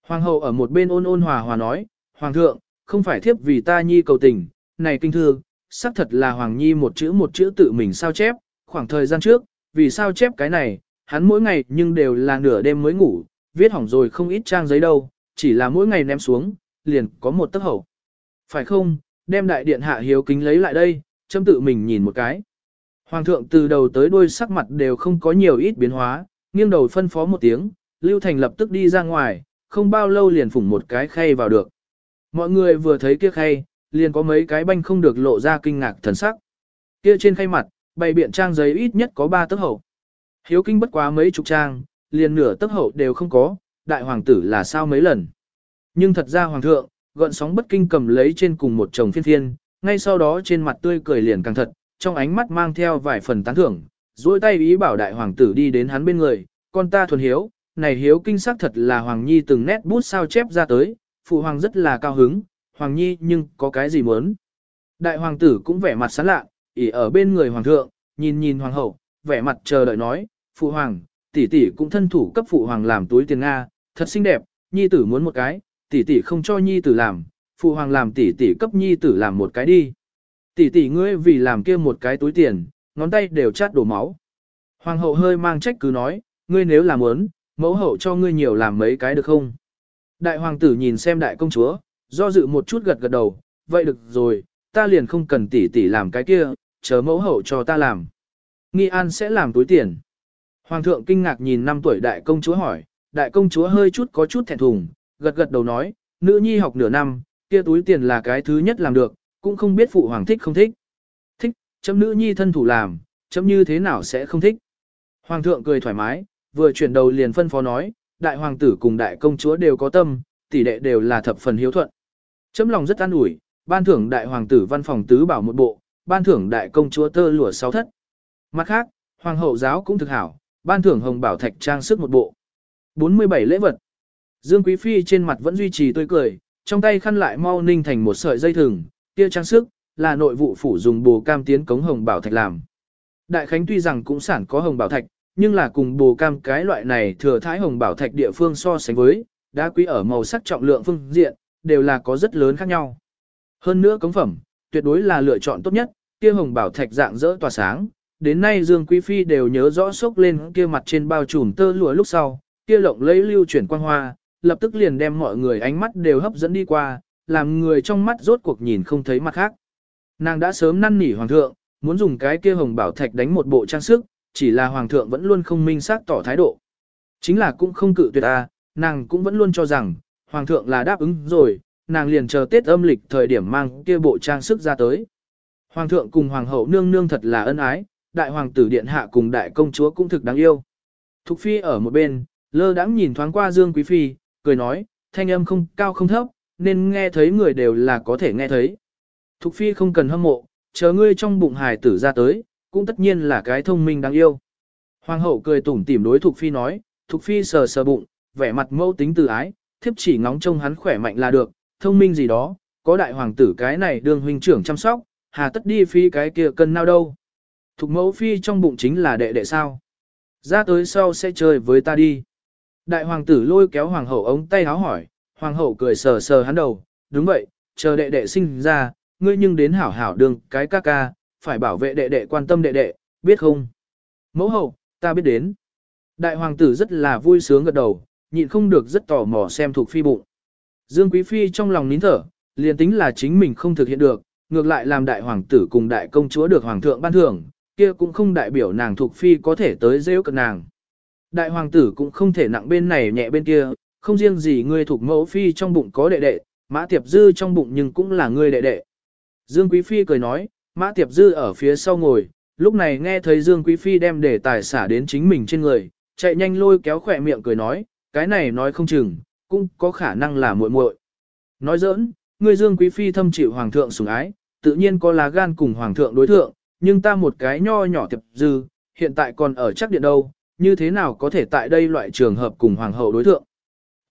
Hoàng hậu ở một bên ôn ôn hòa hòa nói, Hoàng thượng, không phải thiếp vì ta nhi cầu tình, này kinh thư, xác thật là Hoàng nhi một chữ một chữ tự mình sao chép, khoảng thời gian trước, vì sao chép cái này, hắn mỗi ngày nhưng đều là nửa đêm mới ngủ, viết hỏng rồi không ít trang giấy đâu, chỉ là mỗi ngày ném xuống, liền có một tấc hậu. Phải không, đem đại điện hạ hiếu kính lấy lại đây, châm tự mình nhìn một cái. Hoàng thượng từ đầu tới đuôi sắc mặt đều không có nhiều ít biến hóa, nghiêng đầu phân phó một tiếng, Lưu Thành lập tức đi ra ngoài, không bao lâu liền phủng một cái khay vào được. Mọi người vừa thấy kia khay, liền có mấy cái banh không được lộ ra kinh ngạc thần sắc. Kia trên khay mặt, bày biện trang giấy ít nhất có 3 tấc hậu. Hiếu kinh bất quá mấy chục trang, liền nửa tấc hậu đều không có, đại hoàng tử là sao mấy lần. Nhưng thật ra hoàng thượng, gợn sóng bất kinh cầm lấy trên cùng một chồng phiên phiên, ngay sau đó trên mặt tươi cười liền càng thật, trong ánh mắt mang theo vài phần tán thưởng, duỗi tay ý bảo đại hoàng tử đi đến hắn bên người, con ta thuần hiếu, này hiếu kinh sắc thật là hoàng nhi từng nét bút sao chép ra tới, phụ hoàng rất là cao hứng, hoàng nhi nhưng có cái gì muốn. Đại hoàng tử cũng vẻ mặt sán lạ, ỉ ở bên người hoàng thượng, nhìn nhìn hoàng hậu, vẻ mặt chờ đợi nói, phụ hoàng, tỷ tỷ cũng thân thủ cấp phụ hoàng làm túi tiền Nga, thật xinh đẹp, nhi tử muốn một cái, tỷ tỷ không cho nhi tử làm, phụ hoàng làm tỷ tỷ cấp nhi tử làm một cái đi. Tỷ tỷ ngươi vì làm kia một cái túi tiền, ngón tay đều chát đổ máu. Hoàng hậu hơi mang trách cứ nói, ngươi nếu làm muốn, mẫu hậu cho ngươi nhiều làm mấy cái được không? Đại hoàng tử nhìn xem đại công chúa, do dự một chút gật gật đầu, vậy được rồi, ta liền không cần tỷ tỷ làm cái kia, chờ mẫu hậu cho ta làm. Nghi an sẽ làm túi tiền. Hoàng thượng kinh ngạc nhìn năm tuổi đại công chúa hỏi, đại công chúa hơi chút có chút thẹn thùng, gật gật đầu nói, nữ nhi học nửa năm, kia túi tiền là cái thứ nhất làm được, cũng không biết phụ hoàng thích không thích. Thích, chấm nữ nhi thân thủ làm, chấm như thế nào sẽ không thích. Hoàng thượng cười thoải mái, vừa chuyển đầu liền phân phó nói, đại hoàng tử cùng đại công chúa đều có tâm, tỷ đệ đều là thập phần hiếu thuận. Chấm lòng rất an ủi, ban thưởng đại hoàng tử văn phòng tứ bảo một bộ, ban thưởng đại công chúa tơ lụa sáu thất. Mặt khác, hoàng hậu giáo cũng thực hảo, ban thưởng hồng bảo thạch trang sức một bộ. 47 lễ vật. Dương Quý Phi trên mặt vẫn duy trì tươi cười, trong tay khăn lại mau ninh thành một sợi dây thừng, kia trang sức, là nội vụ phủ dùng bồ cam tiến cống hồng bảo thạch làm. Đại Khánh tuy rằng cũng sản có hồng bảo thạch, nhưng là cùng bồ cam cái loại này thừa thái hồng bảo thạch địa phương so sánh với, đá quý ở màu sắc trọng lượng phương diện, đều là có rất lớn khác nhau. Hơn nữa cống phẩm, tuyệt đối là lựa chọn tốt nhất, kia hồng bảo thạch dạng dỡ tỏa sáng, đến nay Dương Quý Phi đều nhớ rõ sốc lên kia mặt trên bao trùm tơ lụa lúc sau, kia lộng lấy lưu chuyển quang hoa, lập tức liền đem mọi người ánh mắt đều hấp dẫn đi qua, làm người trong mắt rốt cuộc nhìn không thấy mặt khác. Nàng đã sớm năn nỉ hoàng thượng, muốn dùng cái kia hồng bảo thạch đánh một bộ trang sức, chỉ là hoàng thượng vẫn luôn không minh xác tỏ thái độ. Chính là cũng không cự tuyệt a, nàng cũng vẫn luôn cho rằng, hoàng thượng là đáp ứng rồi, nàng liền chờ Tết âm lịch thời điểm mang kia bộ trang sức ra tới. Hoàng thượng cùng hoàng hậu nương nương thật là ân ái, đại hoàng tử điện hạ cùng đại công chúa cũng thực đáng yêu. Thục phi ở một bên, lơ đãng nhìn thoáng qua Dương Quý phi, cười nói, thanh âm không cao không thấp, nên nghe thấy người đều là có thể nghe thấy. Thục phi không cần hâm mộ, chờ ngươi trong bụng hài tử ra tới, cũng tất nhiên là cái thông minh đáng yêu. Hoàng hậu cười tủm tỉm đối Thục Phi nói, Thục Phi sờ sờ bụng, vẻ mặt mâu tính từ ái, thiếp chỉ ngóng trông hắn khỏe mạnh là được, thông minh gì đó, có đại hoàng tử cái này đương huynh trưởng chăm sóc, hà tất đi phi cái kia cân nào đâu. Thục mẫu phi trong bụng chính là đệ đệ sao. Ra tới sau sẽ chơi với ta đi. Đại hoàng tử lôi kéo hoàng hậu ống tay háo hỏi, hoàng hậu cười sờ sờ hắn đầu, đúng vậy, chờ đệ đệ sinh ra, ngươi nhưng đến hảo hảo đường cái ca ca, phải bảo vệ đệ đệ quan tâm đệ đệ, biết không? Mẫu hậu, ta biết đến. Đại hoàng tử rất là vui sướng gật đầu, nhịn không được rất tò mò xem thuộc phi bụng. Dương Quý Phi trong lòng nín thở, liền tính là chính mình không thực hiện được, ngược lại làm đại hoàng tử cùng đại công chúa được hoàng thượng ban thưởng, kia cũng không đại biểu nàng thuộc phi có thể tới rêu cận nàng. Đại hoàng tử cũng không thể nặng bên này nhẹ bên kia, không riêng gì ngươi thuộc mẫu phi trong bụng có đệ đệ, mã tiệp dư trong bụng nhưng cũng là ngươi đệ đệ. Dương Quý Phi cười nói, mã tiệp dư ở phía sau ngồi, lúc này nghe thấy Dương Quý Phi đem để tài xả đến chính mình trên người, chạy nhanh lôi kéo khỏe miệng cười nói, cái này nói không chừng, cũng có khả năng là muội muội. Nói giỡn, ngươi Dương Quý Phi thâm chịu hoàng thượng sủng ái, tự nhiên có lá gan cùng hoàng thượng đối thượng, nhưng ta một cái nho nhỏ tiệp dư, hiện tại còn ở chắc điện đâu, như thế nào có thể tại đây loại trường hợp cùng hoàng hậu đối thượng.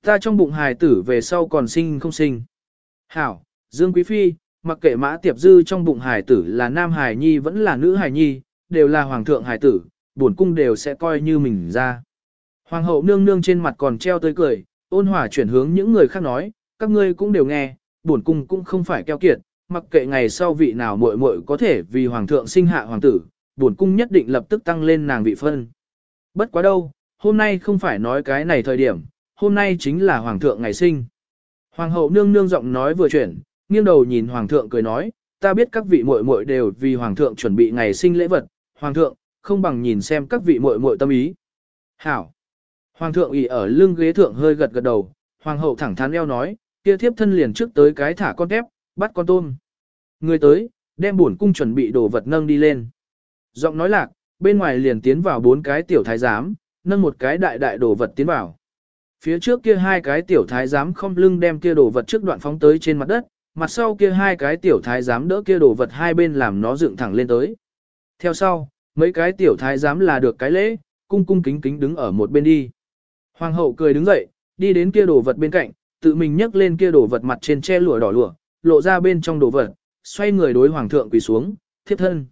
Ta trong bụng hài tử về sau còn sinh không sinh. Hảo, Dương Quý Phi, mặc kệ mã tiệp dư trong bụng hài tử là nam hài nhi vẫn là nữ hài nhi, đều là hoàng thượng hài tử, bổn cung đều sẽ coi như mình ra. Hoàng hậu nương nương trên mặt còn treo tươi cười, ôn hòa chuyển hướng những người khác nói, các ngươi cũng đều nghe, bổn cung cũng không phải keo kiệt, mặc kệ ngày sau vị nào muội muội có thể vì hoàng thượng sinh hạ hoàng tử, bổn cung nhất định lập tức tăng lên nàng vị phân. Bất quá đâu, hôm nay không phải nói cái này thời điểm, hôm nay chính là hoàng thượng ngày sinh. Hoàng hậu nương nương giọng nói vừa chuyển, nghiêng đầu nhìn hoàng thượng cười nói, ta biết các vị muội muội đều vì hoàng thượng chuẩn bị ngày sinh lễ vật, hoàng thượng, không bằng nhìn xem các vị muội muội tâm ý. Hảo. Hoàng thượng ỉ ở lưng ghế thượng hơi gật gật đầu, hoàng hậu thẳng thắn eo nói, kia thiếp thân liền trước tới cái thả con tép, bắt con tôm. Người tới, đem bổn cung chuẩn bị đồ vật nâng đi lên. Giọng nói lạc, bên ngoài liền tiến vào bốn cái tiểu thái giám, nâng một cái đại đại đồ vật tiến vào. Phía trước kia hai cái tiểu thái giám không lưng đem kia đồ vật trước đoạn phóng tới trên mặt đất, mặt sau kia hai cái tiểu thái giám đỡ kia đồ vật hai bên làm nó dựng thẳng lên tới. Theo sau, mấy cái tiểu thái giám là được cái lễ, cung cung kính kính đứng ở một bên đi. Hoàng hậu cười đứng dậy, đi đến kia đồ vật bên cạnh, tự mình nhấc lên kia đồ vật mặt trên che lụa đỏ lụa, lộ ra bên trong đồ vật, xoay người đối hoàng thượng quỳ xuống, thiếp thân.